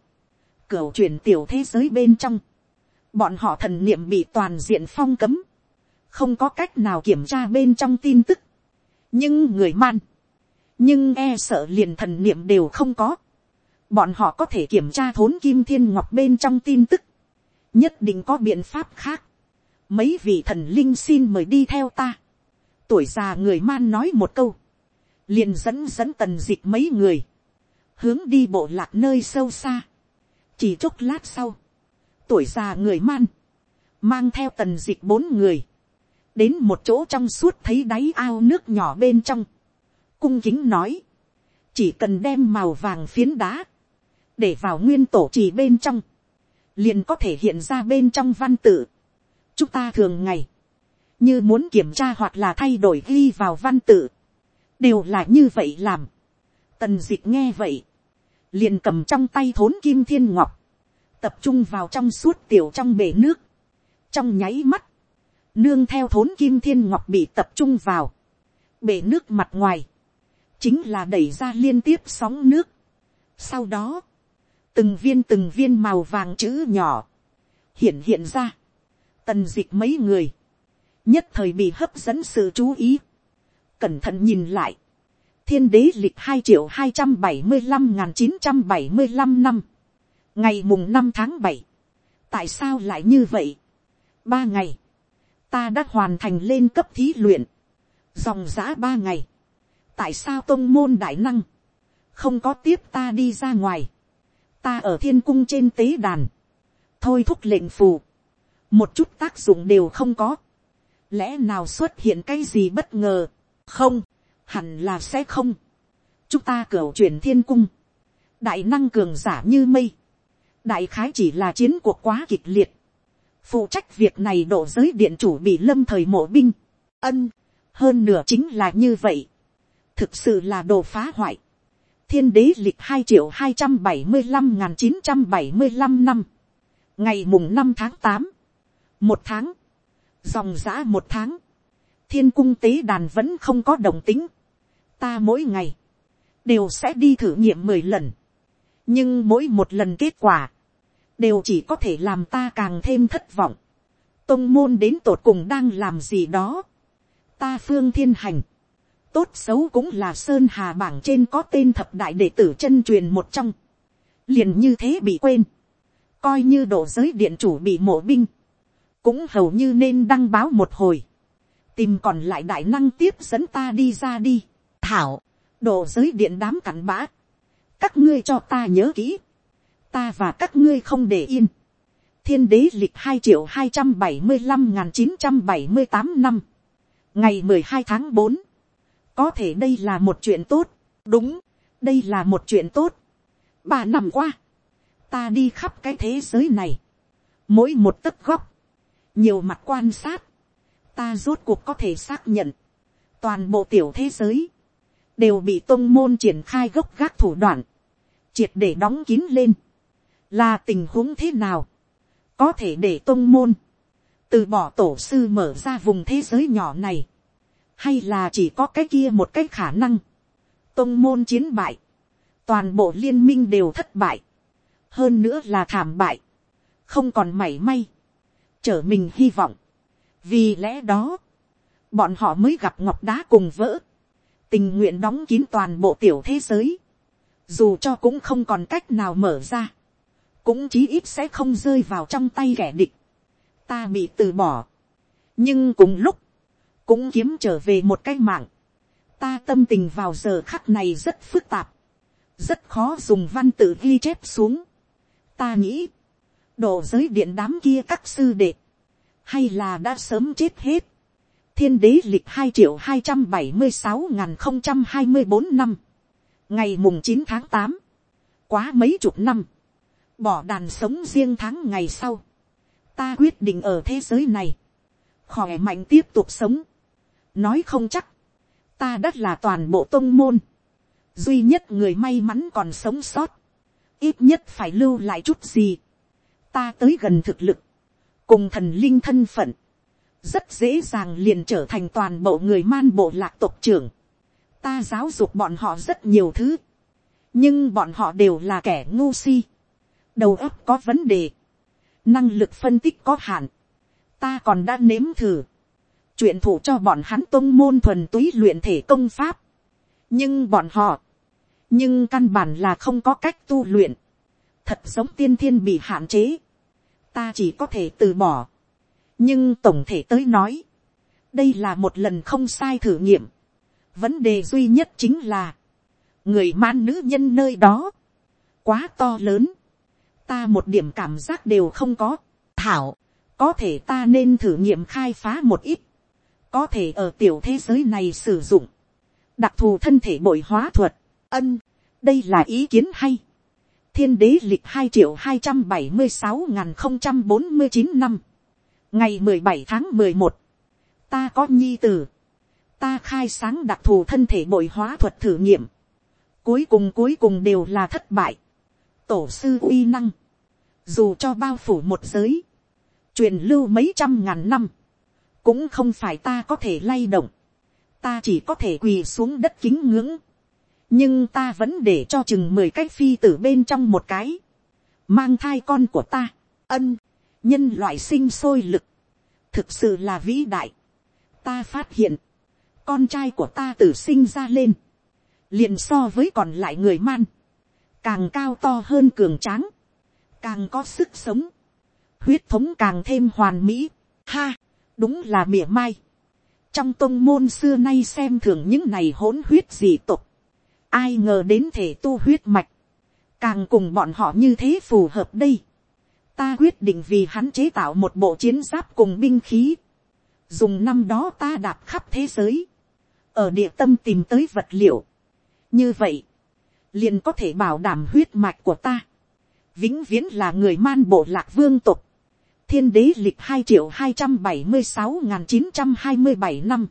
cửa chuyển tiểu thế giới bên trong, bọn họ thần niệm bị toàn diện phong cấm, không có cách nào kiểm tra bên trong tin tức. nhưng người man, nhưng e sợ liền thần niệm đều không có. bọn họ có thể kiểm tra thốn kim thiên ngọc bên trong tin tức, nhất định có biện pháp khác. mấy vị thần linh xin mời đi theo ta. tuổi già người man nói một câu, liền dẫn dẫn tần d ị c h mấy người, hướng đi bộ lạc nơi sâu xa. chỉ chốc lát sau, tuổi già người man, mang theo tần d ị c h bốn người, đến một chỗ trong suốt thấy đáy ao nước nhỏ bên trong, cung kính nói, chỉ cần đem màu vàng phiến đá, để vào nguyên tổ trì bên trong, liền có thể hiện ra bên trong văn tự. chúng ta thường ngày, như muốn kiểm tra hoặc là thay đổi ghi vào văn tự, đều là như vậy làm. tần dịch nghe vậy, liền cầm trong tay thốn kim thiên ngọc, tập trung vào trong suốt tiểu trong bể nước, trong nháy mắt, nương theo thốn kim thiên ngọc bị tập trung vào, bể nước mặt ngoài, chính là đẩy ra liên tiếp sóng nước. sau đó, từng viên từng viên màu vàng chữ nhỏ, hiện hiện ra, tần dịch mấy người, nhất thời bị hấp dẫn sự chú ý, cẩn thận nhìn lại, thiên đế lịch hai triệu hai trăm bảy mươi năm n g h n chín trăm bảy mươi năm năm, ngày mùng năm tháng bảy, tại sao lại như vậy, ba ngày, ta đã hoàn thành lên cấp thí luyện, dòng giã ba ngày, tại sao tôn môn đại năng, không có tiếp ta đi ra ngoài, ta ở thiên cung trên tế đàn, thôi thúc lệnh phù, một chút tác dụng đều không có, lẽ nào xuất hiện cái gì bất ngờ, không, hẳn là sẽ không, chúng ta cửa chuyển thiên cung, đại năng cường giả như mây, đại khái chỉ là chiến cuộc quá kịch liệt, phụ trách việc này độ giới điện chủ bị lâm thời mộ binh, ân, hơn nửa chính là như vậy, thực sự là đồ phá hoại, thiên đế lịch hai triệu hai trăm bảy mươi năm n chín trăm bảy mươi năm năm, ngày mùng năm tháng tám, một tháng, dòng giã một tháng, thiên cung tế đàn vẫn không có đồng tính, ta mỗi ngày, đều sẽ đi thử nghiệm mười lần, nhưng mỗi một lần kết quả, đều chỉ có thể làm ta càng thêm thất vọng. tông môn đến tột cùng đang làm gì đó. ta phương thiên hành, tốt xấu cũng là sơn hà bảng trên có tên thập đại đệ tử chân truyền một trong, liền như thế bị quên, coi như độ giới điện chủ bị mộ binh, cũng hầu như nên đăng báo một hồi, tìm còn lại đại năng tiếp dẫn ta đi ra đi, thảo, đổ giới điện đám cặn bã, các ngươi cho ta nhớ kỹ, ta và các ngươi không để yên, thiên đế lịch hai triệu hai trăm bảy mươi năm n chín trăm bảy mươi tám năm, ngày mười hai tháng bốn, có thể đây là một chuyện tốt, đúng, đây là một chuyện tốt. ba năm qua, ta đi khắp cái thế giới này, mỗi một tấc góc, nhiều mặt quan sát, ta rốt cuộc có thể xác nhận, toàn bộ tiểu thế giới, đều bị tôn môn triển khai gốc gác thủ đoạn, triệt để đóng kín lên, là tình huống thế nào, có thể để tôn môn, từ bỏ tổ sư mở ra vùng thế giới nhỏ này, hay là chỉ có cái kia một cái khả năng, tôn môn chiến bại, toàn bộ liên minh đều thất bại, hơn nữa là thảm bại, không còn mảy may, trở mình hy vọng, vì lẽ đó, bọn họ mới gặp ngọc đá cùng vỡ, tình nguyện đóng kín toàn bộ tiểu thế giới, dù cho cũng không còn cách nào mở ra, cũng chí ít sẽ không rơi vào trong tay kẻ địch, ta bị từ bỏ, nhưng cùng lúc, cũng kiếm trở về một cái mạng, ta tâm tình vào giờ khắc này rất phức tạp, rất khó dùng văn tự ghi chép xuống. ta nghĩ, độ giới điện đám kia các sư đệ, hay là đã sớm chết hết. thiên đế lịch hai triệu hai trăm bảy mươi sáu n không trăm hai mươi bốn năm, ngày mùng chín tháng tám, quá mấy chục năm, bỏ đàn sống riêng tháng ngày sau, ta quyết định ở thế giới này, khỏe mạnh tiếp tục sống, nói không chắc, ta đất là toàn bộ tôn môn, duy nhất người may mắn còn sống sót, ít nhất phải lưu lại chút gì, ta tới gần thực lực, cùng thần linh thân phận, rất dễ dàng liền trở thành toàn bộ người man bộ lạc tộc trưởng, ta giáo dục bọn họ rất nhiều thứ, nhưng bọn họ đều là kẻ ngu si, đầu óc có vấn đề, năng lực phân tích có hạn, ta còn đã nếm thử, chuyện thủ cho bọn hắn tôn môn thuần túy luyện thể công pháp, nhưng bọn họ, nhưng căn bản là không có cách tu luyện, thật giống tiên thiên bị hạn chế, ta chỉ có thể từ bỏ, nhưng tổng thể tới nói, đây là một lần không sai thử nghiệm, vấn đề duy nhất chính là, người man nữ nhân nơi đó, quá to lớn, ta một điểm cảm giác đều không có, thảo, có thể ta nên thử nghiệm khai phá một ít, có thể ở tiểu thế giới này sử dụng, đặc thù thân thể bội hóa thuật, ân, đây là ý kiến hay thiên đế lịch hai triệu hai trăm bảy mươi sáu n không trăm bốn mươi chín năm, ngày mười bảy tháng mười một, ta có nhi t ử ta khai sáng đặc thù thân thể bội hóa thuật thử nghiệm, cuối cùng cuối cùng đều là thất bại, tổ sư uy năng, dù cho bao phủ một giới, truyền lưu mấy trăm ngàn năm, cũng không phải ta có thể lay động, ta chỉ có thể quỳ xuống đất kính ngưỡng, nhưng ta vẫn để cho chừng mười cái phi tử bên trong một cái, mang thai con của ta, ân, nhân loại sinh sôi lực, thực sự là vĩ đại. ta phát hiện, con trai của ta từ sinh ra lên, liền so với còn lại người man, càng cao to hơn cường tráng, càng có sức sống, huyết thống càng thêm hoàn mỹ, ha, đúng là mỉa mai. trong tôn môn xưa nay xem thường những này hỗn huyết dị tục, ai ngờ đến thể tu huyết mạch, càng cùng bọn họ như thế phù hợp đây. ta quyết định vì hắn chế tạo một bộ chiến giáp cùng binh khí, dùng năm đó ta đạp khắp thế giới, ở địa tâm tìm tới vật liệu. như vậy, liền có thể bảo đảm huyết mạch của ta, vĩnh viễn là người man bộ lạc vương tục, thiên đế lịch hai triệu hai trăm bảy mươi sáu n g h n chín trăm hai mươi bảy năm,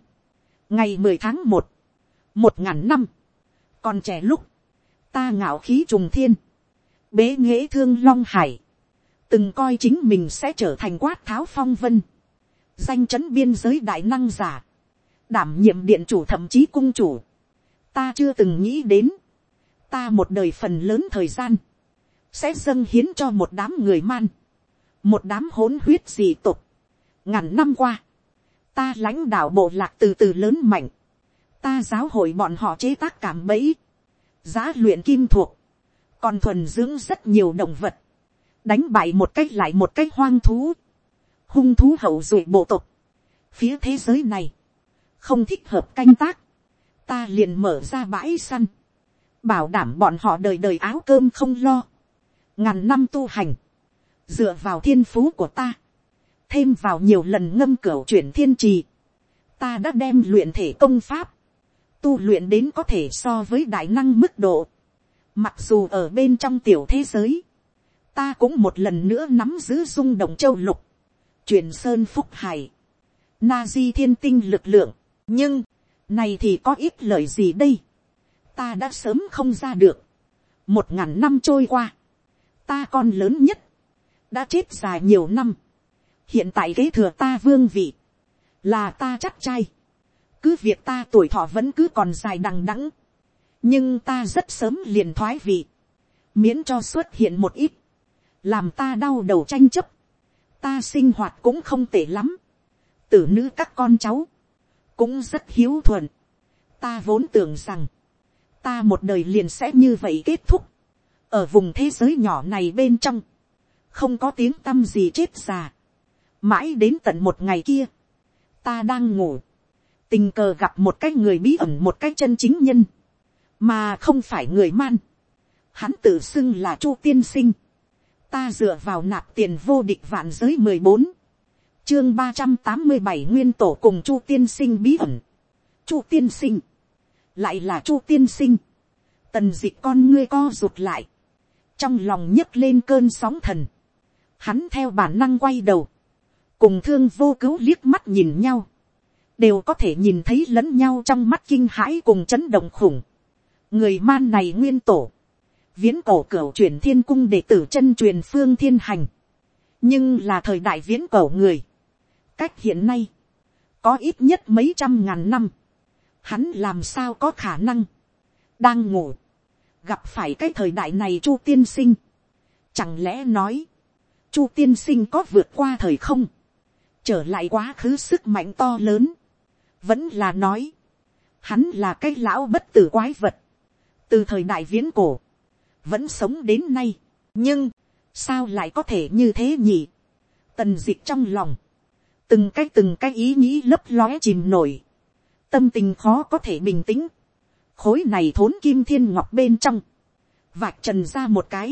ngày mười tháng một, một ngàn năm, còn trẻ lúc, ta ngạo khí trùng thiên, bế nghễ thương long hải, từng coi chính mình sẽ trở thành quát tháo phong vân, danh chấn biên giới đại năng giả, đảm nhiệm điện chủ thậm chí cung chủ, ta chưa từng nghĩ đến, ta một đời phần lớn thời gian, sẽ dâng hiến cho một đám người man, một đám hỗn huyết dị tục, ngàn năm qua, ta lãnh đạo bộ lạc từ từ lớn mạnh, ta giáo hội bọn họ chế tác cảm bẫy, giá luyện kim thuộc, còn thuần dưỡng rất nhiều động vật, đánh bại một cách lại một cách hoang thú, hung thú hậu duệ bộ tộc, phía thế giới này, không thích hợp canh tác, ta liền mở ra bãi săn, bảo đảm bọn họ đời đời áo cơm không lo, ngàn năm tu hành, dựa vào thiên phú của ta, thêm vào nhiều lần ngâm cửa chuyển thiên trì, ta đã đem luyện thể công pháp, tu luyện đến có thể so với đại năng mức độ, mặc dù ở bên trong tiểu thế giới, ta cũng một lần nữa nắm giữ rung động châu lục, truyền sơn phúc hải, na di thiên tinh lực lượng, nhưng, này thì có ít lời gì đây, ta đã sớm không ra được, một ngàn năm trôi qua, ta con lớn nhất, đã chết dài nhiều năm, hiện tại kế thừa ta vương vị, là ta chắc trai, cứ việc ta tuổi thọ vẫn cứ còn dài đằng đẵng, nhưng ta rất sớm liền thoái vị, miễn cho xuất hiện một ít, làm ta đau đầu tranh chấp, ta sinh hoạt cũng không tệ lắm, tử nữ các con cháu, cũng rất hiếu thuận, ta vốn tưởng rằng, ta một đời liền sẽ như vậy kết thúc, ở vùng thế giới nhỏ này bên trong, không có tiếng t â m gì chết già, mãi đến tận một ngày kia, ta đang ngủ, tình cờ gặp một cái người bí ẩn một cái chân chính nhân, mà không phải người man, hắn tự xưng là chu tiên sinh, ta dựa vào nạp tiền vô địch vạn giới mười bốn, chương ba trăm tám mươi bảy nguyên tổ cùng chu tiên sinh bí ẩn, chu tiên sinh, lại là chu tiên sinh, tần dịch con ngươi co rụt lại, trong lòng nhấc lên cơn sóng thần, hắn theo bản năng quay đầu, cùng thương vô cứu liếc mắt nhìn nhau, đều có thể nhìn thấy lẫn nhau trong mắt kinh hãi cùng chấn động khủng. người man này nguyên tổ, viễn cổ cửa chuyển thiên cung để tử chân truyền phương thiên hành, nhưng là thời đại viễn cổ người, cách hiện nay, có ít nhất mấy trăm ngàn năm, hắn làm sao có khả năng, đang ngủ, gặp phải cái thời đại này chu tiên sinh, chẳng lẽ nói, chu tiên sinh có vượt qua thời không, trở lại quá khứ sức mạnh to lớn, vẫn là nói, hắn là cái lão bất tử quái vật, từ thời đại viễn cổ, vẫn sống đến nay, nhưng, sao lại có thể như thế nhỉ, tần d ị c h trong lòng, từng cái từng cái ý nghĩ lấp lóe chìm nổi, tâm tình khó có thể bình tĩnh, khối này thốn kim thiên ngọc bên trong, vạch trần ra một cái,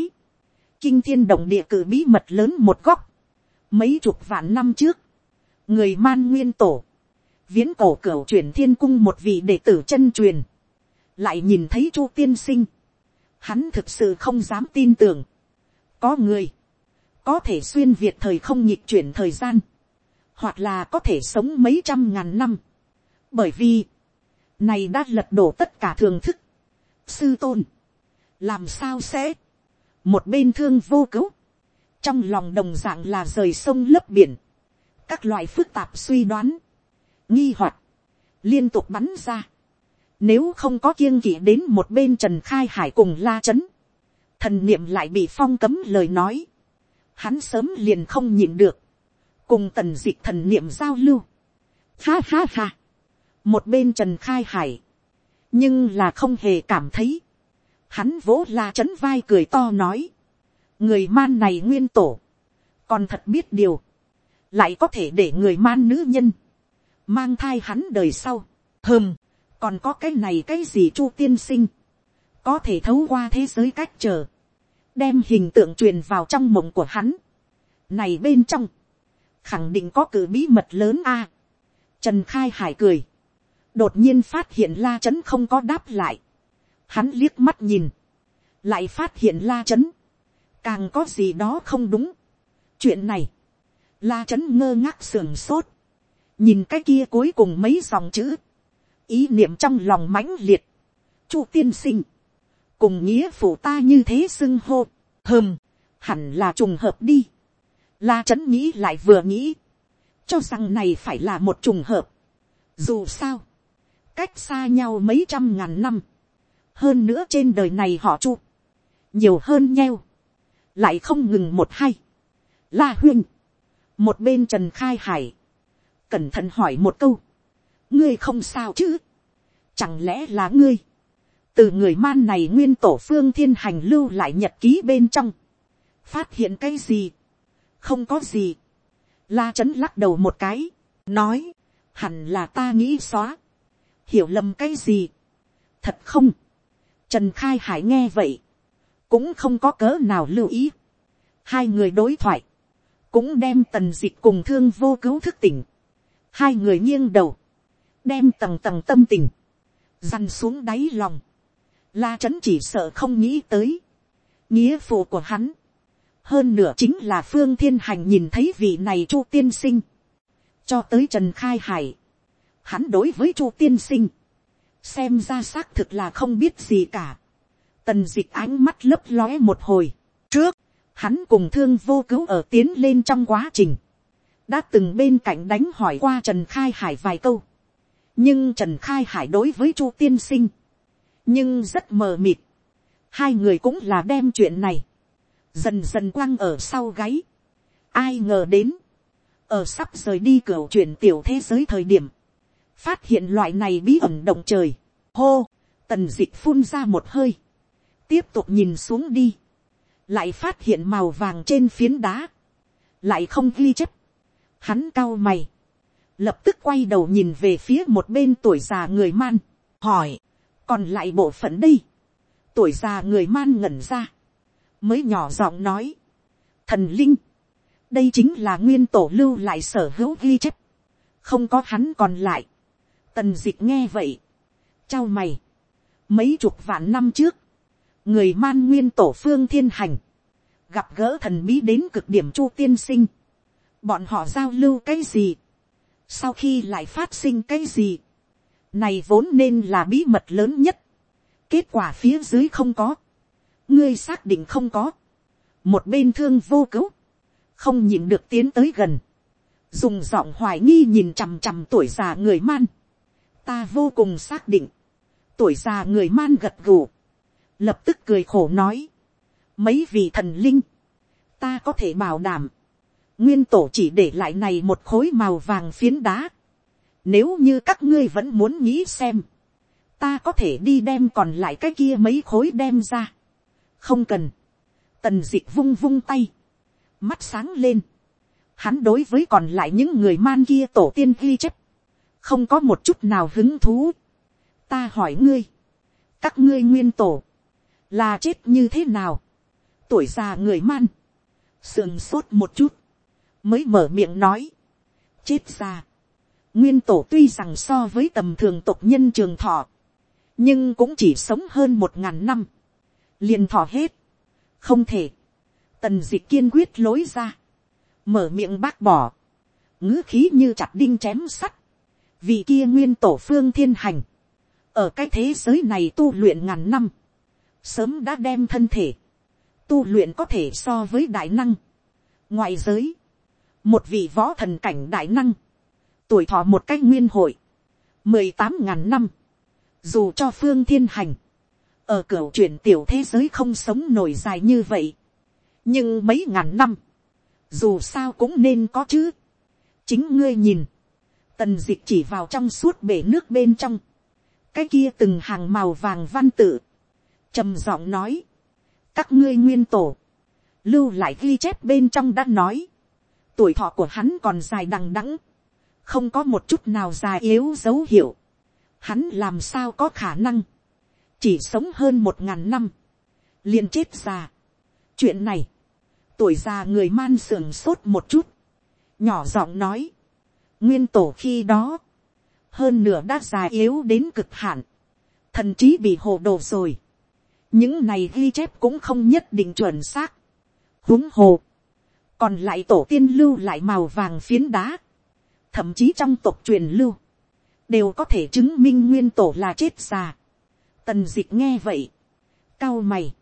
kinh thiên động địa cử bí mật lớn một góc, mấy chục vạn năm trước, người man nguyên tổ, viễn cổ cửu truyền thiên cung một vị đệ tử chân truyền, lại nhìn thấy chu tiên sinh, hắn thực sự không dám tin tưởng, có người, có thể xuyên việt thời không nhịp chuyển thời gian, hoặc là có thể sống mấy trăm ngàn năm, bởi vì, này đã lật đổ tất cả thường thức. Sư tôn. Làm sao sẽ. Một bên thương vô cứu. Trong lòng đồng dạng là rời sông lấp biển. Các loại phức tạp suy đoán. Nghi hoặc Liên tục bắn ra. Nếu không có kiêng kỵ đến một bên Trần Khai Hải cùng la chấn. Thần niệm lại bị phong cấm lời nói. Hắn sớm liền không nhịn được. Cùng tần dịch thần niệm giao lưu. Ha ha ha một bên trần khai hải, nhưng là không hề cảm thấy, hắn vỗ la chấn vai cười to nói, người man này nguyên tổ, còn thật biết điều, lại có thể để người man nữ nhân, mang thai hắn đời sau, hơm, còn có cái này cái gì chu tiên sinh, có thể thấu qua thế giới cách chờ, đem hình tượng truyền vào trong mộng của hắn, này bên trong, khẳng định có cử bí mật lớn a, trần khai hải cười, đột nhiên phát hiện la trấn không có đáp lại. Hắn liếc mắt nhìn, lại phát hiện la trấn, càng có gì đó không đúng. chuyện này, la trấn ngơ ngác sườn sốt, nhìn cái kia cuối cùng mấy dòng chữ, ý niệm trong lòng mãnh liệt, chu tiên sinh, cùng nghĩa phụ ta như thế xưng hô, hơm, hẳn là trùng hợp đi. La trấn nghĩ lại vừa nghĩ, cho rằng này phải là một trùng hợp. Dù sao, cách xa nhau mấy trăm ngàn năm. hơn nữa trên đời này họ chu. nhiều hơn nheo. lại không ngừng một hay. la huyên. một bên trần khai hải cẩn thận hỏi một câu, ngươi không sao chứ, chẳng lẽ là ngươi, từ người man này nguyên tổ phương thiên hành lưu lại nhật ký bên trong, phát hiện cái gì, không có gì, la trấn lắc đầu một cái, nói, hẳn là ta nghĩ xóa, hiểu lầm cái gì, thật không, trần khai hải nghe vậy, cũng không có cớ nào lưu ý, hai người đối thoại, cũng đem tần d ị c h cùng thương vô cứu thức tỉnh, hai người nghiêng đầu, đem tầng tầng tâm tình, dằn xuống đáy lòng, la trấn chỉ sợ không nghĩ tới, nghĩa phụ của hắn, hơn nữa chính là phương thiên hành nhìn thấy vị này chu tiên sinh, cho tới trần khai hải, hắn đối với chu tiên sinh, xem ra xác thực là không biết gì cả, tần dịch ánh mắt lấp lóe một hồi, trước, hắn cùng thương vô cứu ở tiến lên trong quá trình, đã từng bên cạnh đánh hỏi qua trần khai hải vài câu, nhưng trần khai hải đối với chu tiên sinh, nhưng rất mờ mịt, hai người cũng là đem chuyện này, dần dần quăng ở sau gáy, ai ngờ đến, ở sắp rời đi cửa chuyển tiểu thế giới thời điểm, phát hiện loại này bí ẩn động trời, hô, tần d ị c h phun ra một hơi, tiếp tục nhìn xuống đi, lại phát hiện màu vàng trên phiến đá, lại không ghi chép. Hắn cao mày, lập tức quay đầu nhìn về phía một bên tuổi già người man, hỏi, còn lại bộ phận đây, tuổi già người man ngẩn ra, mới nhỏ giọng nói, thần linh, đây chính là nguyên tổ lưu lại sở hữu ghi chép, không có hắn còn lại, tần dịch nghe vậy, Chao mày, mấy chục vạn năm trước, người man nguyên tổ phương thiên hành, gặp gỡ thần bí đến cực điểm chu tiên sinh, bọn họ giao lưu cái gì, sau khi lại phát sinh cái gì, này vốn nên là bí mật lớn nhất, kết quả phía dưới không có, ngươi xác định không có, một bên thương vô cứu, không nhìn được tiến tới gần, dùng giọng hoài nghi nhìn chằm chằm tuổi già người man, ta vô cùng xác định, tuổi già người man gật gù, lập tức cười khổ nói, mấy vị thần linh, ta có thể bảo đảm, nguyên tổ chỉ để lại này một khối màu vàng phiến đá. Nếu như các ngươi vẫn muốn nghĩ xem, ta có thể đi đem còn lại cái kia mấy khối đem ra. không cần, tần d vung vung tay, mắt sáng lên, hắn đối với còn lại những người man kia tổ tiên ghi chép, không có một chút nào hứng thú. ta hỏi ngươi, các ngươi nguyên tổ, là chết như thế nào, tuổi già người man, sườn sốt một chút, mới mở miệng nói, chết ra. nguyên tổ tuy rằng so với tầm thường tộc nhân trường thọ, nhưng cũng chỉ sống hơn một ngàn năm, liền thọ hết, không thể, tần d ị kiên quyết lối ra, mở miệng bác bỏ, ngữ khí như chặt đinh chém sắt, vì kia nguyên tổ phương thiên hành, ở cái thế giới này tu luyện ngàn năm, sớm đã đem thân thể, tu luyện có thể so với đại năng. ngoại giới, một vị võ thần cảnh đại năng, tuổi thọ một cách nguyên hội, mười tám ngàn năm, dù cho phương thiên hành, ở cửa chuyển tiểu thế giới không sống nổi dài như vậy, nhưng mấy ngàn năm, dù sao cũng nên có chứ. chính ngươi nhìn, tần d ị c h chỉ vào trong suốt bể nước bên trong, cái kia từng hàng màu vàng văn tự, trầm giọng nói, các ngươi nguyên tổ, lưu lại ghi chép bên trong đã nói, tuổi thọ của hắn còn dài đằng đẵng, không có một chút nào dài yếu dấu hiệu, hắn làm sao có khả năng, chỉ sống hơn một ngàn năm, liền chết già. chuyện này, tuổi già người man sườn sốt một chút, nhỏ giọng nói, nguyên tổ khi đó, hơn nửa đã già yếu đến cực hạn, thần trí bị hồ đồ rồi, những này ghi chép cũng không nhất định chuẩn xác. huống hồ, còn lại tổ tiên lưu lại màu vàng phiến đá, thậm chí trong tộc truyền lưu, đều có thể chứng minh nguyên tổ là chết già. tần dịch nghe vậy, cao mày,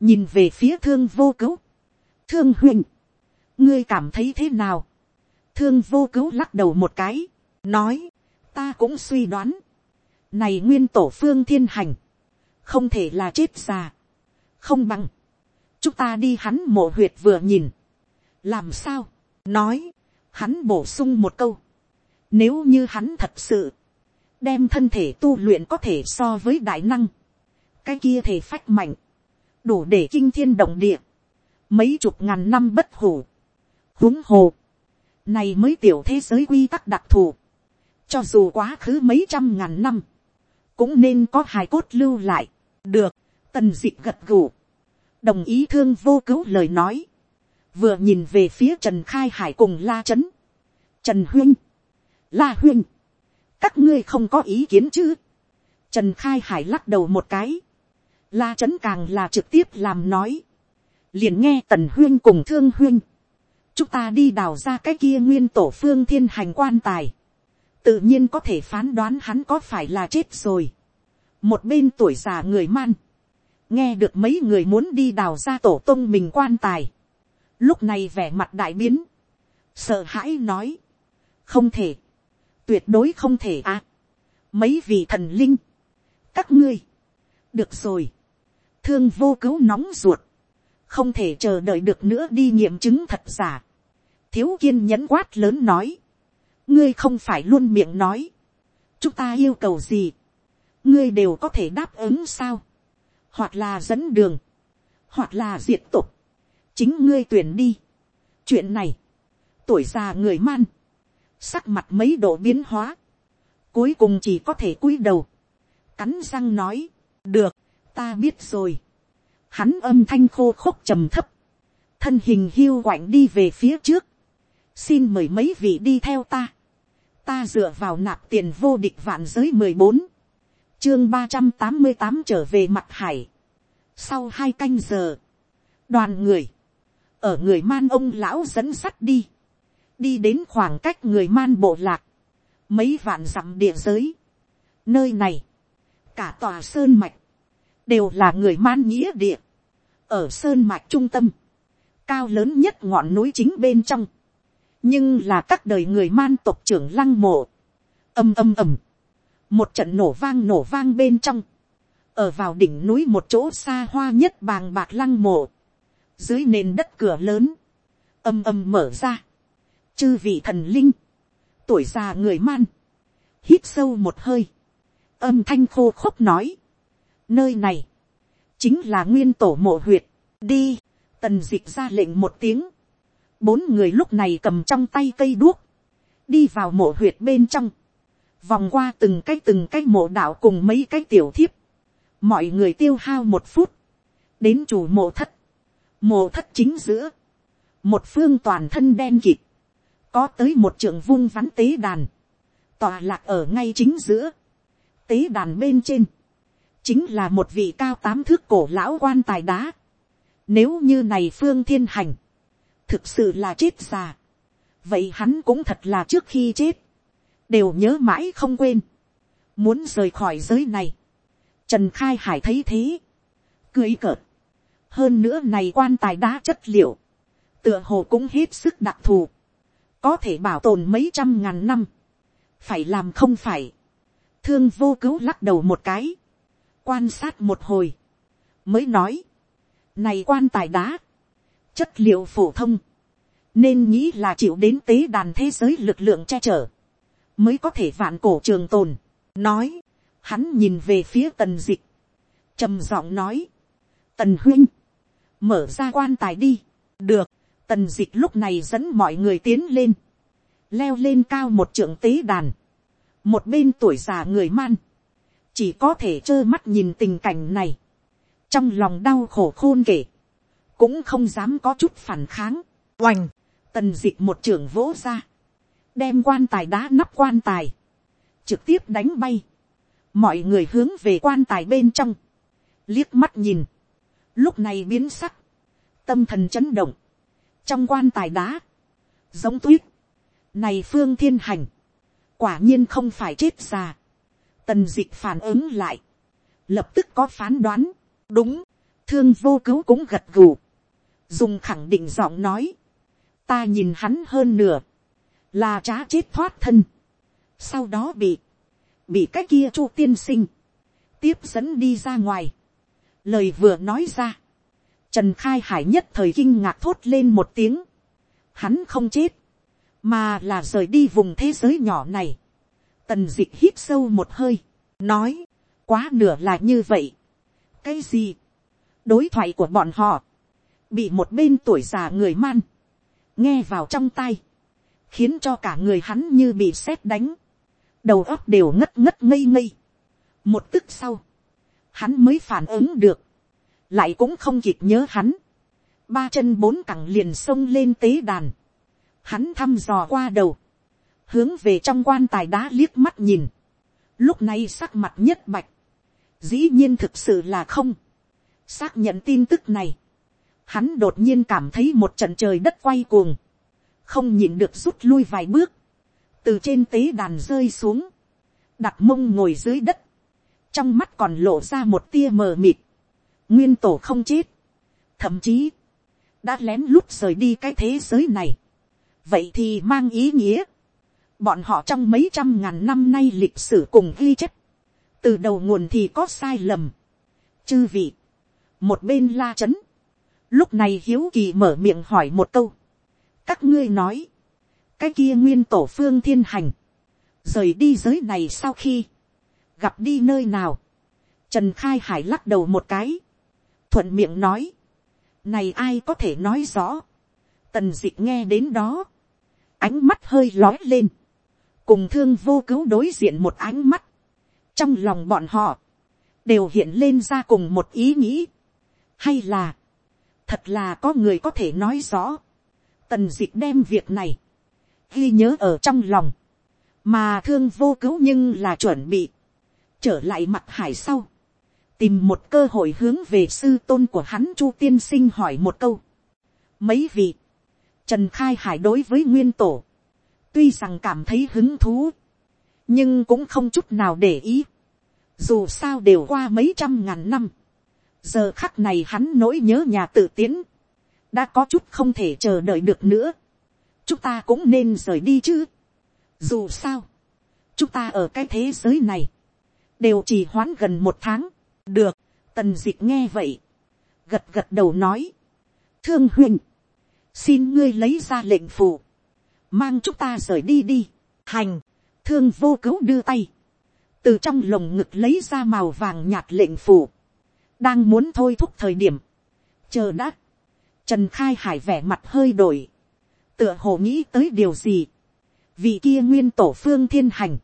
nhìn về phía thương vô cứu, thương huynh, ngươi cảm thấy thế nào, thương vô cứu lắc đầu một cái, nói, ta cũng suy đoán, này nguyên tổ phương thiên hành, không thể là chết già, không bằng, chúng ta đi hắn mộ huyệt vừa nhìn, làm sao, nói, hắn bổ sung một câu, Nếu như hắn thật sự, đem thân thể tu luyện có thể so với đại năng, cái kia thể phách mạnh, đủ để kinh thiên động địa, mấy chục ngàn năm bất hủ, huống hồ, này mới tiểu thế giới quy tắc đặc thù, cho dù quá khứ mấy trăm ngàn năm, cũng nên có hài cốt lưu lại, được, tần d ị gật gù, đồng ý thương vô cứu lời nói, vừa nhìn về phía trần khai hải cùng la trấn, trần huyên, la huyên, các ngươi không có ý kiến chứ, trần khai hải lắc đầu một cái, la trấn càng là trực tiếp làm nói, liền nghe tần huyên cùng thương huyên, chúng ta đi đào ra cái kia nguyên tổ phương thiên hành quan tài, tự nhiên có thể phán đoán hắn có phải là chết rồi. một bên tuổi già người man, nghe được mấy người muốn đi đào ra tổ tông mình quan tài, lúc này vẻ mặt đại biến, sợ hãi nói, không thể, tuyệt đối không thể à, mấy vị thần linh, các ngươi, được rồi, thương vô cứu nóng ruột, không thể chờ đợi được nữa đi nghiệm chứng thật giả, thiếu kiên nhẫn quát lớn nói, ngươi không phải luôn miệng nói, chúng ta yêu cầu gì, ngươi đều có thể đáp ứng sao, hoặc là dẫn đường, hoặc là diệt tục, chính ngươi tuyển đi. chuyện này, tuổi già người man, sắc mặt mấy độ biến hóa, cuối cùng chỉ có thể cúi đầu, cắn răng nói, được, ta biết rồi. Hắn âm thanh khô khốc trầm thấp, thân hình hiu quạnh đi về phía trước, xin mời mấy vị đi theo ta, ta dựa vào nạp tiền vô địch vạn giới mười bốn, chương ba trăm tám mươi tám trở về mặt hải, sau hai canh giờ, đoàn người, ở người man ông lão dẫn sắt đi, đi đến khoảng cách người man bộ lạc, mấy vạn dặm địa giới. Nơi này, cả tòa sơn mạch, đều là người man nghĩa địa. Ở sơn mạch trung tâm, cao lớn nhất ngọn núi chính bên trong, nhưng là các đời người man tộc trưởng lăng mộ. âm âm ầm, một trận nổ vang nổ vang bên trong, ở vào đỉnh núi một chỗ xa hoa nhất bàng bạc lăng mộ, dưới nền đất cửa lớn, âm âm mở ra, chư vị thần linh, tuổi già người man, hít sâu một hơi, âm thanh khô khốc nói, nơi này, chính là nguyên tổ mộ huyệt, đi, tần d ị c h ra lệnh một tiếng, bốn người lúc này cầm trong tay cây đuốc, đi vào mộ huyệt bên trong, vòng qua từng cái từng cái mộ đạo cùng mấy cái tiểu thiếp, mọi người tiêu hao một phút, đến chủ mộ thất, mộ thất chính giữa, một phương toàn thân đen kịt, có tới một trường vung vắn tế đàn, tòa lạc ở ngay chính giữa, tế đàn bên trên, chính là một vị cao tám thước cổ lão quan tài đá. Nếu như này phương thiên hành, thực sự là chết già, vậy hắn cũng thật là trước khi chết, đều nhớ mãi không quên, muốn rời khỏi giới này. Trần khai hải thấy thế, cười cợt, hơn nữa này quan tài đá chất liệu, tựa hồ cũng hết sức đặc thù, có thể bảo tồn mấy trăm ngàn năm, phải làm không phải, thương vô cứu lắc đầu một cái, quan sát một hồi, mới nói, này quan tài đá, chất liệu phổ thông, nên nghĩ là chịu đến tế đàn thế giới lực lượng che chở, mới có thể vạn cổ trường tồn, nói, hắn nhìn về phía tần dịch, trầm giọng nói, tần huynh, mở ra quan tài đi, được, tần dịch lúc này dẫn mọi người tiến lên, leo lên cao một trưởng tế đàn, một bên tuổi già người man, chỉ có thể trơ mắt nhìn tình cảnh này, trong lòng đau khổ khôn kể, cũng không dám có chút phản kháng, oành, tần dịch một trưởng vỗ ra, đem quan tài đá nắp quan tài, trực tiếp đánh bay, mọi người hướng về quan tài bên trong, liếc mắt nhìn, lúc này biến sắc, tâm thần chấn động, trong quan tài đá, giống tuyết, này phương thiên hành, quả nhiên không phải chết già, tần d ị c h phản ứng lại, lập tức có phán đoán, đúng, thương vô cứu cũng gật gù, dùng khẳng định giọng nói, ta nhìn hắn hơn nửa, là trá chết thoát thân, sau đó bị, bị cái kia chu tiên sinh, tiếp dẫn đi ra ngoài, lời vừa nói ra, Trần Khai Hải nhất thời kinh ngạc thốt lên một tiếng. Hắn không chết. mà là rời đi vùng thế giới nhỏ này. tần d ị c h hít sâu một hơi, nói, quá nửa là như vậy. cái gì, đối thoại của bọn họ, bị một bên tuổi già người man, nghe vào trong tay, khiến cho cả người hắn như bị sét đánh, đầu óc đều ngất ngất ngây ngây. một tức sau, hắn mới phản ứng được, lại cũng không kịp nhớ hắn, ba chân bốn cẳng liền xông lên tế đàn, hắn thăm dò qua đầu, hướng về trong quan tài đá liếc mắt nhìn, lúc này sắc mặt nhất bạch, dĩ nhiên thực sự là không, xác nhận tin tức này, hắn đột nhiên cảm thấy một trận trời đất quay cuồng, không nhìn được rút lui vài bước, từ trên tế đàn rơi xuống, đặt mông ngồi dưới đất, trong mắt còn lộ ra một tia mờ mịt, nguyên tổ không chết, thậm chí, đã lén lút rời đi cái thế giới này, vậy thì mang ý nghĩa, bọn họ trong mấy trăm ngàn năm nay lịch sử cùng ghi chép, từ đầu nguồn thì có sai lầm. chư vị, một bên la c h ấ n lúc này hiếu kỳ mở miệng hỏi một câu, các ngươi nói, cái kia nguyên tổ phương thiên hành, rời đi giới này sau khi, gặp đi nơi nào, trần khai hải lắc đầu một cái, thuận miệng nói, này ai có thể nói rõ, tần dịch nghe đến đó, ánh mắt hơi lói lên, cùng thương vô cứu đối diện một ánh mắt, trong lòng bọn họ, đều hiện lên ra cùng một ý nghĩ, hay là, thật là có người có thể nói rõ, tần dịch đem việc này, ghi nhớ ở trong lòng, mà thương vô cứu nhưng là chuẩn bị, trở lại mặt hải sau, tìm một cơ hội hướng về sư tôn của hắn chu tiên sinh hỏi một câu. Mấy vị, Trần Khai Hải đối với nguyên tổ. Tuy rằng cảm thấy hứng thú. Nhưng cũng không chút nào để ý. Dù sao đều qua mấy trăm ngàn năm. Giờ khắc này hắn nỗi nhớ nhà tự tiến. Đã có chút không thể chờ đợi được nữa. Chúng ta cũng nên rời đi chứ. Dù sao. Chúng ta ở cái thế giới này. Đều chỉ hoãn gần một tháng. Được. Tần dịch nghe vậy. Gật gật đầu nói. Thương huynh xin ngươi lấy ra lệnh phù, mang chúng ta rời đi đi, hành, thương vô cứu đưa tay, từ trong lồng ngực lấy ra màu vàng nhạt lệnh phù, đang muốn thôi thúc thời điểm, chờ đã, trần khai hải vẻ mặt hơi đổi, tựa hồ nghĩ tới điều gì, vì kia nguyên tổ phương thiên hành,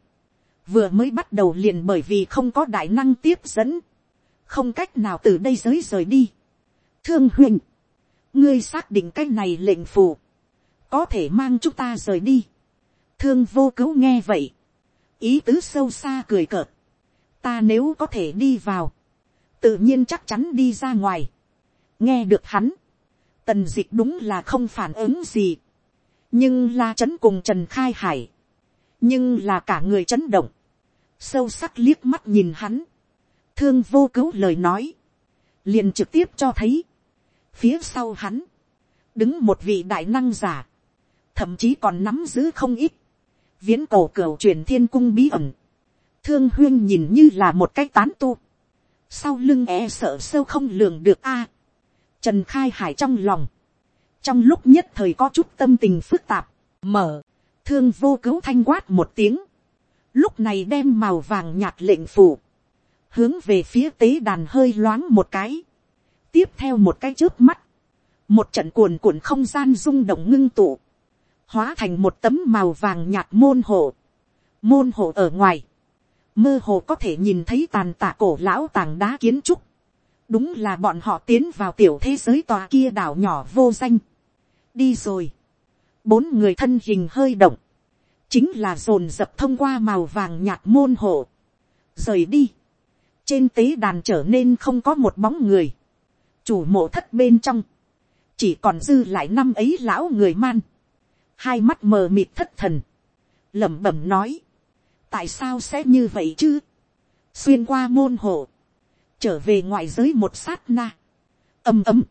vừa mới bắt đầu liền bởi vì không có đại năng tiếp dẫn, không cách nào từ đây giới rời đi. Thương huynh, ngươi xác định cái này lệnh phù, có thể mang chúng ta rời đi. thương vô cứu nghe vậy, ý tứ sâu xa cười cợt, ta nếu có thể đi vào, tự nhiên chắc chắn đi ra ngoài. nghe được hắn, tần d ị c h đúng là không phản ứng gì, nhưng la trấn cùng trần khai hải, nhưng là cả người chấn động, sâu sắc liếc mắt nhìn hắn, thương vô cứu lời nói, liền trực tiếp cho thấy, Phía sau hắn, đứng một vị đại năng giả, thậm chí còn nắm giữ không ít, viễn cổ cửa truyền thiên cung bí ẩn, thương huyên nhìn như là một cái tán tu, sau lưng e sợ sâu không lường được a, trần khai hải trong lòng, trong lúc nhất thời có chút tâm tình phức tạp, mở, thương vô cứu thanh quát một tiếng, lúc này đem màu vàng nhạt lệnh phủ, hướng về phía tế đàn hơi loáng một cái, tiếp theo một cái trước mắt, một trận cuồn cuộn không gian rung động ngưng tụ, hóa thành một tấm màu vàng nhạt môn hộ, môn hộ ở ngoài, mơ hồ có thể nhìn thấy tàn tạ cổ lão tàng đá kiến trúc, đúng là bọn họ tiến vào tiểu thế giới tòa kia đảo nhỏ vô danh, đi rồi, bốn người thân hình hơi động, chính là dồn dập thông qua màu vàng nhạt môn hộ, rời đi, trên tế đàn trở nên không có một bóng người, chủ mộ thất bên trong, chỉ còn dư lại năm ấy lão người man, hai mắt mờ mịt thất thần, lẩm bẩm nói, tại sao sẽ như vậy chứ, xuyên qua môn hộ, trở về ngoại giới một sát na, ầm ầm,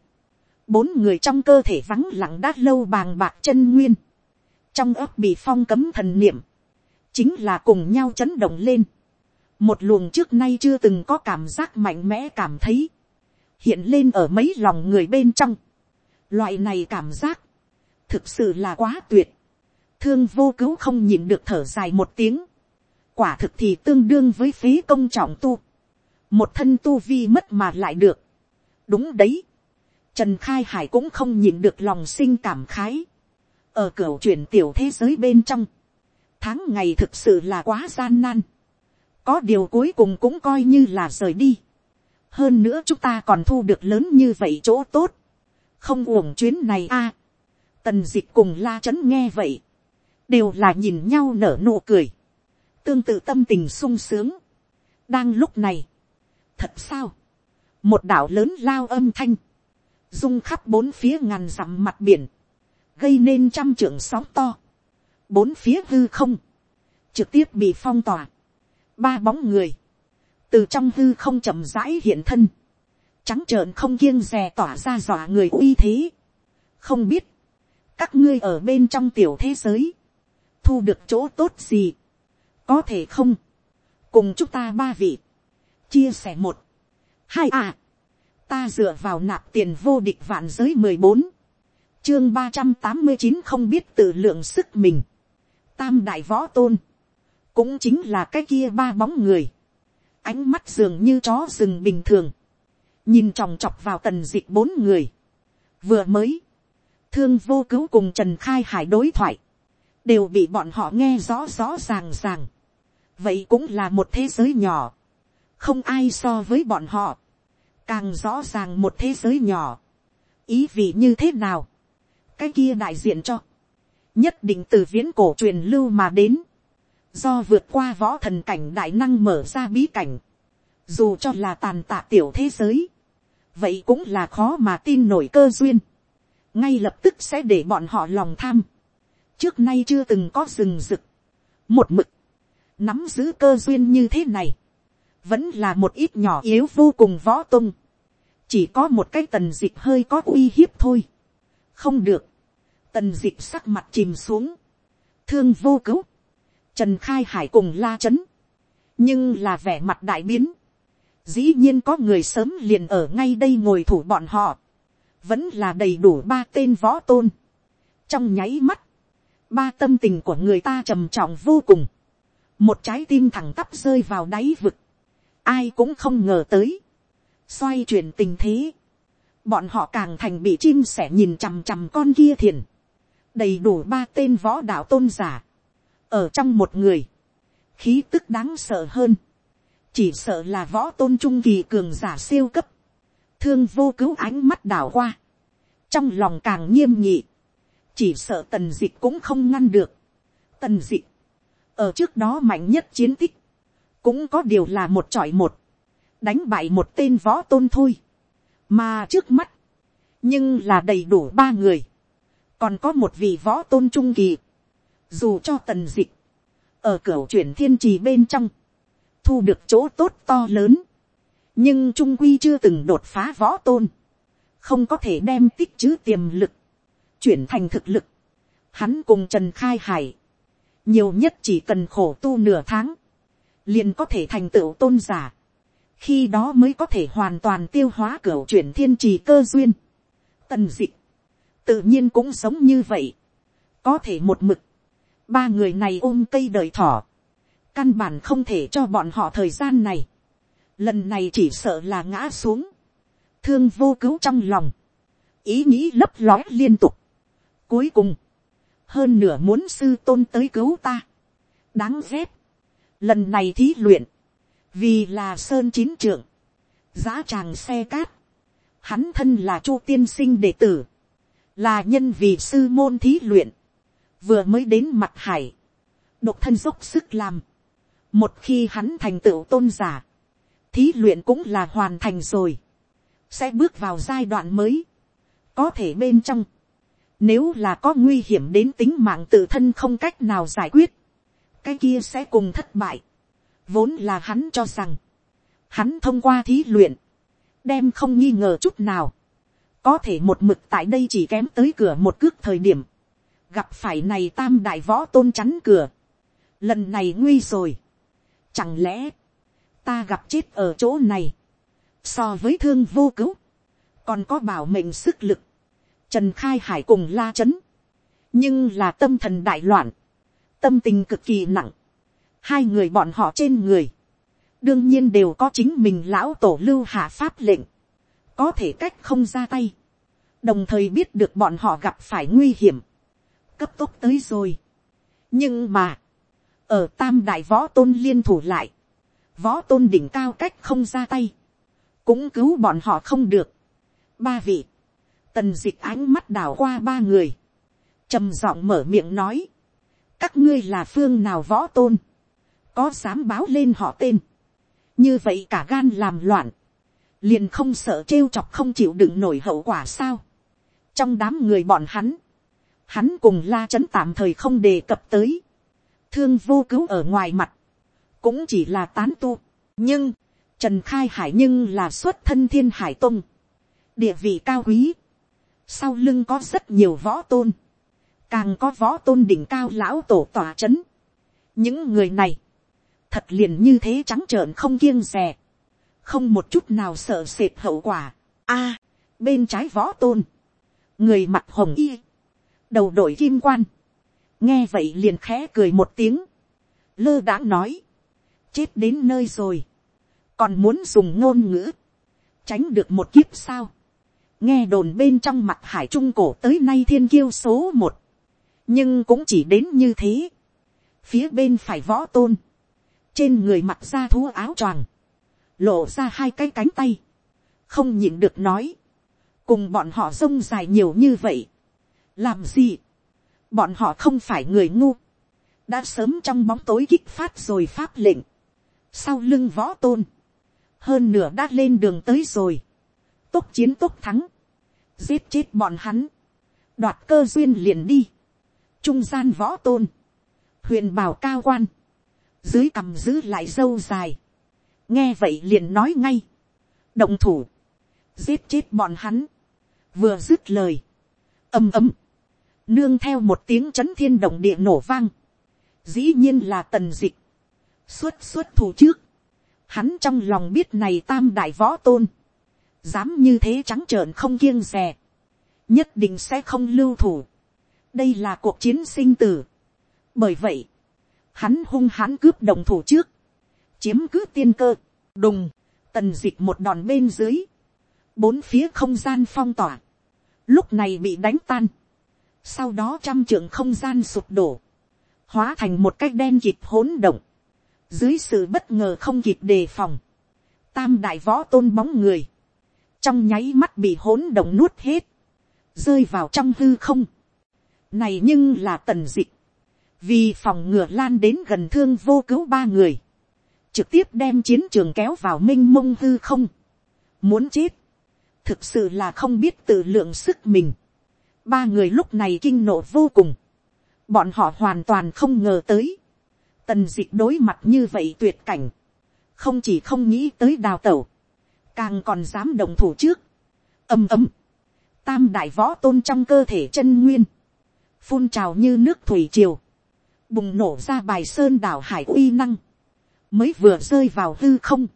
bốn người trong cơ thể vắng lặng đã lâu bàng bạc chân nguyên, trong ấp bị phong cấm thần niệm, chính là cùng nhau chấn động lên, một luồng trước nay chưa từng có cảm giác mạnh mẽ cảm thấy, hiện lên ở mấy lòng người bên trong. Loại này cảm giác, thực sự là quá tuyệt. thương vô cứu không nhìn được thở dài một tiếng, quả thực thì tương đương với phí công trọng tu, một thân tu vi mất mà lại được, đúng đấy, trần khai hải cũng không nhìn được lòng sinh cảm khái, ở cửa chuyển tiểu thế giới bên trong, tháng ngày thực sự là quá gian nan, có điều cuối cùng cũng coi như là rời đi, hơn nữa chúng ta còn thu được lớn như vậy chỗ tốt, không uổng chuyến này a, tần d ị c h cùng la trấn nghe vậy, đều là nhìn nhau nở nụ cười, tương tự tâm tình sung sướng. đang lúc này, thật sao, một đảo lớn lao âm thanh, rung khắp bốn phía ngàn dặm mặt biển, gây nên trăm trưởng sóng to, bốn phía hư không, trực tiếp bị phong tỏa, ba bóng người, từ trong hư không chậm rãi hiện thân, trắng trợn không kiêng rè tỏa ra dọa người uy thế, không biết, các ngươi ở bên trong tiểu thế giới, thu được chỗ tốt gì, có thể không, cùng chúng ta ba vị, chia sẻ một, hai à, ta dựa vào nạp tiền vô địch vạn giới mười bốn, chương ba trăm tám mươi chín không biết tự lượng sức mình, tam đại võ tôn, cũng chính là cái kia ba bóng người, ánh mắt dường như chó rừng bình thường, nhìn tròng chọc vào tần dịch bốn người, vừa mới, thương vô cứu cùng trần khai hải đối thoại, đều bị bọn họ nghe rõ rõ ràng ràng. vậy cũng là một thế giới nhỏ, không ai so với bọn họ, càng rõ ràng một thế giới nhỏ, ý vị như thế nào, cái kia đại diện cho, nhất định từ viễn cổ truyền lưu mà đến, do vượt qua võ thần cảnh đại năng mở ra bí cảnh, dù cho là tàn tạ tiểu thế giới, vậy cũng là khó mà tin nổi cơ duyên. Ngay lập tức sẽ để bọn họ lòng tham. trước nay chưa từng có rừng rực, một mực, nắm giữ cơ duyên như thế này, vẫn là một ít nhỏ yếu vô cùng võ tung, chỉ có một cái tần dịch hơi có uy hiếp thôi, không được, tần dịch sắc mặt chìm xuống, thương vô cứu, trần khai hải cùng la chấn, nhưng là vẻ mặt đại biến, dĩ nhiên có người sớm liền ở ngay đây ngồi thủ bọn họ, vẫn là đầy đủ ba tên võ tôn. trong nháy mắt, ba tâm tình của người ta trầm trọng vô cùng, một trái tim thẳng tắp rơi vào đáy vực, ai cũng không ngờ tới, xoay chuyển tình thế, bọn họ càng thành bị chim sẻ nhìn chằm chằm con kia thiền, đầy đủ ba tên võ đạo tôn giả, ở trong một người, khí tức đáng sợ hơn, chỉ sợ là võ tôn trung kỳ cường giả siêu cấp, thương vô cứu ánh mắt đảo qua, trong lòng càng nghiêm nhị, chỉ sợ tần dịch cũng không ngăn được. tần dịch, ở trước đó mạnh nhất chiến tích, cũng có điều là một trọi một, đánh bại một tên võ tôn thôi, mà trước mắt, nhưng là đầy đủ ba người, còn có một vị võ tôn trung kỳ, dù cho tần dịch, ở cửa chuyển thiên trì bên trong, thu được chỗ tốt to lớn, nhưng trung quy chưa từng đột phá võ tôn, không có thể đem tích chữ tiềm lực, chuyển thành thực lực. Hắn cùng Trần Khai Hải, nhiều nhất chỉ cần khổ tu nửa tháng, liền có thể thành tựu tôn giả. Khi đó mới có thể hoàn toàn tiêu hóa cửa chuyển thiên trì cơ duyên. Tần dịch, tự nhiên cũng sống như vậy. Có thể một mực, ba người này ôm cây đời thỏ. Căn bản không thể cho bọn họ thời gian này. Lần này chỉ sợ là ngã xuống, thương vô cứu trong lòng, ý nghĩ lấp lói liên tục. Cuối cùng, hơn nửa muốn sư tôn tới cứu ta, đáng ghét, lần này thí luyện, vì là sơn chín trưởng, giá tràng xe cát, hắn thân là chu tiên sinh đệ tử, là nhân vì sư môn thí luyện, vừa mới đến mặt hải, độc thân dốc sức làm, một khi hắn thành tựu tôn giả, thí luyện cũng là hoàn thành rồi, sẽ bước vào giai đoạn mới, có thể bên trong, nếu là có nguy hiểm đến tính mạng tự thân không cách nào giải quyết, cái kia sẽ cùng thất bại, vốn là hắn cho rằng, hắn thông qua thí luyện, đem không nghi ngờ chút nào, có thể một mực tại đây chỉ kém tới cửa một cước thời điểm, gặp phải này tam đại võ tôn chắn cửa, lần này nguy rồi, chẳng lẽ, ta gặp chết ở chỗ này, so với thương vô cứu, còn có bảo mệnh sức lực, trần khai hải cùng la c h ấ n nhưng là tâm thần đại loạn, tâm tình cực kỳ nặng, hai người bọn họ trên người, đương nhiên đều có chính mình lão tổ lưu hạ pháp lệnh, có thể cách không ra tay, đồng thời biết được bọn họ gặp phải nguy hiểm, cấp tốc tới rồi. nhưng mà, ở tam đại võ tôn liên thủ lại, võ tôn đỉnh cao cách không ra tay, cũng cứu bọn họ không được. ba vị, tần dịch ánh mắt đảo qua ba người, trầm giọng mở miệng nói, các ngươi là phương nào võ tôn, có dám báo lên họ tên, như vậy cả gan làm loạn, liền không sợ trêu chọc không chịu đựng nổi hậu quả sao. trong đám người bọn hắn, hắn cùng la c h ấ n tạm thời không đề cập tới, thương vô cứu ở ngoài mặt, cũng chỉ là tán tu, nhưng, trần khai hải nhưng là xuất thân thiên hải tông, địa vị cao quý, sau lưng có rất nhiều võ tôn, càng có võ tôn đỉnh cao lão tổ tòa c h ấ n những người này, thật liền như thế trắng trợn không kiêng rè, không một chút nào sợ sệt hậu quả. a, à, bên trái võ tôn, người mặt hồng y, đầu đội kim quan, nghe vậy liền khẽ cười một tiếng, lơ đãng nói, chết đến nơi rồi, còn muốn dùng ngôn ngữ, tránh được một kiếp sao, nghe đồn bên trong mặt hải trung cổ tới nay thiên kiêu số một, nhưng cũng chỉ đến như thế, phía bên phải võ tôn, trên người mặc ra thú áo choàng, lộ ra hai cái cánh tay, không nhịn được nói, cùng bọn họ rông dài nhiều như vậy, làm gì, bọn họ không phải người ngu, đã sớm trong bóng tối kích phát rồi pháp lệnh, sau lưng võ tôn, hơn nửa đã lên đường tới rồi, tốc chiến tốc thắng, giết chết bọn hắn, đoạt cơ duyên liền đi, trung gian võ tôn, huyền bảo cao quan, dưới cằm giữ lại dâu dài, nghe vậy liền nói ngay, động thủ, giết chết bọn hắn, vừa dứt lời, ầm ầm, nương theo một tiếng chấn thiên động địa nổ vang, dĩ nhiên là tần dịch, xuất xuất thủ trước, hắn trong lòng biết này tam đại võ tôn, dám như thế trắng trợn không kiêng rè, nhất định sẽ không lưu thủ, đây là cuộc chiến sinh tử, bởi vậy, hắn hung hãn cướp đồng thủ trước, chiếm cứ tiên cơ, đùng, tần dịch một đòn bên dưới, bốn phía không gian phong tỏa, lúc này bị đánh tan, sau đó trăm trưởng không gian sụp đổ, hóa thành một cái đen kịp hỗn động, dưới sự bất ngờ không kịp đề phòng, tam đại võ tôn bóng người, trong nháy mắt bị hỗn động nuốt hết, rơi vào trong hư không. này nhưng là tần dịch, vì phòng ngừa lan đến gần thương vô cứu ba người, trực tiếp đem chiến trường kéo vào m i n h mông hư không, muốn chết, thực sự là không biết tự lượng sức mình, ba người lúc này kinh nộ vô cùng, bọn họ hoàn toàn không ngờ tới, tần d ị c h đối mặt như vậy tuyệt cảnh, không chỉ không nghĩ tới đào tẩu, càng còn dám đồng thủ trước, ầm ầm, tam đại võ tôn trong cơ thể chân nguyên, phun trào như nước thủy triều, bùng nổ ra bài sơn đảo hải uy năng, mới vừa rơi vào hư không,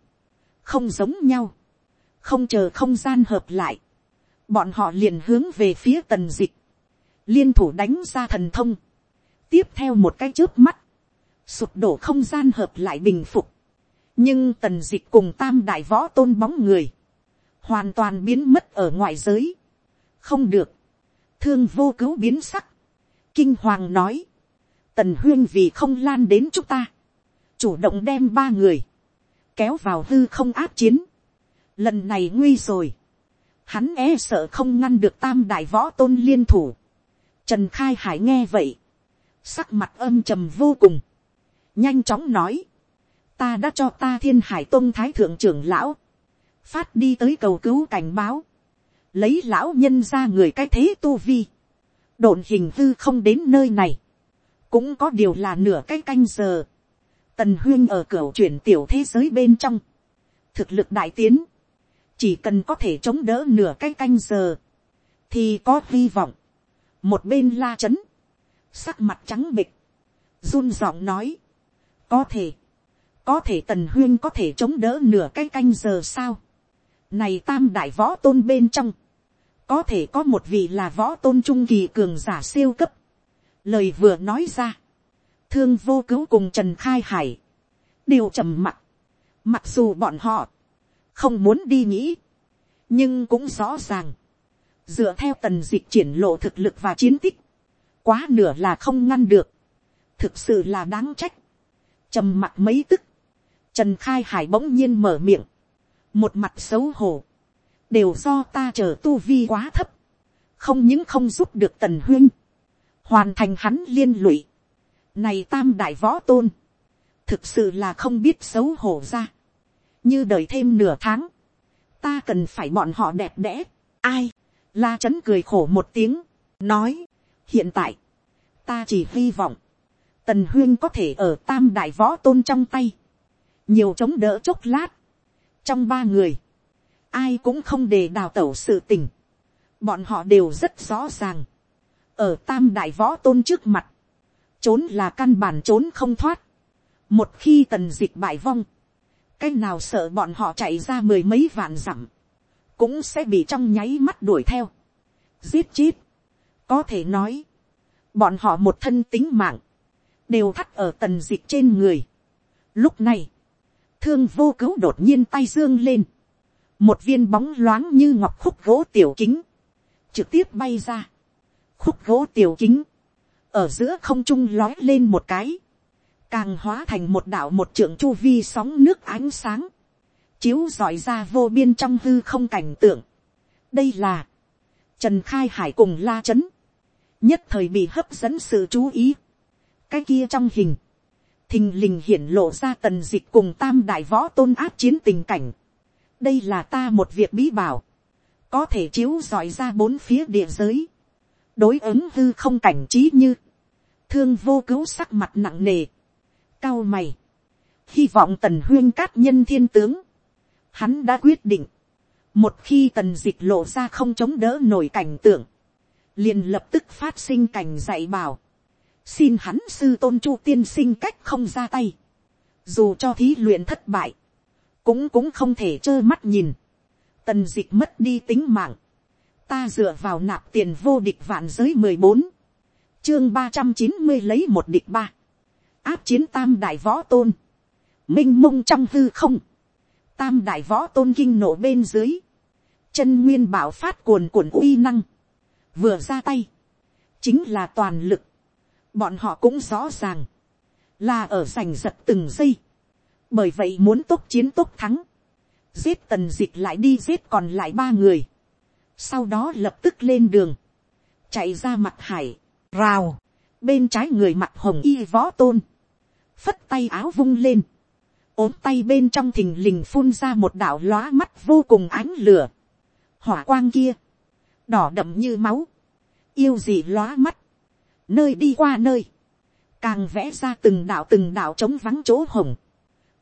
không giống nhau, không chờ không gian hợp lại, bọn họ liền hướng về phía tần dịch, liên thủ đánh ra thần thông, tiếp theo một cái trước mắt, sụp đổ không gian hợp lại bình phục, nhưng tần dịch cùng tam đại võ tôn bóng người, hoàn toàn biến mất ở ngoài giới, không được, thương vô cứu biến sắc, kinh hoàng nói, tần huyên vì không lan đến chúng ta, chủ động đem ba người, kéo vào hư không áp chiến, lần này nguy rồi, hắn e sợ không ngăn được tam đại võ tôn liên thủ. Trần khai hải nghe vậy, sắc mặt âm trầm vô cùng, nhanh chóng nói, ta đã cho ta thiên hải tôn thái thượng trưởng lão, phát đi tới cầu cứu cảnh báo, lấy lão nhân ra người cái thế tu vi, độn hình hư không đến nơi này, cũng có điều là nửa cái canh giờ, tần huyên ở cửa chuyển tiểu thế giới bên trong, thực lực đại tiến, chỉ cần có thể chống đỡ nửa cái canh, giờ, thì có hy vọng. một bên la chấn. sắc mặt trắng bịch, run giọng nói, có thể, có thể tần huyên có thể chống đỡ nửa cái canh, giờ sao. này tam đại võ tôn bên trong, có thể có một vị là võ tôn trung kỳ cường giả siêu cấp, lời vừa nói ra, thương vô cứu cùng trần khai hải, đều trầm mặc, mặc dù bọn họ, không muốn đi nghĩ, nhưng cũng rõ ràng, dựa theo tần dịch triển lộ thực lực và chiến tích, quá nửa là không ngăn được, thực sự là đáng trách, trầm mặc mấy tức, trần khai hải bỗng nhiên mở miệng, một mặt xấu hổ, đều do ta chờ tu vi quá thấp, không những không giúp được tần huyên, hoàn thành hắn liên lụy, này tam đại võ tôn, thực sự là không biết xấu hổ ra, như đợi thêm nửa tháng, ta cần phải bọn họ đẹp đẽ, ai, la chấn cười khổ một tiếng, nói, hiện tại, ta chỉ hy vọng, tần huyên có thể ở tam đại võ tôn trong tay, nhiều chống đỡ chốc lát, trong ba người, ai cũng không để đào tẩu sự tình, bọn họ đều rất rõ ràng, ở tam đại võ tôn trước mặt, trốn là căn bản trốn không thoát, một khi tần dịch bại vong, cái nào sợ bọn họ chạy ra mười mấy vạn dặm, cũng sẽ bị trong nháy mắt đuổi theo, giết chết. có thể nói, bọn họ một thân tính mạng, đều thắt ở tần dịch trên người. lúc này, thương vô cứu đột nhiên tay dương lên, một viên bóng loáng như ngọc khúc gỗ tiểu kính, trực tiếp bay ra, khúc gỗ tiểu kính, ở giữa không trung lói lên một cái, càng hóa thành một đạo một trượng chu vi sóng nước ánh sáng, chiếu dọi ra vô biên trong hư không cảnh tượng. đây là, trần khai hải cùng la chấn, nhất thời bị hấp dẫn sự chú ý. cái kia trong hình, thình lình hiển lộ ra tần dịch cùng tam đại võ tôn áp chiến tình cảnh. đây là ta một việc bí bảo, có thể chiếu dọi ra bốn phía địa giới, đối ứng hư không cảnh trí như, thương vô cứu sắc mặt nặng nề, cao mày, hy vọng tần huyên cát nhân thiên tướng, hắn đã quyết định, một khi tần dịch lộ ra không chống đỡ nổi cảnh tượng, liền lập tức phát sinh cảnh dạy bảo, xin hắn sư tôn chu tiên sinh cách không ra tay, dù cho thí luyện thất bại, cũng cũng không thể trơ mắt nhìn, tần dịch mất đi tính mạng, ta dựa vào nạp tiền vô địch vạn giới mười bốn, chương ba trăm chín mươi lấy một địch ba, áp chiến tam đại võ tôn, m i n h mông trong hư không, tam đại võ tôn kinh nổ bên dưới, chân nguyên bảo phát cuồn cuộn uy năng, vừa ra tay, chính là toàn lực, bọn họ cũng rõ ràng, là ở giành giật từng giây, bởi vậy muốn tốt chiến tốt thắng, giết tần dịch lại đi giết còn lại ba người, sau đó lập tức lên đường, chạy ra mặt hải, rào, bên trái người mặt hồng y võ tôn, phất tay áo vung lên, ốm tay bên trong thình lình phun ra một đạo lóa mắt vô cùng ánh lửa, hỏa quang kia, đỏ đậm như máu, yêu gì lóa mắt, nơi đi qua nơi, càng vẽ ra từng đạo từng đạo trống vắng chỗ hồng,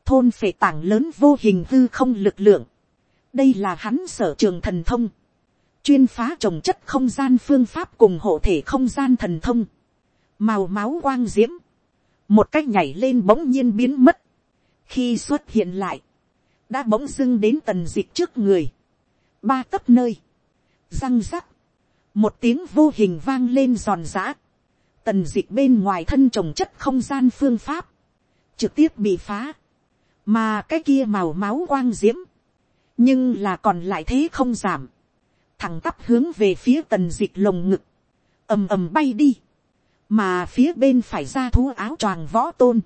thôn phệ tảng lớn vô hình hư không lực lượng, đây là hắn sở trường thần thông, chuyên phá trồng chất không gian phương pháp cùng hộ thể không gian thần thông, màu máu quang diễm, một cách nhảy lên bỗng nhiên biến mất, khi xuất hiện lại, đã bỗng dưng đến tần dịch trước người, ba tấp nơi, răng rắc, một tiếng vô hình vang lên giòn giã, tần dịch bên ngoài thân trồng chất không gian phương pháp, trực tiếp bị phá, mà cái kia màu máu quang diễm, nhưng là còn lại thế không giảm, thẳng tắp hướng về phía tần dịch lồng ngực, ầm ầm bay đi, mà phía bên phải ra thú áo choàng võ tôn,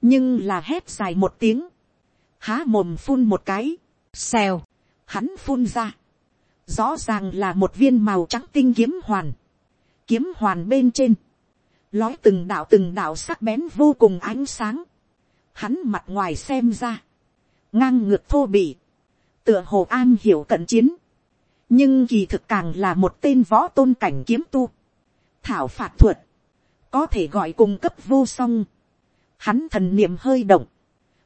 nhưng là hét dài một tiếng, há mồm phun một cái, xèo, hắn phun ra, rõ ràng là một viên màu trắng tinh kiếm hoàn, kiếm hoàn bên trên, lói từng đạo từng đạo sắc bén vô cùng ánh sáng, hắn mặt ngoài xem ra, ngang ngược thô bỉ, tựa hồ an hiểu cận chiến, nhưng kỳ thực càng là một tên võ tôn cảnh kiếm tu, thảo phạt thuật, có thể gọi cung cấp vô song. Hắn thần niệm hơi động,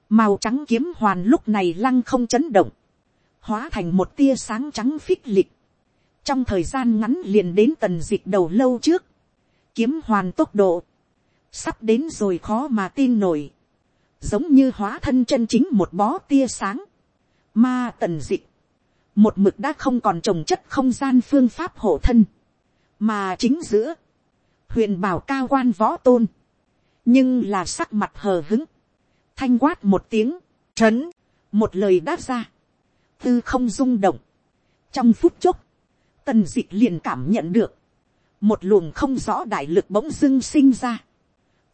màu trắng kiếm hoàn lúc này lăng không chấn động, hóa thành một tia sáng trắng phích lịch. Trong thời gian ngắn liền đến tần dịch đầu lâu trước, kiếm hoàn tốc độ, sắp đến rồi khó mà tin nổi, giống như hóa thân chân chính một bó tia sáng, mà tần dịch, một mực đã không còn trồng chất không gian phương pháp hộ thân, mà chính giữa, huyền bảo cao quan võ tôn, nhưng là sắc mặt hờ hứng, thanh quát một tiếng, trấn, một lời đáp ra, tư không rung động, trong phút chốc, tần d ị c h liền cảm nhận được, một luồng không rõ đại lực bỗng dưng sinh ra,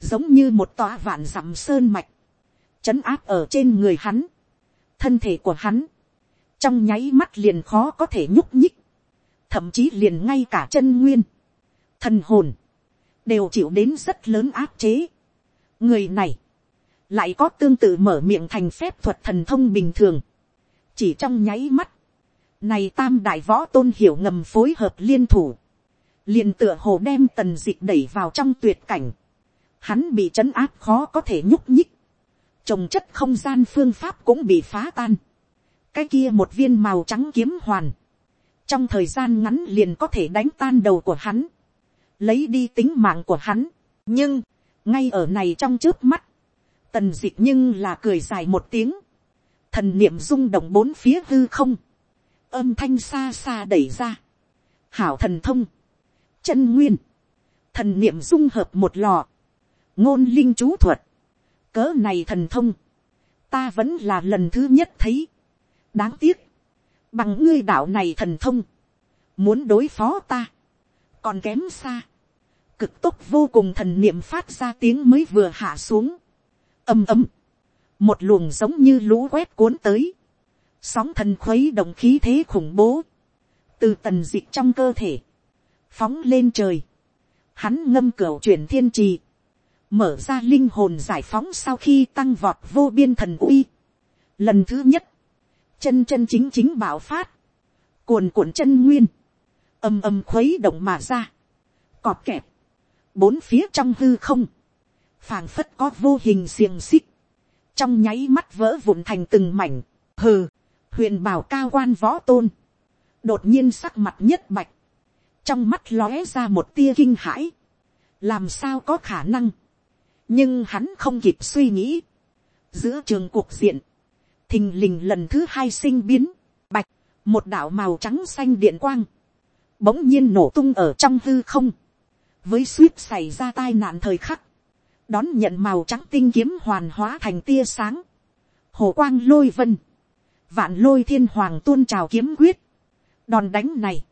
giống như một tòa vạn dặm sơn mạch, trấn áp ở trên người hắn, thân thể của hắn, trong nháy mắt liền khó có thể nhúc nhích, thậm chí liền ngay cả chân nguyên, thần hồn, đều chịu đến rất lớn áp chế. người này, lại có tương tự mở miệng thành phép thuật thần thông bình thường, chỉ trong nháy mắt, này tam đại võ tôn hiểu ngầm phối hợp liên thủ. liền tựa hồ đem tần dịch đẩy vào trong tuyệt cảnh. Hắn bị trấn áp khó có thể nhúc nhích. Trồng chất không gian phương pháp cũng bị phá tan. Cái kia một viên màu trắng kiếm hoàn. Trong thời gian ngắn liền có thể đánh tan đầu của hắn. Lấy đi tính mạng của hắn. Nhưng, ngay ở này trong trước mắt. Tần dịch nhưng là cười dài một tiếng. Thần niệm rung động bốn phía hư không âm thanh xa xa đẩy ra. Hảo thần thông. Chân nguyên. Thần niệm dung hợp một lò. Ngôn linh chú thuật. cỡ này thần thông. Ta vẫn là lần thứ nhất thấy. Đáng tiếc. Bằng ngươi đạo này thần thông. Muốn đối phó ta. Còn kém xa. Cực tốc vô cùng thần niệm phát ra tiếng mới vừa hạ xuống. Âm ầm, Một luồng giống như lũ quét cuốn tới sóng thần khuấy động khí thế khủng bố, từ tần dịch trong cơ thể, phóng lên trời, hắn ngâm cửa chuyển thiên trì, mở ra linh hồn giải phóng sau khi tăng vọt vô biên thần uy. Lần thứ nhất, chân chân chính chính bảo phát, cuồn cuộn chân nguyên, âm âm khuấy động mà ra, cọp kẹp, bốn phía trong hư không, phảng phất có vô hình xiềng xích, trong nháy mắt vỡ vụn thành từng mảnh, hừ, huyền bảo cao quan võ tôn, đột nhiên sắc mặt nhất bạch, trong mắt lóe ra một tia kinh hãi, làm sao có khả năng, nhưng hắn không kịp suy nghĩ, giữa trường cuộc diện, thình lình lần thứ hai sinh biến, bạch, một đạo màu trắng xanh điện quang, bỗng nhiên nổ tung ở trong hư không, với suýt xảy ra tai nạn thời khắc, đón nhận màu trắng tinh kiếm hoàn hóa thành tia sáng, hồ quang lôi vân, vạn lôi thiên hoàng tuôn trào kiếm quyết. đòn đánh này,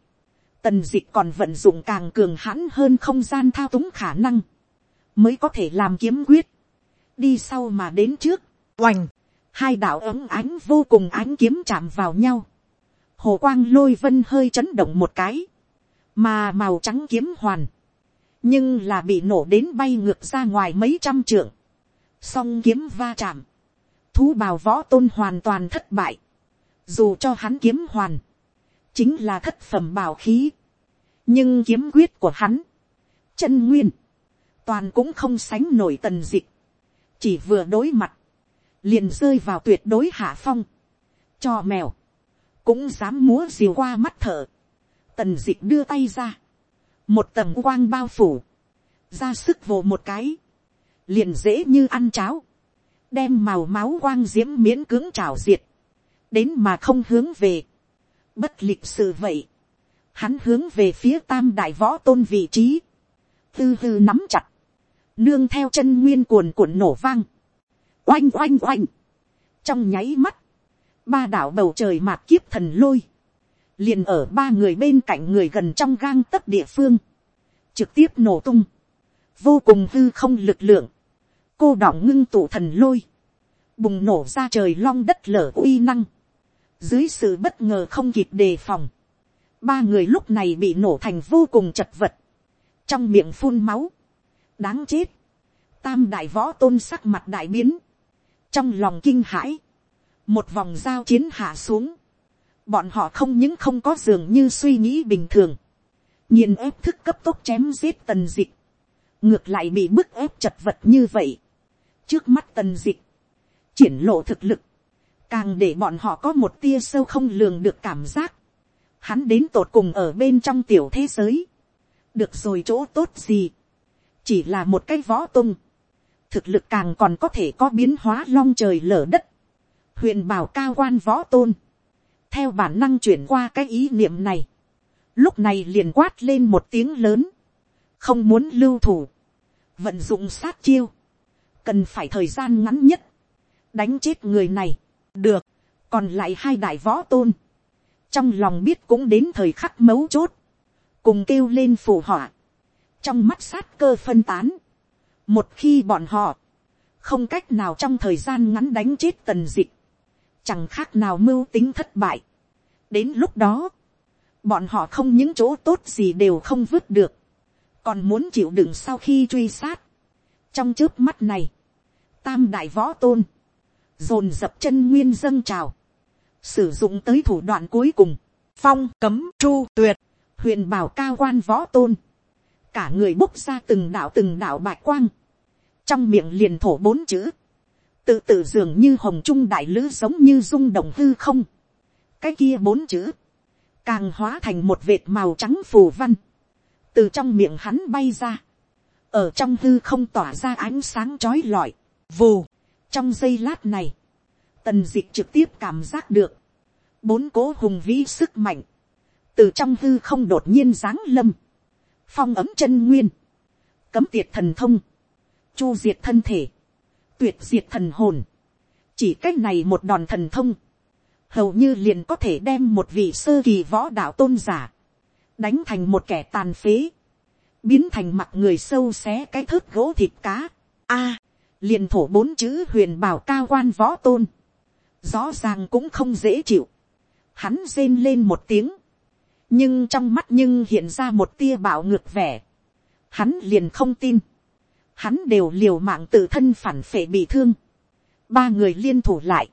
tần dịch còn vận dụng càng cường hãn hơn không gian thao túng khả năng, mới có thể làm kiếm quyết. đi sau mà đến trước, oành, hai đạo ấm ánh vô cùng ánh kiếm chạm vào nhau. hồ quang lôi vân hơi chấn động một cái, mà màu trắng kiếm hoàn, nhưng là bị nổ đến bay ngược ra ngoài mấy trăm trượng, song kiếm va chạm, thú bào võ tôn hoàn toàn thất bại, dù cho hắn kiếm hoàn, chính là thất phẩm bảo khí, nhưng kiếm quyết của hắn, chân nguyên, toàn cũng không sánh nổi tần dịch, chỉ vừa đối mặt, liền rơi vào tuyệt đối hạ phong, cho mèo, cũng dám múa diều qua mắt thở, tần dịch đưa tay ra, một tầng quang bao phủ, ra sức vồ một cái, liền dễ như ăn cháo, đem màu máu quang diễm miễn cưỡng trào diệt, đến mà không hướng về. Bất lịch sự vậy. Hắn hướng về phía tam đại võ tôn vị trí. Tư hư nắm chặt. Nương theo chân nguyên cuồn cuộn nổ vang. Oanh oanh oanh. Trong nháy mắt. Ba đảo bầu trời mạc kiếp thần lôi. Liền ở ba người bên cạnh người gần trong gang tấc địa phương. Trực tiếp nổ tung. Vô cùng hư không lực lượng. Cô đọng ngưng tụ thần lôi, bùng nổ ra trời long đất lở uy năng. Dưới sự bất ngờ không kịp đề phòng. Ba người lúc này bị nổ thành vô cùng chật vật. Trong miệng phun máu. Đáng chết. Tam đại võ tôn sắc mặt đại biến. Trong lòng kinh hãi. Một vòng giao chiến hạ xuống. Bọn họ không những không có dường như suy nghĩ bình thường. nhìn ép thức cấp tốc chém giết tần dịch. Ngược lại bị bức ép chật vật như vậy. Trước mắt tần dịch. Triển lộ thực lực càng để bọn họ có một tia sâu không lường được cảm giác, hắn đến tột cùng ở bên trong tiểu thế giới, được rồi chỗ tốt gì, chỉ là một cái võ tung, thực lực càng còn có thể có biến hóa long trời lở đất, huyền bảo cao quan võ tôn, theo bản năng chuyển qua cái ý niệm này, lúc này liền quát lên một tiếng lớn, không muốn lưu thủ, vận dụng sát chiêu, cần phải thời gian ngắn nhất, đánh chết người này, được, còn lại hai đại võ tôn, trong lòng biết cũng đến thời khắc mấu chốt, cùng kêu lên phù họa, trong mắt sát cơ phân tán, một khi bọn họ, không cách nào trong thời gian ngắn đánh chết tần dịch, chẳng khác nào mưu tính thất bại. đến lúc đó, bọn họ không những chỗ tốt gì đều không vứt được, còn muốn chịu đựng sau khi truy sát. trong trước mắt này, tam đại võ tôn, dồn dập chân nguyên dâng trào, sử dụng tới thủ đoạn cuối cùng, phong cấm chu tuyệt, huyền bảo cao quan võ tôn, cả người bốc ra từng đạo từng đạo bạch quang, trong miệng liền thổ bốn chữ, tự tự dường như hồng trung đại lữ giống như rung động hư không, cái kia bốn chữ, càng hóa thành một vệt màu trắng phù văn, từ trong miệng hắn bay ra, ở trong hư không tỏa ra ánh sáng trói lọi, vù, trong giây lát này, tần d ị c h trực tiếp cảm giác được, bốn cố hùng vĩ sức mạnh, từ trong hư không đột nhiên giáng lâm, phong ấm chân nguyên, cấm tiệt thần thông, chu diệt thân thể, tuyệt diệt thần hồn, chỉ c á c h này một đòn thần thông, hầu như liền có thể đem một vị sơ kỳ võ đạo tôn giả, đánh thành một kẻ tàn phế, biến thành mặt người sâu xé cái thớt gỗ thịt cá. A, liền thổ bốn chữ huyền bảo cao quan võ tôn, rõ ràng cũng không dễ chịu. Hắn rên lên một tiếng, nhưng trong mắt nhưng hiện ra một tia bạo ngược vẻ. Hắn liền không tin. Hắn đều liều mạng tự thân phản phệ bị thương. Ba người liên thủ lại.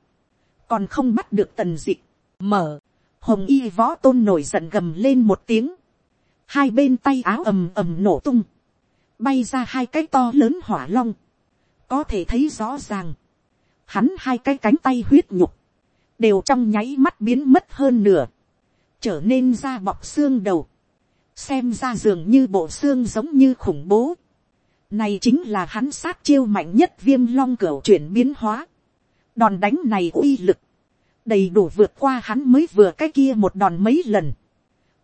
Còn không bắt được tần dịch. Mở. Hồng y võ tôn nổi giận gầm lên một tiếng. Hai bên tay áo ầm ầm nổ tung. Bay ra hai cái to lớn hỏa long. Có thể thấy rõ ràng hắn hai cái cánh tay huyết nhục, đều trong nháy mắt biến mất hơn nửa, trở nên da bọc xương đầu, xem ra dường như bộ xương giống như khủng bố. Này chính là hắn sát chiêu mạnh nhất viêm long cửa chuyển biến hóa. Đòn đánh này uy lực, đầy đủ vượt qua hắn mới vừa cái kia một đòn mấy lần.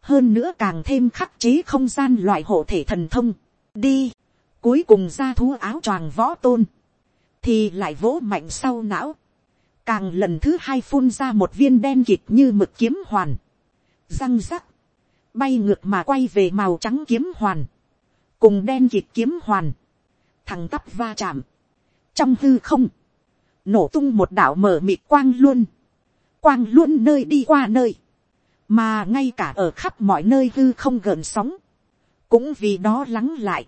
Hơn nữa càng thêm khắc chế không gian loại hộ thể thần thông. Đi, cuối cùng ra thú áo choàng võ tôn. Thì lại vỗ mạnh sau não, càng lần thứ hai phun ra một viên đen kịt như mực kiếm hoàn, răng rắc, bay ngược mà quay về màu trắng kiếm hoàn, cùng đen kịt kiếm hoàn, thằng tắp va chạm, trong hư không, nổ tung một đảo mở mịt quang luôn, quang luôn nơi đi qua nơi, mà ngay cả ở khắp mọi nơi hư không gợn sóng, cũng vì đó lắng lại,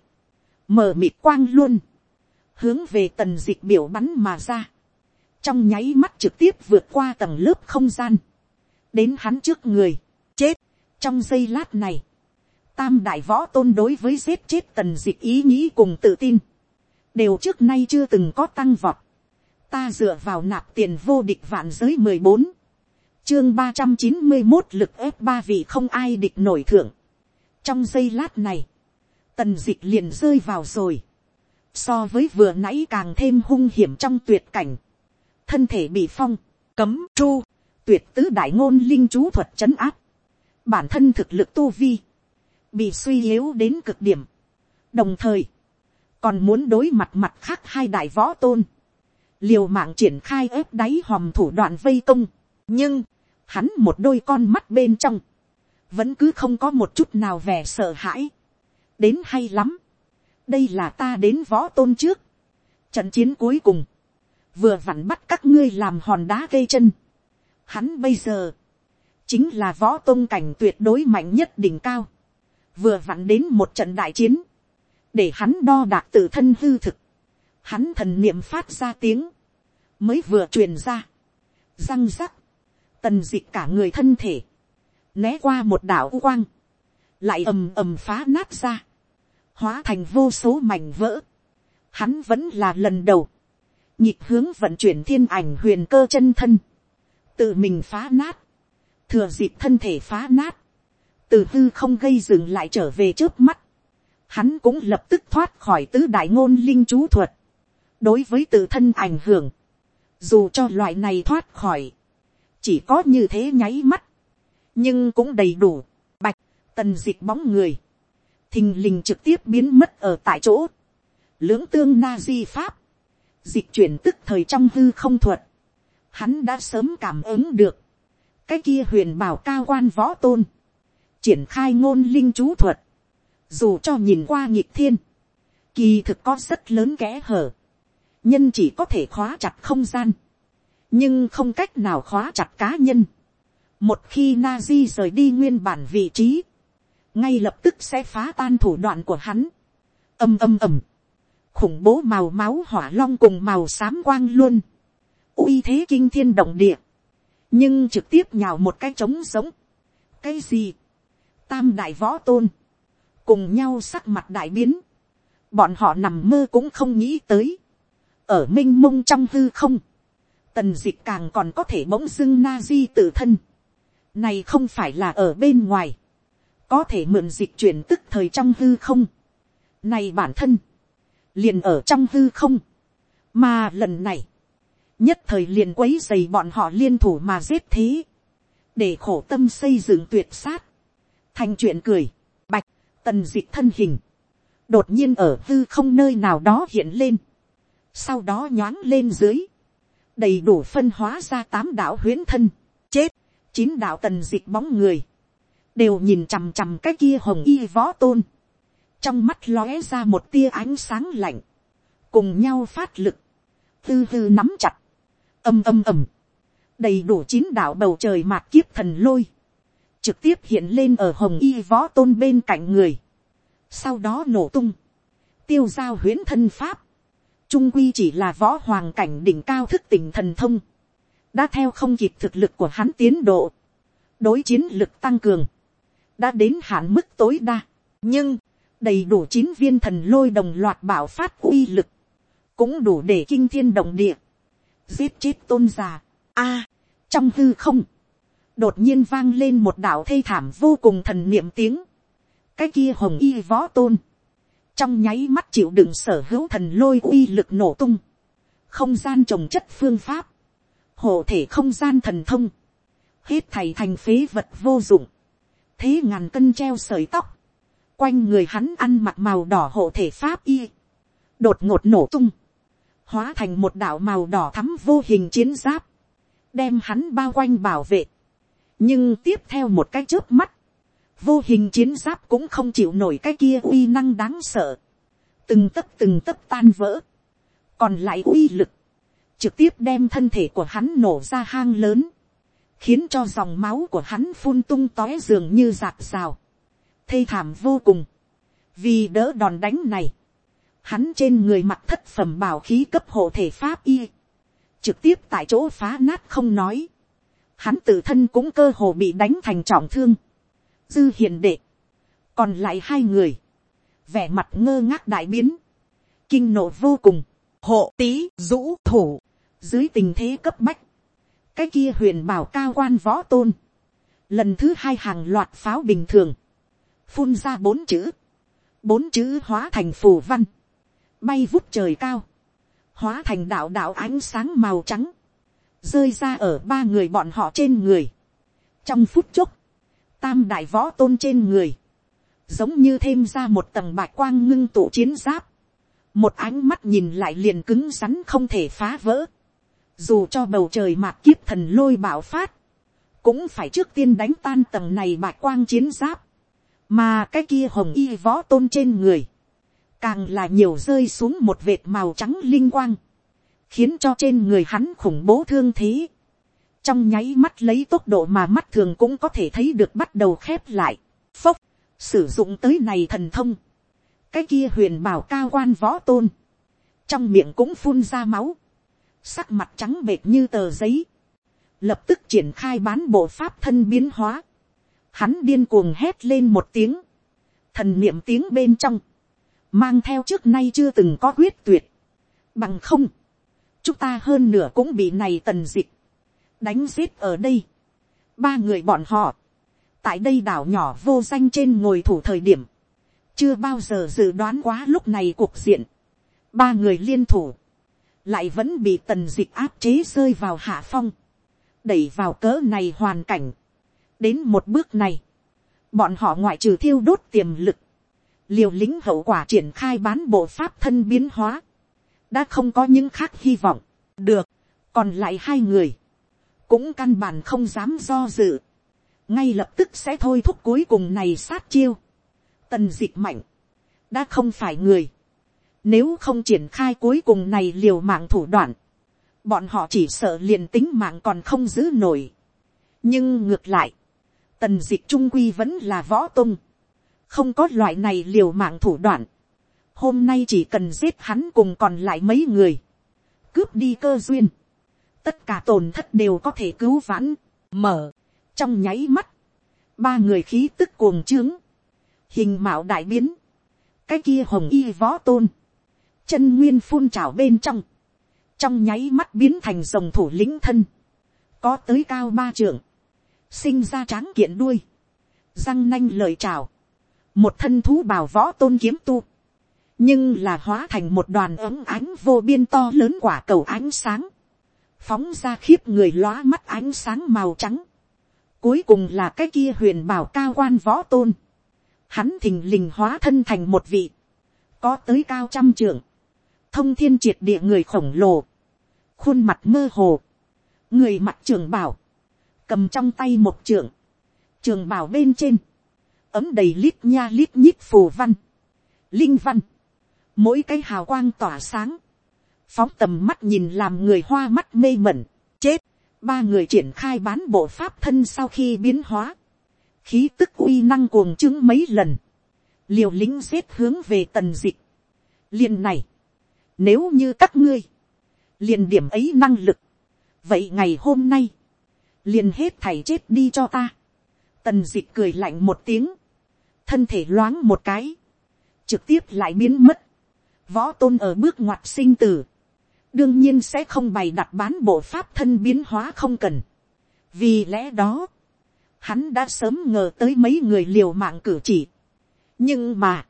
mở mịt quang luôn, hướng về tần dịch biểu bắn mà ra, trong nháy mắt trực tiếp vượt qua tầng lớp không gian, đến hắn trước người, chết, trong giây lát này, tam đại võ tôn đối với giết chết tần dịch ý nghĩ cùng tự tin, đều trước nay chưa từng có tăng vọt, ta dựa vào nạp tiền vô địch vạn giới mười bốn, chương ba trăm chín mươi một lực ép ba vị không ai địch nổi thượng, trong giây lát này, tần dịch liền rơi vào rồi, so với vừa nãy càng thêm hung hiểm trong tuyệt cảnh, thân thể bị phong, cấm tru tuyệt tứ đại ngôn linh chú thuật c h ấ n áp, bản thân thực lực tu vi, bị suy yếu đến cực điểm, đồng thời, còn muốn đối mặt mặt khác hai đại võ tôn, liều mạng triển khai ép đáy hòm thủ đoạn vây công, nhưng, hắn một đôi con mắt bên trong, vẫn cứ không có một chút nào vẻ sợ hãi, đến hay lắm, đây là ta đến võ tôn trước. trận chiến cuối cùng, vừa vặn bắt các ngươi làm hòn đá gây chân. hắn bây giờ, chính là võ tôn cảnh tuyệt đối mạnh nhất đỉnh cao vừa vặn đến một trận đại chiến, để hắn đo đạc tự thân hư thực. hắn thần niệm phát ra tiếng, mới vừa truyền ra, răng rắc, tần d ị cả người thân thể, né qua một đảo u quang, lại ầm ầm phá nát ra, hóa thành vô số mảnh vỡ. Hắn vẫn là lần đầu, nhịp hướng vận chuyển thiên ảnh huyền cơ chân thân, tự mình phá nát, thừa dịp thân thể phá nát, từ hư không gây dừng lại trở về trước mắt, hắn cũng lập tức thoát khỏi tứ đại ngôn linh chú thuật, đối với tự thân ảnh hưởng, dù cho loại này thoát khỏi, chỉ có như thế nháy mắt, nhưng cũng đầy đủ, bạch, tần d ị c h bóng người, thình lình trực tiếp biến mất ở tại chỗ, lưỡng tương na di pháp, dịch chuyển tức thời trong hư không thuật, hắn đã sớm cảm ứng được, cái kia huyền bảo cao quan võ tôn, triển khai ngôn linh chú thuật, dù cho nhìn qua nhịp thiên, kỳ thực có rất lớn kẽ hở, nhân chỉ có thể khóa chặt không gian, nhưng không cách nào khóa chặt cá nhân. một khi na di rời đi nguyên bản vị trí, ngay lập tức sẽ phá tan thủ đoạn của hắn. âm âm ầm, khủng bố màu máu hỏa long cùng màu xám quang luôn, uy thế kinh thiên động địa, nhưng trực tiếp nhào một cái trống giống. cái gì, tam đại võ tôn, cùng nhau sắc mặt đại biến, bọn họ nằm mơ cũng không nghĩ tới, ở m i n h mông trong hư không, tần d ị c h càng còn có thể bỗng dưng na di tự thân, này không phải là ở bên ngoài, có thể mượn dịch chuyển tức thời trong hư không, này bản thân, liền ở trong hư không, mà lần này, nhất thời liền quấy dày bọn họ liên thủ mà giết thế, để khổ tâm xây dựng tuyệt sát, thành chuyện cười, bạch, tần d ị thân hình, đột nhiên ở hư không nơi nào đó hiện lên, sau đó nhoáng lên dưới, đầy đủ phân hóa ra tám đạo huyến thân, chết, chín đạo tần dịch bóng người, đều nhìn chằm chằm cái kia hồng y võ tôn, trong mắt lóe ra một tia ánh sáng lạnh, cùng nhau phát lực, tư tư nắm chặt, âm âm ầm, đầy đủ chín đạo bầu trời mạt kiếp thần lôi, trực tiếp hiện lên ở hồng y võ tôn bên cạnh người, sau đó nổ tung, tiêu giao huyễn thân pháp, trung quy chỉ là võ hoàng cảnh đỉnh cao thức tỉnh thần thông, đã theo không kịp thực lực của hắn tiến độ, đối chiến lực tăng cường, đã đến hạn mức tối đa, nhưng, đầy đủ chín viên thần lôi đồng loạt bảo phát uy lực, cũng đủ để kinh thiên động địa, giết chết tôn già. A, trong hư không, đột nhiên vang lên một đạo thê thảm vô cùng thần niệm tiếng, cái kia hồng y võ tôn, trong nháy mắt chịu đựng sở hữu thần lôi uy lực nổ tung, không gian trồng chất phương pháp, hộ thể không gian thần thông, hết thầy thành phế vật vô dụng, thế ngàn cân treo sợi tóc, quanh người hắn ăn mặc màu đỏ hộ thể pháp y, đột ngột nổ tung, hóa thành một đạo màu đỏ thắm vô hình chiến giáp, đem hắn bao quanh bảo vệ, nhưng tiếp theo một cái trước mắt, vô hình chiến giáp cũng không chịu nổi cái kia uy năng đáng sợ, từng tấc từng tấc tan vỡ, còn lại uy lực, trực tiếp đem thân thể của hắn nổ ra hang lớn, khiến cho dòng máu của hắn phun tung tóe dường như giạt rào, thê thảm vô cùng, vì đỡ đòn đánh này, hắn trên người mặt thất phẩm bảo khí cấp hộ thể pháp y, trực tiếp tại chỗ phá nát không nói, hắn tự thân cũng cơ hồ bị đánh thành trọng thương, dư hiền đệ, còn lại hai người, vẻ mặt ngơ ngác đại biến, kinh nộ vô cùng, hộ tý rũ thủ, dưới tình thế cấp bách, cái kia huyền bảo cao quan võ tôn, lần thứ hai hàng loạt pháo bình thường, phun ra bốn chữ, bốn chữ hóa thành phù văn, bay vút trời cao, hóa thành đạo đạo ánh sáng màu trắng, rơi ra ở ba người bọn họ trên người. trong phút chốc, tam đại võ tôn trên người, giống như thêm ra một tầng bạch quang ngưng tụ chiến giáp, một ánh mắt nhìn lại liền cứng rắn không thể phá vỡ, dù cho bầu trời mạc kiếp thần lôi bạo phát, cũng phải trước tiên đánh tan tầng này bạch quang chiến giáp, mà cái kia hồng y võ tôn trên người, càng là nhiều rơi xuống một vệt màu trắng linh quang, khiến cho trên người hắn khủng bố thương thế, trong nháy mắt lấy tốc độ mà mắt thường cũng có thể thấy được bắt đầu khép lại, phốc, sử dụng tới này thần thông, cái kia huyền bảo cao quan võ tôn, trong miệng cũng phun ra máu, sắc mặt trắng bệt như tờ giấy, lập tức triển khai bán bộ pháp thân biến hóa, hắn điên cuồng hét lên một tiếng, thần niệm tiếng bên trong, mang theo trước nay chưa từng có quyết tuyệt, bằng không, chúng ta hơn nửa cũng bị này tần dịch, đánh giết ở đây, ba người bọn họ, tại đây đảo nhỏ vô danh trên ngồi thủ thời điểm, chưa bao giờ dự đoán quá lúc này cuộc diện, ba người liên thủ, lại vẫn bị tần dịch áp chế rơi vào hạ phong, đẩy vào cỡ này hoàn cảnh. đến một bước này, bọn họ ngoại trừ thiêu đốt tiềm lực, liều lĩnh hậu quả triển khai bán bộ pháp thân biến hóa, đã không có những khác hy vọng, được, còn lại hai người, cũng căn bản không dám do dự, ngay lập tức sẽ thôi thúc cuối cùng này sát chiêu, tần d ị c h mạnh, đã không phải người, nếu không triển khai cuối cùng này liều mạng thủ đoạn, bọn họ chỉ sợ liền tính mạng còn không giữ nổi. nhưng ngược lại, tần d ị c h trung quy vẫn là võ tung, không có loại này liều mạng thủ đoạn, hôm nay chỉ cần giết hắn cùng còn lại mấy người, cướp đi cơ duyên, tất cả tổn thất đều có thể cứu vãn, mở, trong nháy mắt, ba người khí tức cuồng trướng, hình mạo đại biến, cái kia hồng y võ tôn, chân nguyên phun trào bên trong, trong nháy mắt biến thành dòng thủ lĩnh thân, có tới cao ba trưởng, sinh ra tráng kiện đuôi, răng nanh lời trào, một thân thú bào võ tôn kiếm tu, nhưng là hóa thành một đoàn ấm ánh vô biên to lớn quả cầu ánh sáng, phóng ra khiếp người lóa mắt ánh sáng màu trắng, cuối cùng là cái kia huyền bảo cao quan võ tôn, hắn thình lình hóa thân thành một vị, có tới cao trăm trượng, thông thiên triệt địa người khổng lồ, khuôn mặt mơ hồ, người mặt trường bảo, cầm trong tay một trượng, trường bảo bên trên, ấm đầy lít nha lít nhít phù văn, linh văn, mỗi cái hào quang tỏa sáng, phóng tầm mắt nhìn làm người hoa mắt mê mẩn, chết, ba người triển khai bán bộ pháp thân sau khi biến hóa, khí tức uy năng cuồng chứng mấy lần, liều lính giết hướng về tần dịch, liền này, nếu như các ngươi, liền điểm ấy năng lực, vậy ngày hôm nay, liền hết thảy chết đi cho ta, tần dịch cười lạnh một tiếng, thân thể loáng một cái, trực tiếp lại biến mất, võ tôn ở bước ngoặt sinh tử, đương nhiên sẽ không bày đặt bán bộ pháp thân biến hóa không cần. vì lẽ đó, hắn đã sớm ngờ tới mấy người liều mạng cử chỉ. nhưng mà,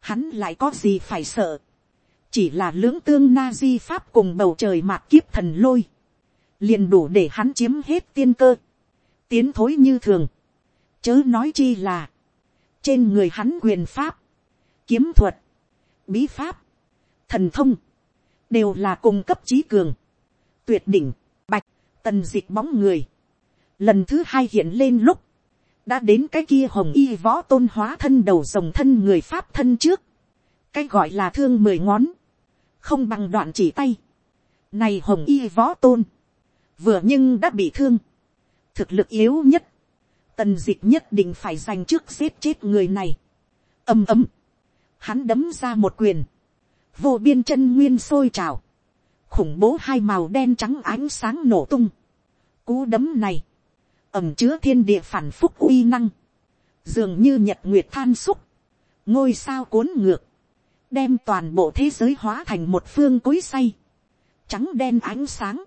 hắn lại có gì phải sợ. chỉ là lưỡng tương na di pháp cùng bầu trời mạc kiếp thần lôi, liền đủ để hắn chiếm hết tiên cơ, tiến thối như thường, chớ nói chi là, trên người hắn quyền pháp, kiếm thuật, bí pháp, thần thông, đều là cung cấp trí cường, tuyệt đỉnh, bạch, tần d ị c h bóng người, lần thứ hai hiện lên lúc, đã đến cái kia hồng y võ tôn hóa thân đầu dòng thân người pháp thân trước, cái gọi là thương mười ngón, không bằng đoạn chỉ tay, này hồng y võ tôn, vừa nhưng đã bị thương, thực lực yếu nhất, tần d ị c h nhất định phải giành trước giết chết người này. ầm ầm, hắn đấm ra một quyền, vô biên chân nguyên sôi trào, khủng bố hai màu đen trắng ánh sáng nổ tung. Cú đấm này, ẩm chứa thiên địa phản phúc uy năng, dường như nhật nguyệt than xúc, ngôi sao cuốn ngược, đem toàn bộ thế giới hóa thành một phương cối say, trắng đen ánh sáng,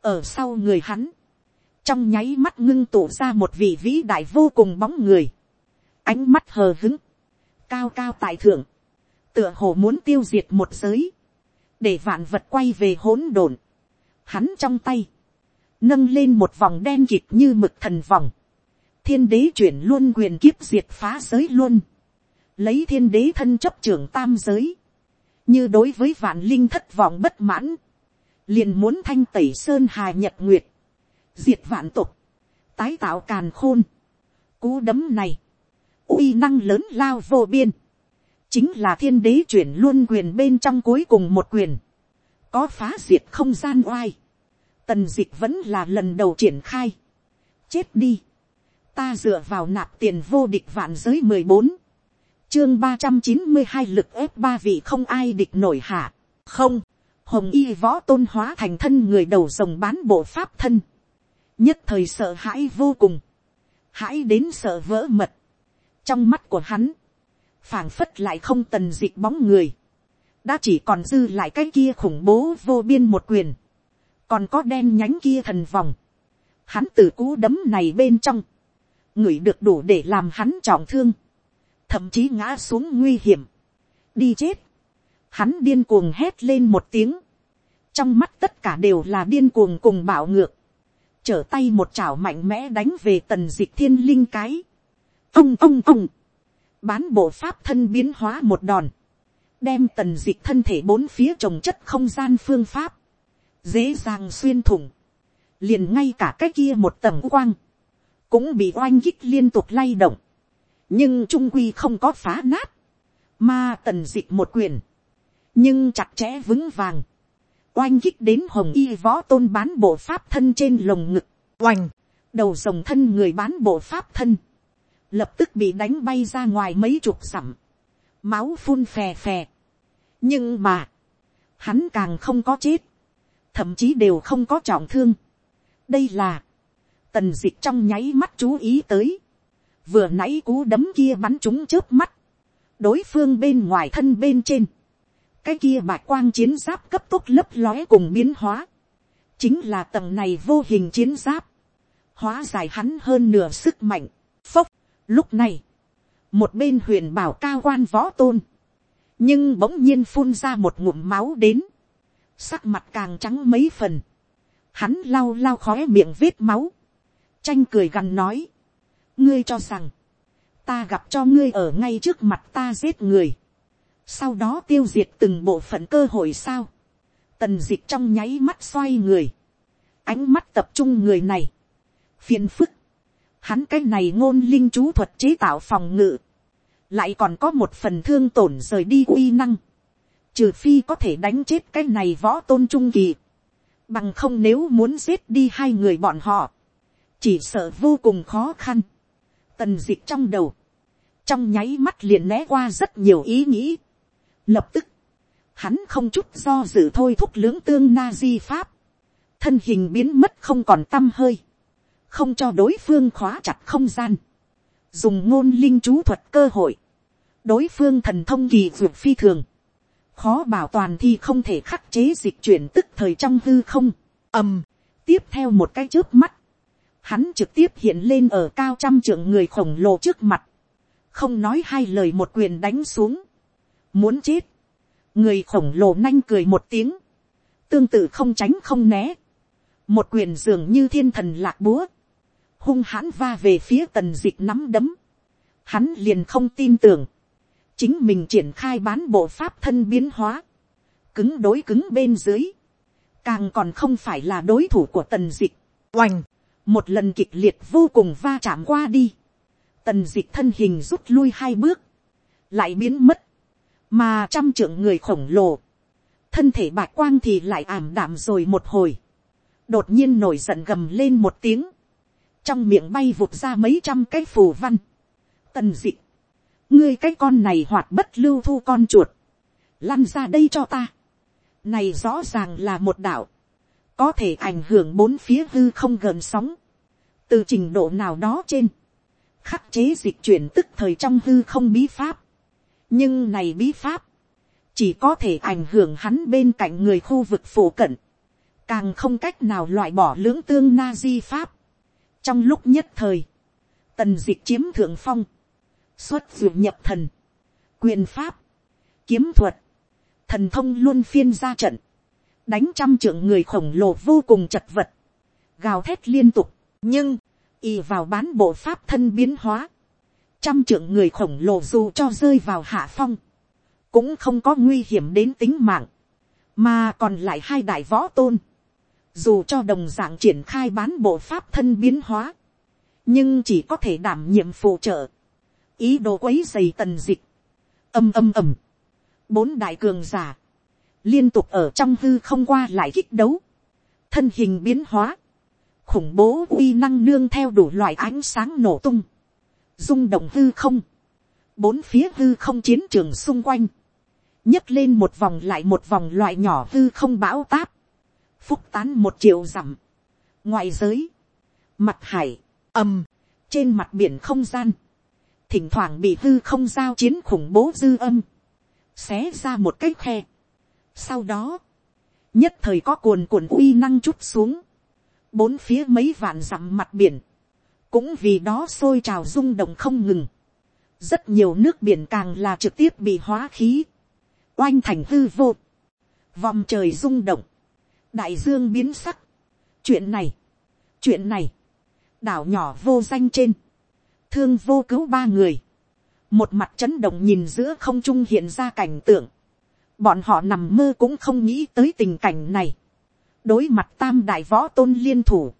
ở sau người hắn, trong nháy mắt ngưng tụ ra một vị vĩ đại vô cùng bóng người, ánh mắt hờ hứng, cao cao tại thượng, tựa hồ muốn tiêu diệt một giới, để vạn vật quay về hỗn độn. Hắn trong tay, nâng lên một vòng đen kịt như mực thần vòng, thiên đế chuyển luôn quyền kiếp diệt phá giới luôn, lấy thiên đế thân chấp trưởng tam giới, như đối với vạn linh thất vọng bất mãn, liền muốn thanh tẩy sơn hà nhật nguyệt, diệt vạn tục, tái tạo càn khôn, cú đấm này, uy năng lớn lao vô biên, chính là thiên đế chuyển luôn quyền bên trong cuối cùng một quyền, có phá diệt không gian oai, tần d ị c h vẫn là lần đầu triển khai, chết đi, ta dựa vào nạp tiền vô địch vạn giới mười bốn, chương ba trăm chín mươi hai lực ép ba vị không ai địch nổi hạ, không, hồng y võ tôn hóa thành thân người đầu rồng bán bộ pháp thân, nhất thời sợ hãi vô cùng, hãi đến sợ vỡ mật, trong mắt của hắn, phảng phất lại không tần dịch bóng người, đã chỉ còn dư lại cái kia khủng bố vô biên một quyền, còn có đen nhánh kia thần vòng, hắn từ cú đấm này bên trong, ngửi được đủ để làm hắn trọng thương, thậm chí ngã xuống nguy hiểm, đi chết, hắn điên cuồng hét lên một tiếng, trong mắt tất cả đều là điên cuồng cùng bạo ngược, trở tay một chảo mạnh mẽ đánh về tần dịch thiên linh cái. ông ông ông, bán bộ pháp thân biến hóa một đòn, đem tần d ị c h thân thể bốn phía trồng chất không gian phương pháp, dễ dàng xuyên thủng, liền ngay cả cái kia một tầng quang, cũng bị oanh kích liên tục lay động, nhưng trung quy không có phá nát, mà tần d ị c h một quyền, nhưng chặt chẽ vững vàng, oanh kích đến hồng y võ tôn bán bộ pháp thân trên lồng ngực, oanh, đầu rồng thân người bán bộ pháp thân, lập tức bị đánh bay ra ngoài mấy chục sẵm, máu phun phè phè. nhưng mà, hắn càng không có chết, thậm chí đều không có trọng thương. đây là, tần d ị c h trong nháy mắt chú ý tới, vừa nãy cú đấm kia bắn chúng trước mắt, đối phương bên ngoài thân bên trên, cái kia bạc quang chiến giáp cấp tốc lấp lóe cùng biến hóa, chính là tầng này vô hình chiến giáp, hóa giải hắn hơn nửa sức mạnh, Lúc này, một bên huyền bảo cao quan võ tôn, nhưng bỗng nhiên phun ra một ngụm máu đến, sắc mặt càng trắng mấy phần, hắn lau lau khói miệng vết máu, tranh cười gằn nói, ngươi cho rằng, ta gặp cho ngươi ở ngay trước mặt ta giết người, sau đó tiêu diệt từng bộ phận cơ hội sao, tần d ị c h trong nháy mắt xoay người, ánh mắt tập trung người này, phiền phức, Hắn cái này ngôn linh chú thuật chế tạo phòng ngự. Lại còn có một phần thương tổn rời đi uy năng. Trừ phi có thể đánh chết cái này võ tôn trung kỳ. Bằng không nếu muốn giết đi hai người bọn họ. Chỉ sợ vô cùng khó khăn. Tần dịch trong đầu. Trong nháy mắt liền né qua rất nhiều ý nghĩ. Lập tức. Hắn không chút do dự thôi thúc lưỡng tương na di pháp. Thân hình biến mất không còn tâm hơi không cho đối phương khóa chặt không gian, dùng ngôn linh chú thuật cơ hội, đối phương thần thông kỳ duyệt phi thường, khó bảo toàn thì không thể khắc chế dịch chuyển tức thời trong hư không, ầm, tiếp theo một cái trước mắt, hắn trực tiếp hiện lên ở cao trăm trưởng người khổng lồ trước mặt, không nói hai lời một quyền đánh xuống, muốn chết, người khổng lồ nanh cười một tiếng, tương tự không tránh không né, một quyền dường như thiên thần lạc búa, hung hãn va về phía tần dịch nắm đấm. Hắn liền không tin tưởng. Chính mình triển khai bán bộ pháp thân biến hóa. Cứng đối cứng bên dưới. Càng còn không phải là đối thủ của tần dịch. Oành. Một lần kịch liệt vô cùng va chạm qua đi. Tần dịch thân hình rút lui hai bước. Lại biến mất. Mà trăm trưởng người khổng lồ. Thân thể bạc quang thì lại ảm đạm rồi một hồi. Đột nhiên nổi giận gầm lên một tiếng trong miệng bay vụt ra mấy trăm cái phù văn. tần dị, ngươi cái con này hoạt bất lưu thu con chuột, lăn ra đây cho ta. này rõ ràng là một đạo, có thể ảnh hưởng bốn phía hư không gần sóng, từ trình độ nào đó trên, khắc chế dịch chuyển tức thời trong hư không bí pháp. nhưng này bí pháp, chỉ có thể ảnh hưởng hắn bên cạnh người khu vực phổ cận, càng không cách nào loại bỏ lưỡng tương na di pháp trong lúc nhất thời, tần diệt chiếm thượng phong, xuất duyệt nhập thần, quyền pháp, kiếm thuật, thần thông luôn phiên ra trận, đánh trăm trưởng người khổng lồ vô cùng chật vật, gào thét liên tục, nhưng, y vào bán bộ pháp thân biến hóa, trăm trưởng người khổng lồ dù cho rơi vào hạ phong, cũng không có nguy hiểm đến tính mạng, mà còn lại hai đại võ tôn, dù cho đồng dạng triển khai bán bộ pháp thân biến hóa, nhưng chỉ có thể đảm nhiệm phụ trợ, ý đồ quấy dày tần dịch, âm âm ầm, bốn đại cường giả, liên tục ở trong hư không qua lại kích đấu, thân hình biến hóa, khủng bố uy năng nương theo đủ loại ánh sáng nổ tung, rung động hư không, bốn phía hư không chiến trường xung quanh, nhấc lên một vòng lại một vòng loại nhỏ hư không bão táp, phúc tán một triệu dặm, ngoại giới, mặt hải, ầm, trên mặt biển không gian, thỉnh thoảng bị hư không giao chiến khủng bố dư âm, xé ra một cái khe. Sau đó, nhất thời có cuồn cuộn uy năng chút xuống, bốn phía mấy vạn dặm mặt biển, cũng vì đó sôi trào rung động không ngừng, rất nhiều nước biển càng là trực tiếp bị hóa khí, oanh thành hư vô, vòng trời rung động, đại dương biến sắc. chuyện này, chuyện này, đảo nhỏ vô danh trên, thương vô cứu ba người, một mặt chấn động nhìn giữa không trung hiện ra cảnh tượng, bọn họ nằm mơ cũng không nghĩ tới tình cảnh này, đối mặt tam đại võ tôn liên thủ,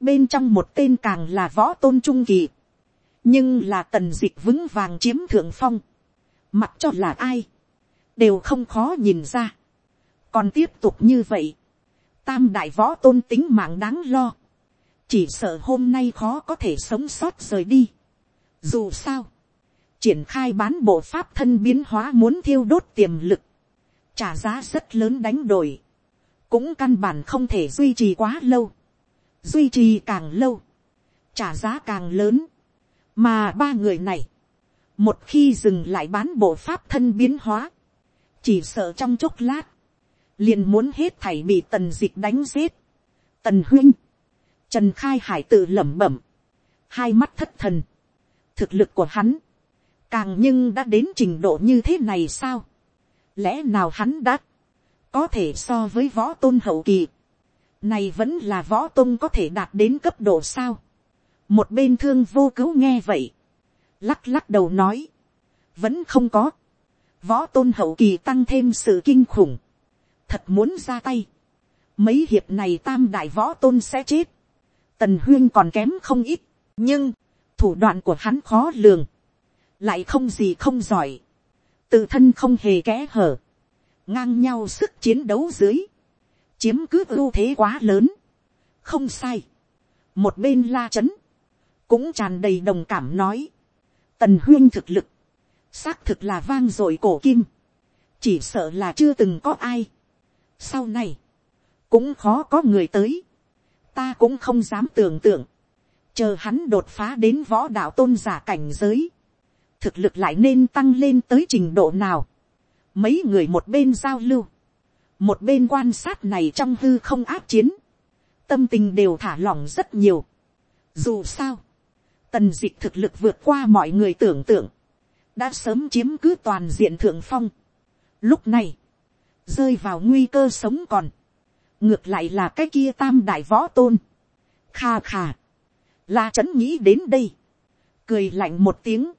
bên trong một tên càng là võ tôn trung kỳ, nhưng là tần dịch vững vàng chiếm thượng phong, mặc cho là ai, đều không khó nhìn ra, còn tiếp tục như vậy, tam đại võ tôn tính mạng đáng lo, chỉ sợ hôm nay khó có thể sống sót rời đi. Dù sao, triển khai bán bộ pháp thân biến hóa muốn thiêu đốt tiềm lực, trả giá rất lớn đánh đổi, cũng căn bản không thể duy trì quá lâu, duy trì càng lâu, trả giá càng lớn, mà ba người này, một khi dừng lại bán bộ pháp thân biến hóa, chỉ sợ trong chốc lát, liền muốn hết thảy bị tần dịch đánh giết. Tần huynh, trần khai hải tự lẩm bẩm, hai mắt thất thần, thực lực của hắn, càng nhưng đã đến trình độ như thế này sao, lẽ nào hắn đã, có thể so với võ tôn hậu kỳ, này vẫn là võ tôn có thể đạt đến cấp độ sao, một bên thương vô cứu nghe vậy, lắc lắc đầu nói, vẫn không có, võ tôn hậu kỳ tăng thêm sự kinh khủng, thật muốn ra tay, mấy hiệp này tam đại võ tôn sẽ chết, tần huyên còn kém không ít, nhưng, thủ đoạn của hắn khó lường, lại không gì không giỏi, tự thân không hề kẽ hở, ngang nhau sức chiến đấu dưới, chiếm cứ ưu thế quá lớn, không sai, một bên la chấn, cũng tràn đầy đồng cảm nói, tần huyên thực lực, xác thực là vang dội cổ kim, chỉ sợ là chưa từng có ai sau này, cũng khó có người tới, ta cũng không dám tưởng tượng, chờ hắn đột phá đến võ đạo tôn giả cảnh giới, thực lực lại nên tăng lên tới trình độ nào. mấy người một bên giao lưu, một bên quan sát này trong hư không áp chiến, tâm tình đều thả lỏng rất nhiều. dù sao, tần d ị c h thực lực vượt qua mọi người tưởng tượng, đã sớm chiếm cứ toàn diện thượng phong. Lúc này, rơi vào nguy cơ sống còn. Ngược lại là cái kia tam đại võ tôn. Kha kha. La chấn nghĩ đến đây. Cười lạnh một tiếng.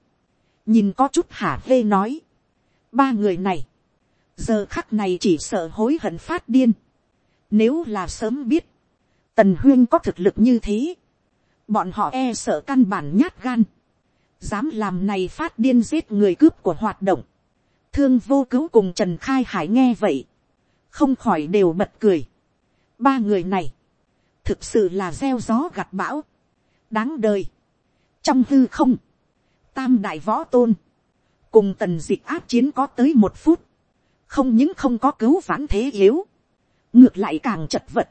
Nhìn có chút hả hê nói. Ba người này. Giờ khắc này chỉ sợ hối hận phát điên. Nếu là sớm biết. Tần Huyên có thực lực như thế. Bọn họ e sợ căn bản nhát gan dám làm này phát điên giết người cướp của hoạt động, thương vô cứu cùng trần khai hải nghe vậy, không khỏi đều bật cười. ba người này, thực sự là gieo gió gặt bão, đáng đời. trong hư không, tam đại võ tôn, cùng tần dịch áp chiến có tới một phút, không những không có cứu vãn thế yếu, ngược lại càng chật vật,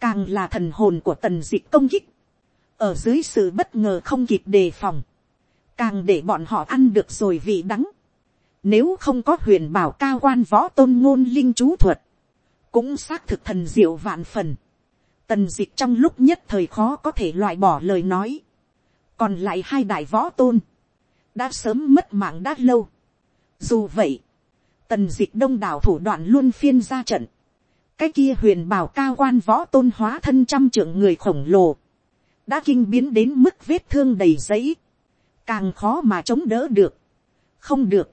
càng là thần hồn của tần dịch công kích, ở dưới sự bất ngờ không kịp đề phòng, càng để bọn họ ăn được rồi vị đắng. Nếu không có huyền bảo cao quan võ tôn ngôn linh chú thuật, cũng xác thực thần diệu vạn phần. Tần dịch trong lúc nhất thời khó có thể loại bỏ lời nói. Còn lại hai đại võ tôn, đã sớm mất mạng đã lâu. Dù vậy, tần dịch đông đảo thủ đoạn luôn phiên ra trận. Cái kia huyền bảo cao quan võ tôn hóa thân trăm trưởng người khổng lồ. Đã kinh biến đến mức vết thương đầy giấy càng khó mà chống đỡ được. không được,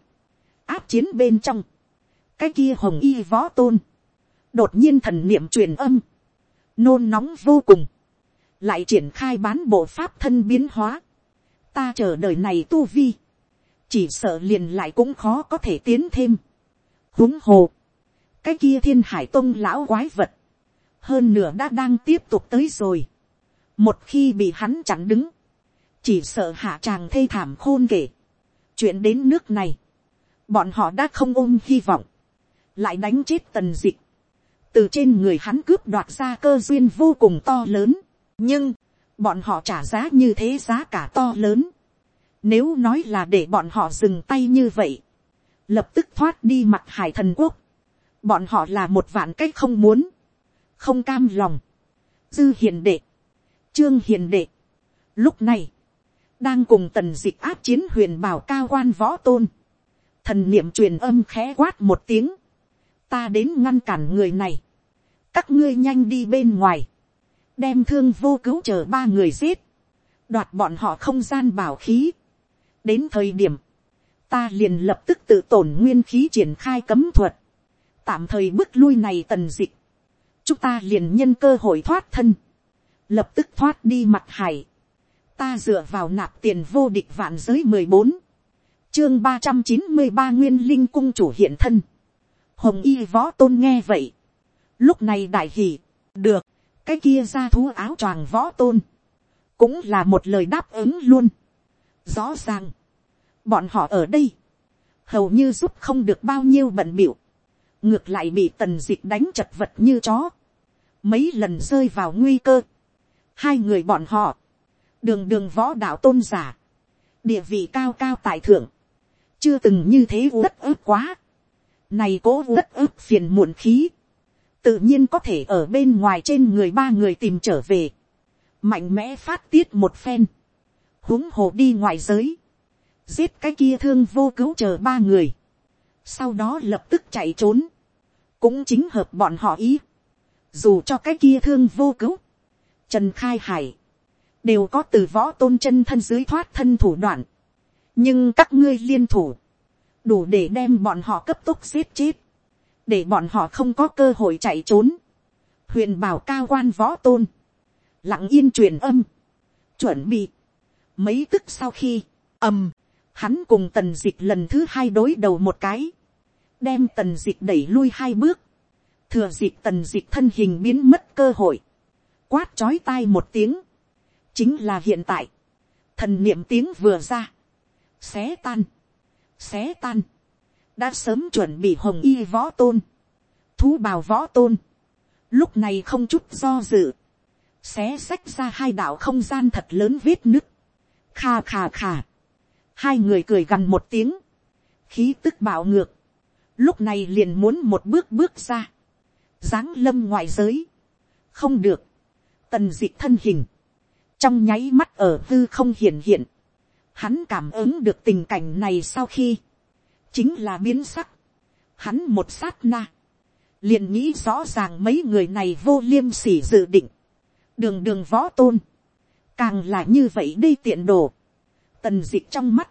áp chiến bên trong, cái kia hồng y võ tôn, đột nhiên thần niệm truyền âm, nôn nóng vô cùng, lại triển khai bán bộ pháp thân biến hóa, ta chờ đời này tu vi, chỉ sợ liền lại cũng khó có thể tiến thêm. huống hồ, cái kia thiên hải tông lão quái vật, hơn nửa đã đang tiếp tục tới rồi. một khi bị hắn chặn đứng, chỉ sợ hạ tràng thê thảm khôn kể. chuyện đến nước này, bọn họ đã không ôm hy vọng, lại đánh chết tần dịch, từ trên người hắn cướp đoạt ra cơ duyên vô cùng to lớn, nhưng, bọn họ trả giá như thế giá cả to lớn. Nếu nói là để bọn họ dừng tay như vậy, lập tức thoát đi mặt hải thần quốc, bọn họ là một vạn cách không muốn, không cam lòng, dư hiền đệ, trương hiền đệ. Lúc này, đang cùng tần dịch áp chiến huyền bảo cao quan võ tôn, thần niệm truyền âm khẽ quát một tiếng, ta đến ngăn cản người này, các ngươi nhanh đi bên ngoài, đem thương vô cứu chờ ba người giết, đoạt bọn họ không gian bảo khí, đến thời điểm, ta liền lập tức tự tổn nguyên khí triển khai cấm thuật, tạm thời bước lui này tần dịch, chúng ta liền nhân cơ hội thoát thân, lập tức thoát đi mặt hải, ta dựa vào nạp tiền vô địch vạn giới mười bốn, chương ba trăm chín mươi ba nguyên linh cung chủ hiện thân, hồng y võ tôn nghe vậy, lúc này đại hỉ, được, cái kia ra thú áo choàng võ tôn, cũng là một lời đáp ứng luôn. Rõ ràng, bọn họ ở đây, hầu như giúp không được bao nhiêu bận biểu, ngược lại bị tần dịch đánh chật vật như chó, mấy lần rơi vào nguy cơ, hai người bọn họ, đường đường võ đạo tôn giả, địa vị cao cao tại thượng, chưa từng như thế uất ức quá, này cố uất ức phiền muộn khí, tự nhiên có thể ở bên ngoài trên người ba người tìm trở về, mạnh mẽ phát tiết một phen, húng hồ đi ngoài giới, giết cái kia thương vô cứu chờ ba người, sau đó lập tức chạy trốn, cũng chính hợp bọn họ ý, dù cho cái kia thương vô cứu, trần khai hải, đều có từ võ tôn chân thân dưới thoát thân thủ đoạn, nhưng các ngươi liên thủ, đủ để đem bọn họ cấp tốc giết chết, để bọn họ không có cơ hội chạy trốn, huyền bảo cao quan võ tôn, lặng yên truyền âm, chuẩn bị, mấy tức sau khi, ầm, hắn cùng tần dịch lần thứ hai đối đầu một cái, đem tần dịch đẩy lui hai bước, thừa dịp tần dịch thân hình biến mất cơ hội, quát chói tai một tiếng, chính là hiện tại, thần niệm tiếng vừa ra, xé tan, xé tan, đã sớm chuẩn bị hồng y võ tôn, thú bào võ tôn, lúc này không chút do dự, xé sách ra hai đạo không gian thật lớn vết nứt, kha kha kha, hai người cười gần một tiếng, khí tức bạo ngược, lúc này liền muốn một bước bước ra, dáng lâm ngoại giới, không được, tần d ị thân hình, trong nháy mắt ở hư không hiện hiện, hắn cảm ứng được tình cảnh này sau khi, chính là biến sắc, hắn một sát na, liền nghĩ rõ ràng mấy người này vô liêm sỉ dự định, đường đường võ tôn, càng là như vậy đi tiện đồ, tần d trong mắt,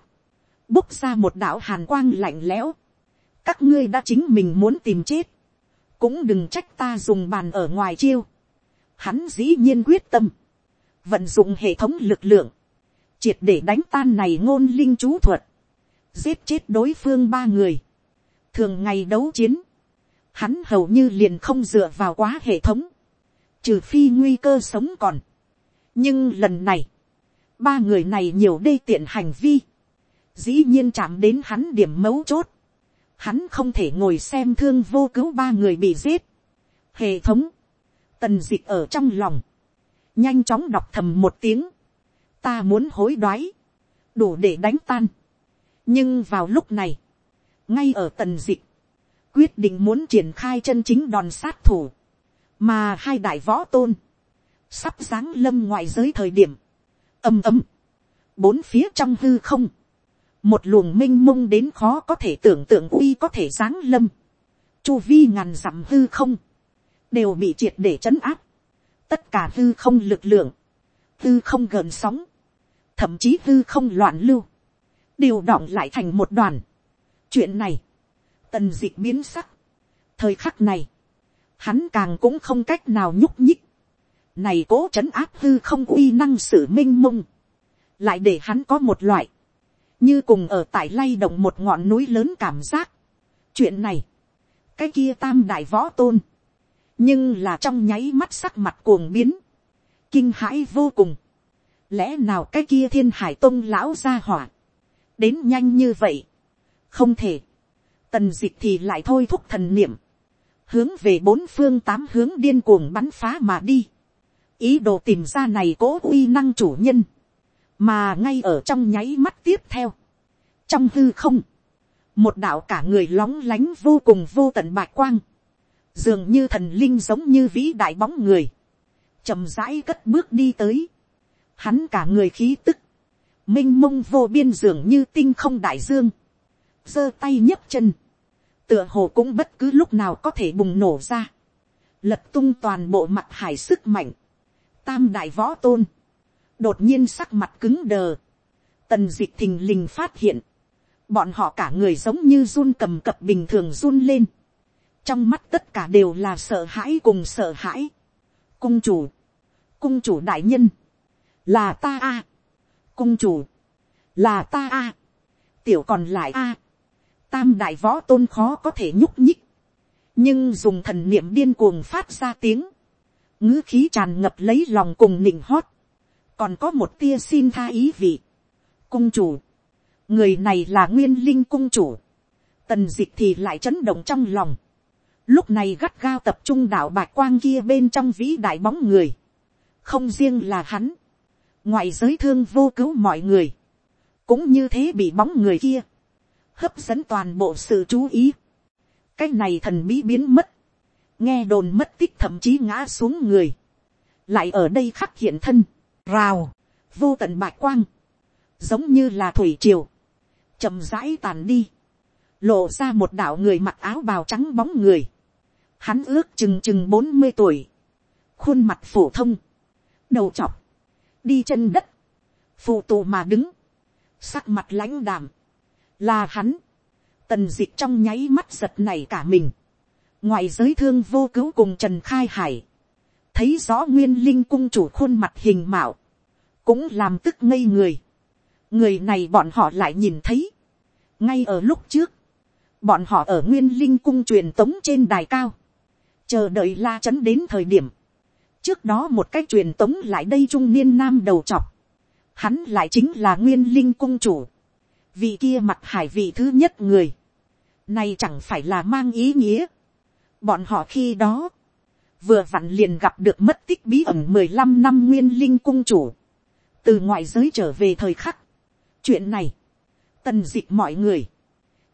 bốc ra một đạo hàn quang lạnh lẽo, các ngươi đã chính mình muốn tìm chết, cũng đừng trách ta dùng bàn ở ngoài chiêu, hắn dĩ nhiên quyết tâm, vận dụng hệ thống lực lượng, triệt để đánh tan này ngôn linh chú thuật, giết chết đối phương ba người, thường ngày đấu chiến, hắn hầu như liền không dựa vào quá hệ thống, trừ phi nguy cơ sống còn. nhưng lần này, ba người này nhiều đê tiện hành vi, dĩ nhiên chạm đến hắn điểm mấu chốt, hắn không thể ngồi xem thương vô cứu ba người bị giết. hệ thống, tần d ị c h ở trong lòng, nhanh chóng đọc thầm một tiếng, ta muốn hối đoái, đủ để đánh tan. nhưng vào lúc này, ngay ở tần dịch, quyết định muốn triển khai chân chính đòn sát thủ, mà hai đại võ tôn, sắp giáng lâm ngoài giới thời điểm, ầm ầm, bốn phía trong hư không, một luồng m i n h mông đến khó có thể tưởng tượng uy có thể giáng lâm, chu vi ngàn dặm hư không, đều bị triệt để chấn áp, tất cả hư không lực lượng, hư không gần sóng, thậm chí hư không loạn lưu, đều đọng lại thành một đoàn. chuyện này, tần d ị c h biến sắc, thời khắc này, hắn càng cũng không cách nào nhúc nhích, này cố trấn áp hư không uy năng sự m i n h mông, lại để hắn có một loại, như cùng ở tại lay động một ngọn núi lớn cảm giác. chuyện này, cái kia tam đại võ tôn, nhưng là trong nháy mắt sắc mặt cuồng biến, kinh hãi vô cùng, lẽ nào cái kia thiên hải tông lão ra hỏa, đến nhanh như vậy, không thể, tần d ị c h thì lại thôi thúc thần niệm, hướng về bốn phương tám hướng điên cuồng bắn phá mà đi. Ý đồ tìm ra này cố uy năng chủ nhân, mà ngay ở trong nháy mắt tiếp theo, trong hư không, một đạo cả người lóng lánh vô cùng vô tận bạch quang, dường như thần linh giống như vĩ đại bóng người, chậm rãi cất bước đi tới, hắn cả người khí tức, m i n h mông vô biên dường như tinh không đại dương, giơ tay nhấc chân, tựa hồ cũng bất cứ lúc nào có thể bùng nổ ra, lật tung toàn bộ mặt hải sức mạnh, tam đại võ tôn, đột nhiên sắc mặt cứng đờ, tần d ị c h thình lình phát hiện, bọn họ cả người giống như run cầm cập bình thường run lên, trong mắt tất cả đều là sợ hãi cùng sợ hãi. cung chủ, cung chủ đại nhân, là ta a, cung chủ, là ta a, tiểu còn lại a, tam đại võ tôn khó có thể nhúc nhích, nhưng dùng thần niệm điên cuồng phát ra tiếng, ngữ khí tràn ngập lấy lòng cùng nịnh hót, còn có một tia xin tha ý vị. cung chủ, người này là nguyên linh cung chủ, tần d ị c h thì lại chấn động trong lòng, lúc này gắt gao tập trung đạo bạc quang kia bên trong vĩ đại bóng người, không riêng là hắn, ngoại giới thương vô cứu mọi người, cũng như thế bị bóng người kia, hấp dẫn toàn bộ sự chú ý, cái này thần bí biến mất, nghe đồn mất tích thậm chí ngã xuống người, lại ở đây khắc hiện thân, rào, vô tận bạch quang, giống như là thủy triều, chậm rãi tàn đi, lộ ra một đạo người mặc áo bào trắng bóng người, hắn ước chừng chừng bốn mươi tuổi, khuôn mặt phổ thông, đầu chọc, đi chân đất, phụ tù mà đứng, sắc mặt lãnh đàm, là hắn, tần d ị c h trong nháy mắt giật này cả mình, ngoài giới thương vô cứu cùng trần khai hải, thấy rõ nguyên linh cung chủ khuôn mặt hình mạo, cũng làm tức ngây người. người này bọn họ lại nhìn thấy, ngay ở lúc trước, bọn họ ở nguyên linh cung truyền tống trên đài cao, chờ đợi la chấn đến thời điểm, trước đó một cái truyền tống lại đây trung niên nam đầu chọc, hắn lại chính là nguyên linh cung chủ, vị kia mặt hải vị thứ nhất người, này chẳng phải là mang ý nghĩa, bọn họ khi đó, vừa vặn liền gặp được mất tích bí ẩn mười lăm năm nguyên linh cung chủ, từ ngoại giới trở về thời khắc. chuyện này, tần dịp mọi người,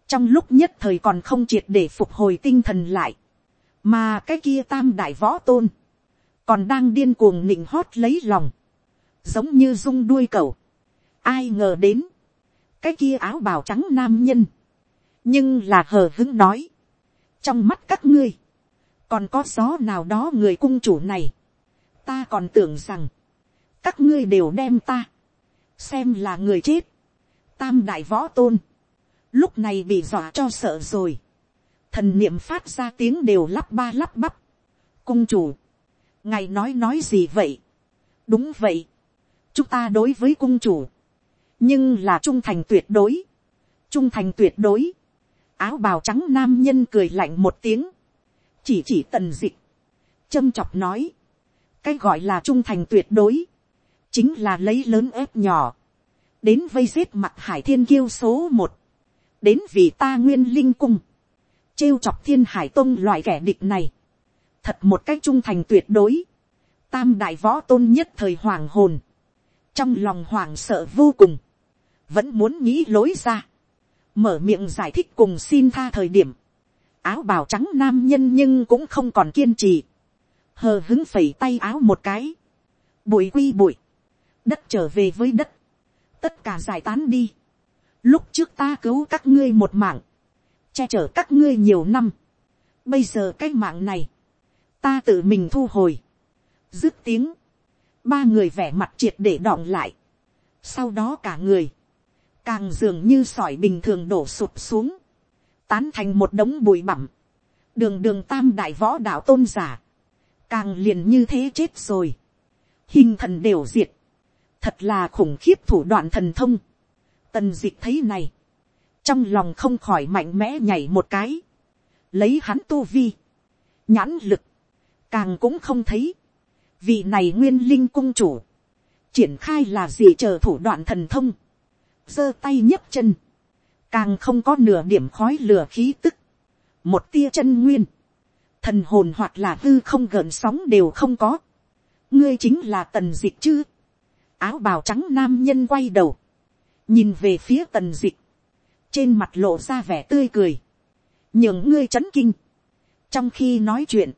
trong lúc nhất thời còn không triệt để phục hồi tinh thần lại, mà cái kia tam đại võ tôn, còn đang điên cuồng nịnh hót lấy lòng, giống như rung đuôi cầu, ai ngờ đến, cái kia áo bào trắng nam nhân, nhưng là hờ hứng nói, trong mắt các ngươi, còn có gió nào đó người cung chủ này, ta còn tưởng rằng, các ngươi đều đem ta, xem là người chết, tam đại võ tôn, lúc này bị dọa cho sợ rồi, thần niệm phát ra tiếng đều lắp ba lắp bắp, cung chủ, ngài nói nói gì vậy, đúng vậy, chúng ta đối với cung chủ, nhưng là trung thành tuyệt đối, trung thành tuyệt đối, áo bào trắng nam nhân cười lạnh một tiếng, chỉ chỉ tần dịch, châm chọc nói, cái gọi là trung thành tuyệt đối, chính là lấy lớn ép nhỏ, đến vây giết mặt hải thiên kiêu số một, đến vì ta nguyên linh cung, trêu chọc thiên hải tông loại kẻ địch này, thật một cách trung thành tuyệt đối, tam đại võ tôn nhất thời hoàng hồn, trong lòng hoàng sợ vô cùng, vẫn muốn nghĩ lối ra, mở miệng giải thích cùng xin tha thời điểm, áo bào trắng nam nhân nhưng cũng không còn kiên trì. Hờ hứng phẩy tay áo một cái. Bụi quy bụi. Đất trở về với đất. Tất cả giải tán đi. Lúc trước ta cứu các ngươi một mạng. Che chở các ngươi nhiều năm. Bây giờ cái mạng này. Ta tự mình thu hồi. Dứt tiếng. Ba người vẻ mặt triệt để đọng lại. Sau đó cả người. Càng dường như sỏi bình thường đổ sụp xuống. Tán thành một đống bụi bặm, đường đường tam đại võ đạo tôn giả, càng liền như thế chết rồi, hình thần đều diệt, thật là khủng khiếp thủ đoạn thần thông, tần d ị c h thấy này, trong lòng không khỏi mạnh mẽ nhảy một cái, lấy hắn tu vi, nhãn lực, càng cũng không thấy, vị này nguyên linh cung chủ, triển khai là gì chờ thủ đoạn thần thông, giơ tay nhấc chân, càng không có nửa điểm khói lửa khí tức, một tia chân nguyên, thần hồn hoặc là hư không gợn sóng đều không có, ngươi chính là tần dịch chứ, áo bào trắng nam nhân quay đầu, nhìn về phía tần dịch, trên mặt lộ ra vẻ tươi cười, nhường ngươi c h ấ n kinh, trong khi nói chuyện,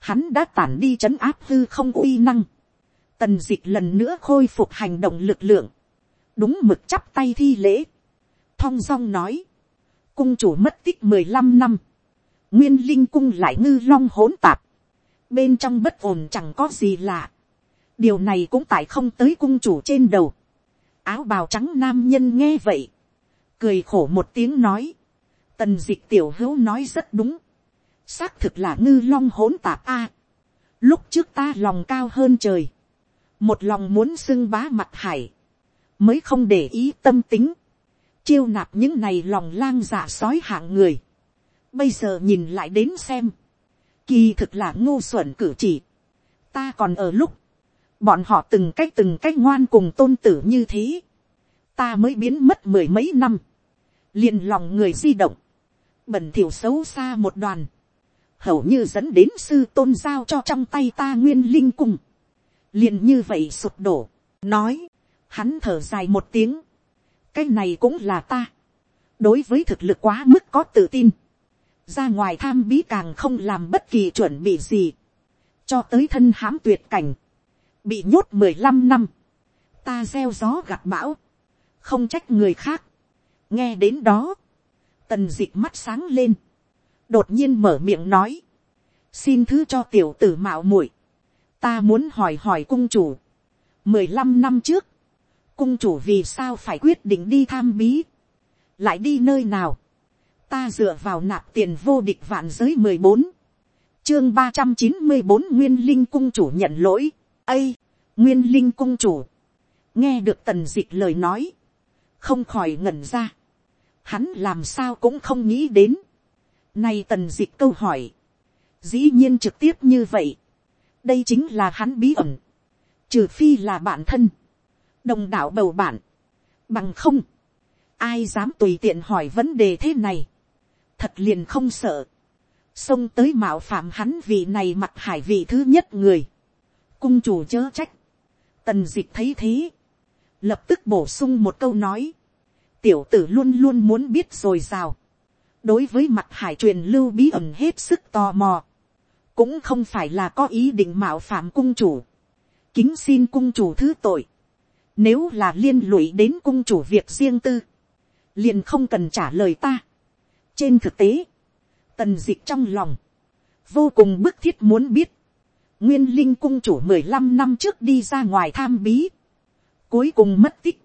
hắn đã tản đi c h ấ n áp hư không uy năng, tần dịch lần nữa khôi phục hành động lực lượng, đúng mực chắp tay thi lễ, thong dong nói, cung chủ mất tích mười lăm năm, nguyên linh cung lại ngư long hỗn tạp, bên trong bất ổn chẳng có gì lạ, điều này cũng tại không tới cung chủ trên đầu, áo bào trắng nam nhân nghe vậy, cười khổ một tiếng nói, tần dịch tiểu hữu nói rất đúng, xác thực là ngư long hỗn tạp a, lúc trước ta lòng cao hơn trời, một lòng muốn xưng bá mặt hải, mới không để ý tâm tính, chiêu nạp những này lòng lang dạ sói hạng người, bây giờ nhìn lại đến xem, kỳ thực là ngu xuẩn cử chỉ, ta còn ở lúc, bọn họ từng cách từng cách ngoan cùng tôn tử như thế, ta mới biến mất mười mấy năm, liền lòng người di động, bẩn thỉu xấu xa một đoàn, hầu như dẫn đến sư tôn giao cho trong tay ta nguyên linh cung, liền như vậy sụp đổ, nói, hắn thở dài một tiếng, cái này cũng là ta, đối với thực lực quá mức có tự tin, ra ngoài tham bí càng không làm bất kỳ chuẩn bị gì, cho tới thân hãm tuyệt cảnh, bị nhốt mười lăm năm, ta gieo gió gặt bão, không trách người khác, nghe đến đó, tần d ị c h mắt sáng lên, đột nhiên mở miệng nói, xin thứ cho tiểu tử mạo muội, ta muốn hỏi hỏi cung chủ, mười lăm năm trước, cung chủ vì sao phải quyết định đi tham bí, lại đi nơi nào, ta dựa vào nạp tiền vô địch vạn giới mười bốn, chương ba trăm chín mươi bốn nguyên linh cung chủ nhận lỗi, ây, nguyên linh cung chủ, nghe được tần d ị c h lời nói, không khỏi ngẩn ra. Hắn làm sao cũng không nghĩ đến. Nay tần dịch câu hỏi. Dĩ nhiên trực tiếp như vậy. Đây chính là hắn bí ẩn. Trừ phi là bạn thân. Đồng đạo bầu bạn. Bằng không. Ai dám tùy tiện hỏi vấn đề thế này. Thật liền không sợ. Xông tới mạo phạm hắn vị này mặt hải vị thứ nhất người. Cung chủ chớ trách. Tần dịch thấy thế lập tức bổ sung một câu nói, tiểu tử luôn luôn muốn biết rồi rào, đối với mặt hải truyền lưu bí ẩn hết sức tò mò, cũng không phải là có ý định mạo phạm cung chủ, kính xin cung chủ thứ tội, nếu là liên lụy đến cung chủ việc riêng tư, liền không cần trả lời ta. trên thực tế, tần d ị c h trong lòng, vô cùng bức thiết muốn biết, nguyên linh cung chủ mười lăm năm trước đi ra ngoài tham bí, cuối cùng mất tích,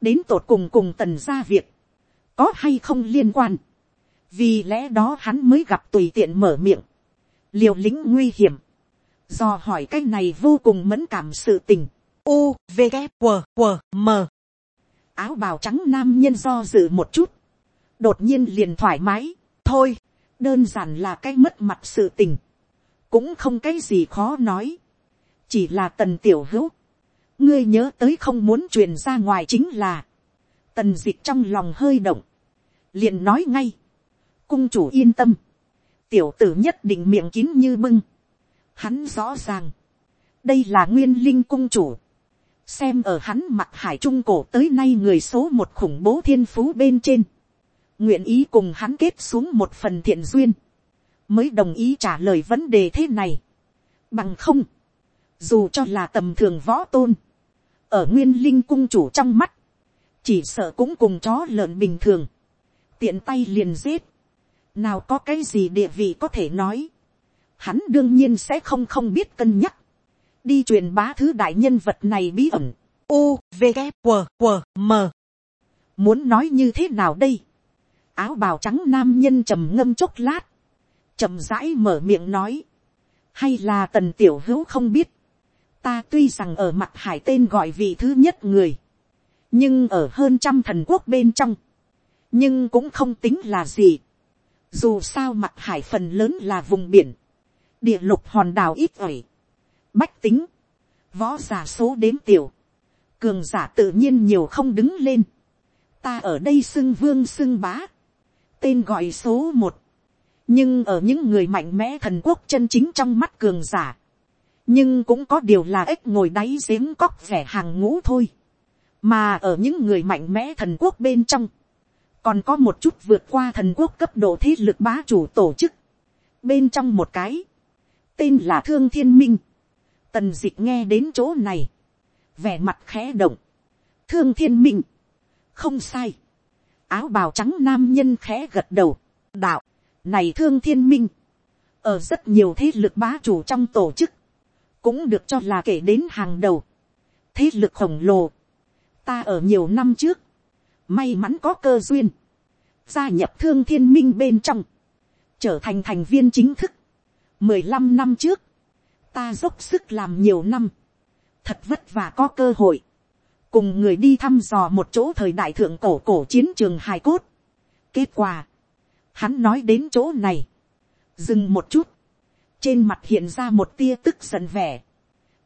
đến tột cùng cùng tần ra việc, có hay không liên quan, vì lẽ đó hắn mới gặp tùy tiện mở miệng, liều lĩnh nguy hiểm, do hỏi cái này vô cùng mẫn cảm sự tình, u v g q q m. Áo bào trắng nam nhân do dự một chút, đột nhiên liền thoải mái, thôi, đơn giản là cái mất mặt sự tình, cũng không cái gì khó nói, chỉ là tần tiểu hữu, ngươi nhớ tới không muốn truyền ra ngoài chính là, tần d ị c h trong lòng hơi động, liền nói ngay, cung chủ yên tâm, tiểu tử nhất định miệng kín như bưng, hắn rõ ràng, đây là nguyên linh cung chủ, xem ở hắn mặt hải trung cổ tới nay người số một khủng bố thiên phú bên trên, nguyện ý cùng hắn kết xuống một phần thiện duyên, mới đồng ý trả lời vấn đề thế này, bằng không, dù cho là tầm thường võ tôn, ở nguyên linh cung chủ trong mắt, chỉ sợ cũng cùng chó lợn bình thường, tiện tay liền giết, nào có cái gì địa vị có thể nói, hắn đương nhiên sẽ không không biết cân nhắc, đi truyền bá thứ đại nhân vật này bí ẩn, u v g q q m. Muốn nói như thế nào đây, áo bào trắng nam nhân trầm ngâm chốc lát, chậm rãi mở miệng nói, hay là tần tiểu hữu không biết, ta tuy rằng ở mặt hải tên gọi vị thứ nhất người, nhưng ở hơn trăm thần quốc bên trong, nhưng cũng không tính là gì. Dù sao mặt hải phần lớn là vùng biển, địa lục hòn đảo ít ỏi, bách tính, võ giả số đếm tiểu, cường giả tự nhiên nhiều không đứng lên. Ta ở đây xưng vương xưng bá, tên gọi số một, nhưng ở những người mạnh mẽ thần quốc chân chính trong mắt cường giả, nhưng cũng có điều là ếch ngồi đáy giếng cóc vẻ hàng ngũ thôi. mà ở những người mạnh mẽ thần quốc bên trong, còn có một chút vượt qua thần quốc cấp độ thế lực bá chủ tổ chức. bên trong một cái, tên là thương thiên minh. tần d ị c h nghe đến chỗ này, vẻ mặt khẽ động. thương thiên minh, không sai. áo bào trắng nam nhân khẽ gật đầu. đạo, này thương thiên minh, ở rất nhiều thế lực bá chủ trong tổ chức, cũng được cho là kể đến hàng đầu, thế lực khổng lồ, ta ở nhiều năm trước, may mắn có cơ duyên, gia nhập thương thiên minh bên trong, trở thành thành viên chính thức. mười lăm năm trước, ta dốc sức làm nhiều năm, thật vất vả có cơ hội, cùng người đi thăm dò một chỗ thời đại thượng cổ cổ chiến trường hài cốt. kết quả, hắn nói đến chỗ này, dừng một chút, trên mặt hiện ra một tia tức giận vẻ,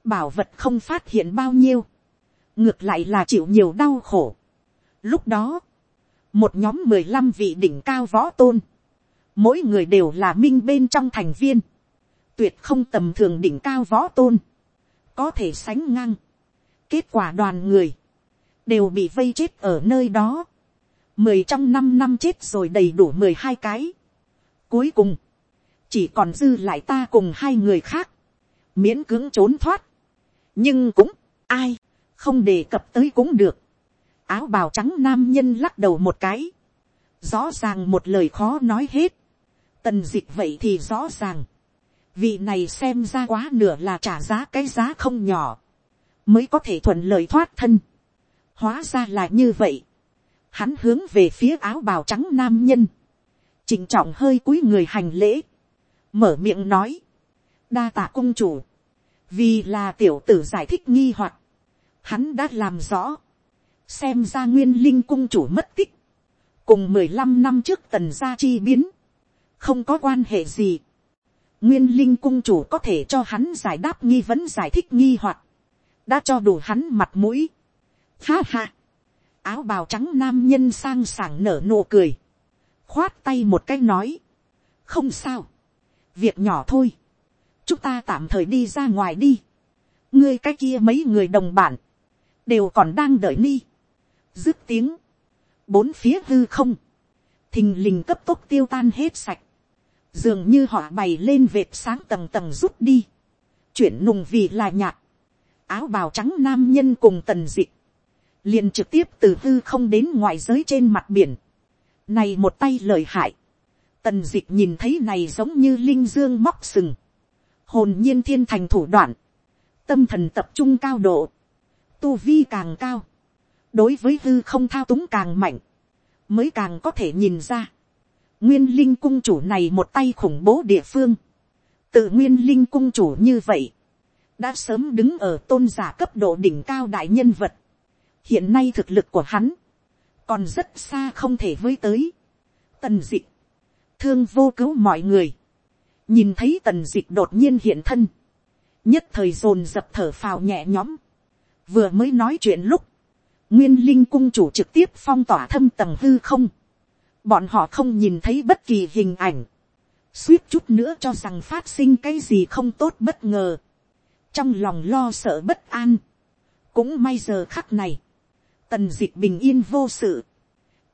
bảo vật không phát hiện bao nhiêu, ngược lại là chịu nhiều đau khổ. Lúc đó, một nhóm mười lăm vị đỉnh cao võ tôn, mỗi người đều là minh bên trong thành viên, tuyệt không tầm thường đỉnh cao võ tôn, có thể sánh ngang. Kết quả đoàn người, đều bị vây chết ở nơi đó. Mười trong năm năm chết rồi đầy đủ mười hai cái. Cuối cùng, chỉ còn dư lại ta cùng hai người khác, miễn cưỡng trốn thoát. nhưng cũng, ai, không đề cập tới cũng được áo bào trắng nam nhân lắc đầu một cái, rõ ràng một lời khó nói hết. tần dịch vậy thì rõ ràng, vị này xem ra quá nửa là trả giá cái giá không nhỏ, mới có thể thuận lời thoát thân. hóa ra là như vậy. hắn hướng về phía áo bào trắng nam nhân, chỉnh trọng hơi cúi người hành lễ, mở miệng nói, đa tạ cung chủ, vì là tiểu tử giải thích nghi hoặc, hắn đã làm rõ, xem ra nguyên linh cung chủ mất tích, cùng mười lăm năm trước tần gia chi biến, không có quan hệ gì. nguyên linh cung chủ có thể cho hắn giải đáp nghi vấn giải thích nghi hoặc, đã cho đủ hắn mặt mũi. Ha ha, áo bào trắng nam nhân sang sảng nở nụ cười, khoát tay một cái nói, không sao, việc nhỏ thôi, chúng ta tạm thời đi ra ngoài đi, ngươi cái kia mấy người đồng bản, đều còn đang đợi ni, dứt tiếng, bốn phía hư không, thình lình cấp tốc tiêu tan hết sạch, dường như họ bày lên vệt sáng tầng tầng rút đi, chuyển nùng vì là nhạt, áo bào trắng nam nhân cùng tần dịch, liền trực tiếp từ hư không đến ngoài giới trên mặt biển, này một tay lời hại, Tần dịch nhìn thấy này giống như linh dương móc sừng. Hồn nhiên thiên thành thủ đoạn. Tâm thần tập trung cao độ. Tu vi càng cao. Đối với hư không thao túng càng mạnh. Mới càng có thể nhìn ra. Nguyên linh cung chủ này một tay khủng bố địa phương. Tự nguyên linh cung chủ như vậy. Đã sớm đứng ở tôn giả cấp độ đỉnh cao đại nhân vật. Hiện nay thực lực của hắn. Còn rất xa không thể với tới. Tần dị thương vô cứu mọi người, nhìn thấy tần dịch đột nhiên hiện thân, nhất thời dồn dập thở phào nhẹ nhõm, vừa mới nói chuyện lúc, nguyên linh cung chủ trực tiếp phong tỏa thâm tầng hư không, bọn họ không nhìn thấy bất kỳ hình ảnh, suýt chút nữa cho rằng phát sinh cái gì không tốt bất ngờ, trong lòng lo sợ bất an, cũng may giờ khắc này, tần d ị c h bình yên vô sự,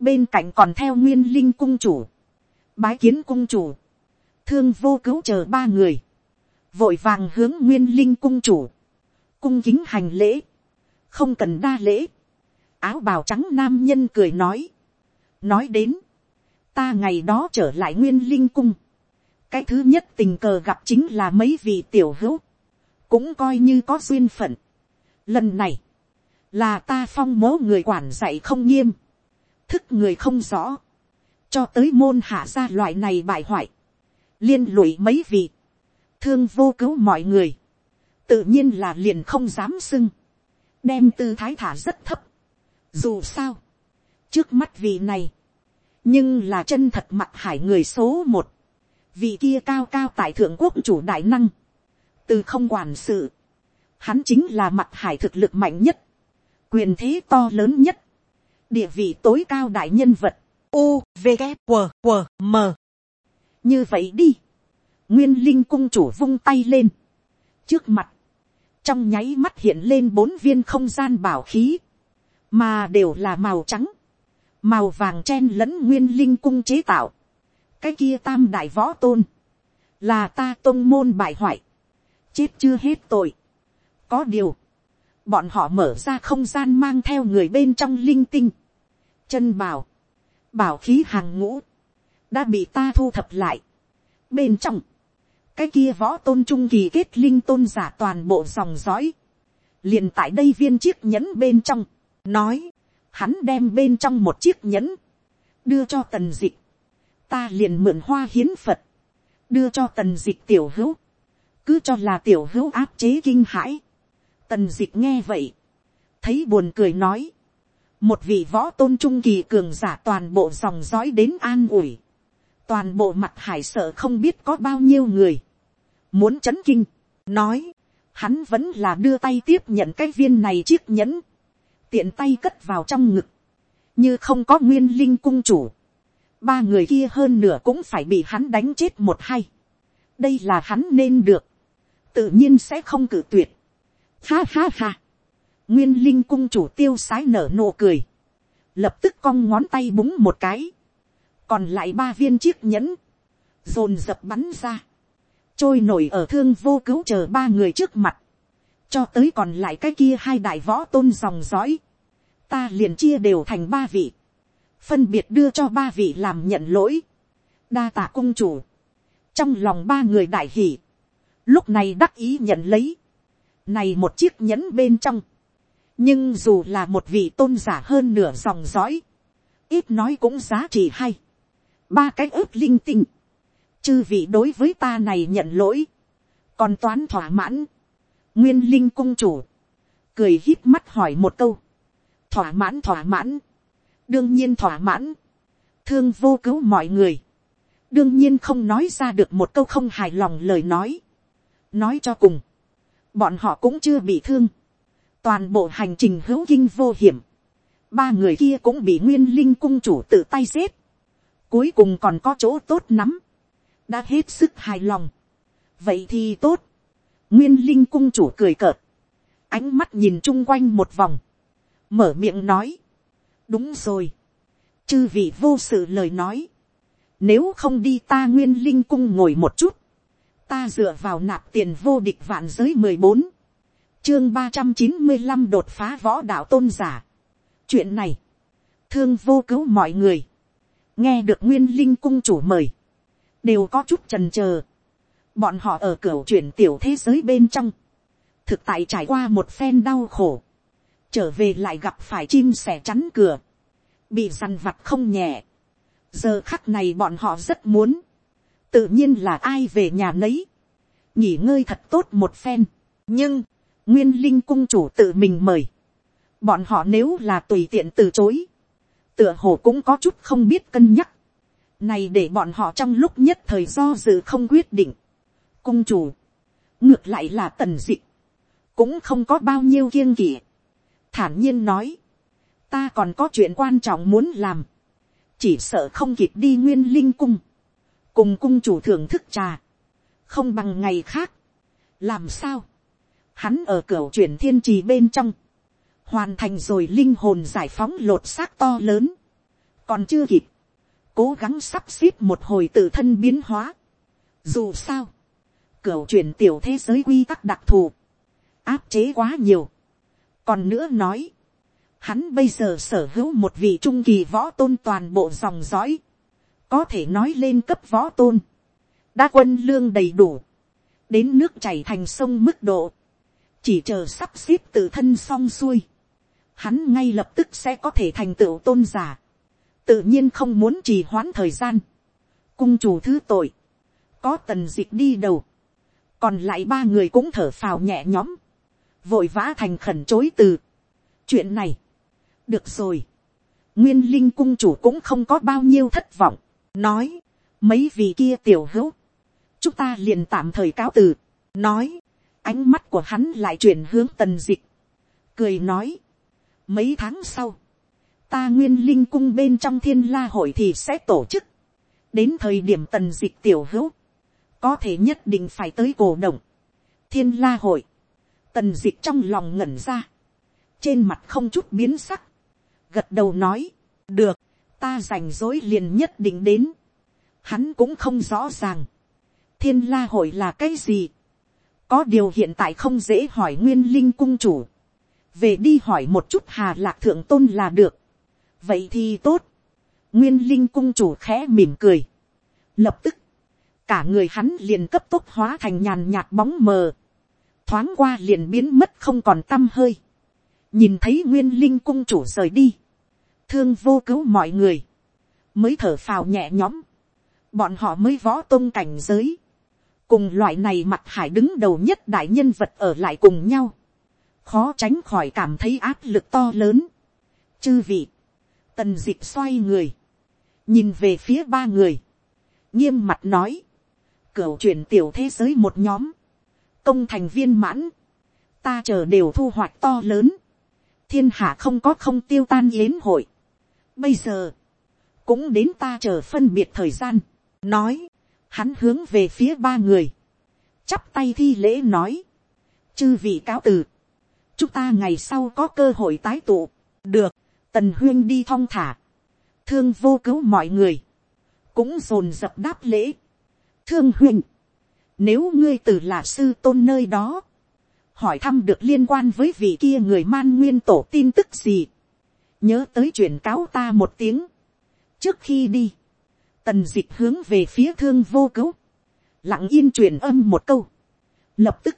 bên cạnh còn theo nguyên linh cung chủ, bái kiến cung chủ, thương vô cứu chờ ba người, vội vàng hướng nguyên linh cung chủ, cung kính hành lễ, không cần đa lễ, áo bào trắng nam nhân cười nói, nói đến, ta ngày đó trở lại nguyên linh cung, cái thứ nhất tình cờ gặp chính là mấy vị tiểu hữu, cũng coi như có duyên phận. Lần này, là ta phong mố người quản dạy không nghiêm, thức người không rõ, cho tới môn hạ ra loại này bại hoại, liên lụy mấy vị, thương vô cứu mọi người, tự nhiên là liền không dám xưng, đem tư thái thả rất thấp. Dù sao, trước mắt vị này, nhưng là chân thật mặt hải người số một, vị kia cao cao tại thượng quốc chủ đại năng, từ không quản sự, hắn chính là mặt hải thực lực mạnh nhất, quyền thế to lớn nhất, địa vị tối cao đại nhân vật, u v q q m. Như vậy đi. Nguyên linh cung chủ vung tay lên. Trước mặt trong nháy mắt hiện lên bốn viên không gian bảo khí mà đều là màu trắng màu vàng chen lẫn nguyên linh cung chế tạo. cái kia tam đại võ tôn là ta tôn môn bại hoại chết chưa hết tội. có điều bọn họ mở ra không gian mang theo người bên trong linh tinh chân bảo bảo khí hàng ngũ, đã bị ta thu thập lại. Bên trong, cái kia võ tôn trung kỳ kết linh tôn giả toàn bộ dòng dõi, liền tại đây viên chiếc nhẫn bên trong, nói, hắn đem bên trong một chiếc nhẫn, đưa cho tần dịch, ta liền mượn hoa hiến phật, đưa cho tần dịch tiểu hữu, cứ cho là tiểu hữu áp chế kinh hãi. Tần dịch nghe vậy, thấy buồn cười nói, một vị võ tôn trung kỳ cường giả toàn bộ dòng dõi đến an ủi, toàn bộ mặt hải sợ không biết có bao nhiêu người, muốn c h ấ n kinh, nói, hắn vẫn là đưa tay tiếp nhận cái viên này chiếc nhẫn, tiện tay cất vào trong ngực, như không có nguyên linh cung chủ, ba người kia hơn nửa cũng phải bị hắn đánh chết một hay, đây là hắn nên được, tự nhiên sẽ không cử tuyệt. Ha ha ha. Nguyên linh cung chủ tiêu sái nở nụ cười, lập tức cong ngón tay búng một cái, còn lại ba viên chiếc nhẫn, dồn dập bắn ra, trôi nổi ở thương vô cứu chờ ba người trước mặt, cho tới còn lại cái kia hai đại võ tôn dòng dõi, ta liền chia đều thành ba vị, phân biệt đưa cho ba vị làm nhận lỗi, đa tạ cung chủ, trong lòng ba người đại hỉ, lúc này đắc ý nhận lấy, này một chiếc nhẫn bên trong, nhưng dù là một vị tôn giả hơn nửa dòng dõi, ít nói cũng giá trị hay. ba cái ướp linh tinh, chư vị đối với ta này nhận lỗi, còn toán thỏa mãn, nguyên linh cung chủ, cười hít mắt hỏi một câu, thỏa mãn thỏa mãn, đương nhiên thỏa mãn, thương vô cứu mọi người, đương nhiên không nói ra được một câu không hài lòng lời nói, nói cho cùng, bọn họ cũng chưa bị thương, toàn bộ hành trình hữu kinh vô hiểm, ba người kia cũng bị nguyên linh cung chủ tự tay giết, cuối cùng còn có chỗ tốt lắm, đã hết sức hài lòng, vậy thì tốt, nguyên linh cung chủ cười cợt, ánh mắt nhìn chung quanh một vòng, mở miệng nói, đúng rồi, chư vị vô sự lời nói, nếu không đi ta nguyên linh cung ngồi một chút, ta dựa vào nạp tiền vô địch vạn giới mười bốn, chương ba trăm chín mươi năm đột phá võ đạo tôn giả. chuyện này, thương vô cứu mọi người, nghe được nguyên linh cung chủ mời, đều có chút trần chờ bọn họ ở cửa chuyển tiểu thế giới bên trong, thực tại trải qua một phen đau khổ, trở về lại gặp phải chim sẻ chắn cửa, bị dằn vặt không nhẹ. giờ khắc này bọn họ rất muốn, tự nhiên là ai về nhà nấy, nghỉ ngơi thật tốt một phen, nhưng, nguyên linh cung chủ tự mình mời, bọn họ nếu là tùy tiện từ chối, tựa hồ cũng có chút không biết cân nhắc, này để bọn họ trong lúc nhất thời do dự không quyết định, cung chủ, ngược lại là tần dị, cũng không có bao nhiêu kiêng kỵ, thản nhiên nói, ta còn có chuyện quan trọng muốn làm, chỉ sợ không kịp đi nguyên linh cung, cùng cung chủ thưởng thức trà, không bằng ngày khác, làm sao, hắn ở cửa chuyển thiên trì bên trong, hoàn thành rồi linh hồn giải phóng lột xác to lớn, còn chưa kịp, cố gắng sắp xếp một hồi tự thân biến hóa. Dù sao, cửa chuyển tiểu thế giới quy tắc đặc thù, áp chế quá nhiều. còn nữa nói, hắn bây giờ sở hữu một vị trung kỳ võ tôn toàn bộ dòng dõi, có thể nói lên cấp võ tôn, đã quân lương đầy đủ, đến nước chảy thành sông mức độ, chỉ chờ sắp xếp tự thân xong xuôi, hắn ngay lập tức sẽ có thể thành tựu tôn giả, tự nhiên không muốn trì hoãn thời gian, cung chủ thứ tội, có tần d ị c h đi đầu, còn lại ba người cũng thở phào nhẹ nhõm, vội vã thành khẩn chối từ. chuyện này, được rồi, nguyên linh cung chủ cũng không có bao nhiêu thất vọng, nói, mấy vị kia tiểu hữu, chúng ta liền tạm thời cáo từ, nói, ánh mắt của hắn lại chuyển hướng tần dịch, cười nói, mấy tháng sau, ta nguyên linh cung bên trong thiên la hội thì sẽ tổ chức, đến thời điểm tần dịch tiểu hữu, có thể nhất định phải tới cổ động, thiên la hội, tần dịch trong lòng ngẩn ra, trên mặt không chút biến sắc, gật đầu nói, được, ta rảnh rối liền nhất định đến, hắn cũng không rõ ràng, thiên la hội là cái gì, có điều hiện tại không dễ hỏi nguyên linh cung chủ. về đi hỏi một chút hà lạc thượng tôn là được. vậy thì tốt. nguyên linh cung chủ khẽ mỉm cười. lập tức, cả người hắn liền cấp tốc hóa thành nhàn nhạt bóng mờ. thoáng qua liền biến mất không còn t hơi. nhìn thấy nguyên linh cung chủ rời đi. thương vô cứu mọi người, mới thở phào nhẹ nhõm, bọn họ mới võ tôn cảnh giới, cùng loại này mặt hải đứng đầu nhất đại nhân vật ở lại cùng nhau, khó tránh khỏi cảm thấy áp lực to lớn. chư vị, tần d ị c h xoay người, nhìn về phía ba người, nghiêm mặt nói, cửa chuyển tiểu thế giới một nhóm, công thành viên mãn, ta chờ đều thu hoạch to lớn, thiên hạ không có không tiêu tan yến hội. Bây giờ, cũng đến ta chờ phân biệt thời gian, nói, hắn hướng về phía ba người, chắp tay thi lễ nói, chư vị cáo từ, chúng ta ngày sau có cơ hội tái tụ, được, tần huyên đi thong thả, thương vô cứu mọi người, cũng dồn dập đáp lễ, thương huynh, nếu ngươi từ là sư tôn nơi đó, hỏi thăm được liên quan với vị kia người man nguyên tổ tin tức gì, nhớ tới chuyển cáo ta một tiếng, trước khi đi, tần d ị c h hướng về phía thương vô cứu, lặng yên truyền âm một câu, lập tức,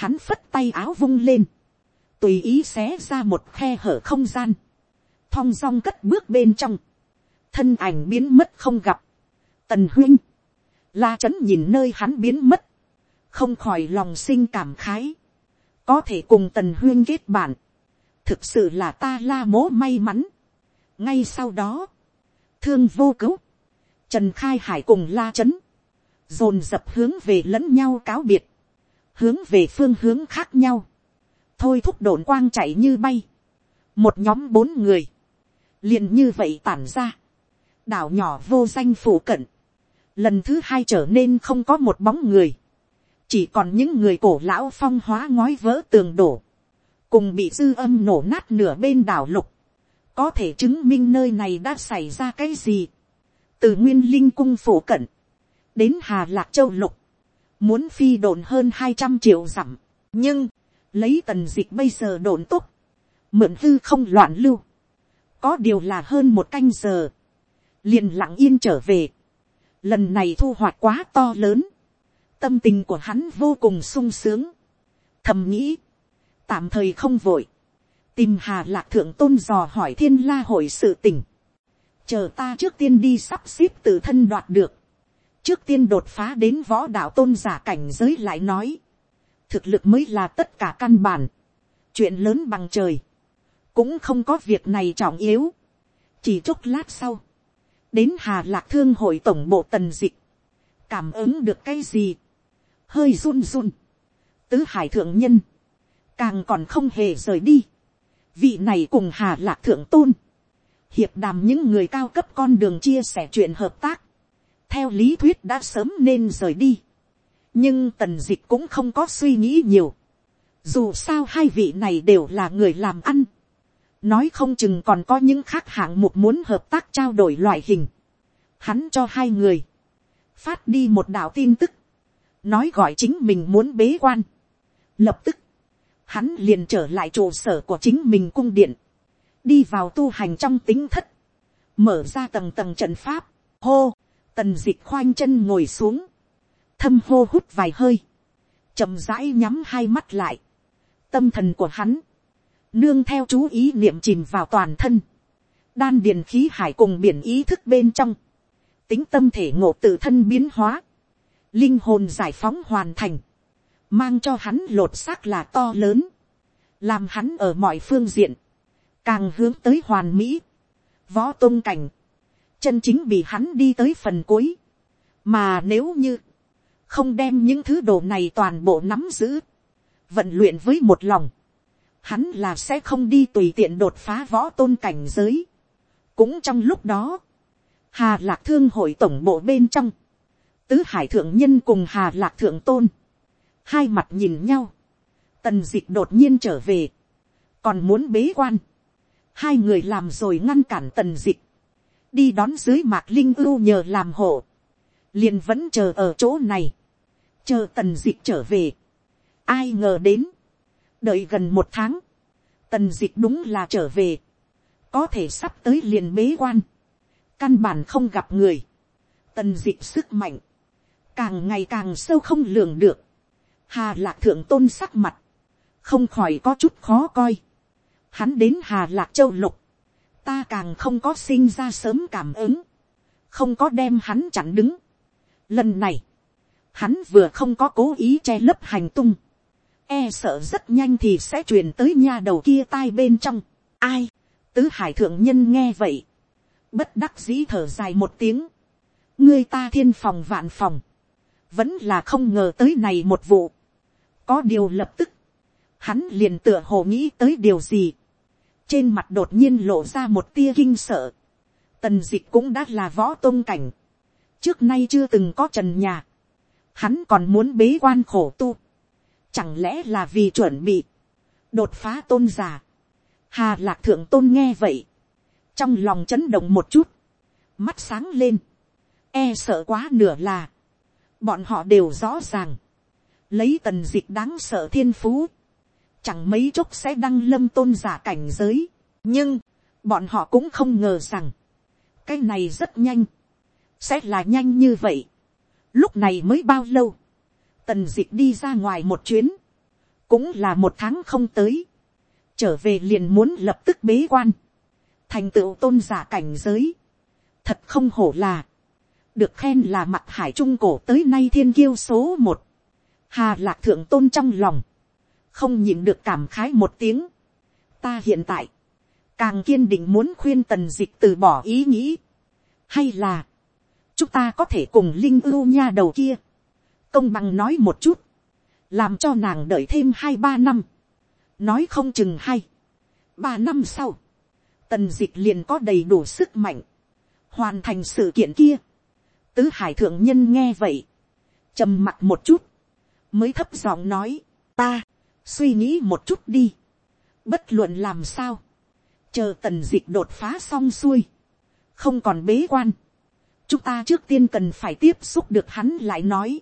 hắn phất tay áo vung lên, tùy ý xé ra một khe hở không gian, thong dong cất bước bên trong, thân ảnh biến mất không gặp, tần huynh, la trấn nhìn nơi hắn biến mất, không khỏi lòng sinh cảm khái, có thể cùng tần huyên kết bạn, thực sự là ta la mố may mắn. ngay sau đó, thương vô cứu, trần khai hải cùng la trấn, dồn dập hướng về lẫn nhau cáo biệt, hướng về phương hướng khác nhau, thôi thúc độn quang chạy như bay, một nhóm bốn người, liền như vậy tản ra, đảo nhỏ vô danh phủ cận, lần thứ hai trở nên không có một bóng người, chỉ còn những người cổ lão phong hóa ngói vỡ tường đổ, cùng bị dư âm nổ nát nửa bên đảo lục, có thể chứng minh nơi này đã xảy ra cái gì, từ nguyên linh cung phổ cận, đến hà lạc châu lục, muốn phi đồn hơn hai trăm triệu dặm, nhưng, lấy tần dịch bây giờ đồn túc, mượn hư không loạn lưu, có điều là hơn một canh giờ, liền lặng yên trở về, lần này thu hoạch quá to lớn, tâm tình của hắn vô cùng sung sướng, thầm nghĩ, tạm thời không vội, tìm hà lạc thượng tôn dò hỏi thiên la hội sự tình, chờ ta trước tiên đi sắp xếp tự thân đoạt được, trước tiên đột phá đến võ đạo tôn giả cảnh giới lại nói, thực lực mới là tất cả căn bản, chuyện lớn bằng trời, cũng không có việc này trọng yếu, chỉ chốc lát sau, đến hà lạc thương hội tổng bộ tần dịch, cảm ứng được cái gì, hơi run run, tứ hải thượng nhân, càng còn không hề rời đi, vị này cùng hà lạc thượng tôn, hiệp đàm những người cao cấp con đường chia sẻ chuyện hợp tác, theo lý thuyết đã sớm nên rời đi, nhưng tần dịch cũng không có suy nghĩ nhiều. dù sao hai vị này đều là người làm ăn nói không chừng còn có những khác hạng mục muốn hợp tác trao đổi loại hình. hắn cho hai người, phát đi một đạo tin tức, nói gọi chính mình muốn bế quan. lập tức, hắn liền trở lại trụ sở của chính mình cung điện, đi vào tu hành trong tính thất, mở ra tầng tầng trận pháp, hô, tần dịch khoanh chân ngồi xuống, thâm hô hút vài hơi, chậm rãi nhắm hai mắt lại, tâm thần của hắn, nương theo chú ý niệm chìm vào toàn thân, đan điền khí hải cùng biển ý thức bên trong, tính tâm thể ngộ tự thân biến hóa, linh hồn giải phóng hoàn thành, mang cho hắn lột xác là to lớn, làm hắn ở mọi phương diện, càng hướng tới hoàn mỹ, võ tôn cảnh, chân chính bị hắn đi tới phần cuối, mà nếu như, không đem những thứ đồ này toàn bộ nắm giữ, vận luyện với một lòng, hắn là sẽ không đi tùy tiện đột phá võ tôn cảnh giới. cũng trong lúc đó, hà lạc thương hội tổng bộ bên trong, tứ hải thượng nhân cùng hà lạc thượng tôn, hai mặt nhìn nhau, tần d ị c h đột nhiên trở về, còn muốn bế quan, hai người làm rồi ngăn cản tần d ị c h đi đón dưới mạc linh ưu nhờ làm hộ, liền vẫn chờ ở chỗ này, chờ tần d ị c h trở về, ai ngờ đến, đợi gần một tháng, tần dịch đúng là trở về, có thể sắp tới liền bế quan, căn bản không gặp người, tần dịch sức mạnh, càng ngày càng sâu không lường được, hà lạc thượng tôn sắc mặt, không khỏi có chút khó coi, hắn đến hà lạc châu lục, ta càng không có sinh ra sớm cảm ứng, không có đem hắn chặn đứng. Lần này, hắn vừa không có cố ý che lấp hành tung, e sợ rất nhanh thì sẽ truyền tới nha đầu kia tai bên trong. Ai, tứ hải thượng nhân nghe vậy, bất đắc dĩ thở dài một tiếng, ngươi ta thiên phòng vạn phòng, vẫn là không ngờ tới này một vụ, có điều lập tức, hắn liền tựa hồ nghĩ tới điều gì, trên mặt đột nhiên lộ ra một tia kinh sợ, tần dịch cũng đã là võ tôn cảnh, trước nay chưa từng có trần nhà, hắn còn muốn bế quan khổ tu, chẳng lẽ là vì chuẩn bị, đột phá tôn giả, hà lạc thượng tôn nghe vậy, trong lòng chấn động một chút, mắt sáng lên, e sợ quá nửa là, bọn họ đều rõ ràng, lấy tần dịch đáng sợ thiên phú, chẳng mấy chốc sẽ đăng lâm tôn giả cảnh giới, nhưng, bọn họ cũng không ngờ rằng, cái này rất nhanh, sẽ là nhanh như vậy. Lúc này mới bao lâu, tần dịch đi ra ngoài một chuyến, cũng là một tháng không tới, trở về liền muốn lập tức bế quan, thành tựu tôn giả cảnh giới, thật không hổ là, được khen là mặt hải trung cổ tới nay thiên kiêu số một, hà lạc thượng tôn trong lòng, không nhìn được cảm khái một tiếng. ta hiện tại, càng kiên định muốn khuyên tần dịch từ bỏ ý nghĩ, hay là, chúng ta có thể cùng linh ưu nha đầu kia, công bằng nói một chút, làm cho nàng đợi thêm hai ba năm, nói không chừng hay, ba năm sau, tần dịch liền có đầy đủ sức mạnh, hoàn thành sự kiện kia, tứ hải thượng nhân nghe vậy, trầm mặt một chút, mới thấp giọng nói, ta, suy nghĩ một chút đi, bất luận làm sao, chờ tần dịch đột phá xong xuôi, không còn bế quan, chúng ta trước tiên cần phải tiếp xúc được hắn lại nói,